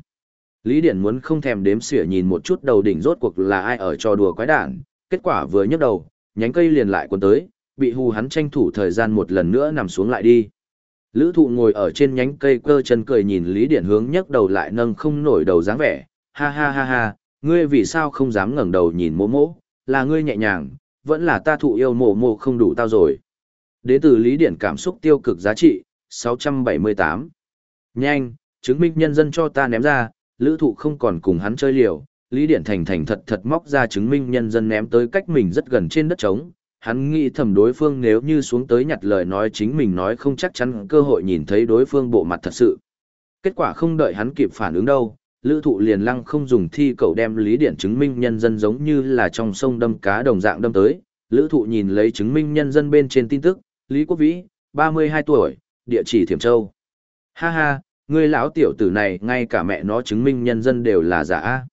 Lý Điển muốn không thèm đếm xỉa nhìn một chút đầu đỉnh rốt cuộc là ai ở trò đùa quái đản, kết quả vừa nhấc đầu, nhánh cây liền lại cuốn tới, bị hù hắn tranh thủ thời gian một lần nữa nằm xuống lại đi. Lữ thụ ngồi ở trên nhánh cây cơ chân cười nhìn Lý Điển hướng nhấc đầu lại nâng không nổi đầu dáng vẻ, ha ha ha ha, ngươi vì sao không dám ngẩng đầu nhìn mô mô, là ngươi nhẹ nhàng, vẫn là ta thụ yêu mộ mộ không đủ tao rồi. Đến từ Lý Điển cảm xúc tiêu cực giá trị, 678. Nhanh, chứng minh nhân dân cho ta ném ra, lữ thụ không còn cùng hắn chơi liều, Lý Điển thành thành thật thật móc ra chứng minh nhân dân ném tới cách mình rất gần trên đất trống. Hắn nghĩ thầm đối phương nếu như xuống tới nhặt lời nói chính mình nói không chắc chắn cơ hội nhìn thấy đối phương bộ mặt thật sự. Kết quả không đợi hắn kịp phản ứng đâu, lữ thụ liền lăng không dùng thi cầu đem lý điển chứng minh nhân dân giống như là trong sông đâm cá đồng dạng đâm tới. Lữ thụ nhìn lấy chứng minh nhân dân bên trên tin tức, Lý Quốc Vĩ, 32 tuổi, địa chỉ Thiểm Châu. Ha ha, người lão tiểu tử này, ngay cả mẹ nó chứng minh nhân dân đều là giả.